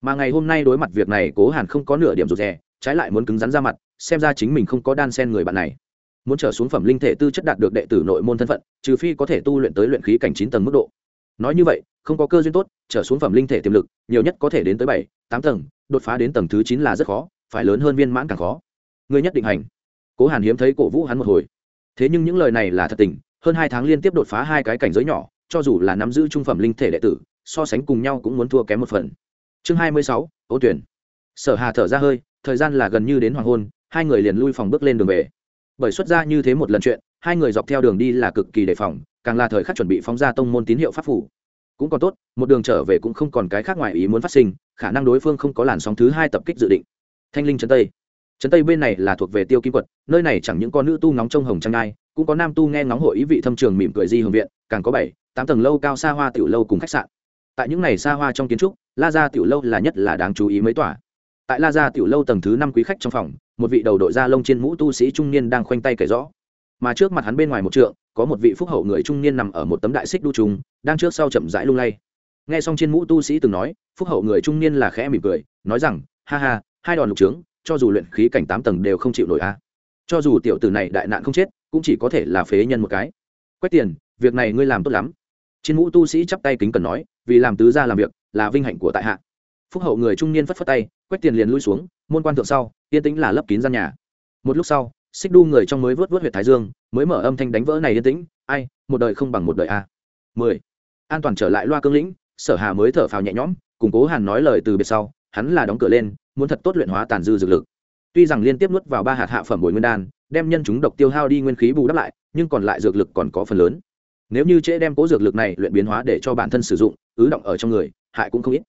Mà ngày hôm nay đối mặt việc này, cố hàn không có nửa điểm rụt rè, trái lại muốn cứng rắn ra mặt, xem ra chính mình không có đan sen người bạn này muốn trở xuống phẩm linh thể tư chất đạt được đệ tử nội môn thân phận, trừ phi có thể tu luyện tới luyện khí cảnh chín tầng mức độ. Nói như vậy, không có cơ duyên tốt, trở xuống phẩm linh thể tiềm lực, nhiều nhất có thể đến tới bảy, tám tầng, đột phá đến tầng thứ chín là rất khó, phải lớn hơn viên mãn càng khó. Ngươi nhất định hành. Cố hàn hiếm thấy cổ vũ hắn một hồi. Thế nhưng những lời này là thật tình, hơn hai tháng liên tiếp đột phá hai cái cảnh giới nhỏ, cho dù là nắm giữ trung phẩm linh thể đệ tử, so sánh cùng nhau cũng muốn thua kém một phần. Chương hai mươi sáu, ô tuyển. Sở hà thở ra hơi, thời gian là gần như đến hoàng hôn, hai người liền lui phòng bước lên đường về bởi xuất ra như thế một lần chuyện, hai người dọc theo đường đi là cực kỳ đề phòng, càng là thời khắc chuẩn bị phóng ra tông môn tín hiệu pháp phủ. Cũng còn tốt, một đường trở về cũng không còn cái khác ngoài ý muốn phát sinh, khả năng đối phương không có làn sóng thứ hai tập kích dự định. Thanh linh trấn tây. Trấn tây bên này là thuộc về tiêu kim quật nơi này chẳng những có nữ tu ngóng trông hồng trang ai cũng có nam tu nghe ngóng hội ý vị thâm trường mỉm cười di hưởng viện, càng có bảy, tám tầng lâu cao xa hoa tiểu lâu cùng khách sạn. Tại những này xa hoa trong kiến trúc, la gia tiểu lâu là nhất là đáng chú ý mấy tỏa tại la gia tiểu lâu tầng thứ năm quý khách trong phòng, một vị đầu đội da lông trên mũ tu sĩ trung niên đang khoanh tay kể rõ. Mà trước mặt hắn bên ngoài một trượng, có một vị phúc hậu người trung niên nằm ở một tấm đại xích đu trùng, đang trước sau chậm rãi lung lay. Nghe xong trên mũ tu sĩ từng nói, phúc hậu người trung niên là khẽ mỉm cười, nói rằng, ha ha, hai đòn lục trướng, cho dù luyện khí cảnh tám tầng đều không chịu nổi a. Cho dù tiểu tử này đại nạn không chết, cũng chỉ có thể là phế nhân một cái. Quét tiền, việc này ngươi làm tốt lắm. Trên mũ tu sĩ chắp tay kính cần nói, vì làm tứ gia làm việc, là vinh hạnh của tại hạ. Phúc hậu người trung niên phất phất tay quét tiền liền lui xuống, môn quan thượng sau, yên tĩnh là lấp kín gian nhà. Một lúc sau, xích đu người trong mới vớt vớt huyệt thái dương, mới mở âm thanh đánh vỡ này yên tĩnh, ai, một đời không bằng một đời a. Mười. An toàn trở lại loa cương lĩnh, sở hà mới thở phào nhẹ nhõm củng cố hàn nói lời từ biệt sau, hắn là đóng cửa lên, muốn thật tốt luyện hóa tàn dư dược lực. Tuy rằng liên tiếp nuốt vào ba hạt hạ phẩm bồi nguyên đan, đem nhân chúng độc tiêu hao đi nguyên khí bù đắp lại, nhưng còn lại dược lực còn có phần lớn. Nếu như trễ đem cố dược lực này luyện biến hóa để cho bản thân sử dụng, ứ động ở trong người, hại cũng không ít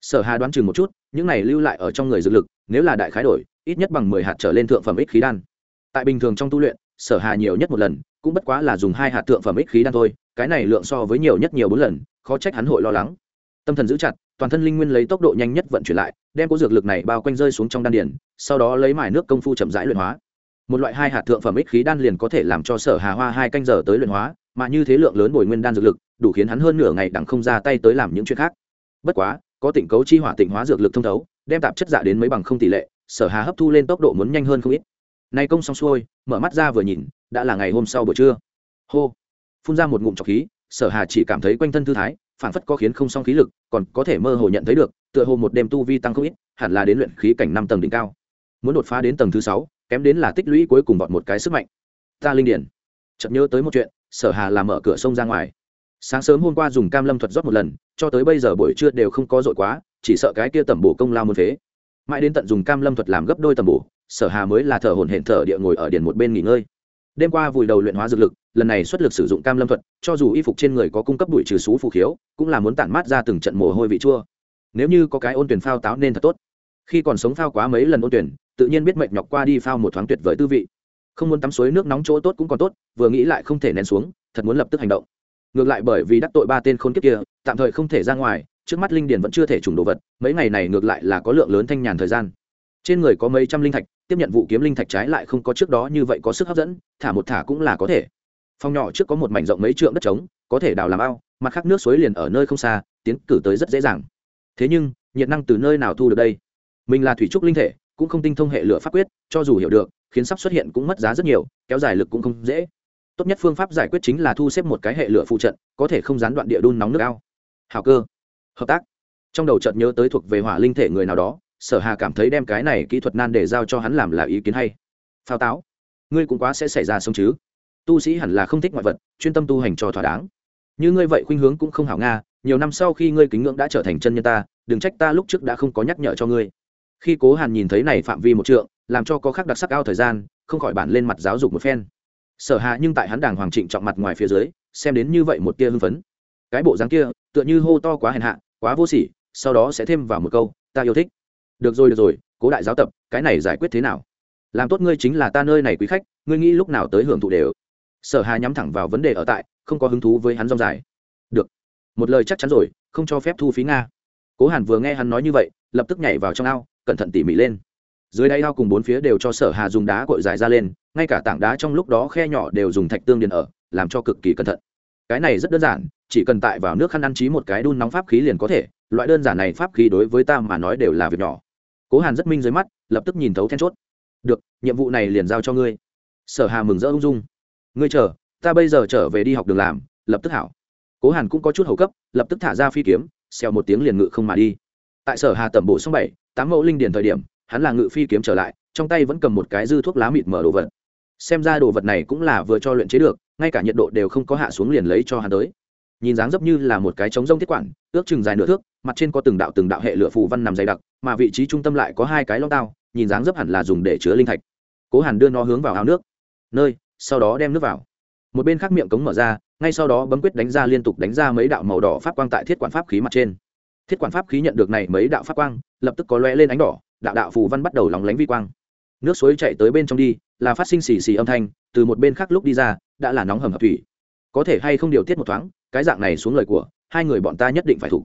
sở hà đoán chừng một chút, những này lưu lại ở trong người dược lực, nếu là đại khái đổi, ít nhất bằng mười hạt trở lên thượng phẩm ích khí đan. Tại bình thường trong tu luyện, sở hà nhiều nhất một lần, cũng bất quá là dùng hai hạt thượng phẩm ích khí đan thôi, cái này lượng so với nhiều nhất nhiều bốn lần, khó trách hắn hội lo lắng. Tâm thần giữ chặt, toàn thân linh nguyên lấy tốc độ nhanh nhất vận chuyển lại, đem cố dược lực này bao quanh rơi xuống trong đan điển sau đó lấy mài nước công phu chậm rãi luyện hóa. Một loại hai hạt thượng phẩm ích khí đan liền có thể làm cho sở hà hoa hai canh giờ tới luyện hóa, mà như thế lượng lớn bồi nguyên đan dược lực, đủ khiến hắn hơn nửa ngày đặng không ra tay tới làm những chuyện khác. Bất quá có tỉnh cấu chi hỏa tịnh hóa dược lực thông thấu, đem tạp chất dạ đến mấy bằng không tỷ lệ, sở hà hấp thu lên tốc độ muốn nhanh hơn không ít. Nay công xong xuôi, mở mắt ra vừa nhìn, đã là ngày hôm sau buổi trưa. Hô! Phun ra một ngụm trọc khí, sở hà chỉ cảm thấy quanh thân thư thái phản phất có khiến không song khí lực, còn có thể mơ hồ nhận thấy được, tựa hồ một đêm tu vi tăng không ít, hẳn là đến luyện khí cảnh năm tầng đỉnh cao. Muốn đột phá đến tầng thứ sáu, kém đến là tích lũy cuối cùng bọn một cái sức mạnh. Ta linh điển. Chợt nhớ tới một chuyện, sở hà làm mở cửa sông ra ngoài sáng sớm hôm qua dùng cam lâm thuật rót một lần, cho tới bây giờ buổi trưa đều không có dội quá, chỉ sợ cái kia tẩm bổ công lao muốn phế. Mãi đến tận dùng cam lâm thuật làm gấp đôi tầm bổ, sở hà mới là thở hổn hển thở địa ngồi ở điện một bên nghỉ ngơi. Đêm qua vùi đầu luyện hóa dược lực, lần này xuất lực sử dụng cam lâm thuật, cho dù y phục trên người có cung cấp bụi trừ xú phù khiếu, cũng là muốn tản mát ra từng trận mồ hôi vị chua. Nếu như có cái ôn tuyển phao táo nên thật tốt. Khi còn sống phao quá mấy lần ôn tuyển, tự nhiên biết mệt nhọc qua đi phao một thoáng tuyệt vời tư vị. Không muốn tắm suối nước nóng chỗ tốt cũng còn tốt, vừa nghĩ lại không thể nén xuống, thật muốn lập tức hành động ngược lại bởi vì đắc tội ba tên khôn kiếp kia, tạm thời không thể ra ngoài, trước mắt linh điền vẫn chưa thể trùng đồ vật, mấy ngày này ngược lại là có lượng lớn thanh nhàn thời gian. Trên người có mấy trăm linh thạch, tiếp nhận vụ kiếm linh thạch trái lại không có trước đó như vậy có sức hấp dẫn, thả một thả cũng là có thể. Phòng nhỏ trước có một mảnh rộng mấy trượng đất trống, có thể đào làm ao, mặt khác nước suối liền ở nơi không xa, tiến cử tới rất dễ dàng. Thế nhưng, nhiệt năng từ nơi nào thu được đây? Mình là thủy trúc linh thể, cũng không tinh thông hệ lửa pháp quyết, cho dù hiểu được, khiến sắp xuất hiện cũng mất giá rất nhiều, kéo dài lực cũng không dễ tốt nhất phương pháp giải quyết chính là thu xếp một cái hệ lửa phụ trận, có thể không gián đoạn địa đun nóng nước ao. Hào cơ. Hợp tác. Trong đầu chợt nhớ tới thuộc về hỏa linh thể người nào đó, sở hà cảm thấy đem cái này kỹ thuật nan để giao cho hắn làm là ý kiến hay. Phao táo. Ngươi cũng quá sẽ xảy ra sống chứ. Tu sĩ hẳn là không thích ngoại vật, chuyên tâm tu hành cho thỏa đáng. Như ngươi vậy khuynh hướng cũng không hảo nga, nhiều năm sau khi ngươi kính ngưỡng đã trở thành chân nhân ta, đừng trách ta lúc trước đã không có nhắc nhở cho ngươi. Khi cố hàn nhìn thấy này phạm vi một trượng, làm cho có khác đặc sắc ao thời gian, không khỏi bản lên mặt giáo dục một phen sở hạ nhưng tại hắn đàng hoàng trịnh trọng mặt ngoài phía dưới, xem đến như vậy một tia hưng phấn. Cái bộ dáng kia, tựa như hô to quá hèn hạ, quá vô sỉ, sau đó sẽ thêm vào một câu, ta yêu thích. Được rồi được rồi, cố đại giáo tập, cái này giải quyết thế nào? Làm tốt ngươi chính là ta nơi này quý khách, ngươi nghĩ lúc nào tới hưởng thụ đều. Sở hà nhắm thẳng vào vấn đề ở tại, không có hứng thú với hắn rong dài. Được, một lời chắc chắn rồi, không cho phép thu phí nga. Cố hàn vừa nghe hắn nói như vậy, lập tức nhảy vào trong ao, cẩn thận tỉ mỉ lên. Dưới đáy ao cùng bốn phía đều cho sở hà dùng đá cội dài ra lên ngay cả tảng đá trong lúc đó khe nhỏ đều dùng thạch tương điền ở, làm cho cực kỳ cẩn thận. Cái này rất đơn giản, chỉ cần tại vào nước khăn ăn trí một cái đun nóng pháp khí liền có thể, loại đơn giản này pháp khí đối với ta mà nói đều là việc nhỏ. Cố hàn rất minh dưới mắt, lập tức nhìn thấu then chốt. Được, nhiệm vụ này liền giao cho ngươi. Sở hà mừng rỡ ung dung. Ngươi chờ, ta bây giờ trở về đi học đường làm, lập tức hảo. Cố hàn cũng có chút hầu cấp, lập tức thả ra phi kiếm, xèo một tiếng liền ngự không mà đi. Tại sở hà tẩm bổ xong bảy, tám mẫu linh điền thời điểm, hắn là ngự phi kiếm trở lại, trong tay vẫn cầm một cái dư thuốc lá mịt mở đồ vật xem ra đồ vật này cũng là vừa cho luyện chế được, ngay cả nhiệt độ đều không có hạ xuống liền lấy cho hắn tới. Nhìn dáng dấp như là một cái trống rông thiết quản, ước chừng dài nửa thước, mặt trên có từng đạo từng đạo hệ lửa phù văn nằm dày đặc, mà vị trí trung tâm lại có hai cái lông tao nhìn dáng dấp hẳn là dùng để chứa linh thạch. Cố hàn đưa nó hướng vào ao nước. Nơi, sau đó đem nước vào. Một bên khác miệng cống mở ra, ngay sau đó bấm quyết đánh ra liên tục đánh ra mấy đạo màu đỏ pháp quang tại thiết quản pháp khí mặt trên. Thiết quản pháp khí nhận được này mấy đạo pháp quang, lập tức có lóe lên ánh đỏ, đạo đạo phù văn bắt đầu lóng lánh vi quang nước suối chạy tới bên trong đi, là phát sinh xì xì âm thanh, từ một bên khác lúc đi ra, đã là nóng hầm hập thủy. Có thể hay không điều tiết một thoáng, cái dạng này xuống lời của, hai người bọn ta nhất định phải thủ.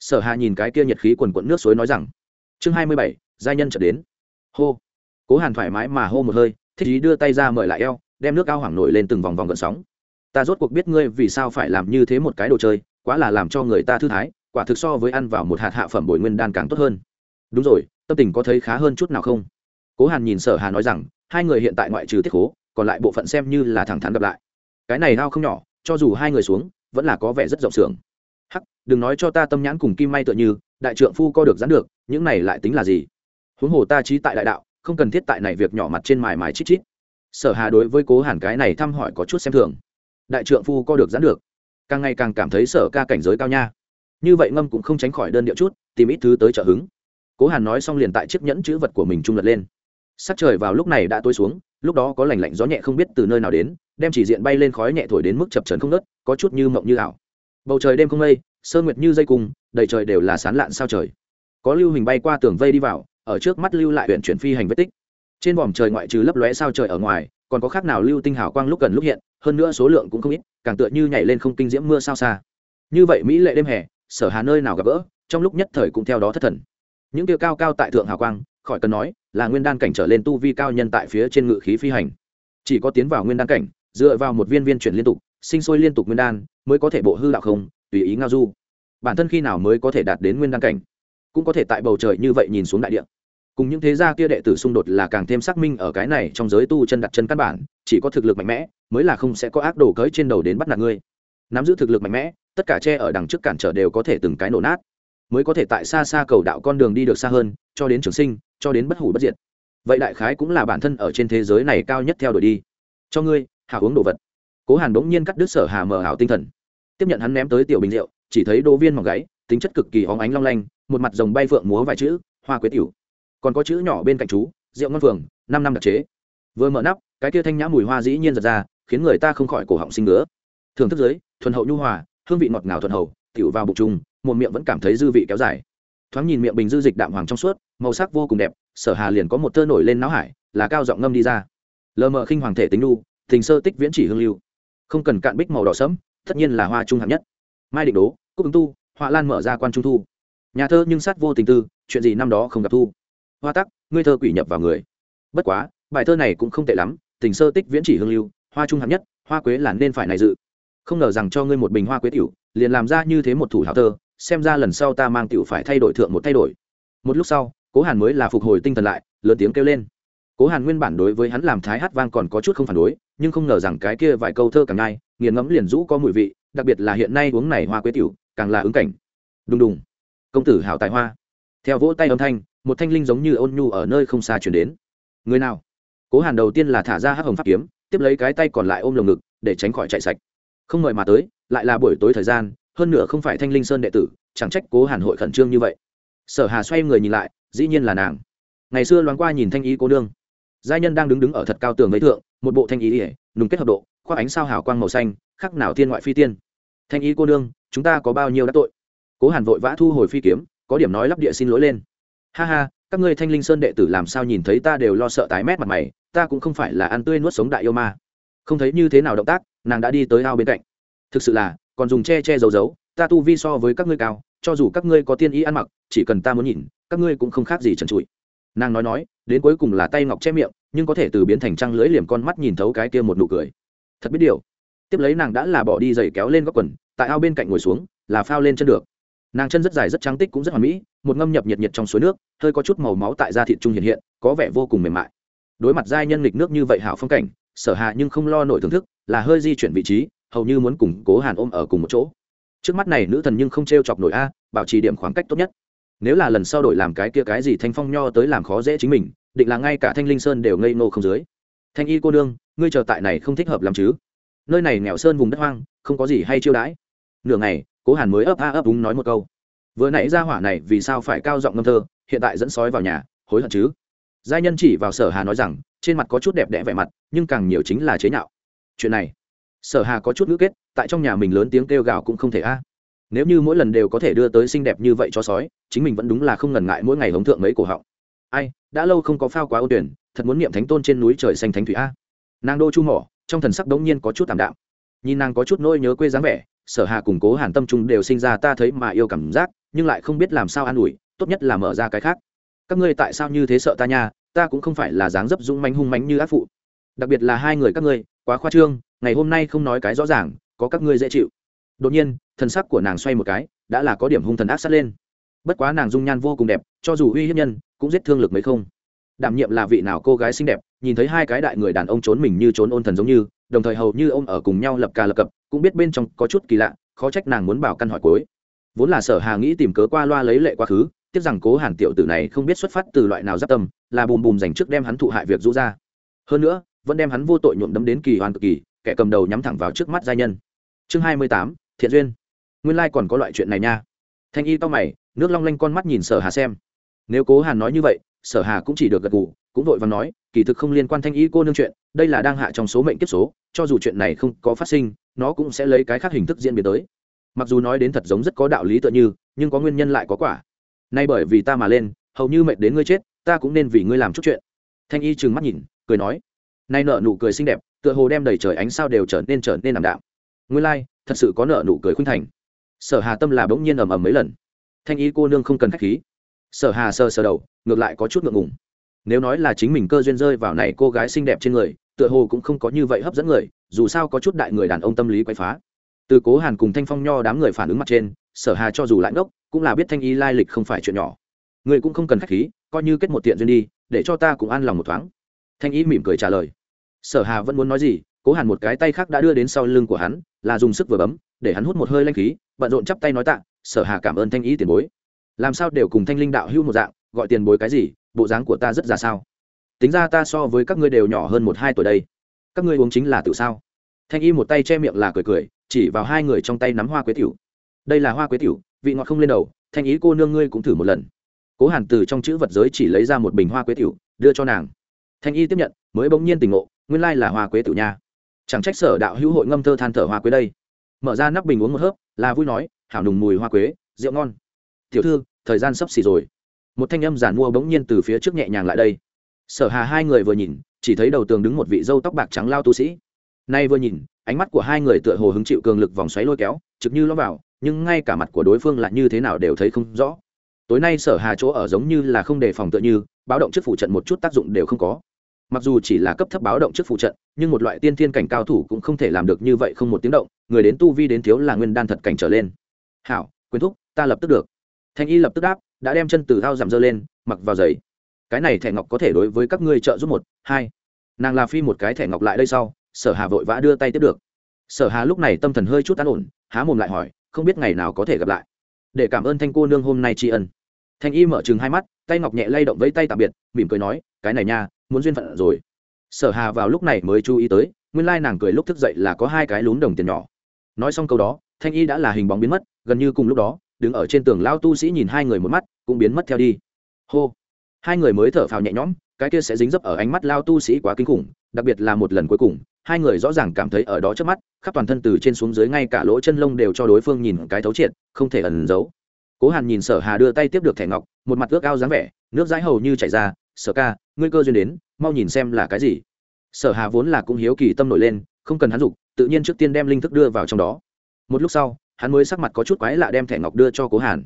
Sở hà nhìn cái kia nhiệt khí quần quận nước suối nói rằng, chương hai mươi bảy, giai nhân trở đến. Hô. Cố hàn thoải mái mà hô một hơi, thích ý đưa tay ra mời lại eo, đem nước ao hoảng nổi lên từng vòng vòng gợn sóng. Ta rốt cuộc biết ngươi vì sao phải làm như thế một cái đồ chơi, quá là làm cho người ta thư thái, quả thực so với ăn vào một hạt hạ phẩm bồi nguyên đan càng tốt hơn. Đúng rồi, tâm tình có thấy khá hơn chút nào không? Cố hàn nhìn sở hà nói rằng, hai người hiện tại ngoại trừ tiết cố còn lại bộ phận xem như là thẳng thắn gặp lại. Cái này hao không nhỏ, cho dù hai người xuống, vẫn là có vẻ rất rộng sưởng hắc, đừng nói cho ta tâm nhãn cùng kim may tựa như, đại trượng phu co được dán được, những này lại tính là gì? Huống hồ ta trí tại đại đạo, không cần thiết tại này việc nhỏ mặt trên mài mài chít chít. Sở hà đối với cố hàn cái này thăm hỏi có chút xem thường. Đại trượng phu co được dán được. Càng ngày càng cảm thấy sở ca cảnh giới cao nha. Như vậy ngâm cũng không tránh khỏi đơn điệu chút, tìm ít thứ tới trợ hứng. Cố hàn nói xong liền tại chiếc nhẫn chữ vật của mình trung lật lên sắc trời vào lúc này đã tối xuống, lúc đó có lành lạnh gió nhẹ không biết từ nơi nào đến, đem chỉ diện bay lên khói nhẹ thổi đến mức chập trấn không nớt có chút như mộng như ảo. Bầu trời đêm không mây sơn nguyệt như dây cung, đầy trời đều là sán lạn sao trời. Có lưu hình bay qua tường vây đi vào, ở trước mắt lưu lại huyện chuyển phi hành vết tích. Trên vòm trời ngoại trừ lấp lóe sao trời ở ngoài, còn có khác nào lưu tinh hào quang lúc gần lúc hiện, hơn nữa số lượng cũng không ít, càng tựa như nhảy lên không kinh diễm mưa sao xa. Như vậy mỹ lệ đêm hè, sở hà nơi nào gặp gỡ, trong lúc nhất thời cũng theo đó thất thần. Những kia cao cao tại thượng hào quang khỏi cần nói, là nguyên đan cảnh trở lên tu vi cao nhân tại phía trên ngự khí phi hành. Chỉ có tiến vào nguyên đan cảnh, dựa vào một viên viên chuyển liên tục, sinh sôi liên tục nguyên đan, mới có thể bộ hư đạo không, tùy ý ngao du. Bản thân khi nào mới có thể đạt đến nguyên đan cảnh? Cũng có thể tại bầu trời như vậy nhìn xuống đại địa. Cùng những thế gia kia đệ tử xung đột là càng thêm xác minh ở cái này trong giới tu chân đặt chân căn bản, chỉ có thực lực mạnh mẽ, mới là không sẽ có ác đồ cưới trên đầu đến bắt nạt ngươi. Nắm giữ thực lực mạnh mẽ, tất cả tre ở đằng trước cản trở đều có thể từng cái nổ nát. Mới có thể tại xa xa cầu đạo con đường đi được xa hơn, cho đến trường sinh cho đến bất hủ bất diệt. Vậy đại khái cũng là bản thân ở trên thế giới này cao nhất theo đuổi đi. Cho ngươi, hạ uống đồ vật. Cố hàn bỗng nhiên cắt đứt sở hà mờ hảo tinh thần. Tiếp nhận hắn ném tới tiểu bình rượu, chỉ thấy đỗ viên mỏng gáy, tính chất cực kỳ hóng ánh long lanh, một mặt rồng bay phượng múa vài chữ, hoa quế tiểu. Còn có chữ nhỏ bên cạnh chú, rượu ngon phường năm năm đặc chế. Vừa mở nắp, cái kia thanh nhã mùi hoa dĩ nhiên giật ra, khiến người ta không khỏi cổ họng sinh ngứa. Thưởng thức dưới thuần hậu nhu hòa, hương vị ngọt ngào thuần hậu, tiểu vào bụng trùng, một miệng vẫn cảm thấy dư vị kéo dài thoáng nhìn miệng bình dư dịch đạm hoàng trong suốt, màu sắc vô cùng đẹp, sở hà liền có một tơ nổi lên náo hải, là cao giọng ngâm đi ra. Lờ mờ khinh hoàng thể tính đu tình sơ tích viễn chỉ hương lưu. Không cần cạn bích màu đỏ sẫm, tất nhiên là hoa trung hạng nhất. Mai định đố, cúc ứng tu họa lan mở ra quan trung thu. Nhà thơ nhưng sát vô tình tư, chuyện gì năm đó không gặp thu. Hoa tắc, ngươi thơ quỷ nhập vào người. Bất quá, bài thơ này cũng không tệ lắm, tình sơ tích viễn chỉ hương lưu, hoa trung hạng nhất, hoa quế là nên phải này dự. Không ngờ rằng cho ngươi một bình hoa quế tiểu, liền làm ra như thế một thủ hảo thơ xem ra lần sau ta mang tiểu phải thay đổi thượng một thay đổi. Một lúc sau, cố hàn mới là phục hồi tinh thần lại, lớn tiếng kêu lên. Cố hàn nguyên bản đối với hắn làm thái hát vang còn có chút không phản đối, nhưng không ngờ rằng cái kia vài câu thơ càng ngay nghiền ngẫm liền rũ có mùi vị, đặc biệt là hiện nay uống này hoa quế tiểu, càng là ứng cảnh. Đùng đùng. Công tử hảo tài hoa. Theo vỗ tay âm thanh, một thanh linh giống như ôn nhu ở nơi không xa chuyển đến. Người nào? Cố hàn đầu tiên là thả ra hắc hồng pháp kiếm, tiếp lấy cái tay còn lại ôm lồng ngực, để tránh khỏi chạy sạch. Không ngờ mà tới, lại là buổi tối thời gian hơn nữa không phải thanh linh sơn đệ tử, chẳng trách cố hàn hội khẩn trương như vậy. Sở hà xoay người nhìn lại, dĩ nhiên là nàng. Ngày xưa loáng qua nhìn thanh ý cô nương. Giai nhân đang đứng đứng ở thật cao tường với thượng, một bộ thanh ý ỉa nùng kết hợp độ, khoác ánh sao hào quang màu xanh, khắc nào thiên ngoại phi tiên. Thanh ý cô nương, chúng ta có bao nhiêu đã tội? Cố hàn vội vã thu hồi phi kiếm, có điểm nói lắp địa xin lỗi lên. Ha ha, các ngươi thanh linh sơn đệ tử làm sao nhìn thấy ta đều lo sợ tái mét mặt mày, ta cũng không phải là ăn tươi nuốt sống đại yêu ma. Không thấy như thế nào động tác, nàng đã đi tới ao bên cạnh thực sự là, còn dùng che che giấu giấu, ta tu vi so với các ngươi cao, cho dù các ngươi có tiên ý ăn mặc, chỉ cần ta muốn nhìn, các ngươi cũng không khác gì trần trụi. Nàng nói nói, đến cuối cùng là tay ngọc che miệng, nhưng có thể từ biến thành trăng lưỡi liềm con mắt nhìn thấu cái kia một nụ cười. Thật biết điều. Tiếp lấy nàng đã là bỏ đi giày kéo lên góc quần, tại ao bên cạnh ngồi xuống, là phao lên chân được. Nàng chân rất dài rất trắng tích cũng rất hoàn mỹ, một ngâm nhập nhiệt nhiệt trong suối nước, hơi có chút màu máu tại da thịt trung hiện hiện, có vẻ vô cùng mềm mại. Đối mặt giai nhân lịch nước như vậy hảo phong cảnh, sở hạ nhưng không lo nổi thưởng thức, là hơi di chuyển vị trí hầu như muốn cùng cố hàn ôm ở cùng một chỗ trước mắt này nữ thần nhưng không t r e o chọc nổi a bảo trì điểm khoảng cách tốt nhất nếu là lần sau đổi làm cái kia cái gì thanh phong nho tới làm khó dễ chính mình định là ngay cả thanh linh sơn đều ngây nô không dưới thanh y cô đương ngươi chờ tại này không thích hợp làm chứ nơi này nghèo sơn vùng đất hoang không có gì hay chiêu đãi nửa ngày cố hàn mới ấp a ấp đúng nói một câu vừa nãy ra hỏa này vì sao phải cao giọng ngâm thơ hiện tại dẫn sói vào nhà hối hận chứ giai nhân chỉ vào sở hà nói rằng trên mặt có chút đẹp đẽ vẻ mặt nhưng càng nhiều chính là chế nhạo chuyện này sở hà có chút ngữ kết, tại trong nhà mình lớn tiếng kêu gào cũng không thể a. Nếu như mỗi lần đều có thể đưa tới xinh đẹp như vậy cho sói, chính mình vẫn đúng là không ngần ngại mỗi ngày hống thượng mấy cổ họng. Ai, đã lâu không có phao quá ô tuyển, thật muốn niệm thánh tôn trên núi trời xanh thánh thủy a. Nàng đô chu mỏ, trong thần sắc đống nhiên có chút tạm đạm. Nhìn nàng có chút nỗi nhớ quê dáng vẻ, sở hà củng cố hàn tâm trung đều sinh ra ta thấy mà yêu cảm giác, nhưng lại không biết làm sao an ủi, tốt nhất là mở ra cái khác. Các ngươi tại sao như thế sợ ta nha, ta cũng không phải là dáng dấp dũng mánh hung mánh như ác phụ. Đặc biệt là hai người các ngươi, quá khoa trương ngày hôm nay không nói cái rõ ràng, có các ngươi dễ chịu. Đột nhiên thân sắc của nàng xoay một cái, đã là có điểm hung thần ác sát lên. Bất quá nàng dung nhan vô cùng đẹp, cho dù uy hiếp nhân, cũng giết thương lực mấy không. Đảm nhiệm là vị nào cô gái xinh đẹp, nhìn thấy hai cái đại người đàn ông trốn mình như trốn ôn thần giống như, đồng thời hầu như ông ở cùng nhau lập cà lập cập, cũng biết bên trong có chút kỳ lạ, khó trách nàng muốn bảo căn hỏi cuối. Vốn là sở hà nghĩ tìm cớ qua loa lấy lệ quá khứ, tiếc rằng cố hàn tiểu tử này không biết xuất phát từ loại nào giáp tâm, là bùm bùm dành trước đem hắn thụ hại việc rũ ra. Hơn nữa, vẫn đem hắn vô tội nhuộm đấm đến kỳ hoàn cực kỳ kẻ cầm đầu nhắm thẳng vào trước mắt giai nhân. Chương hai mươi tám, thiện duyên. Nguyên lai còn có loại chuyện này nha. Thanh y to mày, nước long lanh con mắt nhìn sở hà xem. Nếu cố hàn nói như vậy, sở hà cũng chỉ được gật gù, cũng vội và nói, kỳ thực không liên quan thanh y cô nương chuyện, đây là đang hạ trong số mệnh kiếp số, cho dù chuyện này không có phát sinh, nó cũng sẽ lấy cái khác hình thức diễn biến tới. Mặc dù nói đến thật giống rất có đạo lý tựa như, nhưng có nguyên nhân lại có quả. Nay bởi vì ta mà lên, hầu như mệt đến ngươi chết, ta cũng nên vì ngươi làm chút chuyện. Thanh y trừng mắt nhìn, cười nói, nay nợ nụ cười xinh đẹp tựa hồ đem đầy trời ánh sao đều trở nên trở nên ảm đạm. Ngươi lai、like, thật sự có nợ nụ cười khuynh thành. Sở hà tâm là bỗng nhiên ầm ầm mấy lần. Thanh y cô nương không cần khách khí. Sở hà sơ sơ đầu ngược lại có chút ngượng ngùng. Nếu nói là chính mình cơ duyên rơi vào này cô gái xinh đẹp trên người tựa hồ cũng không có như vậy hấp dẫn người dù sao có chút đại người đàn ông tâm lý quay phá. Từ cố hàn cùng thanh phong nho đám người phản ứng mặt trên sở hà cho dù lại ngốc cũng là biết thanh y lai lịch không phải chuyện nhỏ. Người cũng không cần khách khí coi như kết một tiện duyên đi để cho ta cũng an lòng một thoáng. Thanh y mỉm cười trả lời sở hà vẫn muốn nói gì, cố hàn một cái tay khác đã đưa đến sau lưng của hắn, là dùng sức vừa bấm, để hắn hút một hơi lanh khí, bận rộn chắp tay nói tạ, sở hà cảm ơn thanh ý tiền bối. Làm sao đều cùng thanh linh đạo hữu một dạng, gọi tiền bối cái gì, bộ dáng của ta rất ra sao? Tính ra ta so với các ngươi đều nhỏ hơn một hai tuổi đây. Các ngươi uống chính là tự sao? Thanh y một tay che miệng là cười cười, chỉ vào hai người trong tay nắm hoa quế tiểu. Đây là hoa quế tiểu, vị ngọt không lên đầu, thanh ý cô nương ngươi cũng thử một lần. Cố hàn từ trong chữ vật giới chỉ lấy ra một bình hoa quế tiểu, đưa cho nàng. Thanh y tiếp nhận, mới bỗng nhiên tình ngộ nguyên lai là hoa quế tử nha. Chẳng trách sở đạo hữu hội ngâm thơ than thở hoa quế đây. Mở ra nắp bình uống một hớp, là vui nói, hảo nùng mùi hoa quế, rượu ngon. Tiểu thư, thời gian sắp xỉ rồi. Một thanh âm giản mua bỗng nhiên từ phía trước nhẹ nhàng lại đây. Sở hà hai người vừa nhìn, chỉ thấy đầu tường đứng một vị dâu tóc bạc trắng lao tu sĩ. Nay vừa nhìn, ánh mắt của hai người tựa hồ hứng chịu cường lực vòng xoáy lôi kéo, trực như lõm vào, nhưng ngay cả mặt của đối phương lại như thế nào đều thấy không rõ. Tối nay sở hà chỗ ở giống như là không đề phòng tựa như, báo động trước phụ trận một chút tác dụng đều không có mặc dù chỉ là cấp thấp báo động trước phụ trận, nhưng một loại tiên thiên cảnh cao thủ cũng không thể làm được như vậy không một tiếng động, người đến tu vi đến thiếu là nguyên đan thật cảnh trở lên. Hảo quyến thúc, ta lập tức được. Thanh y lập tức đáp, đã đem chân từ thao giảm dơ lên, mặc vào giày. Cái này thẻ ngọc có thể đối với các ngươi trợ giúp một, hai. Nàng là phi một cái thẻ ngọc lại đây sau, sở hà vội vã đưa tay tiếp được. Sở hà lúc này tâm thần hơi chút an ổn, há mồm lại hỏi, không biết ngày nào có thể gặp lại? Để cảm ơn thanh cô nương hôm nay tri ân. Thanh y mở chừng hai mắt, tay ngọc nhẹ lay động với tay tạm biệt, mỉm cười nói, cái này nha muốn duyên phận rồi. Sở hà vào lúc này mới chú ý tới, nguyên lai nàng cười lúc thức dậy là có hai cái lún đồng tiền nhỏ. Nói xong câu đó, thanh y đã là hình bóng biến mất, gần như cùng lúc đó, đứng ở trên tường lao tu sĩ nhìn hai người một mắt, cũng biến mất theo đi. Hô! Hai người mới thở phào nhẹ nhõm, cái kia sẽ dính dấp ở ánh mắt lao tu sĩ quá kinh khủng, đặc biệt là một lần cuối cùng, hai người rõ ràng cảm thấy ở đó trước mắt, khắp toàn thân từ trên xuống dưới ngay cả lỗ chân lông đều cho đối phương nhìn cái thấu triệt, không thể ẩn giấu. Cố hàn nhìn sở hà đưa tay tiếp được thẻ ngọc, một mặt ước ao dáng vẻ, nước dãi hầu như chảy ra, sở ca ngươi cơ duyên đến, mau nhìn xem là cái gì. Sở hà vốn là cũng hiếu kỳ tâm nổi lên, không cần hắn dục, tự nhiên trước tiên đem linh thức đưa vào trong đó. Một lúc sau, hắn mới sắc mặt có chút quái lạ đem thẻ ngọc đưa cho cố hàn.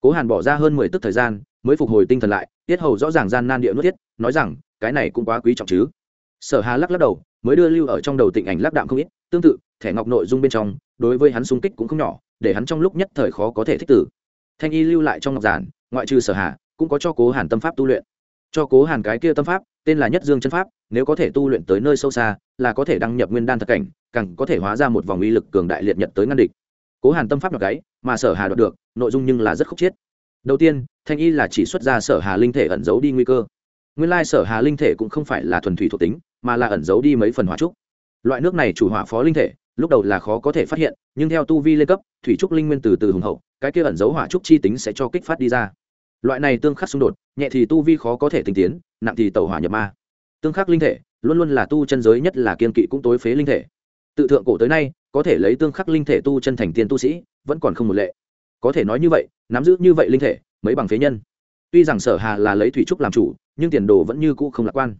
Cố hàn bỏ ra hơn mười tức thời gian, mới phục hồi tinh thần lại, tiết hầu rõ ràng gian nan địa nuốt thiết nói rằng, cái này cũng quá quý trọng chứ. Sở hà lắc lắc đầu, mới đưa lưu ở trong đầu tịnh ảnh lắc đạm không ít, tương tự, thẻ ngọc nội dung bên trong, đối với hắn xung kích cũng không nhỏ, để hắn trong lúc nhất thời khó có thể thích tử. Thanh y lưu lại trong ngọc giản, ngoại trừ sở hà, cũng có cho cố hàn tâm pháp tu luyện cho cố hàn cái kia tâm pháp, tên là nhất dương chân pháp, nếu có thể tu luyện tới nơi sâu xa, là có thể đăng nhập nguyên đan thật cảnh, càng có thể hóa ra một vòng uy lực cường đại liệt nhật tới ngăn địch. Cố hàn tâm pháp nhập gáy mà sở hà đoạt được, nội dung nhưng là rất khúc chiết. Đầu tiên, thanh y là chỉ xuất ra sở hà linh thể ẩn giấu đi nguy cơ. Nguyên lai sở hà linh thể cũng không phải là thuần thủy thuộc tính, mà là ẩn giấu đi mấy phần hỏa trúc. Loại nước này chủ hỏa phó linh thể, lúc đầu là khó có thể phát hiện, nhưng theo tu vi lên cấp, thủy trúc linh nguyên từ từ hùng hậu, cái kia ẩn giấu hỏa trúc chi tính sẽ cho kích phát đi ra loại này tương khắc xung đột, nhẹ thì tu vi khó có thể tinh tiến, nặng thì tẩu hỏa nhập ma. Tương khắc linh thể, luôn luôn là tu chân giới nhất là kiên kỵ cũng tối phế linh thể. Tự thượng cổ tới nay, có thể lấy tương khắc linh thể tu chân thành tiên tu sĩ, vẫn còn không một lệ. Có thể nói như vậy, nắm giữ như vậy linh thể, mấy bằng phế nhân. Tuy rằng sở hà là lấy thủy trúc làm chủ, nhưng tiền đồ vẫn như cũ không lạc quan.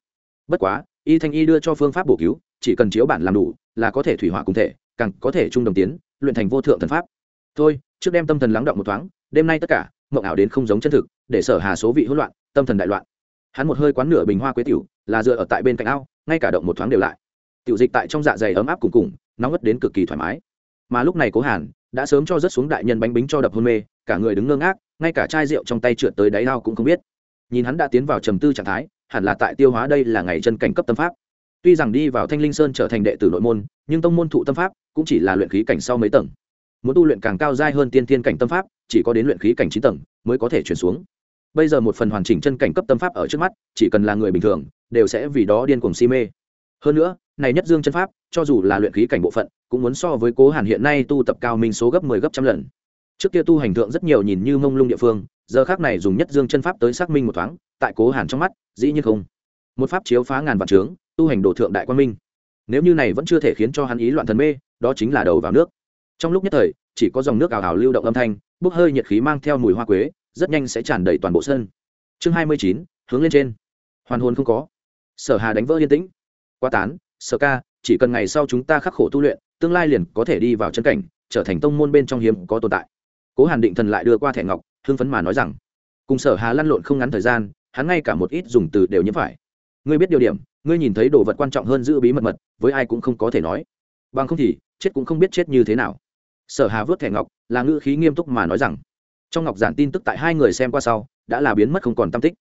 Bất quá, y thanh y đưa cho phương pháp bổ cứu, chỉ cần chiếu bản làm đủ, là có thể thủy hỏa cùng thể, càng có thể trung đồng tiến, luyện thành vô thượng thần pháp. Thôi, trước đem tâm thần lắng động một thoáng, đêm nay tất cả mộng ảo đến không giống chân thực, để sở hà số vị hỗn loạn, tâm thần đại loạn. Hắn một hơi quán nửa bình hoa quế tiểu, là dựa ở tại bên cạnh ao, ngay cả động một thoáng đều lại. Tiểu dịch tại trong dạ dày ấm áp cùng cùng, nóng ngất đến cực kỳ thoải mái. Mà lúc này cố hàn, đã sớm cho rất xuống đại nhân bánh bính cho đập hôn mê, cả người đứng ngơ ngác, ngay cả chai rượu trong tay trượt tới đáy ao cũng không biết. Nhìn hắn đã tiến vào trầm tư trạng thái, hẳn là tại tiêu hóa đây là ngày chân cảnh cấp tâm pháp. Tuy rằng đi vào thanh linh sơn trở thành đệ tử nội môn, nhưng tông môn thụ tâm pháp cũng chỉ là luyện khí cảnh sau mấy tầng muốn tu luyện càng cao dai hơn tiên tiên cảnh tâm pháp, chỉ có đến luyện khí cảnh chín tầng mới có thể chuyển xuống. Bây giờ một phần hoàn chỉnh chân cảnh cấp tâm pháp ở trước mắt, chỉ cần là người bình thường, đều sẽ vì đó điên cuồng si mê. Hơn nữa, này nhất dương chân pháp, cho dù là luyện khí cảnh bộ phận, cũng muốn so với cố hàn hiện nay tu tập cao minh số gấp mười 10 gấp trăm lần. Trước kia tu hành thượng rất nhiều nhìn như mông lung địa phương, giờ khác này dùng nhất dương chân pháp tới xác minh một thoáng, tại cố hàn trong mắt, dĩ nhiên không. Một pháp chiếu phá ngàn vạn trướng tu hành đồ thượng đại quan minh. Nếu như này vẫn chưa thể khiến cho hắn ý loạn thần mê, đó chính là đầu vào nước trong lúc nhất thời, chỉ có dòng nước ảo ảo lưu động âm thanh, bốc hơi nhiệt khí mang theo mùi hoa quế, rất nhanh sẽ tràn đầy toàn bộ sân. Chương hai mươi chín, hướng lên trên. Hoàn hồn không có. Sở hà đánh vỡ yên tĩnh. Quá tán, sở ca, chỉ cần ngày sau chúng ta khắc khổ tu luyện, tương lai liền có thể đi vào chân cảnh, trở thành tông môn bên trong hiếm có tồn tại. Cố hàn định thần lại đưa qua thẻ ngọc, hưng phấn mà nói rằng, cùng sở hà lăn lộn không ngắn thời gian, hắn ngay cả một ít dùng từ đều nhiễm phải. Ngươi biết điều điểm, ngươi nhìn thấy đồ vật quan trọng hơn giữ bí mật mật, với ai cũng không có thể nói. Bằng không thì, chết cũng không biết chết như thế nào sở hà vớt thẻ ngọc, là ngữ khí nghiêm túc mà nói rằng, trong ngọc giản tin tức tại hai người xem qua sau, đã là biến mất không còn tam tích.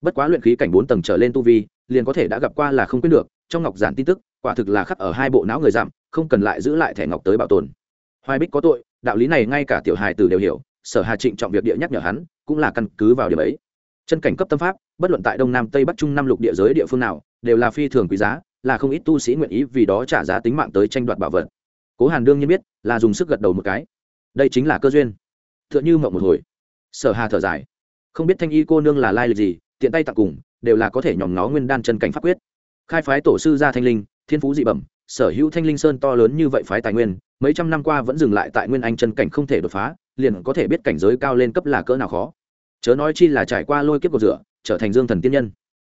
Bất quá luyện khí cảnh bốn tầng trở lên tu vi, liền có thể đã gặp qua là không quyết được, trong ngọc giản tin tức, quả thực là khắc ở hai bộ não người giảm, không cần lại giữ lại thẻ ngọc tới bảo tồn. Hoài bích có tội, đạo lý này ngay cả tiểu hài tử đều hiểu, sở hà trịnh trọng việc địa nhắc nhở hắn, cũng là căn cứ vào điểm ấy. Chân cảnh cấp tâm pháp, bất luận tại đông nam tây bắc trung năm lục địa giới địa phương nào, đều là phi thường quý giá, là không ít tu sĩ nguyện ý vì đó trả giá tính mạng tới tranh đoạt bảo vật cố hàn đương nhiên biết, là dùng sức gật đầu một cái. Đây chính là cơ duyên. T h ư ợ n h ư mộng một hồi. Sở hà thở dài. Không biết thanh y cô nương là lai lịch gì, tiện tay tặng cùng, đều là có thể nhòm nó nguyên đan chân cảnh pháp quyết. Khai phái tổ sư gia thanh linh, thiên phú dị bẩm, sở hữu thanh linh sơn to lớn như vậy phái tài nguyên, mấy trăm năm qua vẫn dừng lại tại nguyên anh chân cảnh không thể đột phá, liền có thể biết cảnh giới cao lên cấp là cỡ nào khó. Chớ nói chi là trải qua lôi kiếp cột rửa, trở thành dương thần tiên nhân.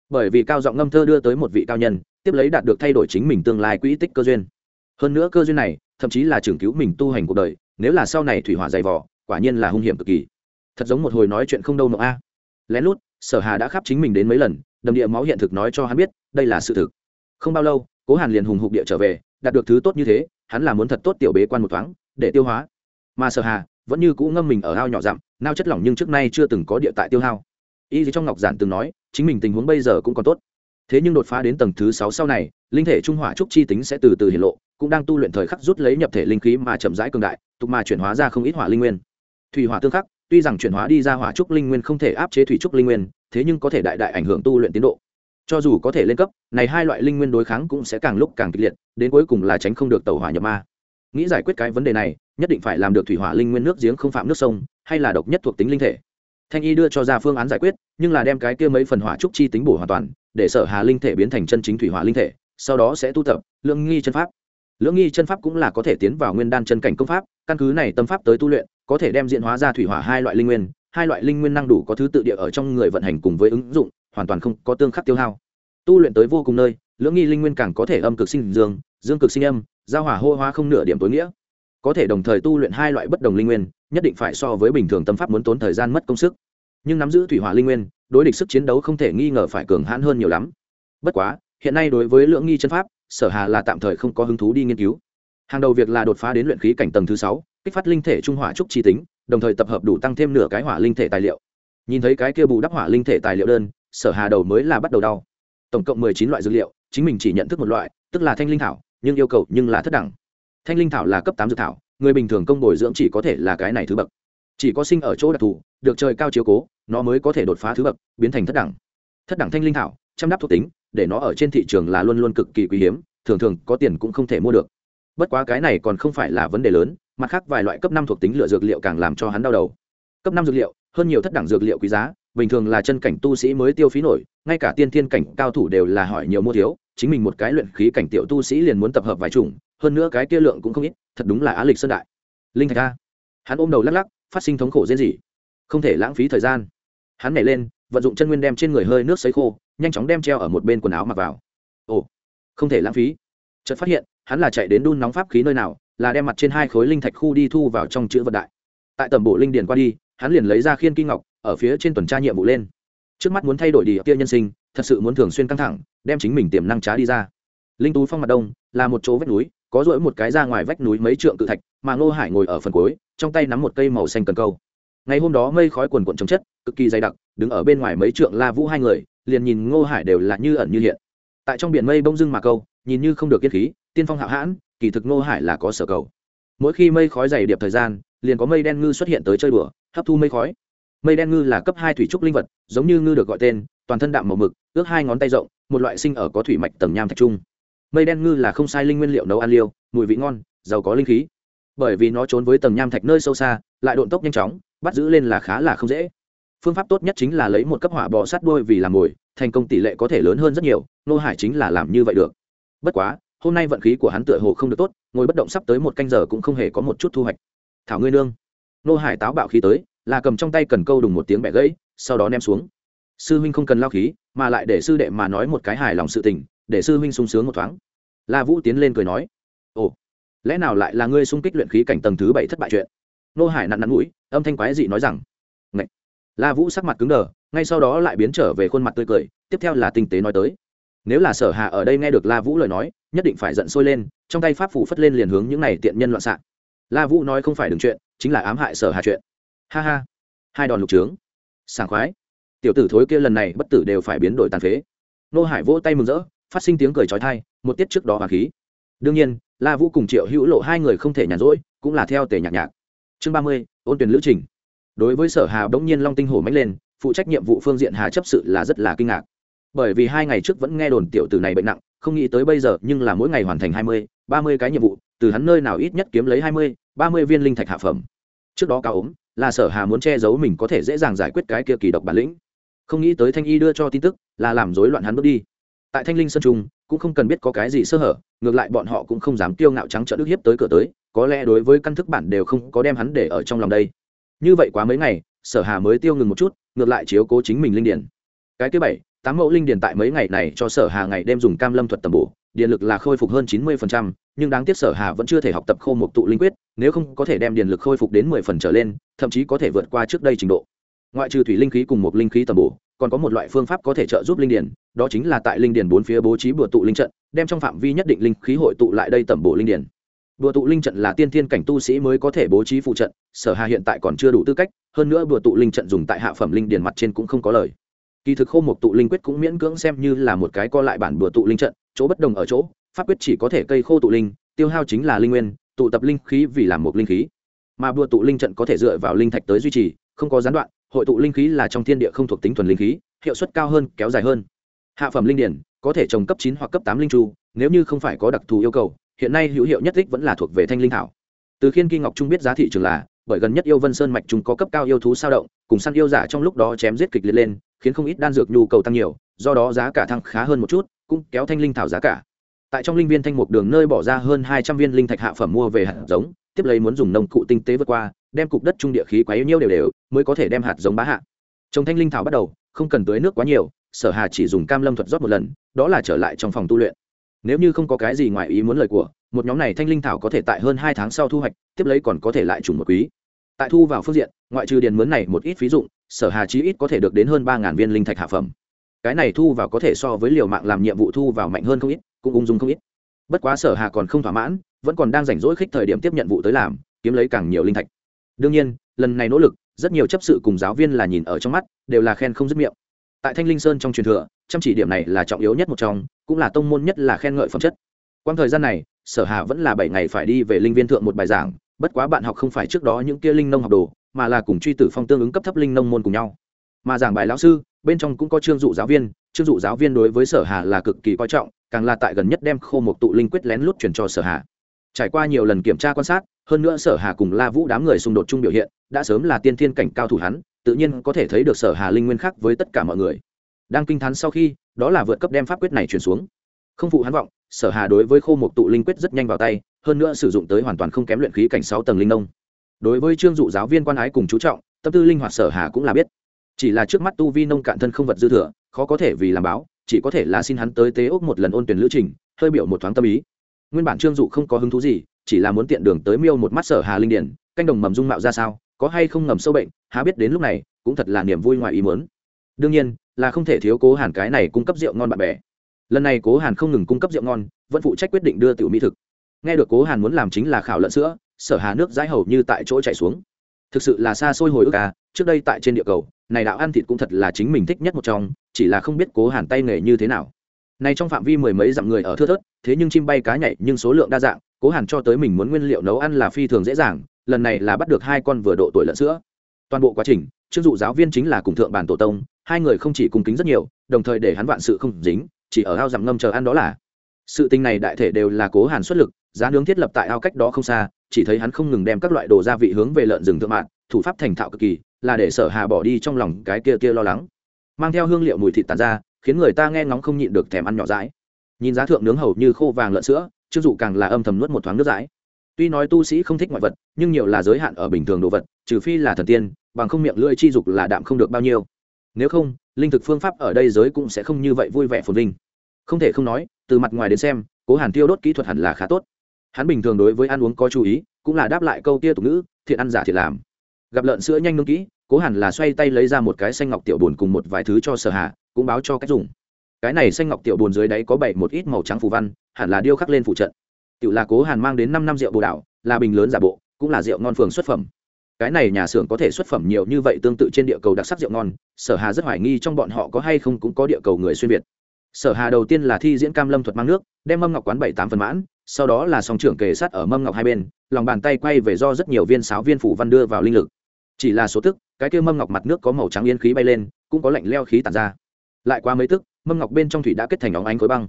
Bởi vì cao giọng ngâm thơ đưa tới một vị cao nhân, tiếp lấy đạt được thay đổi chính mình tương lai quỹ tích cơ duyên hơn nữa cơ duyên này, thậm chí là trưởng cứu mình tu hành cuộc đời, nếu là sau này thủy hỏa dày vỏ quả nhiên là hung hiểm cực kỳ. Thật giống một hồi nói chuyện không đâu nọ a. Lén lút, sở hà đã khắp chính mình đến mấy lần, đầm địa máu hiện thực nói cho hắn biết, đây là sự thực. Không bao lâu, cố hàn liền hùng hục địa trở về, đạt được thứ tốt như thế, hắn là muốn thật tốt tiểu bế quan một thoáng, để tiêu hóa. Mà sở hà vẫn như cũ ngâm mình ở ao nhỏ dặm, nao chất lỏng nhưng trước nay chưa từng có địa tại tiêu hao. Y trong ngọc giản từng nói, chính mình tình huống bây giờ cũng còn tốt. Thế nhưng đột phá đến tầng thứ sáu sau này, linh thể trung hỏa trúc chi tính sẽ từ từ hiện lộ cũng đang tu luyện thời khắc rút lấy nhập thể linh khí mà chậm rãi cường đại, tục mà chuyển hóa ra không ít hỏa linh nguyên. Thủy hỏa tương khắc, tuy rằng chuyển hóa đi ra hỏa trúc linh nguyên không thể áp chế thủy trúc linh nguyên, thế nhưng có thể đại đại ảnh hưởng tu luyện tiến độ. Cho dù có thể lên cấp, này hai loại linh nguyên đối kháng cũng sẽ càng lúc càng kịch liệt, đến cuối cùng là tránh không được tàu hỏa nhập ma. Nghĩ giải quyết cái vấn đề này, nhất định phải làm được thủy hỏa linh nguyên nước giếng không phạm nước sông, hay là độc nhất thuộc tính linh thể. Thanh y đưa cho ra phương án giải quyết, nhưng là đem cái kia mấy phần hỏa trúc chi tính bổ hoàn toàn, để sở hà linh thể biến thành chân chính thủy hỏa linh thể, sau đó sẽ tu tập lượng nghi chân pháp lưỡng nghi chân pháp cũng là có thể tiến vào nguyên đan chân cảnh công pháp, căn cứ này tâm pháp tới tu luyện, có thể đem diện hóa ra thủy hỏa hai loại linh nguyên, hai loại linh nguyên năng đủ có thứ tự địa ở trong người vận hành cùng với ứng dụng, hoàn toàn không có tương khắc tiêu hao. Tu luyện tới vô cùng nơi, lưỡng nghi linh nguyên càng có thể âm cực sinh dương dương cực sinh âm, giao hỏa hô hóa không nửa điểm tối nghĩa. Có thể đồng thời tu luyện hai loại bất đồng linh nguyên, nhất định phải so với bình thường tâm pháp muốn tốn thời gian mất công sức. Nhưng nắm giữ thủy hỏa linh nguyên, đối địch sức chiến đấu không thể nghi ngờ phải cường hãn hơn nhiều lắm. Bất quá hiện nay đối với lưỡng nghi chân pháp, sở hà là tạm thời không có hứng thú đi nghiên cứu. Hàng đầu việc là đột phá đến luyện khí cảnh tầng thứ sáu, kích phát linh thể trung hỏa trúc chi tính, đồng thời tập hợp đủ tăng thêm nửa cái hỏa linh thể tài liệu. Nhìn thấy cái kia bù đắp hỏa linh thể tài liệu đơn, sở hà đầu mới là bắt đầu đau. Tổng cộng mười chín loại dược liệu, chính mình chỉ nhận thức một loại, tức là thanh linh thảo, nhưng yêu cầu nhưng là thất đẳng. Thanh linh thảo là cấp tám dược thảo, người bình thường công bồi dưỡng chỉ có thể là cái này thứ bậc. Chỉ có sinh ở chỗ đặc thù, được trời cao chiếu cố, nó mới có thể đột phá thứ bậc, biến thành thất đẳng. Thất đẳng thanh linh thảo, chăm đắp thuộc tính để nó ở trên thị trường là luôn luôn cực kỳ quý hiếm, thường thường có tiền cũng không thể mua được. Bất quá cái này còn không phải là vấn đề lớn, mặt khác vài loại cấp năm thuộc tính lựa dược liệu càng làm cho hắn đau đầu. Cấp năm dược liệu, hơn nhiều thất đẳng dược liệu quý giá, bình thường là chân cảnh tu sĩ mới tiêu phí nổi, ngay cả tiên thiên cảnh cao thủ đều là hỏi nhiều mua thiếu, chính mình một cái luyện khí cảnh tiểu tu sĩ liền muốn tập hợp vài chủng, hơn nữa cái kia lượng cũng không ít, thật đúng là á lịch sơn đại. Linh thạch a. Hắn ôm đầu lắc lắc, phát sinh thống khổ diễn gì? Không thể lãng phí thời gian. Hắn nhảy lên, vận dụng chân nguyên đem trên người hơi nước sấy khô nhanh chóng đem treo ở một bên quần áo mặc vào. Ồ, không thể lãng phí. Chợt phát hiện, hắn là chạy đến đun nóng pháp khí nơi nào, là đem mặt trên hai khối linh thạch khu đi thu vào trong chữ vật đại. Tại tầm bộ linh điền qua đi, hắn liền lấy ra khiên kinh ngọc, ở phía trên tuần tra nhiệm vụ lên. Trước mắt muốn thay đổi đi kia nhân sinh, thật sự muốn thường xuyên căng thẳng, đem chính mình tiềm năng trá đi ra. Linh tú phong mặt đông, là một chỗ vách núi, có rỗi một cái ra ngoài vách núi mấy trượng cự thạch, mà ngô hải ngồi ở phần cuối, trong tay nắm một cây màu xanh cần câu. Ngày hôm đó mây khói quần quận trồng chất, cực kỳ dày đặc, đứng ở bên ngoài mấy trượng la vũ hai người liền nhìn ngô hải đều là như ẩn như hiện. Tại trong biển mây bông dưng mà câu, nhìn như không được kiên khí, tiên phong hạo hãn, kỳ thực ngô hải là có sở cầu. Mỗi khi mây khói dày điệp thời gian, liền có mây đen ngư xuất hiện tới chơi đùa, hấp thu mây khói. Mây đen ngư là cấp hai thủy trúc linh vật, giống như ngư được gọi tên, toàn thân đạm màu mực, ước hai ngón tay rộng, một loại sinh ở có thủy mạch tầng nham thạch trung. Mây đen ngư là không sai linh nguyên liệu nấu ăn liêu, mùi vị ngon, giàu có linh khí. Bởi vì nó trốn với tầng nham thạch nơi sâu xa, lại độn tốc nhanh chóng, bắt giữ lên là khá là không dễ phương pháp tốt nhất chính là lấy một cấp hỏa bò sát đuôi vì làm mồi, thành công tỷ lệ có thể lớn hơn rất nhiều, nô hải chính là làm như vậy được. Bất quá, hôm nay vận khí của hắn tựa hồ không được tốt, ngồi bất động sắp tới một canh giờ cũng không hề có một chút thu hoạch. Thảo ngươi nương. Nô hải táo bạo khí tới, là cầm trong tay cần câu đùng một tiếng bẻ gãy, sau đó ném xuống. Sư huynh không cần lao khí, mà lại để sư đệ mà nói một cái hài lòng sự tình, để sư huynh sung sướng một thoáng. La vũ tiến lên cười nói, ồ, lẽ nào lại là ngươi xung kích luyện khí cảnh tầng thứ bảy thất bại chuyện? Nô hải nặn nặn mũi, âm thanh quái dị nói rằng la vũ sắc mặt cứng đờ, ngay sau đó lại biến trở về khuôn mặt tươi cười, tiếp theo là tinh tế nói tới. Nếu là sở hạ ở đây nghe được la vũ lời nói, nhất định phải giận sôi lên, trong tay pháp phủ phất lên liền hướng những này tiện nhân loạn xạ. La vũ nói không phải đừng chuyện, chính là ám hại sở hạ chuyện. Ha ha. Hai đòn lục trướng. Sảng khoái. Tiểu tử thối kia lần này bất tử đều phải biến đổi tàn phế. Nô hải vỗ tay mừng rỡ, phát sinh tiếng cười trói thai một tiết trước đó hoàng khí. Đương nhiên, la vũ cùng triệu hữu lộ hai người không thể nhàn rỗi, cũng là theo tề nhạc nhạc. Chương ba mươi, ôn tuyển lữ trình đối với sở hà bỗng nhiên long tinh hổ mách lên, phụ trách nhiệm vụ phương diện hà chấp sự là rất là kinh ngạc. Bởi vì hai ngày trước vẫn nghe đồn tiểu tử này bệnh nặng, không nghĩ tới bây giờ nhưng là mỗi ngày hoàn thành hai mươi, ba mươi cái nhiệm vụ, từ hắn nơi nào ít nhất kiếm lấy hai mươi, ba mươi viên linh thạch hạ phẩm. Trước đó cao ốm, là sở hà muốn che giấu mình có thể dễ dàng giải quyết cái kia kỳ độc bản lĩnh. Không nghĩ tới thanh y đưa cho tin tức, là làm rối loạn hắn bước đi. Tại thanh linh sơn trung, cũng không cần biết có cái gì sơ hở, ngược lại bọn họ cũng không dám tiêu ngạo trắng trợn đức hiếp tới cửa tới, có lẽ đối với căn thức bản đều không có đem hắn để ở trong lòng đây như vậy quá mấy ngày, sở hà mới tiêu ngừng một chút, ngược lại chiếu cố chính mình linh điển. Cái thứ bảy, tám mẫu linh điển tại mấy ngày này cho sở hà ngày đêm dùng cam lâm thuật tầm bổ, điện lực là khôi phục hơn chín mươi nhưng đáng tiếc sở hà vẫn chưa thể học tập khô một tụ linh quyết, nếu không có thể đem điện lực khôi phục đến mười phần trở lên, thậm chí có thể vượt qua trước đây trình độ. Ngoại trừ thủy linh khí cùng một linh khí tầm bổ, còn có một loại phương pháp có thể trợ giúp linh điển, đó chính là tại linh điển bốn phía bố trí bừa tụ linh trận, đem trong phạm vi nhất định linh khí hội tụ lại đây tầm bổ linh điển. Đùa tụ linh trận là tiên thiên cảnh tu sĩ mới có thể bố trí phụ trận, sở hà hiện tại còn chưa đủ tư cách, hơn nữa đùa tụ linh trận dùng tại hạ phẩm linh điển mặt trên cũng không có lời. Kỳ thực khô một tụ linh quyết cũng miễn cưỡng xem như là một cái co lại bản đùa tụ linh trận, chỗ bất đồng ở chỗ, pháp quyết chỉ có thể cây khô tụ linh, tiêu hao chính là linh nguyên, tụ tập linh khí vì làm một linh khí. Mà đùa tụ linh trận có thể dựa vào linh thạch tới duy trì, không có gián đoạn, hội tụ linh khí là trong thiên địa không thuộc tính thuần linh khí, hiệu suất cao hơn, kéo dài hơn. Hạ phẩm linh điển có thể trồng cấp chín hoặc cấp tám linh chu nếu như không phải có đặc thù yêu cầu hiện nay hữu hiệu nhất đích vẫn là thuộc về thanh linh thảo. Từ khiên kim ngọc trung biết giá thị trường là, bởi gần nhất yêu vân sơn mạch chúng có cấp cao yêu thú sao động, cùng săn yêu giả trong lúc đó chém giết kịch liệt lên, khiến không ít đan dược nhu cầu tăng nhiều, do đó giá cả thăng khá hơn một chút, cũng kéo thanh linh thảo giá cả. Tại trong linh viên thanh mục đường nơi bỏ ra hơn hai trăm viên linh thạch hạ phẩm mua về hạt giống, tiếp lấy muốn dùng nông cụ tinh tế vượt qua, đem cục đất trung địa khí quá yếu nhiêu đều đều, mới có thể đem hạt giống bá hạ. Trồng thanh linh thảo bắt đầu, không cần tưới nước quá nhiều, sở hà chỉ dùng cam lâm thuật rót một lần, đó là trở lại trong phòng tu luyện nếu như không có cái gì ngoài ý muốn lời của, một nhóm này thanh linh thảo có thể tại hơn hai tháng sau thu hoạch, tiếp lấy còn có thể lại trùng một quý. Tại thu vào phương diện, ngoại trừ điền mướn này một ít phí dụng, sở hà chí ít có thể được đến hơn ba viên linh thạch hạ phẩm. Cái này thu vào có thể so với liều mạng làm nhiệm vụ thu vào mạnh hơn không ít, cũng ung dung không ít. Bất quá sở hà còn không thỏa mãn, vẫn còn đang rảnh rỗi khích thời điểm tiếp nhận vụ tới làm, kiếm lấy càng nhiều linh thạch. Đương nhiên, lần này nỗ lực, rất nhiều chấp sự cùng giáo viên là nhìn ở trong mắt, đều là khen không dứt miệng tại thanh linh sơn trong truyền thừa, chăm chỉ điểm này là trọng yếu nhất một trong, cũng là tông môn nhất là khen ngợi phẩm chất. Quang thời gian này, sở hà vẫn là bảy ngày phải đi về linh viên thượng một bài giảng, bất quá bạn học không phải trước đó những kia linh nông học đồ, mà là cùng truy tử phong tương ứng cấp thấp linh nông môn cùng nhau. Mà giảng bài lão sư, bên trong cũng có trương dụ giáo viên, trương dụ giáo viên đối với sở hà là cực kỳ coi trọng, càng là tại gần nhất đem khô một tụ linh quyết lén lút truyền cho sở hà. Trải qua nhiều lần kiểm tra quan sát, hơn nữa sở hà cùng la vũ đám người xung đột chung biểu hiện, đã sớm là tiên thiên cảnh cao thủ hắn tự nhiên có thể thấy được sở hà linh nguyên khác với tất cả mọi người. Đang kinh thán sau khi, đó là vượt cấp đem pháp quyết này truyền xuống. Không phụ hắn vọng, sở hà đối với khô mục tụ linh quyết rất nhanh vào tay, hơn nữa sử dụng tới hoàn toàn không kém luyện khí cảnh sáu tầng linh nông. Đối với trương dụ giáo viên quan ái cùng chú trọng, tâm tư linh hoạt sở hà cũng là biết. Chỉ là trước mắt tu vi nông cạn thân không vật dư thừa, khó có thể vì làm báo, chỉ có thể là xin hắn tới tế ốc một lần ôn tuyển lữ trình, hơi biểu một thoáng tâm ý. Nguyên bản trương dụ không có hứng thú gì, chỉ là muốn tiện đường tới miêu một mắt sở hà linh điển, canh đồng mầm dung mạo ra sao có hay không ngầm sâu bệnh, há biết đến lúc này, cũng thật là niềm vui ngoài ý muốn. Đương nhiên, là không thể thiếu cố hàn cái này cung cấp rượu ngon bạn bè. Lần này cố hàn không ngừng cung cấp rượu ngon, vẫn phụ trách quyết định đưa tiểu mỹ thực. Nghe được cố hàn muốn làm chính là khảo lợn sữa, sở hà nước dãi hầu như tại chỗ chạy xuống. Thực sự là xa xôi hồi ức à trước đây tại trên địa cầu, này đạo ăn thịt cũng thật là chính mình thích nhất một trong, chỉ là không biết cố hàn tay nghề như thế nào. Này trong phạm vi mười mấy dặm người ở thưa thớt, thế nhưng chim bay cá nhảy nhưng số lượng đa dạng, cố hàn cho tới mình muốn nguyên liệu nấu ăn là phi thường dễ dàng lần này là bắt được hai con vừa độ tuổi lợn sữa. Toàn bộ quá trình chức dụ giáo viên chính là cùng thượng bản tổ tông, hai người không chỉ cung kính rất nhiều, đồng thời để hắn vạn sự không dính, chỉ ở ao giảm ngâm chờ ăn đó là. Sự tình này đại thể đều là cố hàn xuất lực, giá nướng thiết lập tại ao cách đó không xa, chỉ thấy hắn không ngừng đem các loại đồ gia vị hướng về lợn rừng thượng mạn, thủ pháp thành thạo cực kỳ, là để sở hà bỏ đi trong lòng cái kia kia lo lắng. Mang theo hương liệu mùi thịt tàn ra, khiến người ta nghe ngóng không nhịn được thèm ăn nhỏ dãi. Nhìn giá thượng nướng hầu như khô vàng lợn sữa chức dụ càng là âm thầm nuốt một thoáng nước rãi tuy nói tu sĩ không thích ngoại vật, nhưng nhiều là giới hạn ở bình thường đồ vật, trừ phi là thần tiên, bằng không miệng lưỡi chi dục là đạm không được bao nhiêu. Nếu không, linh thực phương pháp ở đây giới cũng sẽ không như vậy vui vẻ phồn vinh. Không thể không nói, từ mặt ngoài đến xem, cố hàn tiêu đốt kỹ thuật hẳn là khá tốt. Hắn bình thường đối với ăn uống có chú ý, cũng là đáp lại câu tia tục ngữ, thiện ăn giả thiện làm. Gặp lợn sữa nhanh nương kỹ, cố hẳn là xoay tay lấy ra một cái xanh ngọc tiểu bồn cùng một vài thứ cho sở hạ, cũng báo cho cách dùng. Cái này xanh ngọc tiểu bồn dưới đáy có bảy một ít màu trắng phù văn, hẳn là điêu khắc lên phụ trận tiểu là cố hàn mang đến năm năm rượu bồ đảo, là bình lớn giả bộ, cũng là rượu ngon phường xuất phẩm. Cái này nhà xưởng có thể xuất phẩm nhiều như vậy tương tự trên địa cầu đặc sắc rượu ngon, sở hà rất hoài nghi trong bọn họ có hay không cũng có địa cầu người xuyên việt. Sở hà đầu tiên là thi diễn cam lâm thuật mang nước, đem mâm ngọc quán bảy tám phần mãn, sau đó là song trưởng kề sát ở mâm ngọc hai bên, lòng bàn tay quay về do rất nhiều viên sáo viên phủ văn đưa vào linh lực. Chỉ là số tức, cái kia mâm ngọc mặt nước có màu trắng yên khí bay lên, cũng có lạnh leo khí tàn ra. Lại qua mấy tức, mâm ngọc bên trong thủy đã kết thành óng ánh khối băng.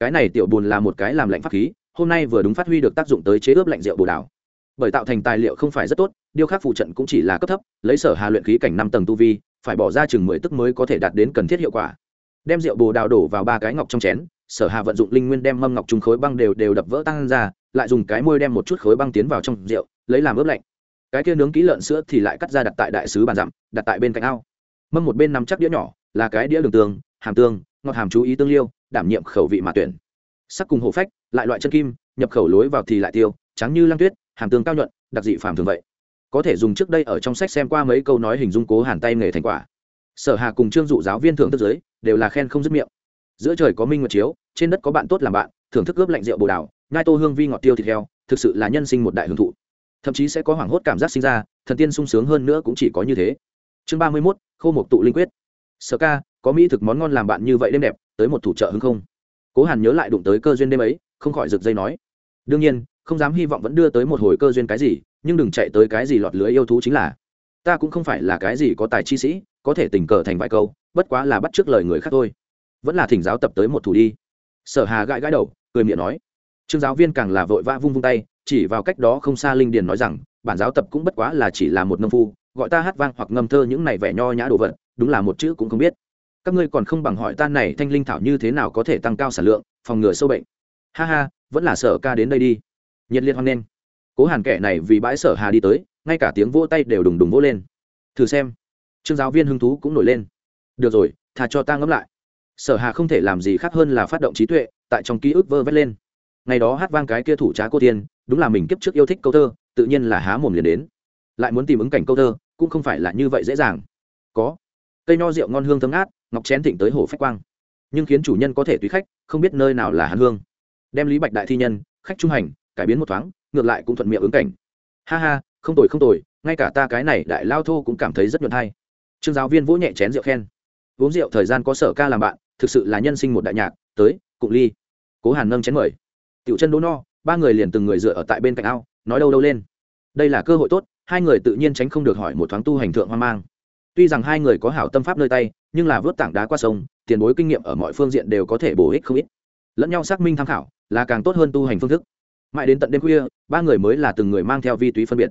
Cái này tiểu bùn là một cái làm lạnh pháp khí hôm nay vừa đúng phát huy được tác dụng tới chế ướp lạnh rượu bồ đào bởi tạo thành tài liệu không phải rất tốt điêu khắc phụ trận cũng chỉ là cấp thấp lấy sở hà luyện khí cảnh năm tầng tu vi phải bỏ ra chừng mười tức mới có thể đạt đến cần thiết hiệu quả. Đem rượu bồ đào đổ vào ba cái ngọc trong chén sở hà vận dụng linh nguyên đem mâm ngọc trùng khối băng đều đều đập vỡ tăng ra lại dùng cái môi đem một chút khối băng tiến vào trong rượu lấy làm ướp lạnh. Cái kia nướng kỹ lợn sữa thì lại cắt ra đặt tại đại sứ bàn dặm đặt tại bên cạnh ao. Mâm một bên nằm chắc đĩa nhỏ là cái đĩa đường tương, hàm tương ngọt hàm chú ý tương liêu đảm nhiệm khẩu vị mà tuyển. Sắc cùng hổ phách lại loại chân kim, nhập khẩu lối vào thì lại tiêu, trắng như lăng tuyết, hàm tương cao nhuận, đặc dị phàm thường vậy. Có thể dùng trước đây ở trong sách xem qua mấy câu nói hình dung cố hàn tay nghề thành quả. Sở hà cùng trương dụ giáo viên thưởng thức giới đều là khen không dứt miệng. Giữa trời có minh nguyệt chiếu, trên đất có bạn tốt làm bạn, thưởng thức ướp lạnh rượu bồ đào ngai tô hương vi ngọt tiêu thịt heo, thực sự là nhân sinh một đại hưởng thụ. Thậm chí sẽ có hoảng hốt cảm giác sinh ra, thần tiên sung sướng hơn nữa cũng chỉ có như thế. Chương ba mươi mốt, khô mục tụ linh quyết. Sở ca, có mỹ thực món ngon làm bạn như vậy đêm đẹp, tới một thủ trợ hứng không? Cố hàn nhớ lại đụng tới cơ duyên đêm ấy không khỏi rực dây nói. Đương nhiên, không dám hy vọng vẫn đưa tới một hồi cơ duyên cái gì, nhưng đừng chạy tới cái gì lọt lưới yêu thú chính là. Ta cũng không phải là cái gì có tài chi sĩ, có thể tình cờ thành vài câu, bất quá là bắt t r ư ớ c lời người khác thôi. Vẫn là thỉnh giáo tập tới một thủ đi. Sở hà gãi gãi đầu, cười miệng nói. Trương giáo viên càng là vội vã vung vung tay, chỉ vào cách đó không xa linh điền nói rằng, bản giáo tập cũng bất quá là chỉ là một nông phu, gọi ta hát vang hoặc ngâm thơ những này vẻ nho nhã đồ vật, đúng là một chữ cũng không biết. Các ngươi còn không bằng hỏi tan này thanh linh thảo như thế nào có thể tăng cao sản lượng, phòng ngừa sâu bệnh ha ha, vẫn là sở ca đến đây đi. Nhiệt liệt hoan nghênh. Cố hàn kẻ này vì bãi sở hà đi tới, ngay cả tiếng vỗ tay đều đùng đùng vỗ lên. Thử xem. Trương giáo viên hứng thú cũng nổi lên. Được rồi thà cho ta ngẫm lại. Sở hà không thể làm gì khác hơn là phát động trí tuệ, tại trong ký ức vơ vét lên. Ngày đó hát vang cái kia thủ trá cô tiên, đúng là mình kiếp trước yêu thích câu thơ, tự nhiên là há mồm liền đến. Lại muốn tìm ứng cảnh câu thơ, cũng không phải là như vậy dễ dàng. Có. Cây nho rượu ngon hương thơm ngát, ngọc chén thịnh tới hồ phách quang. Nhưng khiến chủ nhân có thể tùy khách, không biết nơi nào là hàn hương đem lý bạch đại thi nhân, khách trung hành, cải biến một thoáng, ngược lại cũng thuận miệng ứng cảnh. Ha ha, không tồi không tồi, ngay cả ta cái này đại lao thô cũng cảm thấy rất nhuận hay. Trương giáo viên vỗ nhẹ chén rượu khen. Uống rượu thời gian có sở ca làm bạn, thực sự là nhân sinh một đại nhạc, tới, cụng ly. Cố hàn nâng chén mời. Tiểu chân đỗ no, ba người liền từng người dựa ở tại bên cạnh ao, nói đâu đâu lên. Đây là cơ hội tốt, hai người tự nhiên tránh không được hỏi một thoáng tu hành thượng hoang mang. Tuy rằng hai người có hảo tâm pháp nơi tay, nhưng là vớt tảng đá qua sông, tiền bối kinh nghiệm ở mọi phương diện đều có thể bổ ích không ít lẫn nhau xác minh tham khảo, là càng tốt hơn tu hành phương thức. Mãi đến tận đêm khuya, ba người mới là từng người mang theo vi túy phân biệt.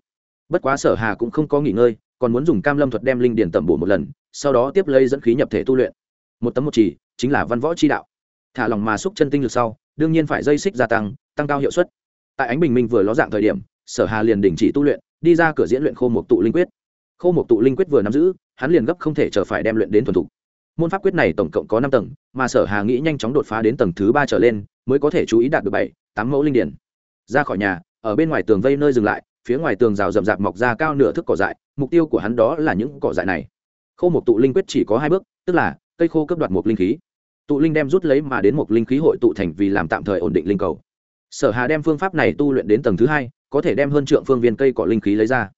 Bất quá sở hà cũng không có nghỉ ngơi, còn muốn dùng cam lâm thuật đem linh điền tẩm bổ một lần, sau đó tiếp lấy dẫn khí nhập thể tu luyện. Một tấm một chỉ, chính là văn võ chi đạo. Thả lòng mà xúc chân tinh lực sau, đương nhiên phải dây xích gia tăng tăng cao hiệu suất. Tại ánh bình minh vừa ló dạng thời điểm, sở hà liền đình chỉ tu luyện, đi ra cửa diễn luyện khô một tụ linh quyết. Khô một tụ linh quyết vừa nắm giữ, hắn liền gấp không thể chờ phải đem luyện đến thuần thục môn pháp quyết này tổng cộng có năm tầng, mà sở hà nghĩ nhanh chóng đột phá đến tầng thứ ba trở lên, mới có thể chú ý đạt được bảy, tám mẫu linh điển. Ra khỏi nhà, ở bên ngoài tường vây nơi dừng lại, phía ngoài tường rào rậm rạp mọc ra cao nửa thước cỏ dại, mục tiêu của hắn đó là những cỏ dại này. Khô một tụ linh quyết chỉ có hai bước, tức là, cây khô cấp đoạt một linh khí. Tụ linh đem rút lấy mà đến một linh khí hội tụ thành vì làm tạm thời ổn định linh cầu. Sở hà đem phương pháp này tu luyện đến tầng thứ hai, có thể đem hơn trượng phương viên cây cỏ linh khí lấy ra.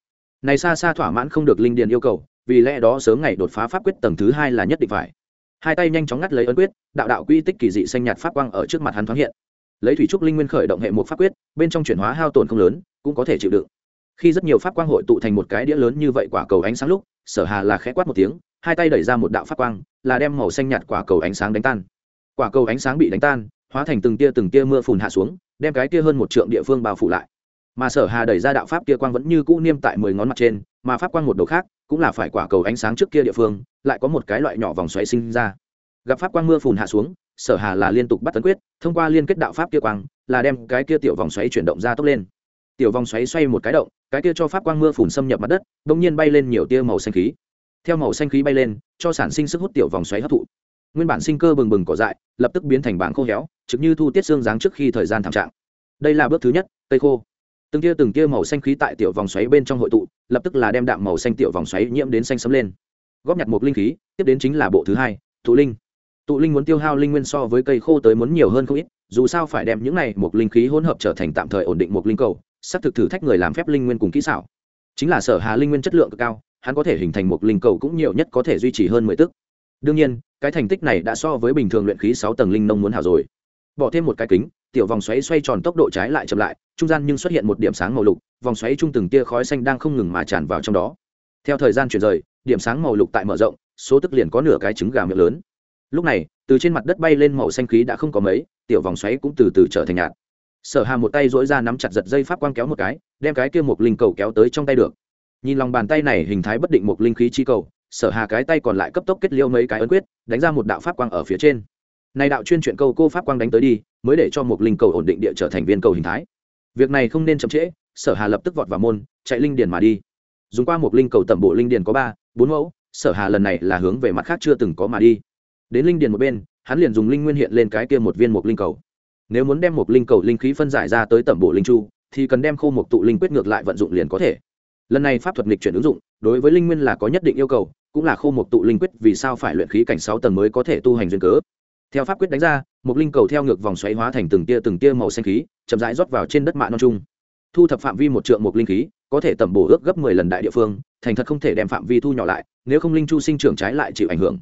Này xa xa thỏa mãn không được linh điền yêu cầu vì lẽ đó sớm ngày đột phá pháp quyết tầng thứ hai là nhất định phải. Hai tay nhanh chóng ngắt lấy ấn quyết, đạo đạo quy tích kỳ dị xanh nhạt pháp quang ở trước mặt hắn thoáng hiện. Lấy thủy trúc linh nguyên khởi động hệ một pháp quyết, bên trong chuyển hóa hao tổn không lớn, cũng có thể chịu đựng. Khi rất nhiều pháp quang hội tụ thành một cái đĩa lớn như vậy quả cầu ánh sáng lúc, sở hà là khẽ quát một tiếng, hai tay đẩy ra một đạo pháp quang, là đem màu xanh nhạt quả cầu ánh sáng đánh tan. Quả cầu ánh sáng bị đánh tan, hóa thành từng tia từng tia mưa phùn hạ xuống, đem cái tia hơn một trượng địa phương bao phủ lại mà sở hà đẩy ra đạo pháp kia quang vẫn như cũ niêm tại mười ngón mặt trên, mà pháp quang một đầu khác, cũng là phải quả cầu ánh sáng trước kia địa phương, lại có một cái loại nhỏ vòng xoáy sinh ra. Gặp pháp quang mưa phùn hạ xuống, sở hà là liên tục bắt tấn quyết, thông qua liên kết đạo pháp kia quang, là đem cái kia tiểu vòng xoáy chuyển động ra tốc lên. Tiểu vòng xoáy xoay một cái động, cái kia cho pháp quang mưa phùn xâm nhập mặt đất bỗng nhiên bay lên nhiều tia màu xanh khí. Theo màu xanh khí bay lên, cho sản sinh sức hút tiểu vòng xoáy hấp thụ. Nguyên bản sinh cơ bừng bừng cỏ dại, lập tức biến thành bảng khô héo, trực như thu tiết xương dáng trước khi thời gian thảm trạng. Đây là bước thứ nhất, cây khô từng tia từng tia màu xanh khí tại tiểu vòng xoáy bên trong hội tụ, lập tức là đem đạm màu xanh tiểu vòng xoáy nhiễm đến xanh sấm lên. Góp nhặt một linh khí, tiếp đến chính là bộ thứ hai, tụ linh. Tụ linh muốn tiêu hao linh nguyên so với cây khô tới muốn nhiều hơn không ít, dù sao phải đem những này một linh khí hỗn hợp trở thành tạm thời ổn định một linh cầu, sắp thực thử thách người làm phép linh nguyên cùng kỹ xảo. Chính là sở hà linh nguyên chất lượng cực cao, hắn có thể hình thành một linh cầu cũng nhiều nhất có thể duy trì hơn mười tức. Đương nhiên, cái thành tích này đã so với bình thường luyện khí sáu tầng linh nông muốn hảo rồi bỏ thêm một cái kính, tiểu vòng xoáy xoay tròn tốc độ trái lại chậm lại, trung gian nhưng xuất hiện một điểm sáng màu lục, vòng xoáy trung từng tia khói xanh đang không ngừng mà tràn vào trong đó. Theo thời gian chuyển rời, điểm sáng màu lục tại mở rộng, số tức liền có nửa cái trứng gà miệng lớn. Lúc này, từ trên mặt đất bay lên màu xanh khí đã không có mấy, tiểu vòng xoáy cũng từ từ trở thành nhạt. Sở hà một tay dỗi ra nắm chặt giật dây pháp quang kéo một cái, đem cái kia một linh cầu kéo tới trong tay được. Nhìn lòng bàn tay này hình thái bất định một linh khí chi cầu, sở hà cái tay còn lại cấp tốc kết liêu mấy cái ấn quyết, đánh ra một đạo pháp quang ở phía trên này đạo chuyên truyện câu cô pháp quang đánh tới đi, mới để cho một linh cầu ổn định địa trở thành viên cầu hình thái. Việc này không nên chậm trễ, sở hà lập tức vọt vào môn, chạy linh điền mà đi. Dùng qua một linh cầu tẩm bộ linh điền có ba, bốn mẫu, sở hà lần này là hướng về mặt khác chưa từng có mà đi. Đến linh điền một bên, hắn liền dùng linh nguyên hiện lên cái kia một viên một linh cầu. Nếu muốn đem một linh cầu linh khí phân giải ra tới tẩm bộ linh chu, thì cần đem khô một tụ linh quyết ngược lại vận dụng liền có thể. Lần này pháp thuật nghịch chuyển ứng dụng, đối với linh nguyên là có nhất định yêu cầu, cũng là khô một tụ linh quyết vì sao phải luyện khí cảnh sáu tầng mới có thể tu hành duyên cớ theo pháp quyết đánh ra, một linh cầu theo ngược vòng xoáy hóa thành từng tia từng tia màu xanh khí, chậm rãi rót vào trên đất mạng non trung thu thập phạm vi một trượng một linh khí, có thể tẩm bổ ước gấp mười lần đại địa phương, thành thật không thể đem phạm vi thu nhỏ lại, nếu không linh chu sinh trưởng trái lại chịu ảnh hưởng.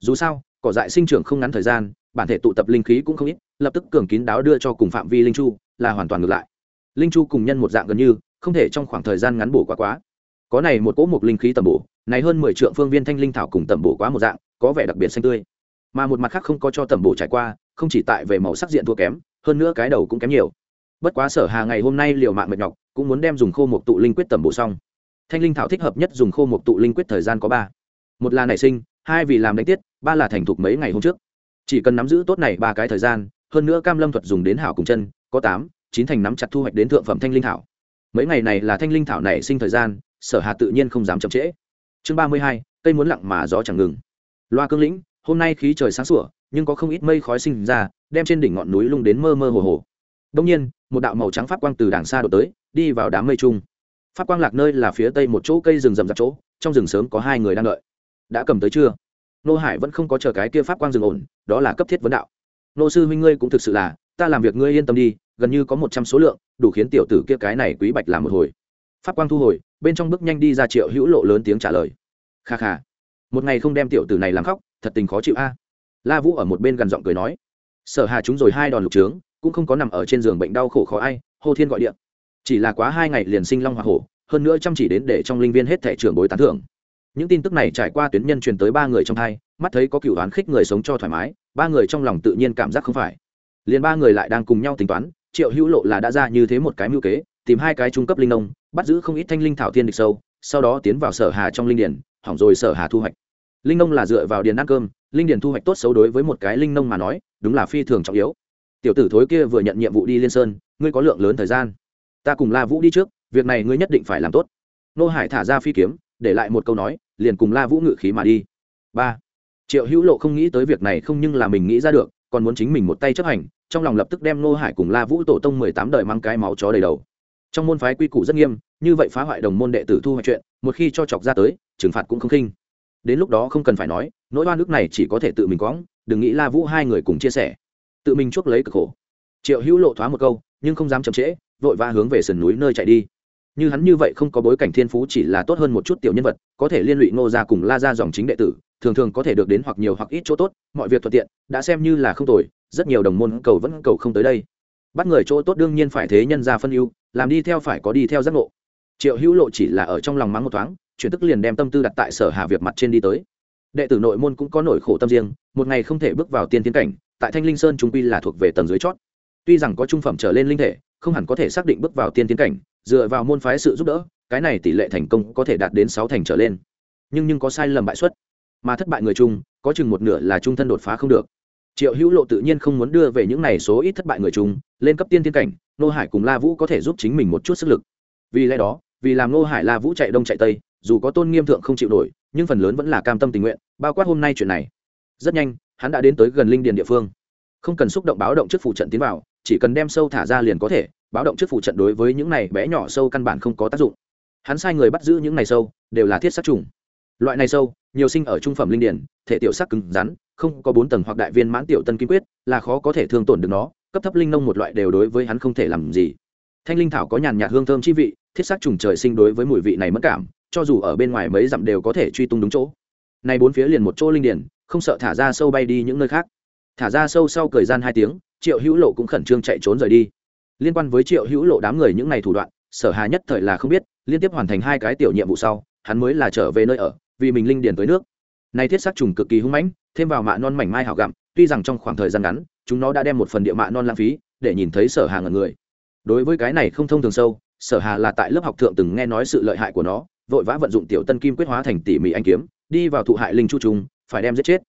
Dù sao, cỏ dại sinh trưởng không ngắn thời gian, bản thể tụ tập linh khí cũng không ít, lập tức cường kín đáo đưa cho cùng phạm vi linh chu, là hoàn toàn ngược lại. Linh chu cùng nhân một dạng gần như, không thể trong khoảng thời gian ngắn bổ quá quá. Có này một cỗ một linh khí tầm bổ, này hơn mười triệu phương viên thanh linh thảo cùng tầm bổ quá một dạng, có vẻ đặc biệt xanh tươi mà một mặt khác không có cho tẩm bổ trải qua, không chỉ tại về màu sắc diện thua kém, hơn nữa cái đầu cũng kém nhiều. Bất quá sở hà ngày hôm nay liều mạng mệt nhọc, cũng muốn đem dùng khô một tụ linh quyết tẩm bổ xong. Thanh linh thảo thích hợp nhất dùng khô một tụ linh quyết thời gian có ba. Một là nảy sinh, hai vì làm đánh tiết, ba là thành thục mấy ngày hôm trước. Chỉ cần nắm giữ tốt này ba cái thời gian, hơn nữa cam lâm thuật dùng đến hảo cùng chân, có tám, chín thành nắm chặt thu hoạch đến thượng phẩm thanh linh thảo. Mấy ngày này là thanh linh thảo nảy sinh thời gian, sở hà tự nhiên không dám chậm trễ. Chương ba mươi hai, cây muốn lặng mà gió chẳng ngừng. Loa cương lĩnh hôm nay khí trời sáng sủa, nhưng có không ít mây khói sinh ra, đem trên đỉnh ngọn núi lung đến mơ mơ hồ hồ. Đông nhiên, một đạo màu trắng pháp quang từ đàng xa đổ tới, đi vào đám mây trung pháp quang lạc nơi là phía tây một chỗ cây rừng rậm rạp chỗ, trong rừng sớm có hai người đang đợi. Đã cầm tới chưa? Nô hải vẫn không có chờ cái kia pháp quang rừng ổn, đó là cấp thiết vấn đạo. Nô sư huynh ngươi cũng thực sự là, ta làm việc ngươi yên tâm đi, gần như có một trăm số lượng, đủ khiến tiểu tử kia cái này quý bạch làm một hồi. Pháp quang thu hồi, bên trong bước nhanh đi ra triệu hữu lộ lớn tiếng trả lời. Kha kha một ngày không đem tiểu tử này làm khóc, thật tình khó chịu a. La vũ ở một bên gần giọng cười nói, sở hà chúng rồi hai đòn lục trướng, cũng không có nằm ở trên giường bệnh đau khổ khó ai, hô thiên gọi điện chỉ là quá hai ngày liền sinh long hoa hổ, hơn nữa chăm chỉ đến để trong linh viên hết thẻ trưởng bối tán thưởng. Những tin tức này trải qua tuyến nhân truyền tới ba người trong hai mắt thấy có cựu đoán khích người sống cho thoải mái, ba người trong lòng tự nhiên cảm giác không phải. Liền ba người lại đang cùng nhau tính toán, triệu hữu lộ là đã ra như thế một cái mưu kế, tìm hai cái trung cấp linh nông, bắt giữ không ít thanh linh thảo thiên địch sâu, sau đó tiến vào sở hà trong linh điển hỏng rồi sở hà thu hoạch. Linh nông là dựa vào điền ăn cơm, linh điền thu hoạch tốt xấu đối với một cái linh nông mà nói, đúng là phi thường trọng yếu. Tiểu tử thối kia vừa nhận nhiệm vụ đi liên sơn, ngươi có lượng lớn thời gian. Ta cùng la vũ đi trước, việc này ngươi nhất định phải làm tốt. Nô hải thả ra phi kiếm, để lại một câu nói, liền cùng la vũ ngự khí mà đi. Ba. Triệu hữu lộ không nghĩ tới việc này không nhưng là mình nghĩ ra được, còn muốn chính mình một tay chấp hành, trong lòng lập tức đem nô hải cùng la vũ tổ tông mười tám đời mang cái máu chó đầy đầu trong môn phái quy củ rất nghiêm, như vậy phá hoại đồng môn đệ tử thu hoạch chuyện, một khi cho chọc ra tới, trừng phạt cũng không khinh. Đến lúc đó không cần phải nói, nỗi oan nước này chỉ có thể tự mình quõng, đừng nghĩ la vũ hai người cùng chia sẻ. Tự mình chuốc lấy cực khổ. Triệu hữu lộ thoá một câu, nhưng không dám chậm trễ, vội vã hướng về sườn núi nơi chạy đi. Như hắn như vậy không có bối cảnh thiên phú chỉ là tốt hơn một chút tiểu nhân vật, có thể liên lụy ngô ra cùng la ra dòng chính đệ tử, thường thường có thể được đến hoặc nhiều hoặc ít chỗ tốt, mọi việc thuận tiện, đã xem như là không tồi, rất nhiều đồng môn cầu vẫn cầu không tới đây. Bắt người chỗ tốt đương nhiên phải thế nhân ra phân ưu làm đi theo phải có đi theo giác ngộ. Triệu hữu lộ chỉ là ở trong lòng mắng một thoáng, chuyển tức liền đem tâm tư đặt tại sở hạ việc mặt trên đi tới. Đệ tử nội môn cũng có nỗi khổ tâm riêng, một ngày không thể bước vào tiên tiến cảnh, tại thanh linh sơn chúng quy là thuộc về tầng dưới chót. Tuy rằng có trung phẩm trở lên linh thể, không hẳn có thể xác định bước vào tiên tiến cảnh, dựa vào môn phái sự giúp đỡ, cái này tỷ lệ thành công có thể đạt đến sáu thành trở lên. Nhưng nhưng có sai lầm bại suất mà thất bại người chung, có chừng một nửa là trung thân đột phá không được. Triệu hữu lộ tự nhiên không muốn đưa về những này số ít thất bại người chung, lên cấp tiên tiến cảnh nô hải cùng la vũ có thể giúp chính mình một chút sức lực. Vì lẽ đó, vì làm nô hải la vũ chạy đông chạy tây, dù có tôn nghiêm thượng không chịu nổi, nhưng phần lớn vẫn là cam tâm tình nguyện, bao quát hôm nay chuyện này. Rất nhanh, hắn đã đến tới gần linh điền địa phương. Không cần xúc động báo động trước phụ trận tiến vào, chỉ cần đem sâu thả ra liền có thể, báo động trước phụ trận đối với những này bé nhỏ sâu căn bản không có tác dụng. Hắn sai người bắt giữ những này sâu, đều là thiết sát trùng. Loại này sâu, nhiều sinh ở trung phẩm linh điển thể tiểu sắc cứng rắn, không có bốn tầng hoặc đại viên mãn tiểu tân kim quyết, là khó có thể thương tổn được nó cấp thấp linh nông một loại đều đối với hắn không thể làm gì. Thanh linh thảo có nhàn nhạt hương thơm chi vị, thiết sắc trùng trời sinh đối với mùi vị này mất cảm, cho dù ở bên ngoài mấy dặm đều có thể truy tung đúng chỗ. Này bốn phía liền một chỗ linh điển, không sợ thả ra sâu bay đi những nơi khác. Thả ra sâu sau thời gian hai tiếng, triệu hữu lộ cũng khẩn trương chạy trốn rời đi. Liên quan với triệu hữu lộ đám người những ngày thủ đoạn, sở hà nhất thời là không biết, liên tiếp hoàn thành hai cái tiểu nhiệm vụ sau, hắn mới là trở về nơi ở, vì mình linh điền tới nước. Này thiết sắc trùng cực kỳ hung mãnh, thêm vào mạ non mảnh mai hảo gặm, tuy rằng trong khoảng thời gian ngắn chúng nó đã đem một phần địa mạ non lãng phí để nhìn thấy sở hà ngần người. Đối với cái này không thông thường sâu, sở hà là tại lớp học thượng từng nghe nói sự lợi hại của nó, vội vã vận dụng tiểu tân kim quyết hóa thành tỉ mỉ anh kiếm, đi vào thụ hại linh chu trùng, phải đem giết chết.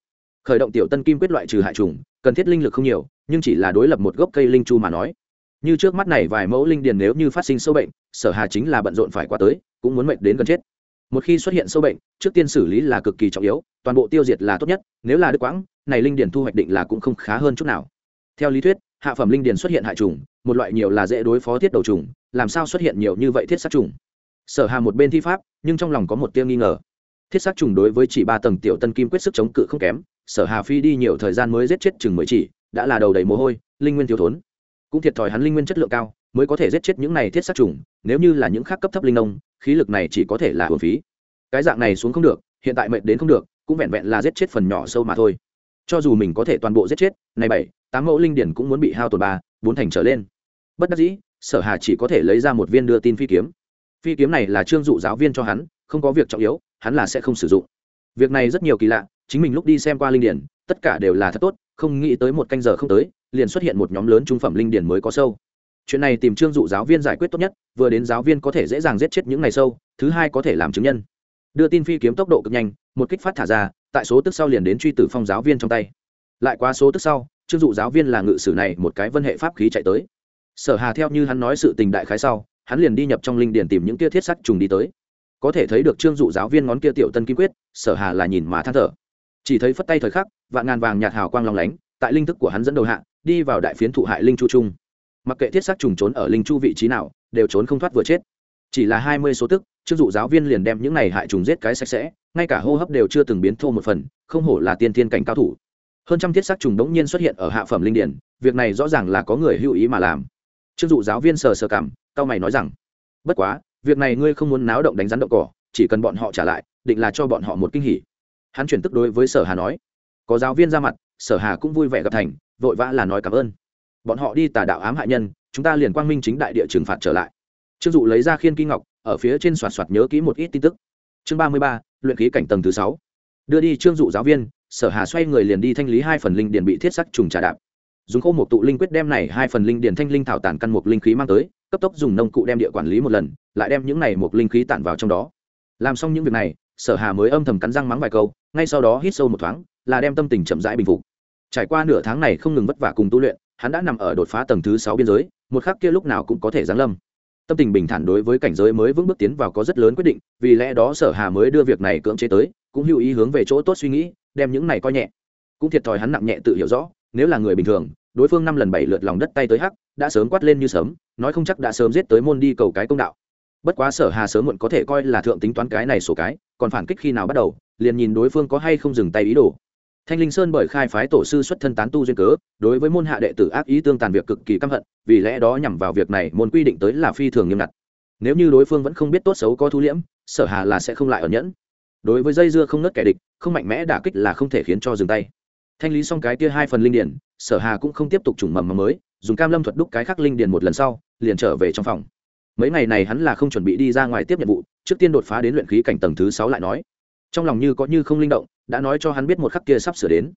Khởi động tiểu tân kim quyết loại trừ hại trùng, cần thiết linh lực không nhiều, nhưng chỉ là đối lập một gốc cây linh chu mà nói. Như trước mắt này vài mẫu linh điền nếu như phát sinh sâu bệnh, sở hà chính là bận rộn phải qua tới, cũng muốn mệnh đến gần chết. Một khi xuất hiện sâu bệnh, trước tiên xử lý là cực kỳ trọng yếu, toàn bộ tiêu diệt là tốt nhất, nếu là đứt quãng, này linh điền thu hoạch định là cũng không khá hơn chút nào theo lý thuyết, hạ phẩm linh điền xuất hiện hại trùng, một loại nhiều là dễ đối phó thiết đầu trùng, làm sao xuất hiện nhiều như vậy thiết sát trùng? Sở hà một bên thi pháp, nhưng trong lòng có một tiêu nghi ngờ. Thiết sát trùng đối với chỉ ba tầng tiểu tân kim quyết sức chống cự không kém, sở hà phi đi nhiều thời gian mới giết chết chừng mới chỉ, đã là đầu đầy mồ hôi, linh nguyên thiếu thốn. Cũng thiệt thòi hắn linh nguyên chất lượng cao, mới có thể giết chết những này thiết sát trùng, nếu như là những khác cấp thấp linh nông, khí lực này chỉ có thể là hồn phí. Cái dạng này xuống không được, hiện tại mệnh đến không được, cũng vẹn vẹn là giết chết phần nhỏ sâu mà thôi cho dù mình có thể toàn bộ giết chết, này bảy, tám mẫu linh điển cũng muốn bị hao tổn ba, bốn thành trở lên. Bất đắc dĩ, sở hà chỉ có thể lấy ra một viên đưa tin phi kiếm. Phi kiếm này là trương dụ giáo viên cho hắn, không có việc trọng yếu, hắn là sẽ không sử dụng. Việc này rất nhiều kỳ lạ, chính mình lúc đi xem qua linh điển, tất cả đều là thật tốt, không nghĩ tới một canh giờ không tới, liền xuất hiện một nhóm lớn trung phẩm linh điển mới có sâu. Chuyện này tìm trương dụ giáo viên giải quyết tốt nhất, vừa đến giáo viên có thể dễ dàng giết chết những ngày sâu, thứ hai có thể làm chứng nhân. Đưa tin phi kiếm tốc độ cực nhanh một kích phát thả ra, tại số tức sau liền đến truy tử phong giáo viên trong tay. Lại qua số tức sau, trương dụ giáo viên là ngự sử này một cái vân hệ pháp khí chạy tới. Sở hà theo như hắn nói sự tình đại khái sau, hắn liền đi nhập trong linh điển tìm những kia thiết sắt trùng đi tới. Có thể thấy được trương dụ giáo viên ngón kia tiểu tân kim quyết, sở hà là nhìn mà than thở. Chỉ thấy phất tay thời khắc, vạn ngàn vàng nhạt hào quang long lánh, tại linh thức của hắn dẫn đầu hạ, đi vào đại phiến thụ hại linh chu trung. Mặc kệ thiết sắc trùng trốn ở linh chu vị trí nào, đều trốn không thoát vừa chết. Chỉ là hai mươi số tức chức dụ giáo viên liền đem những này hại trùng giết cái sạch sẽ, ngay cả hô hấp đều chưa từng biến thô một phần, không hổ là tiên thiên cảnh cao thủ. Hơn trăm thiết sắc trùng đống nhiên xuất hiện ở hạ phẩm linh điển, việc này rõ ràng là có người hữu ý mà làm. Chức dụ giáo viên sờ sờ cảm cao mày nói rằng, bất quá, việc này ngươi không muốn náo động đánh rắn động cỏ, chỉ cần bọn họ trả lại, định là cho bọn họ một kinh hỉ. Hắn chuyển tức đối với sở hà nói, có giáo viên ra mặt, sở hà cũng vui vẻ gặp thành, vội vã là nói cảm ơn. Bọn họ đi tà đạo ám hại nhân, chúng ta liền quang minh chính đại địa trừng phạt trở lại. Trương dụ lấy ra khiên kim ngọc ở phía trên soạt soạt nhớ kỹ một ít tin tức. Chương ba mươi ba, luyện khí cảnh tầng thứ sáu. Đưa đi trương dụ giáo viên, sở hà xoay người liền đi thanh lý hai phần linh điền bị thiết sắc trùng trà đạp. Dùng khô một tụ linh quyết đem này hai phần linh điền thanh linh thảo tản căn một linh khí mang tới, cấp tốc dùng nông cụ đem địa quản lý một lần, lại đem những này một linh khí tản vào trong đó. Làm xong những việc này, sở hà mới âm thầm cắn răng mắng vài câu, ngay sau đó hít sâu một thoáng, là đem tâm tình chậm rãi bình phục. Trải qua nửa tháng này không ngừng vất vả cùng tu luyện, hắn đã nằm ở đột phá tầng thứ sáu biên giới, một khắc kia lúc nào cũng có thể giáng lâm tâm tình bình thản đối với cảnh giới mới vững bước tiến vào có rất lớn quyết định, vì lẽ đó sở hà mới đưa việc này cưỡng chế tới, cũng hữu ý hướng về chỗ tốt suy nghĩ, đem những này coi nhẹ. Cũng thiệt thòi hắn nặng nhẹ tự hiểu rõ, nếu là người bình thường, đối phương năm lần bảy lượt lòng đất tay tới hắc, đã sớm quát lên như sớm nói không chắc đã sớm giết tới môn đi cầu cái công đạo. Bất quá sở hà sớm muộn có thể coi là thượng tính toán cái này sổ cái, còn phản kích khi nào bắt đầu, liền nhìn đối phương có hay không dừng tay ý đồ thanh linh sơn bởi khai phái tổ sư xuất thân tán tu duyên cớ, đối với môn hạ đệ tử ác ý tương tàn việc cực kỳ căm hận, vì lẽ đó nhằm vào việc này môn quy định tới là phi thường nghiêm ngặt. Nếu như đối phương vẫn không biết tốt xấu có thu liễm, sở hà là sẽ không lại ở nhẫn. Đối với dây dưa không nớt kẻ địch, không mạnh mẽ đả kích là không thể khiến cho dừng tay. Thanh lý xong cái kia hai phần linh điển, sở hà cũng không tiếp tục trùng mầm mà mới, dùng cam lâm thuật đúc cái khắc linh điển một lần sau, liền trở về trong phòng. Mấy ngày này hắn là không chuẩn bị đi ra ngoài tiếp nhiệm vụ, trước tiên đột phá đến luyện khí cảnh tầng thứ sáu lại nói trong lòng như có như không linh động, đã nói cho hắn biết một khắc kia sắp sửa đến.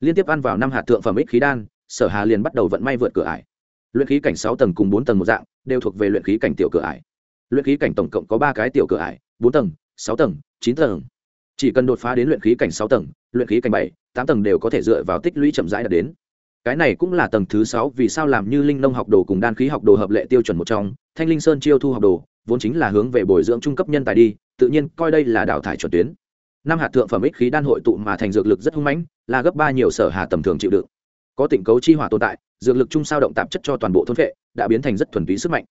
Liên tiếp ăn vào năm hạt thượng phẩm ích khí đan, sở hà liền bắt đầu vận may vượt cửa ải. Luyện khí cảnh sáu tầng cùng bốn tầng một dạng, đều thuộc về luyện khí cảnh tiểu cửa ải. Luyện khí cảnh tổng cộng có ba cái tiểu cửa ải, bốn tầng, sáu tầng, chín tầng. Chỉ cần đột phá đến luyện khí cảnh sáu tầng, luyện khí cảnh bảy, tám tầng đều có thể dựa vào tích lũy chậm rãi đạt đến. Cái này cũng là tầng thứ sáu, vì sao làm như linh nông học đồ cùng đan khí học đồ hợp lệ tiêu chuẩn một trong, thanh linh sơn chiêu thu học đồ, vốn chính là hướng về bồi dưỡng trung cấp nhân tài đi, tự nhiên coi đây là đào thải chuẩn tuyến năm hạt thượng phẩm ích khí đan hội tụ mà thành dược lực rất hung mãnh, là gấp ba nhiều sở hà tầm thường chịu đựng. Có tỉnh cấu chi hỏa tồn tại, dược lực trung sao động tạp chất cho toàn bộ thôn vệ, đã biến thành rất thuần túy sức mạnh.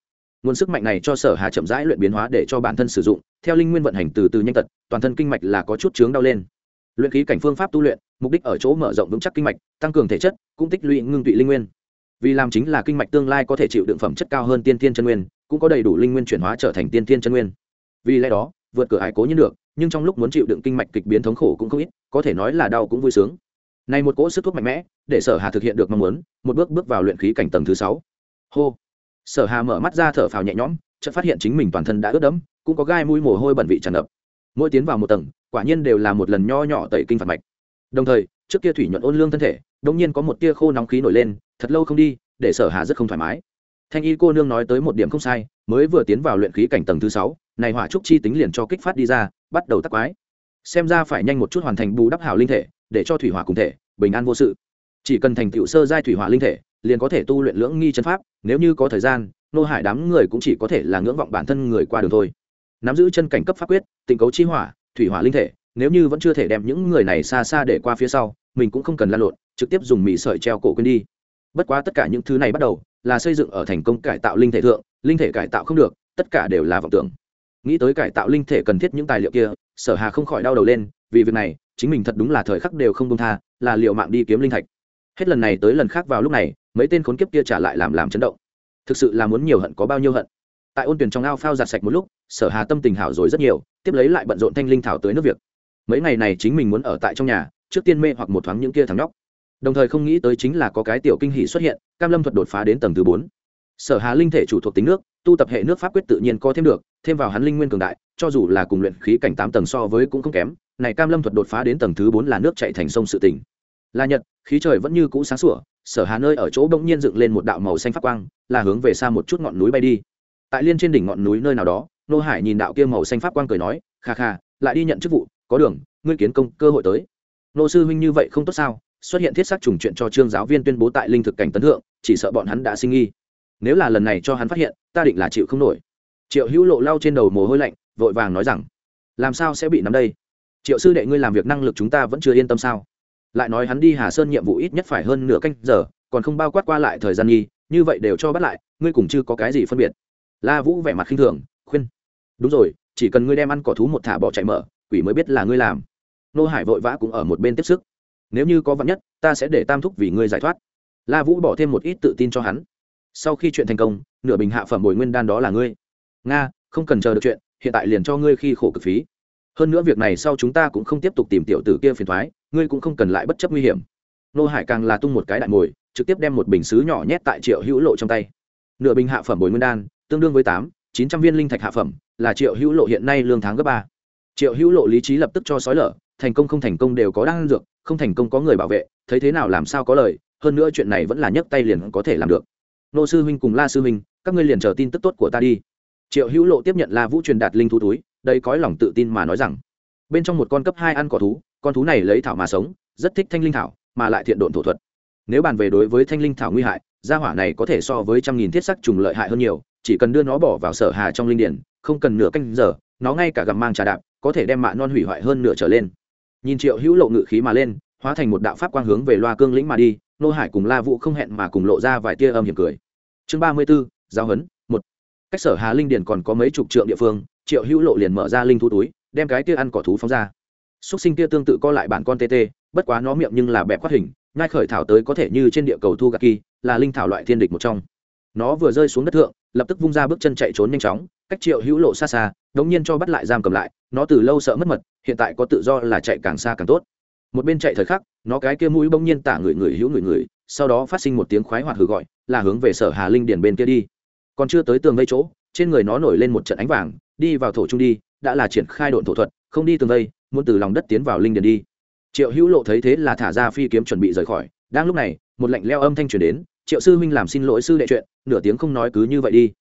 Nguồn sức mạnh này cho sở hà chậm rãi luyện biến hóa để cho bản thân sử dụng, theo linh nguyên vận hành từ từ nhanh tật, toàn thân kinh mạch là có chút chướng đau lên. Luyện khí cảnh phương pháp tu luyện, mục đích ở chỗ mở rộng vững chắc kinh mạch, tăng cường thể chất, cũng tích lũy ngưng tụy linh nguyên. Vì làm chính là kinh mạch tương lai có thể chịu đựng phẩm chất cao hơn tiên tiên chân nguyên, cũng có đầy đủ linh nguyên chuyển hóa trở thành tiên tiên chân nguyên. Vì lẽ đó, vượt cửa hải cố nhiên được nhưng trong lúc muốn chịu đựng kinh mạch kịch biến thống khổ cũng không ít, có thể nói là đau cũng vui sướng. Này một cỗ sức thuốc mạnh mẽ, để sở hà thực hiện được mong muốn, một bước bước vào luyện khí cảnh tầng thứ sáu. Hô. Sở hà mở mắt ra thở phào nhẹ nhõm, chợt phát hiện chính mình toàn thân đã ướt đẫm, cũng có gai mũi mồ hôi bẩn vị tràn ngập. Mỗi tiến vào một tầng, quả nhiên đều là một lần nho nhỏ tẩy kinh phạt mạch. Đồng thời, trước kia thủy nhuận ôn lương thân thể đông nhiên có một tia khô nóng khí nổi lên, thật lâu không đi, để sở hà rất không thoải mái. Thanh y cô nương nói tới một điểm không sai, mới vừa tiến vào luyện khí cảnh tầng thứ sáu này hỏa trúc chi tính liền cho kích phát đi ra, bắt đầu tắc quái. Xem ra phải nhanh một chút hoàn thành bù đắp hảo linh thể, để cho thủy hỏa cùng thể, bình an vô sự. Chỉ cần thành tựu sơ giai thủy hỏa linh thể, liền có thể tu luyện lưỡng nghi chân pháp, nếu như có thời gian, nô hải đám người cũng chỉ có thể là ngưỡng vọng bản thân người qua đường thôi. Nắm giữ chân cảnh cấp pháp quyết tình cấu chi hỏa, thủy hỏa linh thể, nếu như vẫn chưa thể đem những người này xa xa để qua phía sau, mình cũng không cần lan lộn, trực tiếp dùng mì sợi treo cổ quên đi. Bất quá tất cả những thứ này bắt đầu, là xây dựng ở thành công cải tạo linh thể thượng, linh thể cải tạo không được, tất cả đều là vọng tưởng nghĩ tới cải tạo linh thể cần thiết những tài liệu kia, sở hà không khỏi đau đầu lên, vì việc này, chính mình thật đúng là thời khắc đều không công tha, là liệu mạng đi kiếm linh thạch. Hết lần này tới lần khác vào lúc này, mấy tên khốn kiếp kia trả lại làm làm chấn động. Thực sự là muốn nhiều hận có bao nhiêu hận. Tại ôn tuyển trong ao phao giặt sạch một lúc, sở hà tâm tình hảo rồi rất nhiều, tiếp lấy lại bận rộn thanh linh thảo tới nước việc. Mấy ngày này chính mình muốn ở tại trong nhà, trước tiên mê hoặc một thoáng những kia thằng nhóc. Đồng thời không nghĩ tới chính là có cái tiểu kinh hỷ xuất hiện, cam lâm thuật đột phá đến tầng thứ bốn sở hà linh thể chủ thuộc tính nước, tu tập hệ nước pháp quyết tự nhiên có thêm được, thêm vào hắn linh nguyên cường đại, cho dù là cùng luyện khí cảnh tám tầng so với cũng không kém, này cam lâm thuật đột phá đến tầng thứ bốn là nước chạy thành sông sự tỉnh là nhật, khí trời vẫn như cũ sáng sủa, sở hà nơi ở chỗ bỗng nhiên dựng lên một đạo màu xanh phát quang, là hướng về xa một chút ngọn núi bay đi. Tại liên trên đỉnh ngọn núi nơi nào đó, nô hải nhìn đạo kia màu xanh pháp quang cười nói, kha kha, lại đi nhận chức vụ, có đường, ngươi kiến công, cơ hội tới. Nô sư huynh như vậy không tốt sao? Xuất hiện thiết sắc trùng chuyện cho trương giáo viên tuyên bố tại linh thực cảnh tấn thượng, chỉ sợ bọn hắn đã sinh nghi nếu là lần này cho hắn phát hiện, ta định là chịu không nổi. Triệu hữu lộ lau trên đầu mồ hôi lạnh, vội vàng nói rằng, làm sao sẽ bị nắm đây? Triệu sư đệ ngươi làm việc năng lực chúng ta vẫn chưa yên tâm sao? Lại nói hắn đi hà sơn nhiệm vụ ít nhất phải hơn nửa canh giờ, còn không bao quát qua lại thời gian nghi, như vậy đều cho bắt lại, ngươi cùng chưa có cái gì phân biệt? La vũ vẻ mặt khinh thường, khuyên, đúng rồi, chỉ cần ngươi đem ăn cỏ thú một thả bỏ chạy mở, quỷ mới biết là ngươi làm. Nô hải vội vã cũng ở một bên tiếp sức, nếu như có vắn nhất, ta sẽ để tam thúc vì ngươi giải thoát. La vũ bỏ thêm một ít tự tin cho hắn sau khi chuyện thành công, nửa bình hạ phẩm bồi nguyên đan đó là ngươi. Nga, không cần chờ được chuyện, hiện tại liền cho ngươi khi khổ cực phí. Hơn nữa việc này sau chúng ta cũng không tiếp tục tìm tiểu tử kia phiền thoái, ngươi cũng không cần lại bất chấp nguy hiểm. Nô hải càng là tung một cái đại mồi, trực tiếp đem một bình xứ nhỏ nhét tại triệu hữu lộ trong tay. Nửa bình hạ phẩm bồi nguyên đan, tương đương với tám, chín trăm viên linh thạch hạ phẩm, là triệu hữu lộ hiện nay lương tháng gấp ba. Triệu hữu lộ lý trí lập tức cho sói lở, thành công không thành công đều có đan dược, không thành công có người bảo vệ, thấy thế nào làm sao có lời, hơn nữa chuyện này vẫn là nhấc tay liền có thể làm được nô sư huynh cùng la sư huynh, các ngươi liền chờ tin tức tốt của ta đi. Triệu hữu lộ tiếp nhận la vũ truyền đạt linh thú túi đây cói lòng tự tin mà nói rằng, bên trong một con cấp hai ăn cỏ thú, con thú này lấy thảo mà sống, rất thích thanh linh thảo, mà lại thiện độn thổ thuật. Nếu bàn về đối với thanh linh thảo nguy hại, gia hỏa này có thể so với trăm nghìn thiết sắc trùng lợi hại hơn nhiều, chỉ cần đưa nó bỏ vào sở hà trong linh điển, không cần nửa canh giờ, nó ngay cả gặm mang trà đạp, có thể đem mạ non hủy hoại hơn nửa trở lên. Nhìn triệu hữu lộ ngự khí mà lên, hóa thành một đạo pháp quang hướng về loa cương lĩnh mà đi nô hải cùng la vũ không hẹn mà cùng lộ ra vài tia âm hiểm cười. Chương ba mươi b ố giao hấn một. Cách sở hà linh Điền còn có mấy chục trượng địa phương, triệu hữu lộ liền mở ra linh thú túi, đem cái tia ăn cỏ thú phóng ra. Xúc sinh tia tương tự co lại bản con tt bất quá nó miệng nhưng là bẹp quát hình ngai khởi thảo tới có thể như trên địa cầu thu gạt kỳ, là linh thảo loại thiên địch một trong. Nó vừa rơi xuống đất thượng, lập tức vung ra bước chân chạy trốn nhanh chóng, cách triệu hữu lộ xa xa, đống nhiên cho bắt lại giam cầm lại, nó từ lâu sợ mất mật, hiện tại có tự do là chạy càng xa càng tốt. Một bên chạy thời khắc nó cái kia mũi bỗng nhiên tả người người hữu người người sau đó phát sinh một tiếng khoái hoạt hừ gọi, là hướng về sở hà linh điền bên kia đi. Còn chưa tới tường vây chỗ, trên người nó nổi lên một trận ánh vàng, đi vào thổ trung đi, đã là triển khai độn thổ thuật, không đi tường vây, muốn từ lòng đất tiến vào linh điền đi. Triệu hữu lộ thấy thế là thả ra phi kiếm chuẩn bị rời khỏi, đang lúc này, một lệnh leo âm thanh truyền đến, triệu sư huynh làm xin lỗi sư đệ chuyện, nửa tiếng không nói cứ như vậy đi.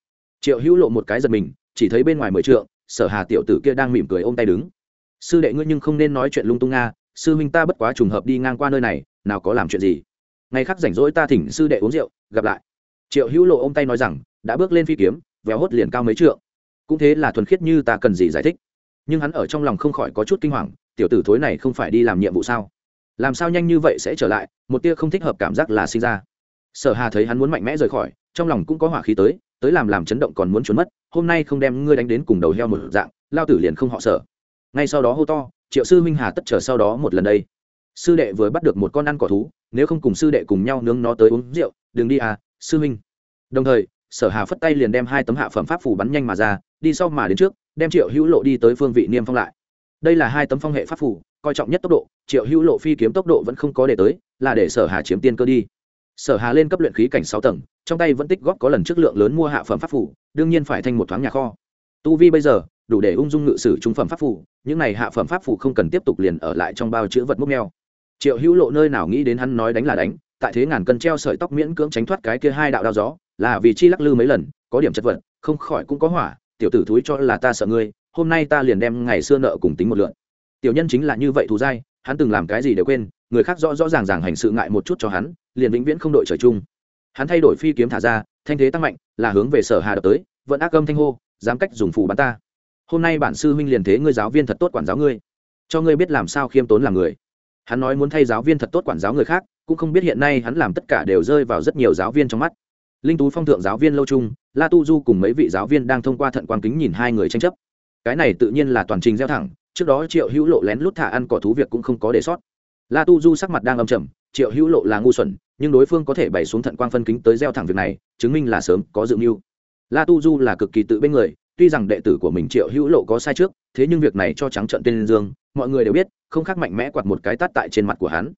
Triệu hữu lộ một cái giật mình, chỉ thấy bên ngoài mười trượng, sở hà tiểu tử kia đang mỉm cười ôm tay đứng. Sư đệ ngươi nhưng không nên nói chuyện lung tung nga sư huynh ta bất quá trùng hợp đi ngang qua nơi này, nào có làm chuyện gì. Ngày khác rảnh rỗi ta thỉnh sư đệ uống rượu, gặp lại. Triệu hữu lộ ôm tay nói rằng, đã bước lên phi kiếm véo hốt liền cao mấy trượng. Cũng thế là thuần khiết như ta cần gì giải thích. Nhưng hắn ở trong lòng không khỏi có chút kinh hoàng, tiểu tử thối này không phải đi làm nhiệm vụ sao? Làm sao nhanh như vậy sẽ trở lại, một tia không thích hợp cảm giác là sinh ra. Sở hà thấy hắn muốn mạnh mẽ rời khỏi, trong lòng cũng có hỏa khí tới tới làm làm chấn động còn muốn trốn mất, hôm nay không đem ngươi đánh đến cùng đầu heo một dạng, lao tử liền không họ sở. Ngay sau đó hô to triệu sư minh hà tất chờ sau đó một lần đây. Sư đệ vừa bắt được một con ăn cỏ thú, nếu không cùng sư đệ cùng nhau nướng nó tới uống rượu, đừng đi à sư minh đồng thời, sở hà phất tay liền đem hai tấm hạ phẩm pháp phủ bắn nhanh mà ra, đi sau mà đến trước, đem triệu hữu lộ đi tới phương vị niêm phong lại. Đây là hai tấm phong hệ pháp phủ coi trọng nhất tốc độ, triệu hữu lộ phi kiếm tốc độ vẫn không có để tới, là để sở hà chiếm tiên cơ đi. Sở hà lên cấp luyện khí cảnh sáu tầng, trong tay vẫn tích góp có lần chất lượng lớn mua hạ phẩm pháp phủ đương nhiên phải thành một thoáng nhà kho tu vi bây giờ, đủ để ung dung ngự sử trung phẩm pháp phủ những này hạ phẩm pháp phủ không cần tiếp tục liền ở lại trong bao chữ vật múc neo triệu hữu lộ nơi nào nghĩ đến hắn nói đánh là đánh, tại thế ngàn cân treo sợi tóc miễn cưỡng tránh thoát cái kia hai đạo đao gió, là vì chi lắc lư mấy lần, có điểm chất vật, không khỏi cũng có hỏa, tiểu tử thúi cho là ta sợ ngươi, hôm nay ta liền đem ngày xưa nợ cùng tính một lượn. Tiểu nhân chính là như vậy thù dai, hắn từng làm cái gì đều quên, người khác rõ rõ ràng ràng hành sự ngại một chút cho hắn, liền vĩnh viễn không đội trời chung. Hắn thay đổi phi kiếm thả ra, thanh thế tăng mạnh, là hướng về sở hà đập tới, vẫn ác âm thanh hô dám cách dùng phù bắn ta. Hôm nay bản sư huynh liền thế ngươi giáo viên thật tốt quản giáo ngươi, cho ngươi biết làm sao khiêm tốn làm người. Hắn nói muốn thay giáo viên thật tốt quản giáo người khác, cũng không biết hiện nay hắn làm tất cả đều rơi vào rất nhiều giáo viên trong mắt. Linh tú phong thượng giáo viên lâu trung, la tu du cùng mấy vị giáo viên đang thông qua thận quan kính nhìn hai người tranh chấp. Cái này tự nhiên là toàn trình gieo thẳng, trước đó triệu hữu lộ lén lút thả ăn cỏ thú việc cũng không có để sót. La tu du sắc mặt đang âm trầm, triệu hữu lộ là ngu xuẩn, nhưng đối phương có thể bày xuống thận quang phân kính tới gieo thẳng việc này, chứng minh là sớm có dự mưu la tu du là cực kỳ tự bên người, tuy rằng đệ tử của mình triệu hữu lộ có sai trước, thế nhưng việc này cho trắng trận tên dương, mọi người đều biết, không khác mạnh mẽ quạt một cái tát tại trên mặt của hắn.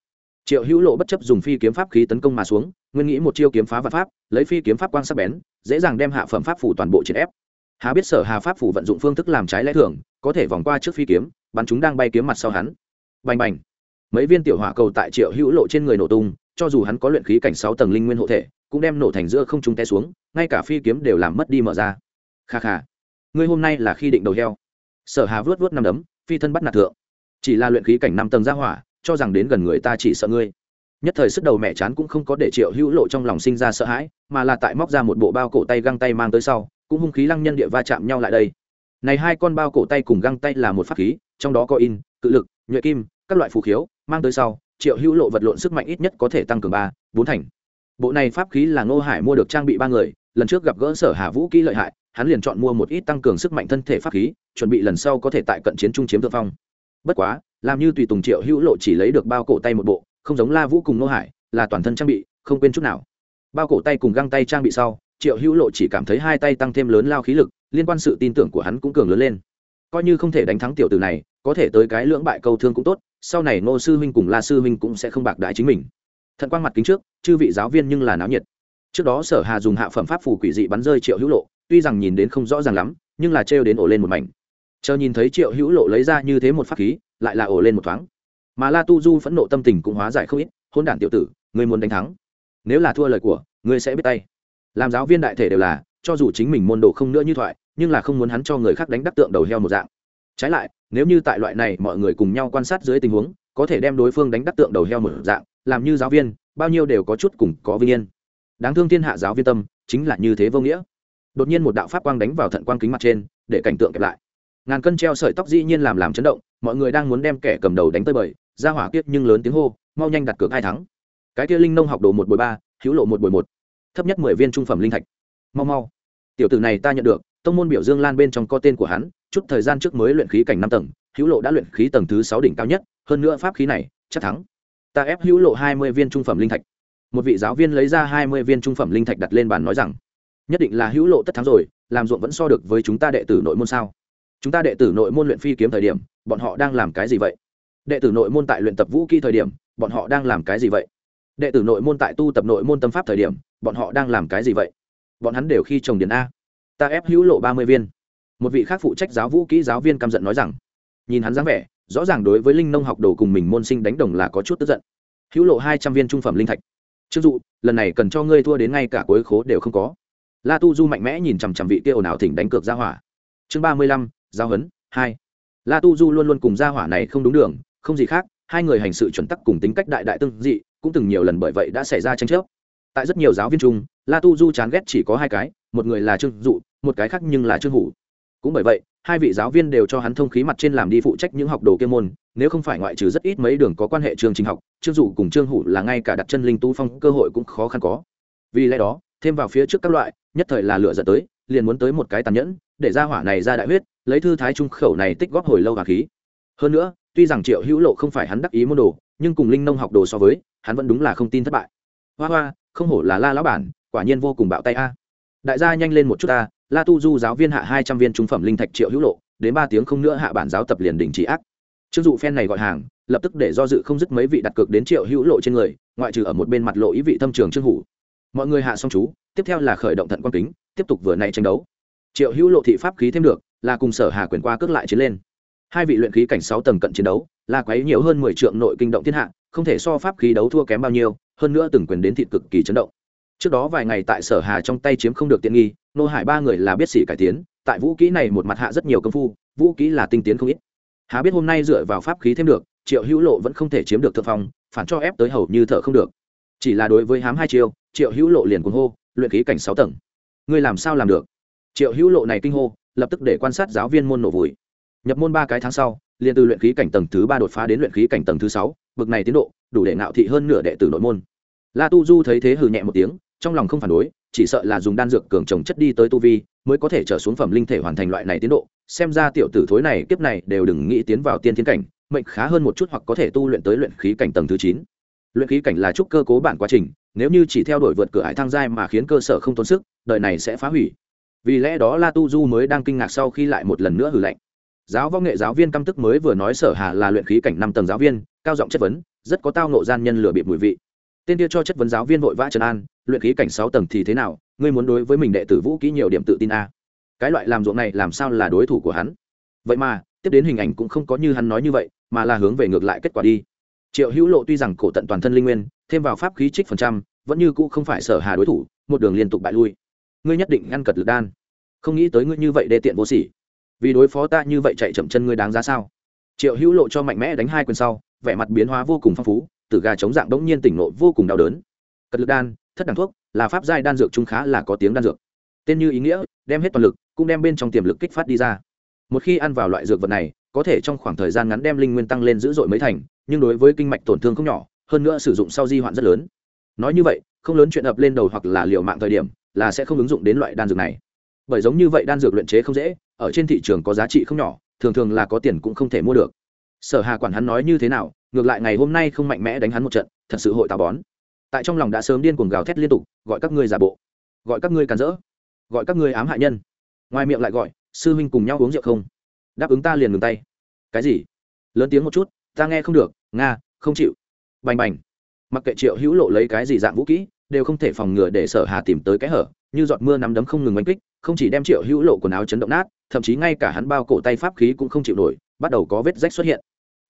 Triệu hữu lộ bất chấp dùng phi kiếm pháp khí tấn công mà xuống, nguyên nghĩ một chiêu kiếm phá vật pháp, lấy phi kiếm pháp quang sắc bén, dễ dàng đem hạ phẩm pháp phủ toàn bộ triệt ép. Hà biết sở hà pháp phủ vận dụng phương thức làm trái lẽ thường, có thể vòng qua trước phi kiếm, bắn chúng đang bay kiếm mặt sau hắn. Bành bành. Mấy viên tiểu hỏa cầu tại triệu hữu lộ trên người nổ tung, cho dù hắn có luyện khí cảnh sáu tầng linh nguyên hộ thể cũng đem nổ thành giữa không trung té xuống, ngay cả phi kiếm đều làm mất đi mở ra. Kha kha, ngươi hôm nay là khi định đầu heo. Sở hà vớt vớt năm đấm, phi thân bắt nạt thượng. Chỉ là luyện khí cảnh năm tầng ra hỏa, cho rằng đến gần người ta chỉ sợ ngươi. Nhất thời sức đầu mẹ chán cũng không có để triệu hữu lộ trong lòng sinh ra sợ hãi, mà là tại móc ra một bộ bao cổ tay găng tay mang tới sau, cũng hung khí lăng nhân địa va chạm nhau lại đây. Này hai con bao cổ tay cùng găng tay là một pháp khí, trong đó có in, cự lực, nhuệ kim, các loại phù khiếu, mang tới sau, triệu hữu lộ vật lộn sức mạnh ít nhất có thể tăng cường ba, bốn thành bộ này pháp khí là ngô hải mua được trang bị ba người, lần trước gặp gỡ sở hà vũ kỹ lợi hại, hắn liền chọn mua một ít tăng cường sức mạnh thân thể pháp khí, chuẩn bị lần sau có thể tại cận chiến trung chiếm thượng phong. Bất quá, làm như tùy tùng triệu hữu lộ chỉ lấy được bao cổ tay một bộ, không giống la vũ cùng ngô hải, là toàn thân trang bị, không quên chút nào. Bao cổ tay cùng găng tay trang bị sau, triệu hữu lộ chỉ cảm thấy hai tay tăng thêm lớn lao khí lực, liên quan sự tin tưởng của hắn cũng cường lớn lên. Coi như không thể đánh thắng tiểu tử này, có thể tới cái lưỡng bại câu thương cũng tốt, sau này ngô sư huynh cùng la sư huynh cũng sẽ không bạc đại chính mình thận quang mặt kính trước, chư vị giáo viên nhưng là náo nhiệt. Trước đó sở hà dùng hạ phẩm pháp phù quỷ dị bắn rơi triệu hữu lộ, tuy rằng nhìn đến không rõ ràng lắm, nhưng là trêu đến ổ lên một mảnh. Chờ nhìn thấy triệu hữu lộ lấy ra như thế một pháp khí, lại là ổ lên một thoáng. Mà la tu du phẫn nộ tâm tình cũng hóa giải không ít hôn đản tiểu tử, ngươi muốn đánh thắng. Nếu là thua lời của, ngươi sẽ biết tay. Làm giáo viên đại thể đều là, cho dù chính mình môn đồ không nữa như thoại, nhưng là không muốn hắn cho người khác đánh đắc tượng đầu heo một dạng. Trái lại, nếu như tại loại này mọi người cùng nhau quan sát dưới tình huống, có thể đem đối phương đánh đắc tượng đầu heo một dạng làm như giáo viên, bao nhiêu đều có chút cùng có vinh yên. Đáng thương thiên hạ giáo viên tâm chính là như thế vô nghĩa. Đột nhiên một đạo pháp quang đánh vào thận quang kính mặt trên, để cảnh tượng kẹp lại. Ngàn cân treo sợi tóc dĩ nhiên làm làm chấn động, mọi người đang muốn đem kẻ cầm đầu đánh tới bời, ra hỏa kiếp nhưng lớn tiếng hô, mau nhanh đặt cược hai thắng. Cái kia linh nông học đồ một bồi ba, hữu lộ một bồi một. Thấp nhất mười viên trung phẩm linh thạch. Mau mau. Tiểu tử này ta nhận được, tông môn biểu dương lan bên trong có tên của hắn, chút thời gian trước mới luyện khí cảnh năm tầng, hữu lộ đã luyện khí tầng thứ sáu đỉnh cao nhất, hơn nữa pháp khí này, chắc thắng ta ép hữu lộ hai mươi viên trung phẩm linh thạch. Một vị giáo viên lấy ra hai mươi viên trung phẩm linh thạch đặt lên bàn nói rằng, nhất định là hữu lộ tất thắng rồi, làm ruộng vẫn so được với chúng ta đệ tử nội môn sao? Chúng ta đệ tử nội môn luyện phi kiếm thời điểm, bọn họ đang làm cái gì vậy? Đệ tử nội môn tại luyện tập vũ kỹ thời điểm, bọn họ đang làm cái gì vậy? Đệ tử nội môn tại tu tập nội môn tâm pháp thời điểm, bọn họ đang làm cái gì vậy? Bọn hắn đều khi trồng điền a. Ta ép hữu lộ ba mươi viên. Một vị khác phụ trách giáo vũ kỹ giáo viên căm giận nói rằng, nhìn hắn dáng vẻ rõ ràng đối với linh nông học đồ cùng mình môn sinh đánh đồng là có chút tức giận. Hữu lộ hai trăm viên trung phẩm linh thạch. Chưng dụ lần này cần cho ngươi thua đến ngay cả cuối khố đều không có. La tu du mạnh mẽ nhìn chằm chằm vị kia ồn ào thỉnh đánh cược ra hỏa. Chương ba mươi lăm giao hấn hai. La tu du luôn luôn cùng gia hỏa này không đúng đường không gì khác hai người hành sự chuẩn tắc cùng tính cách đại đại tương dị cũng từng nhiều lần bởi vậy đã xảy ra tranh chấp. Tại rất nhiều giáo viên trung, la tu du chán ghét chỉ có hai cái một người là trương dụ một cái khác nhưng là trương hủ. Cũng bởi vậy hai vị giáo viên đều cho hắn thông khí mặt trên làm đi phụ trách những học đồ kia môn, nếu không phải ngoại trừ rất ít mấy đường có quan hệ trường trình học, trương dụ cùng trương hủ là ngay cả đặt chân linh tu phong cơ hội cũng khó khăn có. Vì lẽ đó, thêm vào phía trước các loại, nhất thời là lựa dẫn tới, liền muốn tới một cái tàn nhẫn, để ra hỏa này ra đại huyết, lấy thư thái trung khẩu này tích góp hồi lâu hà khí. Hơn nữa, tuy rằng triệu hữu lộ không phải hắn đắc ý môn đồ, nhưng cùng linh nông học đồ so với, hắn vẫn đúng là không tin thất bại. Hoa hoa, không hổ là la lão bản, quả nhiên vô cùng bạo tay a. Đại gia nhanh lên một chút ta la tu du giáo viên hạ hai trăm viên trung phẩm linh thạch triệu hữu lộ, đến ba tiếng không nữa hạ bản giáo tập liền đình chỉ ác. Trương dụ phen này gọi hàng, lập tức để do dự không dứt mấy vị đặt cược đến triệu hữu lộ trên người, ngoại trừ ở một bên mặt lộ ý vị thâm trường trương hủ. Mọi người hạ xong chú, tiếp theo là khởi động thận quan kính, tiếp tục vừa nãy tranh đấu. Triệu hữu lộ thị pháp khí thêm được, là cùng sở hà quyền qua cước lại chiến lên. Hai vị luyện khí cảnh sáu tầng cận chiến đấu, là quấy nhiều hơn mười trượng nội kinh động thiên hạ, không thể so pháp khí đấu thua kém bao nhiêu, hơn nữa từng quyền đến thịt cực kỳ chấn động trước đó vài ngày tại sở hà trong tay chiếm không được tiện nghi, nô hải ba người là biết xỉ cải tiến, tại vũ kỹ này một mặt hạ rất nhiều công phu, vũ kỹ là tinh tiến không ít. Hà biết hôm nay dựa vào pháp khí thêm được, triệu hữu lộ vẫn không thể chiếm được thượng phong, phản cho ép tới hầu như thở không được. Chỉ là đối với hám hai chiêu, triệu hữu lộ liền cuồng hô, luyện khí cảnh sáu tầng. Ngươi làm sao làm được? Triệu hữu lộ này kinh hô, lập tức để quan sát giáo viên môn nổ vùi. Nhập môn ba cái tháng sau, liền từ luyện khí cảnh tầng thứ ba đột phá đến luyện khí cảnh tầng thứ sáu, bực này tiến độ, đủ để nạo thị hơn nửa đệ tử nội môn. La tu du thấy thế hừ nhẹ một tiếng trong lòng không phản đối, chỉ sợ là dùng đan dược cường trồng chất đi tới tu vi, mới có thể trở xuống phẩm linh thể hoàn thành loại này tiến độ. Xem ra tiểu tử thối này, kiếp này đều đừng nghĩ tiến vào tiên thiên cảnh, mệnh khá hơn một chút hoặc có thể tu luyện tới luyện khí cảnh tầng thứ chín. Luyện khí cảnh là trúc cơ cố bản quá trình, nếu như chỉ theo đuổi vượt cửa hải thang giai mà khiến cơ sở không tốn sức, đời này sẽ phá hủy. Vì lẽ đó la tu du mới đang kinh ngạc sau khi lại một lần nữa hử lạnh. Giáo võ nghệ giáo viên căm tức mới vừa nói sở hà là luyện khí cảnh năm tầng giáo viên, cao giọng chất vấn, rất có tao nộ gian nhân lừa bịp mùi vị tên kia cho chất vấn giáo viên vội vã trần an, luyện khí cảnh sáu tầng thì thế nào, ngươi muốn đối với mình đệ tử vũ kỹ nhiều điểm tự tin a cái loại làm ruộng này làm sao là đối thủ của hắn? Vậy mà, tiếp đến hình ảnh cũng không có như hắn nói như vậy, mà là hướng về ngược lại kết quả đi. Triệu hữu lộ tuy rằng cổ tận toàn thân linh nguyên, thêm vào pháp khí trích phần trăm, vẫn như cũ không phải sở hà đối thủ, một đường liên tục bại lui. Ngươi nhất định ngăn cật lực đan. Không nghĩ tới ngươi như vậy đê tiện vô sỉ. Vì đối phó ta như vậy chạy chậm chân ngươi đáng giá sao? Triệu hữu lộ cho mạnh mẽ đánh hai quyền sau, vẻ mặt biến hóa vô cùng phong phú tử gà chống dạng đống nhiên tỉnh nộ vô cùng đau đớn. Cật lực đan, thất đẳng thuốc, là pháp giai đan dược trung khá là có tiếng đan dược. Tên như ý nghĩa, đem hết toàn lực, cũng đem bên trong tiềm lực kích phát đi ra. Một khi ăn vào loại dược vật này, có thể trong khoảng thời gian ngắn đem linh nguyên tăng lên dữ dội mấy thành, nhưng đối với kinh mạch tổn thương không nhỏ, hơn nữa sử dụng sau di hoạn rất lớn. Nói như vậy, không lớn chuyện ập lên đầu hoặc là liều mạng thời điểm, là sẽ không ứng dụng đến loại đan dược này. Bởi giống như vậy đan dược luyện chế không dễ, ở trên thị trường có giá trị không nhỏ, thường thường là có tiền cũng không thể mua được. Sở hà quản hắn nói như thế nào ngược lại ngày hôm nay không mạnh mẽ đánh hắn một trận, thật sự hội tà bón. Tại trong lòng đã sớm điên cuồng gào thét liên tục, gọi các ngươi giả bộ, gọi các ngươi càn rỡ, gọi các ngươi ám hại nhân. Ngoài miệng lại gọi, sư huynh cùng nhau uống rượu không? Đáp ứng ta liền ngừng tay. Cái gì? Lớn tiếng một chút, ta nghe không được, nga, không chịu. Bành bành. Mặc kệ triệu hữu lộ lấy cái gì dạng vũ kỹ đều không thể phòng ngừa để sở hà tìm tới cái hở, như giọt mưa nắm đấm không ngừng oanh kích, không chỉ đem triệu hữu lộ quần áo chấn động nát, thậm chí ngay cả hắn bao cổ tay pháp khí cũng không chịu nổi, bắt đầu có vết rách xuất hiện.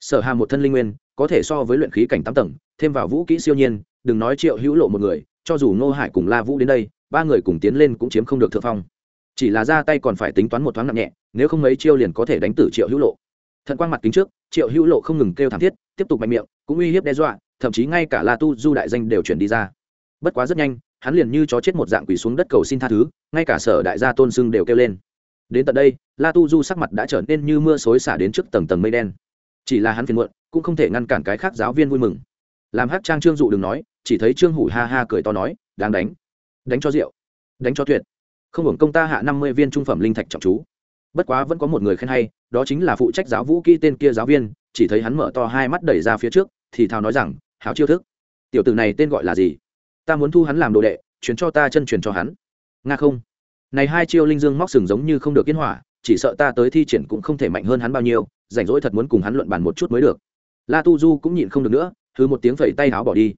Sở hà một thân linh nguyên có thể so với luyện khí cảnh tám tầng, thêm vào vũ kỹ siêu nhiên, đừng nói triệu hữu lộ một người, cho dù ngô hải cùng la vũ đến đây, ba người cùng tiến lên cũng chiếm không được thượng phong. Chỉ là ra tay còn phải tính toán một thoáng nặng nhẹ, nếu không mấy chiêu liền có thể đánh tử triệu hữu lộ. Thận quang mặt kính trước, triệu hữu lộ không ngừng kêu thảm thiết, tiếp tục mạnh miệng, cũng uy hiếp đe dọa, thậm chí ngay cả la tu du đại danh đều chuyển đi ra. Bất quá rất nhanh, hắn liền như chó chết một dạng quỷ xuống đất cầu xin tha thứ, ngay cả sở đại gia tôn sưng đều kêu lên. Đến tận đây, la tu du sắc mặt đã trở nên như mưa xối xả đến trước tầng tầng mây đen. Chỉ là hắn phiền muộn cũng không thể ngăn cản cái khác giáo viên vui mừng. Làm hát trang trương dụ đừng nói, chỉ thấy trương hủ ha ha cười to nói đáng đánh đánh cho rượu, đánh cho tuyệt. Không hưởng công ta hạ năm mươi viên trung phẩm linh thạch trọng chú. Bất quá vẫn có một người khen hay, đó chính là phụ trách giáo vũ kỹ tên kia giáo viên, chỉ thấy hắn mở to hai mắt đẩy ra phía trước, thì thào nói rằng háo chiêu thức. Tiểu tử này tên gọi là gì? Ta muốn thu hắn làm đồ đệ chuyến cho ta chân truyền cho hắn. Nga không. Này hai chiêu linh dương móc sừng giống như không được kiến hỏa, chỉ sợ ta tới thi triển cũng không thể mạnh hơn hắn bao nhiêu, rảnh rỗi thật muốn cùng hắn luận bàn một chút mới được la tu du cũng nhịn không được nữa thứ một tiếng phẩy tay áo bỏ đi.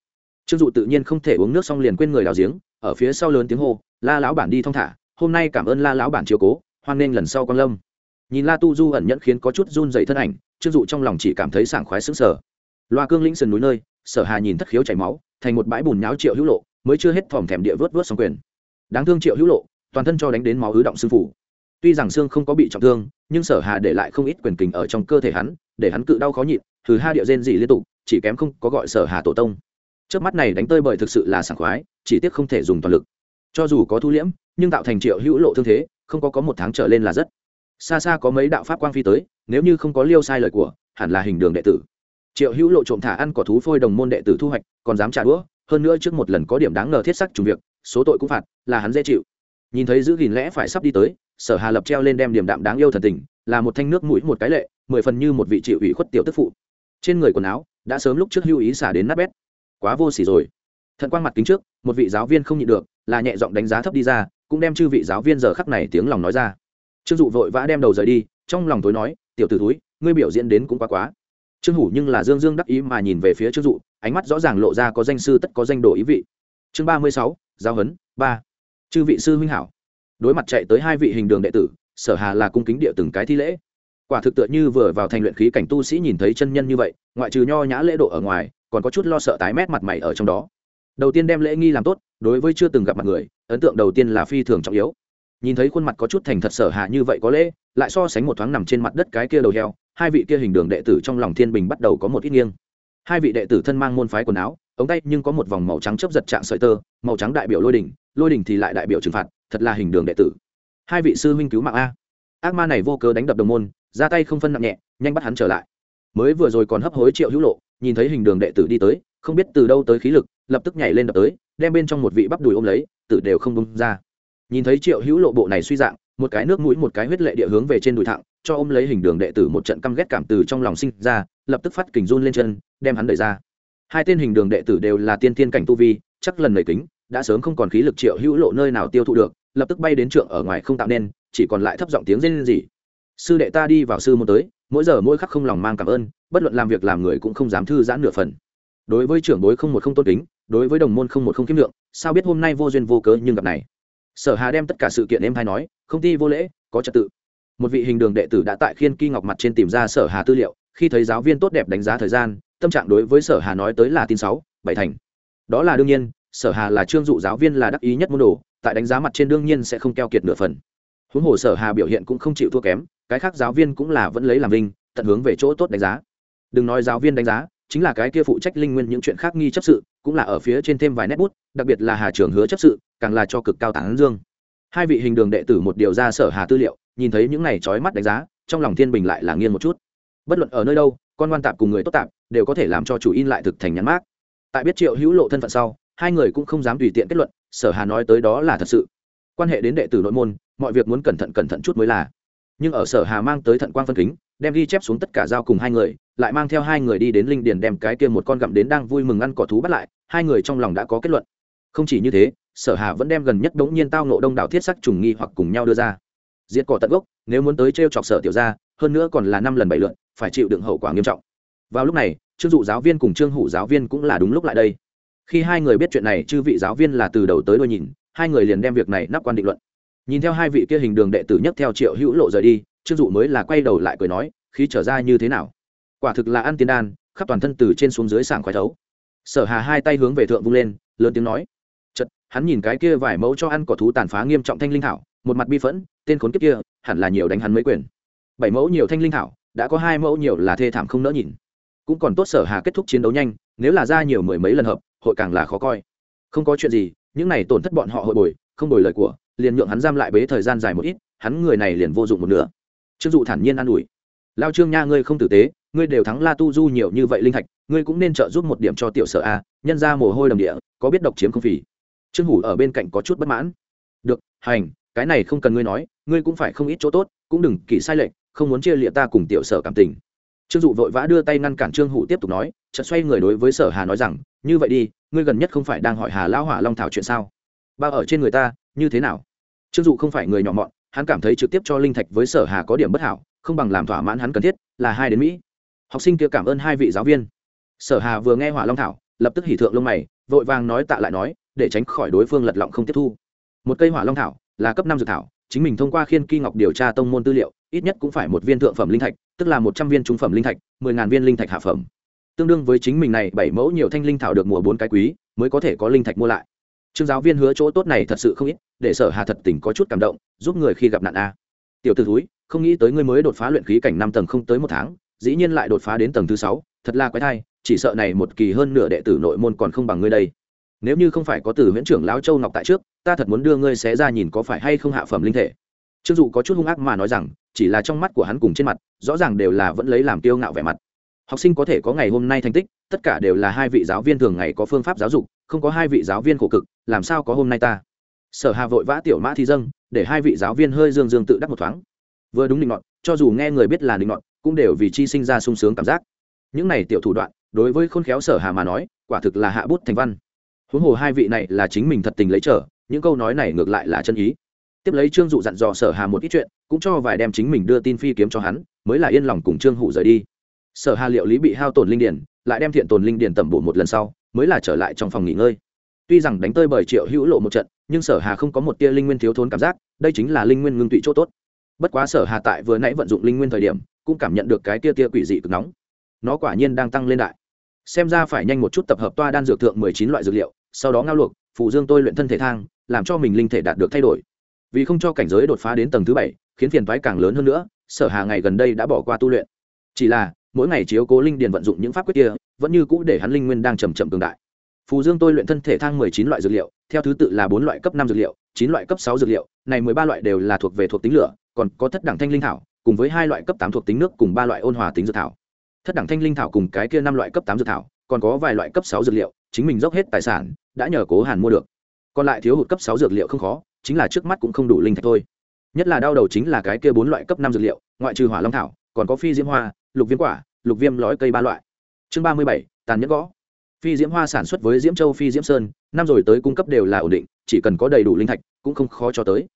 Trương dụ tự nhiên không thể uống nước xong liền quên người đào giếng, ở phía sau lớn tiếng hô, la lão bản đi thong thả, hôm nay cảm ơn la lão bản chiếu cố, hoan nghênh lần sau quang lâm. Nhìn la tu du ẩn nhẫn khiến có chút run rẩy thân ảnh, trương dụ trong lòng chỉ cảm thấy sảng khoái sững sờ. Loa cương lĩnh sườn núi nơi, sở hà nhìn thất khiếu chảy máu, thành một bãi bùn nháo triệu hữu lộ, mới chưa hết thòm thèm địa vớt vớt xong quyền. Đáng thương triệu hữu lộ, toàn thân cho đánh đến máu ứ động sư phủ. Tuy rằng xương không có bị trọng thương, nhưng sở hà để lại không ít quyền kình ở trong cơ thể hắn, để hắn cự đau khó nhịn thứ hai điệu rên dị liên tục, chỉ kém không có gọi sở hà tổ tông. Trước mắt này đánh tơi bời thực sự là sảng khoái, chỉ tiếc không thể dùng toàn lực. Cho dù có thu liễm, nhưng tạo thành triệu hữu lộ thương thế, không có có một tháng trở lên là rất. Xa xa có mấy đạo pháp quang phi tới, nếu như không có liêu sai lời của, hẳn là hình đường đệ tử. Triệu hữu lộ trộm thả ăn cỏ thú phôi đồng môn đệ tử thu hoạch, còn dám trả đũa, hơn nữa trước một lần có điểm đáng ngờ thiết sắc trùng việc, số tội cũng phạt, là hắn dễ chịu. Nhìn thấy giữ gìn lẽ phải sắp đi tới, sở hà lập treo lên đem điểm đạm đáng yêu thần tình, là một thanh nước mũi một cái lệ, mười phần như một vị chịu ủy khuất tiểu tức phụ trên người quần áo, đã sớm lúc trước hưu ý xả đến nát bét. Quá vô xỉ rồi. Thận quang mặt kính trước, một vị giáo viên không nhịn được, là nhẹ giọng đánh giá thấp đi ra, cũng đem chư vị giáo viên giờ khắc này tiếng lòng nói ra. Trương dụ vội vã đem đầu rời đi, trong lòng tối nói, tiểu t ử túi ngươi biểu diễn đến cũng quá quá. Trương hủ nhưng là dương dương đắc ý mà nhìn về phía trương dụ, ánh mắt rõ ràng lộ ra có danh sư tất có danh đồ ý vị. Chương ba mươi sáu giao huấn, ba. Chư vị sư huynh hảo. Đối mặt chạy tới hai vị hình đường đệ tử, sở hà là cung kính địa từng cái thi lễ quả thực tựa như vừa vào thành luyện khí cảnh tu sĩ nhìn thấy chân nhân như vậy, ngoại trừ nho nhã lễ độ ở ngoài, còn có chút lo sợ tái mét mặt mày ở trong đó. Đầu tiên đem lễ nghi làm tốt, đối với chưa từng gặp mặt người, ấn tượng đầu tiên là phi thường trọng yếu. Nhìn thấy khuôn mặt có chút thành thật sở hạ như vậy có lễ, lại so sánh một thoáng nằm trên mặt đất cái kia đầu heo, hai vị kia hình đường đệ tử trong lòng thiên bình bắt đầu có một ít nghiêng. Hai vị đệ tử thân mang môn phái quần áo, ống tay nhưng có một vòng màu trắng chấp giật trạng sợi tơ, màu trắng đại biểu lôi đỉnh lôi đỉnh thì lại đại biểu trừng phạt, thật là hình đường đệ tử. Hai vị sư huynh cứu mạng a. Ác ma này vô cớ đánh đập đồng môn ra tay không phân nặng nhẹ, nhanh bắt hắn trở lại. Mới vừa rồi còn hấp hối triệu hữu lộ, nhìn thấy hình đường đệ tử đi tới, không biết từ đâu tới khí lực, lập tức nhảy lên đập tới, đem bên trong một vị bắp đùi ôm lấy, tử đều không bông ra. Nhìn thấy triệu hữu lộ bộ này suy dạng, một cái nước mũi một cái huyết lệ địa hướng về trên đùi thẳng, cho ôm lấy hình đường đệ tử một trận căm ghét cảm từ trong lòng sinh ra, lập tức phát kình run lên chân, đem hắn đẩy ra. Hai tên hình đường đệ tử đều là tiên tiên cảnh tu vi, chắc lần nảy kính, đã sớm không còn khí lực triệu hữu lộ nơi nào tiêu thụ được, lập tức bay đến trượng ở ngoài không tạo nên, chỉ còn lại thấp giọng tiếng rên gì sư đệ ta đi vào sư môn tới, mỗi giờ mỗi khắc không lòng mang cảm ơn, bất luận làm việc làm người cũng không dám thư giãn nửa phần. Đối với trưởng bối không một không tôn kính, đối với đồng môn không một không kiếm lượng, sao biết hôm nay vô duyên vô cớ nhưng gặp này? Sở hà đem tất cả sự kiện em hay nói, không ti vô lễ, có trật tự. Một vị hình đường đệ tử đã tại khiên kỳ ngọc mặt trên tìm ra sở hà tư liệu, khi thấy giáo viên tốt đẹp đánh giá thời gian, tâm trạng đối với sở hà nói tới là tin sáu, bảy thành. Đó là đương nhiên, sở hà là trương dụ giáo viên là đắc ý nhất môn đồ, tại đánh giá mặt trên đương nhiên sẽ không keo kiệt nửa phần. Huống hồ sở hà biểu hiện cũng không chịu thua kém cái khác giáo viên cũng là vẫn lấy làm vinh, tận hướng về chỗ tốt đánh giá. Đừng nói giáo viên đánh giá, chính là cái kia phụ trách linh nguyên những chuyện khác nghi chấp sự, cũng là ở phía trên thêm vài nét bút, đặc biệt là hà trưởng hứa chấp sự, càng là cho cực cao tán dương. Hai vị hình đường đệ tử một điều ra sở hà tư liệu, nhìn thấy những này trói mắt đánh giá, trong lòng thiên bình lại là nghiêng một chút. Bất luận ở nơi đâu, con ngoan tạp cùng người tốt tạp, đều có thể làm cho chủ in lại thực thành nhắn mát tại biết triệu hữu lộ thân phận sau, hai người cũng không dám tùy tiện kết luận, sở hà nói tới đó là thật sự. Quan hệ đến đệ tử nội môn, mọi việc muốn cẩn thận cẩn thận chút mới là nhưng ở sở hà mang tới thận quang phân kính, đem ghi chép xuống tất cả giao cùng hai người, lại mang theo hai người đi đến linh điền đem cái kia một con gặm đến đang vui mừng ăn cỏ thú bắt lại, hai người trong lòng đã có kết luận. Không chỉ như thế, sở hà vẫn đem gần nhất đống nhiên tao nộ đông đảo thiết sắc trùng nghi hoặc cùng nhau đưa ra. Diệt cỏ tận gốc, nếu muốn tới trêu chọc sở tiểu ra hơn nữa còn là năm lần bảy lượn phải chịu đựng hậu quả nghiêm trọng. Vào lúc này, trương dụ giáo viên cùng trương hủ giáo viên cũng là đúng lúc lại đây. Khi hai người biết chuyện này, chư vị giáo viên là từ đầu tới đôi nhìn, hai người liền đem việc này nắp quan định luận nhìn theo hai vị kia hình đường đệ tử nhất theo triệu hữu lộ rời đi, trương dụ mới là quay đầu lại cười nói, khí trở ra như thế nào? Quả thực là ăn tiên đan, khắp toàn thân từ trên xuống dưới sảng khoái thấu. Sở hà hai tay hướng về thượng vung lên, lớn tiếng nói chật hắn nhìn cái kia vài mẫu cho ăn cỏ thú tàn phá nghiêm trọng thanh linh thảo, một mặt bi phẫn, tên khốn kiếp kia, hẳn là nhiều đánh hắn mấy quyền. Bảy mẫu nhiều thanh linh thảo, đã có hai mẫu nhiều là thê thảm không nỡ nhìn. Cũng còn tốt sở hà kết thúc chiến đấu nhanh, nếu là ra nhiều mười mấy lần hợp, hội càng là khó coi. Không có chuyện gì, những này tổn thất bọn họ hội bồi, không bồi lời của liền nhượng hắn giam lại bế thời gian dài một ít, hắn người này liền vô dụng một nửa. Trương dụ thản nhiên an ủi. Lao trương nha, ngươi không tử tế, ngươi đều thắng la tu du nhiều như vậy linh thạch, ngươi cũng nên trợ giúp một điểm cho tiểu sở a, nhân ra mồ hôi đầm địa, có biết độc chiếm không phì? Trương hủ ở bên cạnh có chút bất mãn. Được, hành, cái này không cần ngươi nói, ngươi cũng phải không ít chỗ tốt, cũng đừng kỳ sai lệch, không muốn chia liệt ta cùng tiểu sở cảm tình. Trương dụ vội vã đưa tay ngăn cản trương hủ tiếp tục nói, chợt xoay người đối với sở hà nói rằng, như vậy đi, ngươi gần nhất không phải đang hỏi hà lão hỏa long thảo chuyện sao? Bao ở trên người ta, như thế nào? Trương dụ không phải người nhỏ mọn, hắn cảm thấy trực tiếp cho linh thạch với sở hà có điểm bất hảo, không bằng làm thỏa mãn hắn cần thiết, là hai đến mỹ. Học sinh kia cảm ơn hai vị giáo viên. Sở hà vừa nghe hỏa long thảo, lập tức hỉ thượng lông mày, vội vàng nói tạ lại nói, để tránh khỏi đối phương lật lọng không tiếp thu. Một cây hỏa long thảo, là cấp năm dược thảo, chính mình thông qua khiên kỳ ngọc điều tra tông môn tư liệu, ít nhất cũng phải một viên thượng phẩm linh thạch, tức là một trăm viên trung phẩm linh thạch, mười ngàn viên linh thạch hạ phẩm. Tương đương với chính mình này bảy mẫu nhiều thanh linh thảo được mùa bốn cái quý, mới có thể có linh thạch mua lại trương giáo viên hứa chỗ tốt này thật sự không ít, để sở hà thật tình có chút cảm động, giúp người khi gặp nạn a. Tiểu t ử thúi, không nghĩ tới ngươi mới đột phá luyện khí cảnh năm tầng không tới một tháng, dĩ nhiên lại đột phá đến tầng thứ sáu, thật là quái thai, chỉ sợ này một kỳ hơn nửa đệ tử nội môn còn không bằng ngươi đây. Nếu như không phải có từ viễn trưởng lão châu ngọc tại trước, ta thật muốn đưa ngươi xé ra nhìn có phải hay không hạ phẩm linh thể. Trương dụ có chút hung ác mà nói rằng, chỉ là trong mắt của hắn cùng trên mặt, rõ ràng đều là vẫn lấy làm tiêu ngạo vẻ mặt học sinh có thể có ngày hôm nay thành tích, tất cả đều là hai vị giáo viên thường ngày có phương pháp giáo dục, không có hai vị giáo viên khổ cực, làm sao có hôm nay ta? Sở hà vội vã tiểu mã thi dâng, để hai vị giáo viên hơi dương dương tự đắc một thoáng. Vừa đúng định ngọn cho dù nghe người biết là định ngọn cũng đều vì chi sinh ra sung sướng cảm giác. Những này tiểu thủ đoạn, đối với khôn khéo sở hà mà nói, quả thực là hạ bút thành văn. Huống hồ hai vị này là chính mình thật tình lấy trở, những câu nói này ngược lại là chân ý. Tiếp lấy trương dụ dặn dò sở hà một ít chuyện, cũng cho vài đem chính mình đưa tin phi kiếm cho hắn, mới là yên lòng cùng trương hụ rời đi sở hà liệu lý bị hao tổn linh điển, lại đem thiện tồn linh điển tẩm bổ một lần sau, mới là trở lại trong phòng nghỉ ngơi. Tuy rằng đánh tơi bởi triệu hữu lộ một trận, nhưng sở hà không có một tia linh nguyên thiếu thốn cảm giác, đây chính là linh nguyên ngưng tụy chỗ tốt. Bất quá sở hà tại vừa nãy vận dụng linh nguyên thời điểm, cũng cảm nhận được cái tia tia quỷ dị cực nóng. Nó quả nhiên đang tăng lên đại. Xem ra phải nhanh một chút tập hợp toa đan dược thượng mười chín loại dược liệu, sau đó ngao luộc phụ dương tôi luyện thân thể thang, làm cho mình linh thể đạt được thay đổi. Vì không cho cảnh giới đột phá đến tầng thứ bảy, khiến phiền toái càng lớn hơn nữa, sở hà ngày gần đây đã bỏ qua tu luyện. Chỉ là mỗi ngày chiếu cố linh điền vận dụng những pháp quyết kia, vẫn như cũ để hắn linh nguyên đang chầm chậm cường đại. Phù dương tôi luyện thân thể thang mười chín loại dược liệu, theo thứ tự là bốn loại cấp năm dược liệu, chín loại cấp sáu dược liệu, này mười ba loại đều là thuộc về thuộc tính lửa, còn có thất đẳng thanh linh thảo, cùng với hai loại cấp tám thuộc tính nước cùng ba loại ôn hòa tính dược thảo. Thất đẳng thanh linh thảo cùng cái kia năm loại cấp tám dược thảo, còn có vài loại cấp sáu dược liệu, chính mình dốc hết tài sản, đã nhờ cố hàn mua được. Còn lại thiếu hụt cấp sáu dược liệu không khó, chính là trước mắt cũng không đủ linh thạch thôi. Nhất là đau đầu chính là cái kia bốn loại cấp năm dược liệu, ngoại trừ hỏa long thảo còn có phi diễm hoa, lục viêm quả, lục viêm lõi cây ba loại. Chương ba mươi bảy, tàn nhẫn gõ. Phi diễm hoa sản xuất với diễm châu phi diễm sơn, năm rồi tới cung cấp đều là ổn định, chỉ cần có đầy đủ linh thạch, cũng không khó cho tới.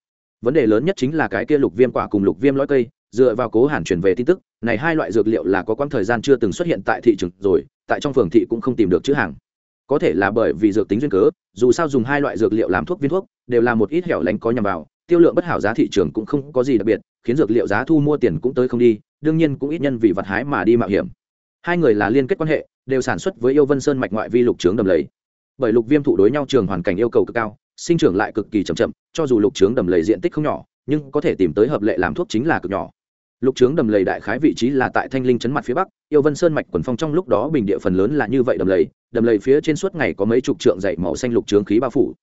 Vấn đề lớn nhất chính là cái kia lục viêm quả cùng lục viêm lõi cây, dựa vào cố hàn truyền về tin tức, này hai loại dược liệu là có quãng thời gian chưa từng xuất hiện tại thị trường rồi, tại trong phường thị cũng không tìm được chữ hàng. Có thể là bởi vì dược tính duyên cớ, dù sao dùng hai loại dược liệu làm thuốc viên thuốc, đều là một ít hẻo lánh có nhằm vào tiêu lượng bất hảo giá thị trường cũng không có gì đặc biệt, khiến dược liệu giá thu mua tiền cũng tới không đi, đương nhiên cũng ít nhân vì vật hái mà đi mạo hiểm. Hai người là liên kết quan hệ, đều sản xuất với yêu vân sơn mạch ngoại vi lục trướng đầm lầy. Bởi lục viêm thụ đối nhau trường hoàn cảnh yêu cầu cực cao, sinh trưởng lại cực kỳ chậm chậm, cho dù lục trướng đầm lầy diện tích không nhỏ, nhưng có thể tìm tới hợp lệ làm thuốc chính là cực nhỏ. Lục trướng đầm lầy đại khái vị trí là tại thanh linh chấn mặt phía bắc, yêu vân sơn mạch quần phong trong lúc đó bình địa phần lớn là như vậy đầm lầy đầm lầy phía trên suốt ngày có mấy chục trượng dày màu xanh lục trướng khí bao phủ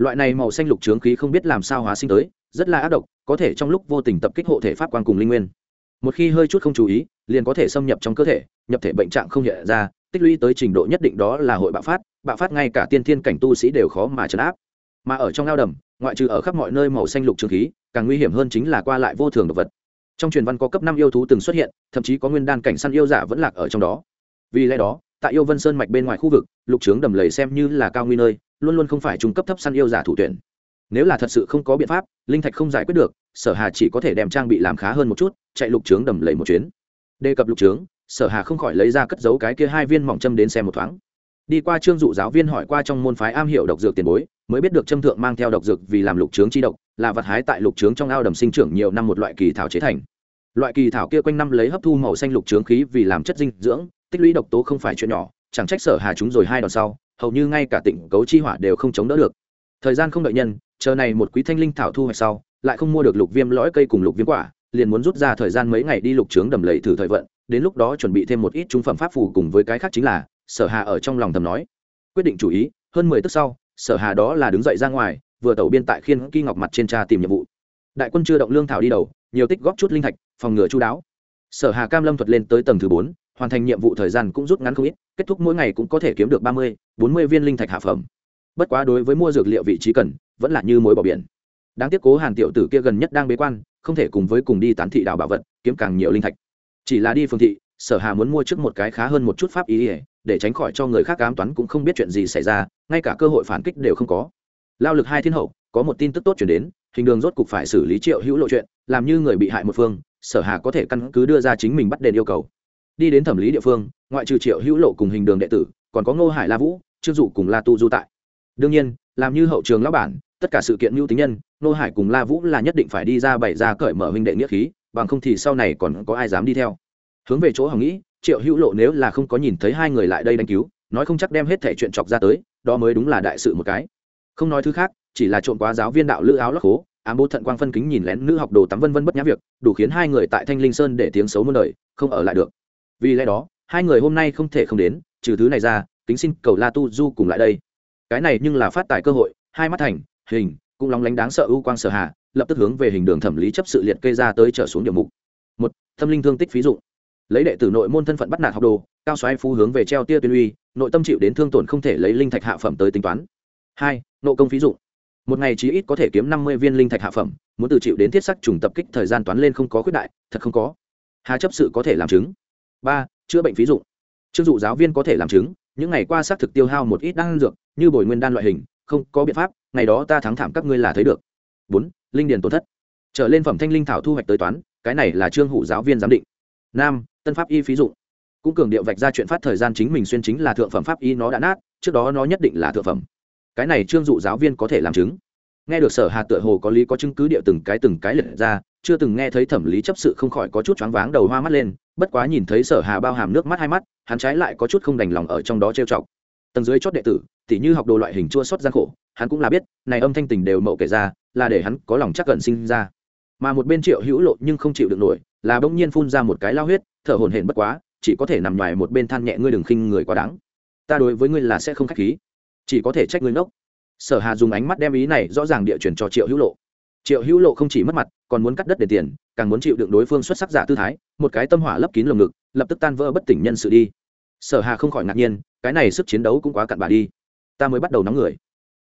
loại này màu xanh lục trướng khí không biết làm sao hóa sinh tới, rất là ác độc, có thể trong lúc vô tình tập kích hộ thể pháp quan cùng linh nguyên. Một khi hơi chút không chú ý, liền có thể xâm nhập trong cơ thể, nhập thể bệnh trạng không hiện ra, tích lũy tới trình độ nhất định đó là hội bạo phát bạo phát ngay cả tiên thiên cảnh tu sĩ đều khó mà chấn áp. Mà ở trong ao đầm, ngoại trừ ở khắp mọi nơi màu xanh lục trường khí, càng nguy hiểm hơn chính là qua lại vô thường độc vật. Trong truyền văn có cấp năm yêu thú từng xuất hiện, thậm chí có nguyên đan cảnh săn yêu giả vẫn lạc ở trong đó. Vì lẽ đó, tại yêu vân sơn mạch bên ngoài khu vực, lục trướng đầm lầy xem như là cao nguy nơi luôn luôn không phải trung cấp thấp săn yêu giả thủ tuyển. Nếu là thật sự không có biện pháp, linh thạch không giải quyết được, sở hà chỉ có thể đem trang bị làm khá hơn một chút, chạy lục trướng đầm lầy một chuyến. Đề cập lục trướng, sở hà không khỏi lấy ra cất giấu cái kia hai viên mỏng châm đến xem một thoáng. Đi qua trương dụ giáo viên hỏi qua trong môn phái am hiểu độc dược tiền bối, mới biết được châm thượng mang theo độc dược vì làm lục trướng chi độc, là vật hái tại lục trướng trong ao đầm sinh trưởng nhiều năm một loại kỳ thảo chế thành. Loại kỳ thảo kia quanh năm lấy hấp thu màu xanh lục trướng khí vì làm chất dinh dưỡng, tích lũy độc tố không phải chuyện nhỏ, chẳng trách sở hà chúng rồi hai đòn sau hầu như ngay cả tỉnh cấu chi hỏa đều không chống đỡ được. Thời gian không đợi nhân, chờ này một quý thanh linh thảo thu hoạch sau, lại không mua được lục viêm lõi cây cùng lục viêm quả, liền muốn rút ra thời gian mấy ngày đi lục trướng đầm lầy thử thời vận, đến lúc đó chuẩn bị thêm một ít trung phẩm pháp phù cùng với cái khác chính là, sở hà ở trong lòng thầm nói. Quyết định chủ ý, hơn mười tức sau, sở hà đó là đứng dậy ra ngoài, vừa tẩu biên tại khiên kỳ ngọc mặt trên tra tìm nhiệm vụ. Đại quân chưa động lương thảo đi đầu, nhiều tích góp chút linh thạch, phòng ngừa chú đáo. Sở hà cam lâm thuật lên tới tầng thứ bốn hoàn thành nhiệm vụ thời gian cũng rút ngắn không ít, kết thúc mỗi ngày cũng có thể kiếm được ba mươi, bốn mươi viên linh thạch hạ phẩm. Bất quá đối với mua dược liệu vị trí cần, vẫn là như mối bỏ biển. Đáng tiếc cố hàn tiểu tử kia gần nhất đang bế quan, không thể cùng với cùng đi tán thị đào bảo vật, kiếm càng nhiều linh thạch. Chỉ là đi phương thị, sở hà muốn mua trước một cái khá hơn một chút pháp ý ỉa để tránh khỏi cho người khác ám toán cũng không biết chuyện gì xảy ra, ngay cả cơ hội phản kích đều không có. Lao lực hai thiên hậu, có một tin tức tốt chuyển đến, hình đường rốt cục phải xử lý triệu hữu lộ chuyện, làm như người bị hại một phương, sở hà có thể căn cứ đưa ra chính mình bắt đền yêu cầu đi đến thẩm lý địa phương, ngoại trừ triệu hữu lộ cùng hình đường đệ tử, còn có ngô hải la vũ, trương dụ cùng la tu du tại. Đương nhiên, làm như hậu trường lão bản, tất cả sự kiện mưu tính nhân, ngô hải cùng la vũ là nhất định phải đi ra bày ra cởi mở huynh đệ nghĩa khí, bằng không thì sau này còn có ai dám đi theo. Hướng về chỗ hồng nghĩ, triệu hữu lộ nếu là không có nhìn thấy hai người lại đây đánh cứu, nói không chắc đem hết thẻ chuyện chọc ra tới, đó mới đúng là đại sự một cái. Không nói thứ khác, chỉ là trộm quá giáo viên đạo lữ áo lắc hố ám bố thận quang phân kính nhìn lén nữ học đồ tắm vân vân bất nhã việc, đủ khiến hai người tại thanh linh sơn để tiếng xấu muôn đời, không ở lại được vì lẽ đó, hai người hôm nay không thể không đến, trừ thứ này ra, kính xin cầu la tu du cùng lại đây. Cái này nhưng là phát tài cơ hội, hai mắt thành, hình, cũng lóng lánh đáng sợ ưu quang sở hạ, lập tức hướng về hình đường thẩm lý chấp sự liệt kê ra tới trở xuống điểm mục. Một, tâm linh thương tích ví dụ lấy đệ tử nội môn thân phận bắt nạt học đồ, cao xoáy phu hướng về treo tia tuyên uy, nội tâm chịu đến thương tổn không thể lấy linh thạch hạ phẩm tới tính toán. Hai, nộ công ví dụ một ngày chí ít có thể kiếm năm mươi viên linh thạch hạ phẩm, muốn từ chịu đến thiết sắc trùng tập kích thời gian toán lên không có khuyết đại, thật không có. Hà chấp sự có thể làm chứng ba, chữa bệnh phí dụ chức dụ giáo viên có thể làm chứng, những ngày qua xác thực tiêu hao một ít đan dược, như bồi nguyên đan loại hình, không có biện pháp, ngày đó ta thắng thảm các ngươi là thấy được. Bốn, linh điền tổn thất. Trở lên phẩm thanh linh thảo thu hoạch tới toán, cái này là trương hủ giáo viên giám định. Năm, tân pháp y phí dụ cũng cường điệu vạch ra chuyện phát thời gian chính mình xuyên chính là thượng phẩm pháp y nó đã nát, trước đó nó nhất định là thượng phẩm. Cái này trương dụ giáo viên có thể làm chứng. Nghe được sở Hà tựa hồ có lý có chứng cứ địa từng cái từng cái liệt ra, chưa từng nghe thấy thẩm lý chấp sự không khỏi có chút choáng váng đầu hoa mắt lên bất quá nhìn thấy sở hà bao hàm nước mắt hai mắt, hắn trái lại có chút không đành lòng ở trong đó trêu chọc. Tầng dưới chót đệ tử, tỉ như học đồ loại hình chua xót gian khổ, hắn cũng là biết, này âm thanh tình đều mậu kể ra, là để hắn có lòng chắc gần sinh ra. Mà một bên triệu hữu lộ nhưng không chịu được nổi, là bỗng nhiên phun ra một cái lao huyết, thở hổn hển bất quá, chỉ có thể nằm ngoài một bên than nhẹ, ngươi đừng khinh người quá đáng. Ta đối với ngươi là sẽ không khách khí. Chỉ có thể trách ngươi ngốc. Sở hà dùng ánh mắt đem ý này rõ ràng địa chuyển cho triệu hữu lộ. Triệu hữu lộ không chỉ mất mặt, còn muốn cắt đất để tiền, càng muốn chịu đựng đối phương xuất sắc giả tư thái một cái tâm hỏa lấp kín lồng ngực, lập tức tan vỡ bất tỉnh nhân sự đi. Sở hà không khỏi ngạc nhiên, cái này sức chiến đấu cũng quá cặn bà đi. Ta mới bắt đầu nóng người.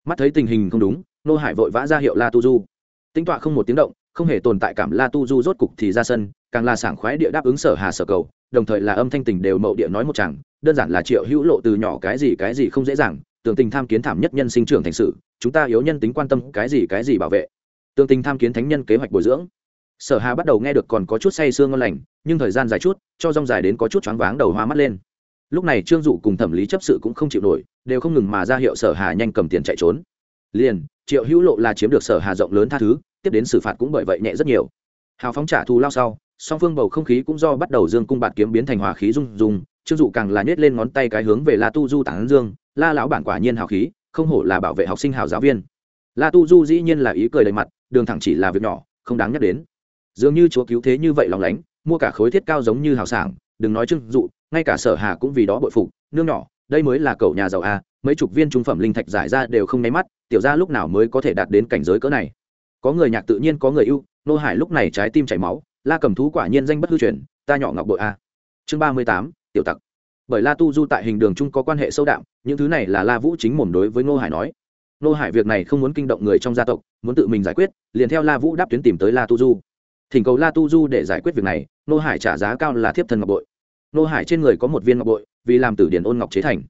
Mắt thấy tình hình không đúng, nô hải vội vã ra hiệu la tu du. Tính tọa không một tiếng động, không hề tồn tại cảm la tu du rốt cục thì ra sân, càng là sảng khoái địa đáp ứng sở hà sở cầu, đồng thời là âm thanh tình đều mậu địa nói một chẳng đơn giản là triệu hữu lộ từ nhỏ cái gì cái gì không dễ dàng, tưởng tình tham kiến thảm nhất nhân sinh trưởng thành sự, chúng ta yếu nhân tính quan tâm cái gì cái gì bảo vệ. Tương tình tham kiến thánh nhân kế hoạch bồi dưỡng sở hà bắt đầu nghe được còn có chút say sương ngon lành, nhưng thời gian dài chút, cho rong dài đến có chút choáng váng đầu hoa mắt lên. Lúc này trương dụ cùng thẩm lý chấp sự cũng không chịu nổi, đều không ngừng mà ra hiệu sở hà nhanh cầm tiền chạy trốn. Liền, triệu hữu lộ là chiếm được sở hà rộng lớn tha thứ, tiếp đến xử phạt cũng bởi vậy nhẹ rất nhiều. Hào phóng trả thù lao sau, song phương bầu không khí cũng do bắt đầu dương cung bạt kiếm biến thành hòa khí rung rung, trương dụ càng là nhét lên ngón tay cái hướng về la tu du tản dương, la lão bản quả nhiên hào khí, không hổ là bảo vệ học sinh hào giáo viên. La tu du dĩ nhiên là ý cười đầy mặt, đường thẳng chỉ là việc nhỏ, không đáng nhắc đến dường như chúa cứu thế như vậy lòng lánh, mua cả khối thiết cao giống như hào sảng, đừng nói chưng dụ, ngay cả sở hà cũng vì đó bội phục, nương nhỏ, đây mới là cậu nhà giàu a, mấy chục viên trung phẩm linh thạch giải ra đều không nháy mắt, tiểu ra lúc nào mới có thể đạt đến cảnh giới cỡ này? Có người nhạc tự nhiên có người ưu, nô hải lúc này trái tim chảy máu, la cầm thú quả nhiên danh bất hư truyền, ta nhỏ ngọc bội a. Chương ba mươi tám, tiểu tặc. Bởi la tu du tại hình đường chung có quan hệ sâu đậm những thứ này là la vũ chính mồm đối với ngô hải nói. Ngô hải việc này không muốn kinh động người trong gia tộc, muốn tự mình giải quyết, liền theo la vũ đáp tuyến tìm tới la tu du thỉnh cầu la tu du để giải quyết việc này, Nô hải trả giá cao là thiếp thân ngọc bội. Nô hải trên người có một viên ngọc bội, vì làm từ điển ôn ngọc chế thành.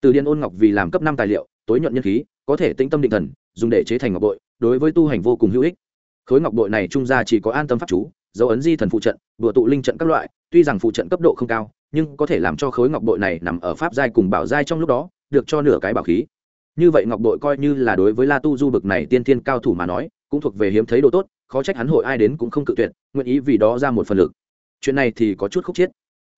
Từ điển ôn ngọc vì làm cấp năm tài liệu, tối nhuận nhân khí, có thể tĩnh tâm định thần, dùng để chế thành ngọc bội, đối với tu hành vô cùng hữu ích. Khối ngọc bội này trung ra chỉ có an tâm pháp chú, dấu ấn di thần phụ trận vừa tụ linh trận các loại, tuy rằng phụ trận cấp độ không cao, nhưng có thể làm cho khối ngọc bội này nằm ở pháp giai cùng bảo giai trong lúc đó, được cho nửa cái bảo khí. Như vậy ngọc bội coi như là đối với la tu du bực này tiên thiên cao thủ mà nói cũng thuộc về hiếm thấy đồ tốt, khó trách hắn hội ai đến cũng không cự tuyệt, nguyện ý vì đó ra một phần lực. Chuyện này thì có chút khúc chiết.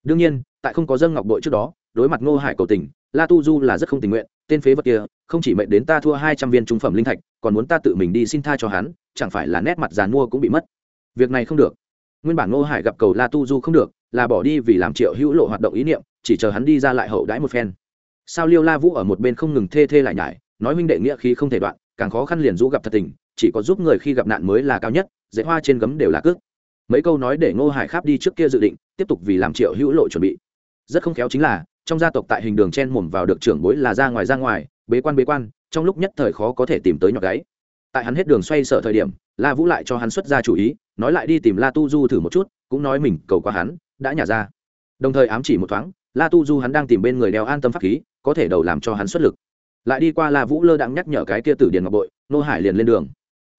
Đương nhiên, tại không có dân ngọc bội trước đó, đối mặt ngô hải cầu tình, la tu du là rất không tình nguyện, tên phế vật kia, không chỉ mệnh đến ta thua hai trăm viên trung phẩm linh thạch, còn muốn ta tự mình đi xin tha cho hắn, chẳng phải là nét mặt giàn mua cũng bị mất. Việc này không được. Nguyên bản ngô hải gặp cầu la tu du không được, là bỏ đi vì làm triệu hữu lộ hoạt động ý niệm, chỉ chờ hắn đi ra lại hậu đãi một phen. Sao liêu la vũ ở một bên không ngừng thê thê lại nhải, nói huynh đệ nghĩa khí không thể đoạn, càng khó khăn liền rũ gặp thật tình chỉ có giúp người khi gặp nạn mới là cao nhất dễ hoa trên gấm đều là cước. Mấy câu nói để ngô hải kháp đi trước kia dự định, tiếp tục vì làm triệu hữu lộ chuẩn bị. Rất không khéo chính là, trong gia tộc tại hình đường chen mồm vào được trưởng bối là ra ngoài ra ngoài, bế quan bế quan, trong lúc nhất thời khó có thể tìm tới nhọc gáy. Tại hắn hết đường xoay sở thời điểm, la vũ lại cho hắn xuất ra chủ ý, nói lại đi tìm la tu du thử một chút, cũng nói mình cầu qua hắn, đã nhả ra. Đồng thời ám chỉ một thoáng, la tu du hắn đang tìm bên người đeo an tâm pháp khí, có thể đầu làm cho hắn xuất lực. Lại đi qua la vũ lơ đãng nhắc nhở cái kia tử điền ngọc bội nô hải liền lên đường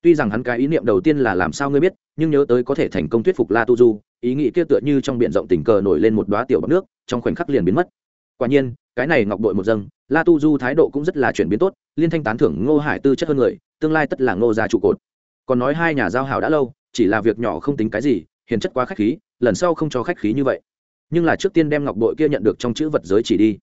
tuy rằng hắn cái ý niệm đầu tiên là làm sao ngươi biết, nhưng nhớ tới có thể thành công thuyết phục la tu du, ý nghĩ kia tựa như trong b i ể n rộng tình cờ nổi lên một đoá tiểu bọc nước, trong khoảnh khắc liền biến mất. Quả nhiên, cái này ngọc bội một dâng, la tu du thái độ cũng rất là chuyển biến tốt, liên thanh tán thưởng ngô hải tư chất hơn người, tương lai tất là ngô gia trụ cột. Còn nói hai nhà giao hảo đã lâu, chỉ là việc nhỏ không tính cái gì, hiền chất quá khách khí, lần sau không cho khách khí như vậy. Nhưng là trước tiên đem ngọc bội kia nhận được trong chữ vật giới chỉ đi.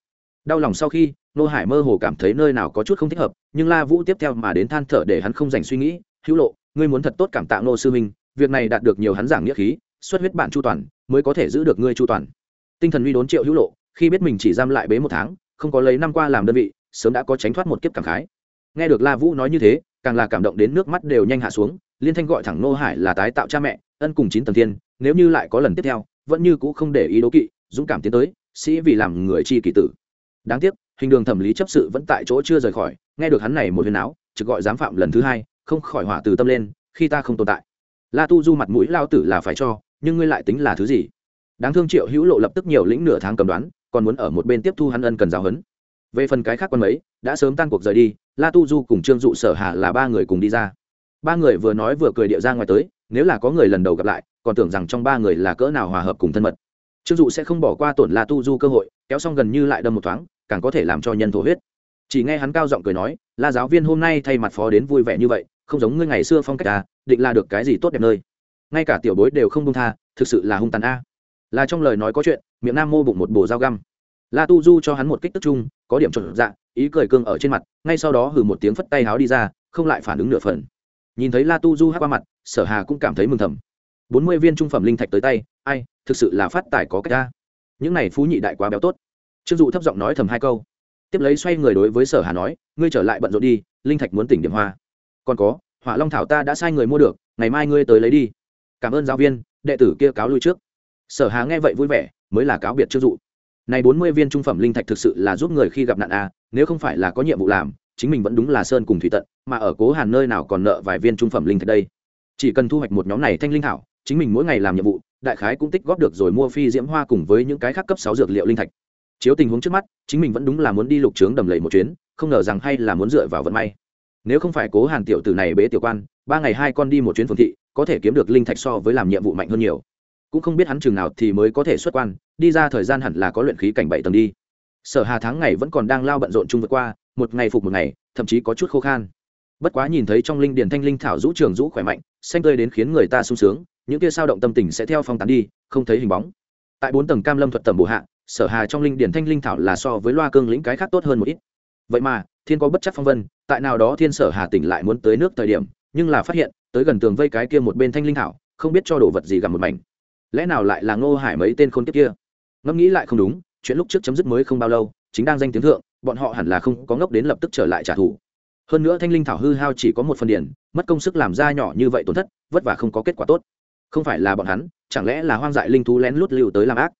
Đau lòng sau khi nô hải mơ hồ cảm thấy nơi nào có chút không thích hợp, nhưng la vũ tiếp theo mà đến than thở để hắn không dành suy nghĩ hữu lộ, ngươi muốn thật tốt cảm tạ nô sư minh, việc này đạt được nhiều hắn giảng nghĩa khí, xuất huyết bản chu toàn, mới có thể giữ được ngươi chu toàn. Tinh thần uy đốn triệu hữu lộ, khi biết mình chỉ giam lại bế một tháng, không có lấy năm qua làm đơn vị, sớm đã có tránh thoát một kiếp cảm khái. Nghe được la vũ nói như thế, càng là cảm động đến nước mắt đều nhanh hạ xuống, liên thanh gọi thẳng nô hải là tái tạo cha mẹ, ân cùng chín tầng thiên, nếu như lại có lần tiếp theo, vẫn như cũ không để ý đố kỵ, dũng cảm tiến tới, sĩ vì làm người chi kỳ tử. Đáng tiếc, hình đường thẩm lý chấp sự vẫn tại chỗ chưa rời khỏi, nghe được hắn này một huyền áo, trực gọi giám phạm lần thứ hai không khỏi hỏa từ tâm lên, khi ta không tồn tại. La tu du mặt mũi lao tử là phải cho, nhưng ngươi lại tính là thứ gì? Đáng thương triệu hữu lộ lập tức nhiều lĩnh nửa tháng cầm đoán, còn muốn ở một bên tiếp thu hắn ân cần giáo huấn. Về phần cái khác quân mấy, đã sớm tan cuộc rời đi, la tu du cùng trương dụ sở hạ là ba người cùng đi ra. Ba người vừa nói vừa cười điệu ra ngoài tới, nếu là có người lần đầu gặp lại, còn tưởng rằng trong ba người là cỡ nào hòa hợp cùng thân mật. Trương dụ sẽ không bỏ qua tổn la tu du cơ hội, kéo xong gần như lại đâm một thoáng, càng có thể làm cho nhân thổ huyết. Chỉ nghe hắn cao giọng cười nói, la giáo viên hôm nay thay mặt phó đến vui vẻ như vậy không giống ngươi ngày xưa phong cách à định là được cái gì tốt đẹp nơi. Ngay cả tiểu bối đều không công tha, thực sự là hung tàn a. Là trong lời nói có chuyện, miệng nam mô bụng một bồ dao găm. La tu du cho hắn một kích tức chung, có điểm chuẩn dạ ý cười cương ở trên mặt, ngay sau đó hừ một tiếng phất tay háo đi ra, không lại phản ứng nửa phần. Nhìn thấy la tu du hát qua mặt, sở hà cũng cảm thấy mừng thầm. Bốn mươi viên trung phẩm linh thạch tới tay, ai, thực sự là phát tài có cách ta những này phú nhị đại quá béo tốt. Trương dụ thấp giọng nói thầm hai câu. Tiếp lấy xoay người đối với sở hà nói, ngươi trở lại bận rộn đi, linh thạch muốn tỉnh điểm hoa còn có, hỏa long thảo ta đã sai người mua được, ngày mai ngươi tới lấy đi. Cảm ơn giáo viên, đệ tử kia cáo lui trước. Sở hà nghe vậy vui vẻ, mới là cáo biệt chưa dụ. Này bốn mươi viên trung phẩm linh thạch thực sự là giúp người khi gặp nạn a nếu không phải là có nhiệm vụ làm, chính mình vẫn đúng là sơn cùng thủy tận, mà ở cố hàn nơi nào còn nợ vài viên trung phẩm linh thạch đây? Chỉ cần thu hoạch một nhóm này thanh linh thảo, chính mình mỗi ngày làm nhiệm vụ, đại khái cũng tích góp được rồi mua phi diễm hoa cùng với những cái khác cấp sáu dược liệu linh thạch. Chiếu tình huống trước mắt, chính mình vẫn đúng là muốn đi lục trướng đầm lầy một chuyến, không ngờ rằng hay là muốn dựa vào vận may nếu không phải cố hàn tiểu tử này bế tiểu quan, ba ngày hai con đi một chuyến phường thị, có thể kiếm được linh thạch so với làm nhiệm vụ mạnh hơn nhiều. Cũng không biết hắn chừng nào thì mới có thể xuất quan, đi ra thời gian hẳn là có luyện khí cảnh bảy tầng đi. Sở hà tháng ngày vẫn còn đang lao bận rộn chung vượt qua, một ngày phục một ngày, thậm chí có chút khô khan. Bất quá nhìn thấy trong linh điền thanh linh thảo rũ trường rũ khỏe mạnh, xanh tươi đến khiến người ta sung sướng, những kia sao động tâm tình sẽ theo phong tán đi, không thấy hình bóng. Tại bốn tầng cam lâm thuật tầm bổ hạ, sở hà trong linh điển thanh linh thảo là so với loa cương lĩnh cái khác tốt hơn một ít. Vậy mà thiên có bất chấp phong vân, tại nào đó thiên sở hà tỉnh lại muốn tới nước thời điểm, nhưng là phát hiện, tới gần tường vây cái kia một bên thanh linh thảo, không biết cho đồ vật gì gặp một mảnh. Lẽ nào lại là ngô hải mấy tên khôn kiếp kia? Ngẫm nghĩ lại không đúng, chuyện lúc trước chấm dứt mới không bao lâu, chính đang danh tiếng thượng, bọn họ hẳn là không có ngốc đến lập tức trở lại trả thù. Hơn nữa thanh linh thảo hư hao chỉ có một phần điển mất công sức làm ra nhỏ như vậy tổn thất, vất vả không có kết quả tốt. Không phải là bọn hắn, chẳng lẽ là hoang dại linh thú lén lút lưu tới làm ác?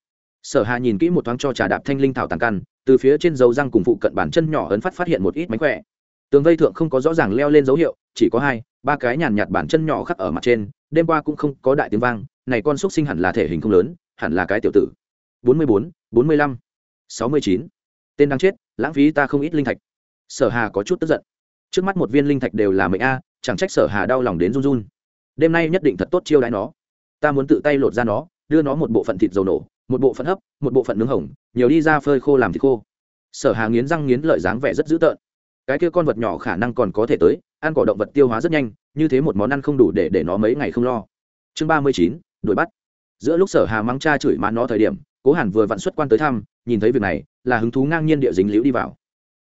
Sở hà nhìn kỹ một thoáng cho trà đạp thanh linh thảo tàn căn, từ phía trên dấu răng cùng phụ cận bàn chân nhỏ ấn phát phát hiện một ít mánh khỏe. Tường vây thượng không có rõ ràng leo lên dấu hiệu, chỉ có hai, ba cái nhàn nhạt bàn chân nhỏ khắc ở mặt trên, đêm qua cũng không có đại tiếng vang, này con xúc sinh hẳn là thể hình không lớn, hẳn là cái tiểu tử. Bốn mươi bốn bốn mươi lăm, sáu mươi chín. Tên đang chết, lãng phí ta không ít linh thạch. Sở hà có chút tức giận. Trước mắt một viên linh thạch đều là mệnh a, chẳng trách sở hà đau lòng đến run run. Đêm nay nhất định thật tốt chiêu đãi nó. Ta muốn tự tay lột ra nó, đưa nó một bộ phận thịt dầu nổ một bộ phận hấp, một bộ phận nướng hồng, nhiều đi ra phơi khô làm thịt khô. Sở hà nghiến răng nghiến lợi dáng vẻ rất dữ tợn. Cái kia con vật nhỏ khả năng còn có thể tới, ăn cỏ động vật tiêu hóa rất nhanh, như thế một món ăn không đủ để để nó mấy ngày không lo. Chương ba mươi chín, đuổi bắt. Giữa lúc sở hà mắng cha chửi má nó thời điểm, cố hàn vừa vặn xuất quan tới thăm, nhìn thấy việc này, là hứng thú ngang nhiên địa dính liễu đi vào.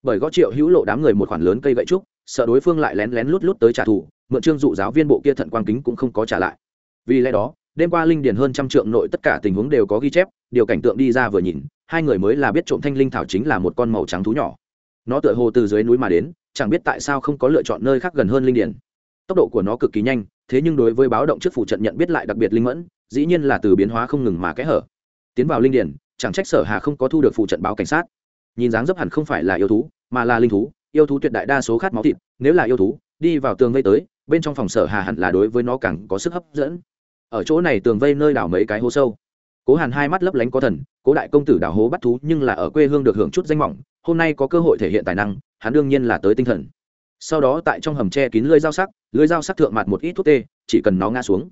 Bởi gõ triệu hữu lộ đám người một khoản lớn cây gậy trúc, sợ đối phương lại lén lén lút lút tới trả thù, mượn trương dụ giáo viên bộ kia thận quang kính cũng không có trả lại. Vì lẽ đó đêm qua linh điền hơn trăm trượng nội tất cả tình huống đều có ghi chép, điều cảnh tượng đi ra vừa nhìn, hai người mới là biết trộm thanh linh thảo chính là một con màu trắng thú nhỏ. Nó tựa hồ từ dưới núi mà đến, chẳng biết tại sao không có lựa chọn nơi khác gần hơn linh điền. Tốc độ của nó cực kỳ nhanh, thế nhưng đối với báo động trước phủ trận nhận biết lại đặc biệt linh mẫn, dĩ nhiên là từ biến hóa không ngừng mà kẽ hở. Tiến vào linh điền, chẳng trách sở hà không có thu được phụ trận báo cảnh sát. Nhìn dáng dấp hẳn không phải là yêu thú, mà là linh thú, yêu thú tuyệt đại đa số khát máu thịt, nếu là yêu thú, đi vào tường vây tới, bên trong phòng sở hà hẳn là đối với nó càng có sức hấp dẫn ở chỗ này tường vây nơi đảo mấy cái hố sâu. Cố hàn hai mắt lấp lánh có thần, cố đại công tử đảo hố bắt thú nhưng là ở quê hương được hưởng chút danh mỏng, hôm nay có cơ hội thể hiện tài năng, hắn đương nhiên là tới tinh thần. Sau đó tại trong hầm tre kín lưới dao sắc, lưới dao sắc thượng mặt một ít thuốc tê, chỉ cần nó ngã xuống.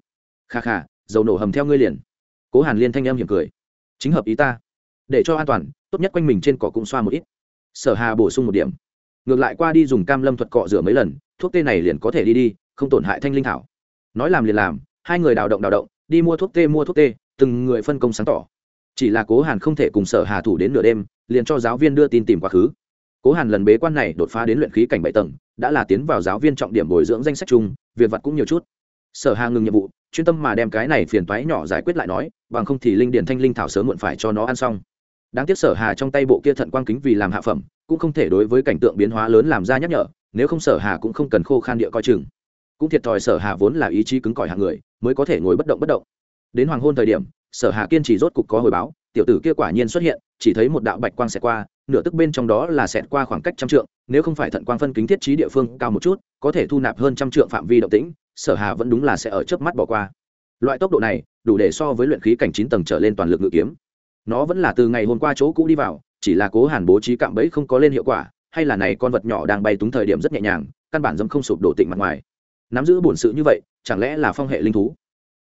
Kha kha, dầu nổ hầm theo ngươi liền. Cố hàn liên thanh em hiểm cười. Chính hợp ý ta. Để cho an toàn, tốt nhất quanh mình trên cỏ cũng xoa một ít. Sở hà bổ sung một điểm. Ngược lại qua đi dùng cam lâm thuật cọ rửa mấy lần, thuốc tê này liền có thể đi đi, không tổn hại thanh linh thảo. Nói làm liền làm hai người đào động đào động, đi mua thuốc tê, mua thuốc tê, từng người phân công sáng tỏ. Chỉ là cố hàn không thể cùng sở hà thủ đến nửa đêm, liền cho giáo viên đưa tin tìm quá khứ. Cố hàn lần bế quan này đột phá đến luyện khí cảnh bảy tầng, đã là tiến vào giáo viên trọng điểm bồi dưỡng danh sách chung, việc vặt cũng nhiều chút. Sở hà ngừng nhiệm vụ, chuyên tâm mà đem cái này phiền toái nhỏ giải quyết lại nói, bằng không thì linh điển thanh linh thảo sớm muộn phải cho nó ăn xong. Đáng tiếc sở hà trong tay bộ kia thận quang kính vì làm hạ phẩm, cũng không thể đối với cảnh tượng biến hóa lớn làm ra nhắc nhở, nếu không sở hà cũng không cần khô khan địa coi chừng. Cũng thiệt thòi sở hà vốn là ý chí cứng cỏi hạng người mới có thể ngồi bất động bất động. Đến hoàng hôn thời điểm, sở hà kiên trì rốt cục có hồi báo, tiểu tử kia quả nhiên xuất hiện, chỉ thấy một đạo bạch quang xẹt qua, nửa tức bên trong đó là xẹt qua khoảng cách trăm trượng, nếu không phải thận quang phân kính thiết trí địa phương cao một chút, có thể thu nạp hơn trăm trượng phạm vi động tĩnh, sở hà vẫn đúng là sẽ ở chớp mắt bỏ qua. Loại tốc độ này, đủ để so với luyện khí cảnh chín tầng trở lên toàn lực ngự kiếm. Nó vẫn là từ ngày hôm qua chỗ cũ đi vào, chỉ là cố hàn bố trí cạm bẫy không có lên hiệu quả, hay là này con vật nhỏ đang bay túng thời điểm rất nhẹ nhàng, căn bản dâm không sụp đổ tịnh mặt ngoài. Nắm giữ bổn sự như vậy chẳng lẽ là phong hệ linh thú?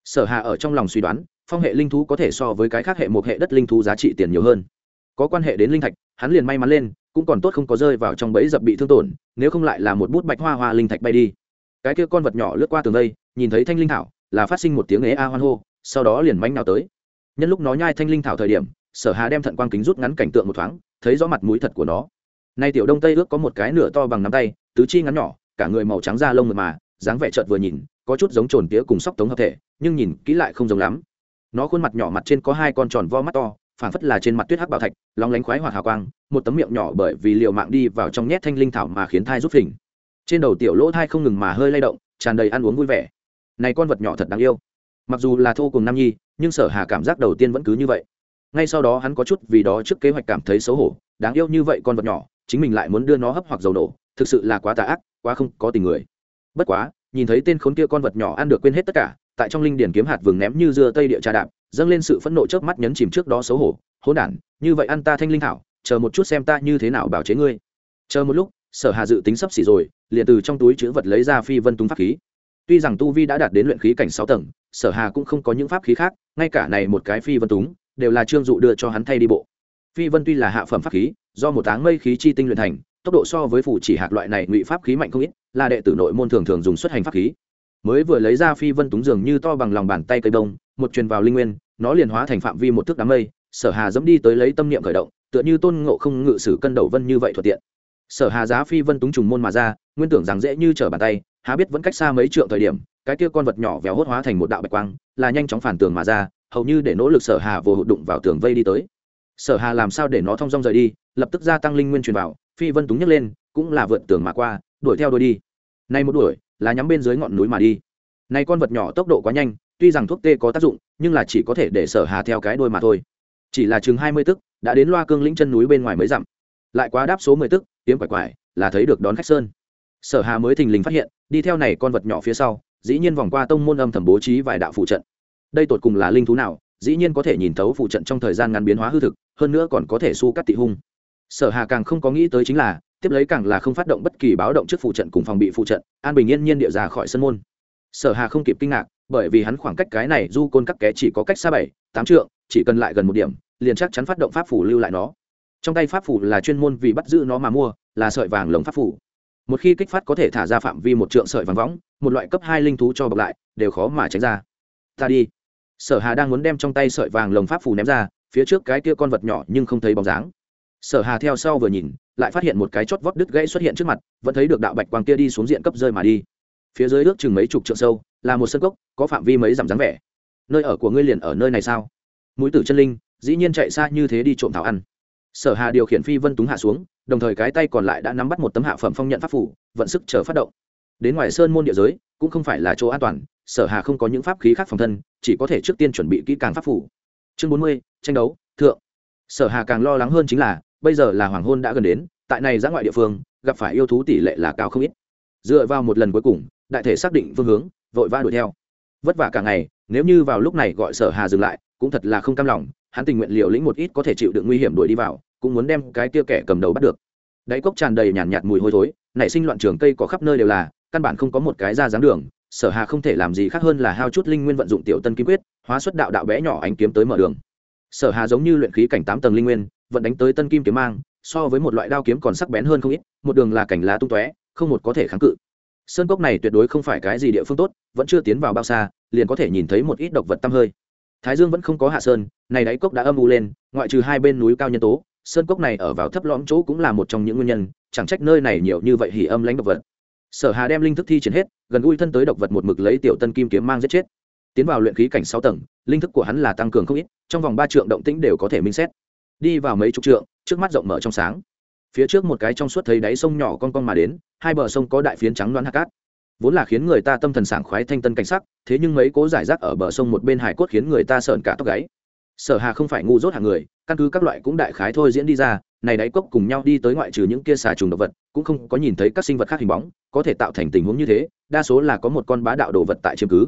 Sở hà ở trong lòng suy đoán, phong hệ linh thú có thể so với cái khác hệ một hệ đất linh thú giá trị tiền nhiều hơn. Có quan hệ đến linh thạch, hắn liền may mắn lên, cũng còn tốt không có rơi vào trong bẫy dập bị thương tổn, nếu không lại là một bút bạch hoa hoa linh thạch bay đi. Cái kia con vật nhỏ lướt qua tường đây, nhìn thấy thanh linh thảo, là phát sinh một tiếng ế a hoan hô, sau đó liền manh nào tới. Nhân lúc nó nhai thanh linh thảo thời điểm, sở hà đem thận quang kính rút ngắn cảnh tượng một thoáng, thấy rõ mặt mũi thật của nó. Nay tiểu đông tây ước có một cái nửa to bằng nắm tay, tứ chi ngắn nhỏ, cả người màu trắng da lông mượt mà, dáng vẻ chợt vừa nhìn có chút giống trồn tía cùng sóc tống hợp thể, nhưng nhìn kỹ lại không giống lắm. Nó khuôn mặt nhỏ mặt trên có hai con tròn vo mắt to, phảng phất là trên mặt tuyết hắc bảo thạch lóng lánh khoái hoặc hào quang, một tấm miệng nhỏ bởi vì liều mạng đi vào trong nhét thanh linh thảo mà khiến thai rút phình. Trên đầu tiểu lỗ thai không ngừng mà hơi lay động, tràn đầy ăn uống vui vẻ. Này con vật nhỏ thật đáng yêu. Mặc dù là thô cùng nam nhi, nhưng sở hà cảm giác đầu tiên vẫn cứ như vậy. Ngay sau đó hắn có chút vì đó trước kế hoạch cảm thấy xấu hổ, đáng yêu như vậy con vật nhỏ, chính mình lại muốn đưa nó hấp hoặc dầu nổ, thực sự là quá tà ác, quá không có tình người. Bất quá nhìn thấy tên khốn kia con vật nhỏ ăn được quên hết tất cả, tại trong linh điển kiếm hạt vừng ném như dưa tây địa trà đạp, dâng lên sự phẫn nộ chớp mắt nhấn chìm trước đó xấu hổ. Hỗn đản, như vậy ăn ta thanh linh thảo, chờ một chút xem ta như thế nào bảo chế ngươi. Chờ một lúc, sở hà dự tính sắp xỉ rồi, liền từ trong túi chữ vật lấy ra phi vân túng pháp khí. Tuy rằng tu vi đã đạt đến luyện khí cảnh sáu tầng, sở hà cũng không có những pháp khí khác, ngay cả này một cái phi vân túng, đều là trương dụ đưa cho hắn thay đi bộ. Phi vân tuy là hạ phẩm pháp khí, do một áng mây khí chi tinh luyện thành tốc độ so với phủ chỉ hạt loại này ngụy pháp khí mạnh không ít, là đệ tử nội môn thường thường dùng xuất hành pháp khí. Mới vừa lấy ra phi vân túng dường như to bằng lòng bàn tay cây bông, một truyền vào linh nguyên, nó liền hóa thành phạm vi một thước đám mây, sở hà dẫm đi tới lấy tâm niệm khởi động, tựa như tôn ngộ không ngự sử cân đầu vân như vậy thuận tiện. Sở hà giá phi vân túng trùng môn mà ra, nguyên tưởng rằng dễ như trở bàn tay, há biết vẫn cách xa mấy trượng thời điểm, cái kia con vật nhỏ véo hốt hóa thành một đạo bạch quang, là nhanh chóng phản tường mà ra, hầu như để nỗ lực sở hà vô hụt đụng vào tường vây đi tới. Sở hà làm sao để nó thong dong rời đi, lập tức gia tăng linh nguyên truyền vào phi vân túng nhấc lên, cũng là vượt tường mà qua, đuổi theo đuổi đi. Nay một đuổi, là nhắm bên dưới ngọn núi mà đi. Nay con vật nhỏ tốc độ quá nhanh, tuy rằng thuốc tê có tác dụng, nhưng là chỉ có thể để sở hà theo cái đuôi mà thôi. Chỉ là chừng hai mươi tức, đã đến loa cương lĩnh chân núi bên ngoài mới dặm. Lại quá đáp số mười tức tiếng quải quải, là thấy được đón khách sơn. Sở hà mới thình lình phát hiện, đi theo này con vật nhỏ phía sau, dĩ nhiên vòng qua tông môn âm thầm bố trí vài đạo phụ trận. Đây tột cùng là linh thú nào, dĩ nhiên có thể nhìn thấu phụ trận trong thời gian ngắn biến hóa hư thực, hơn nữa còn có thể su cắt tị hung sở hà càng không có nghĩ tới chính là, tiếp lấy càng là không phát động bất kỳ báo động trước phụ trận cùng phòng bị phụ trận, an bình yên nhiên địa ra khỏi sân môn. Sở hà không kịp kinh ngạc, bởi vì hắn khoảng cách cái này du côn các ké chỉ có cách xa bảy, tám trượng, chỉ cần lại gần một điểm, liền chắc chắn phát động pháp phủ lưu lại nó. Trong tay pháp phủ là chuyên môn vì bắt giữ nó mà mua, là sợi vàng lồng pháp phủ. Một khi kích phát có thể thả ra phạm vi một trượng sợi vàng võng, một loại cấp hai linh thú cho bọc lại, đều khó mà tránh ra. Ta đi. Sở hà đang muốn đem trong tay sợi vàng lồng pháp phủ ném ra, phía trước cái kia con vật nhỏ nhưng không thấy bóng dáng sở hà theo sau vừa nhìn, lại phát hiện một cái chót vót đứt gãy xuất hiện trước mặt, vẫn thấy được đạo bạch quang kia đi xuống diện cấp rơi mà đi. Phía dưới ước chừng mấy chục trượng sâu, là một sân cốc, có phạm vi mấy dặm dáng vẻ. Nơi ở của ngươi liền ở nơi này sao? Mũi tử chân linh, dĩ nhiên chạy xa như thế đi trộm thảo ăn. Sở hà điều khiển phi vân túng hạ xuống, đồng thời cái tay còn lại đã nắm bắt một tấm hạ phẩm phong nhận pháp phủ, vận sức chờ phát động. Đến ngoài sơn môn địa giới, cũng không phải là chỗ an toàn, sở hà không có những pháp khí khác phòng thân, chỉ có thể trước tiên chuẩn bị kỹ càng pháp phủ. Chương bốn mươi, tranh đấu, thượng. Sở hà càng lo lắng hơn chính là bây giờ là hoàng hôn đã gần đến tại này ra ngoại địa phương gặp phải yêu thú tỷ lệ là cao không ít. Dựa vào một lần cuối cùng đại thể xác định phương hướng vội vã đuổi theo. Vất vả cả ngày nếu như vào lúc này gọi sở hà dừng lại cũng thật là không cam lòng hắn tình nguyện liều lĩnh một ít có thể chịu được nguy hiểm đuổi đi vào cũng muốn đem cái kia kẻ cầm đầu bắt được. Đáy cốc tràn đầy nhàn nhạt, nhạt mùi hôi thối nảy sinh loạn trường cây có khắp nơi đều là căn bản không có một cái ra dáng đường sở hà không thể làm gì khác hơn là hao chút linh nguyên vận dụng tiểu tân kim quyết hóa xuất đạo đạo bé nhỏ ánh kiếm tới mở đường. Sở hà giống như luyện khí cảnh tám tầng linh nguyên vận đánh tới tân kim kiếm mang, so với một loại đao kiếm còn sắc bén hơn không ít, một đường là cảnh lá tung tóe, không một có thể kháng cự. Sơn cốc này tuyệt đối không phải cái gì địa phương tốt, vẫn chưa tiến vào bao xa, liền có thể nhìn thấy một ít độc vật tăm hơi. Thái dương vẫn không có hạ sơn, này đáy cốc đã âm u lên, ngoại trừ hai bên núi cao nhân tố, sơn cốc này ở vào thấp lõm chỗ cũng là một trong những nguyên nhân, chẳng trách nơi này nhiều như vậy hỉ âm lãnh độc vật. Sở hà đem linh thức thi triển hết, gần gũi thân tới độc vật một mực lấy tiểu tân kim kiếm mang giết chết. Tiến vào luyện khí cảnh sáu tầng, linh thức của hắn là tăng cường không ít, trong vòng ba trượng động tĩnh đều có thể minh xét đi vào mấy chục trượng, trước mắt rộng mở trong sáng. Phía trước một cái trong suốt thấy đáy sông nhỏ con con mà đến, hai bờ sông có đại phiến trắng đoán hạt cát. Vốn là khiến người ta tâm thần sảng khoái thanh tân cảnh sắc, thế nhưng mấy cố giải rác ở bờ sông một bên hải cốt khiến người ta sợn cả tóc gáy. Sở hà không phải ngu dốt hàng người, căn cứ các loại cũng đại khái thôi diễn đi ra, này đáy cốc cùng nhau đi tới ngoại trừ những kia xà trùng động vật, cũng không có nhìn thấy các sinh vật khác hình bóng, có thể tạo thành tình huống như thế, đa số là có một con bá đạo đồ vật tại chiếm cứ.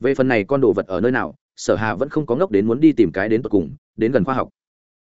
Về phần này con đồ vật ở nơi nào, sở hà vẫn không có ngốc đến muốn đi tìm cái đến tận cùng, đến gần khoa học.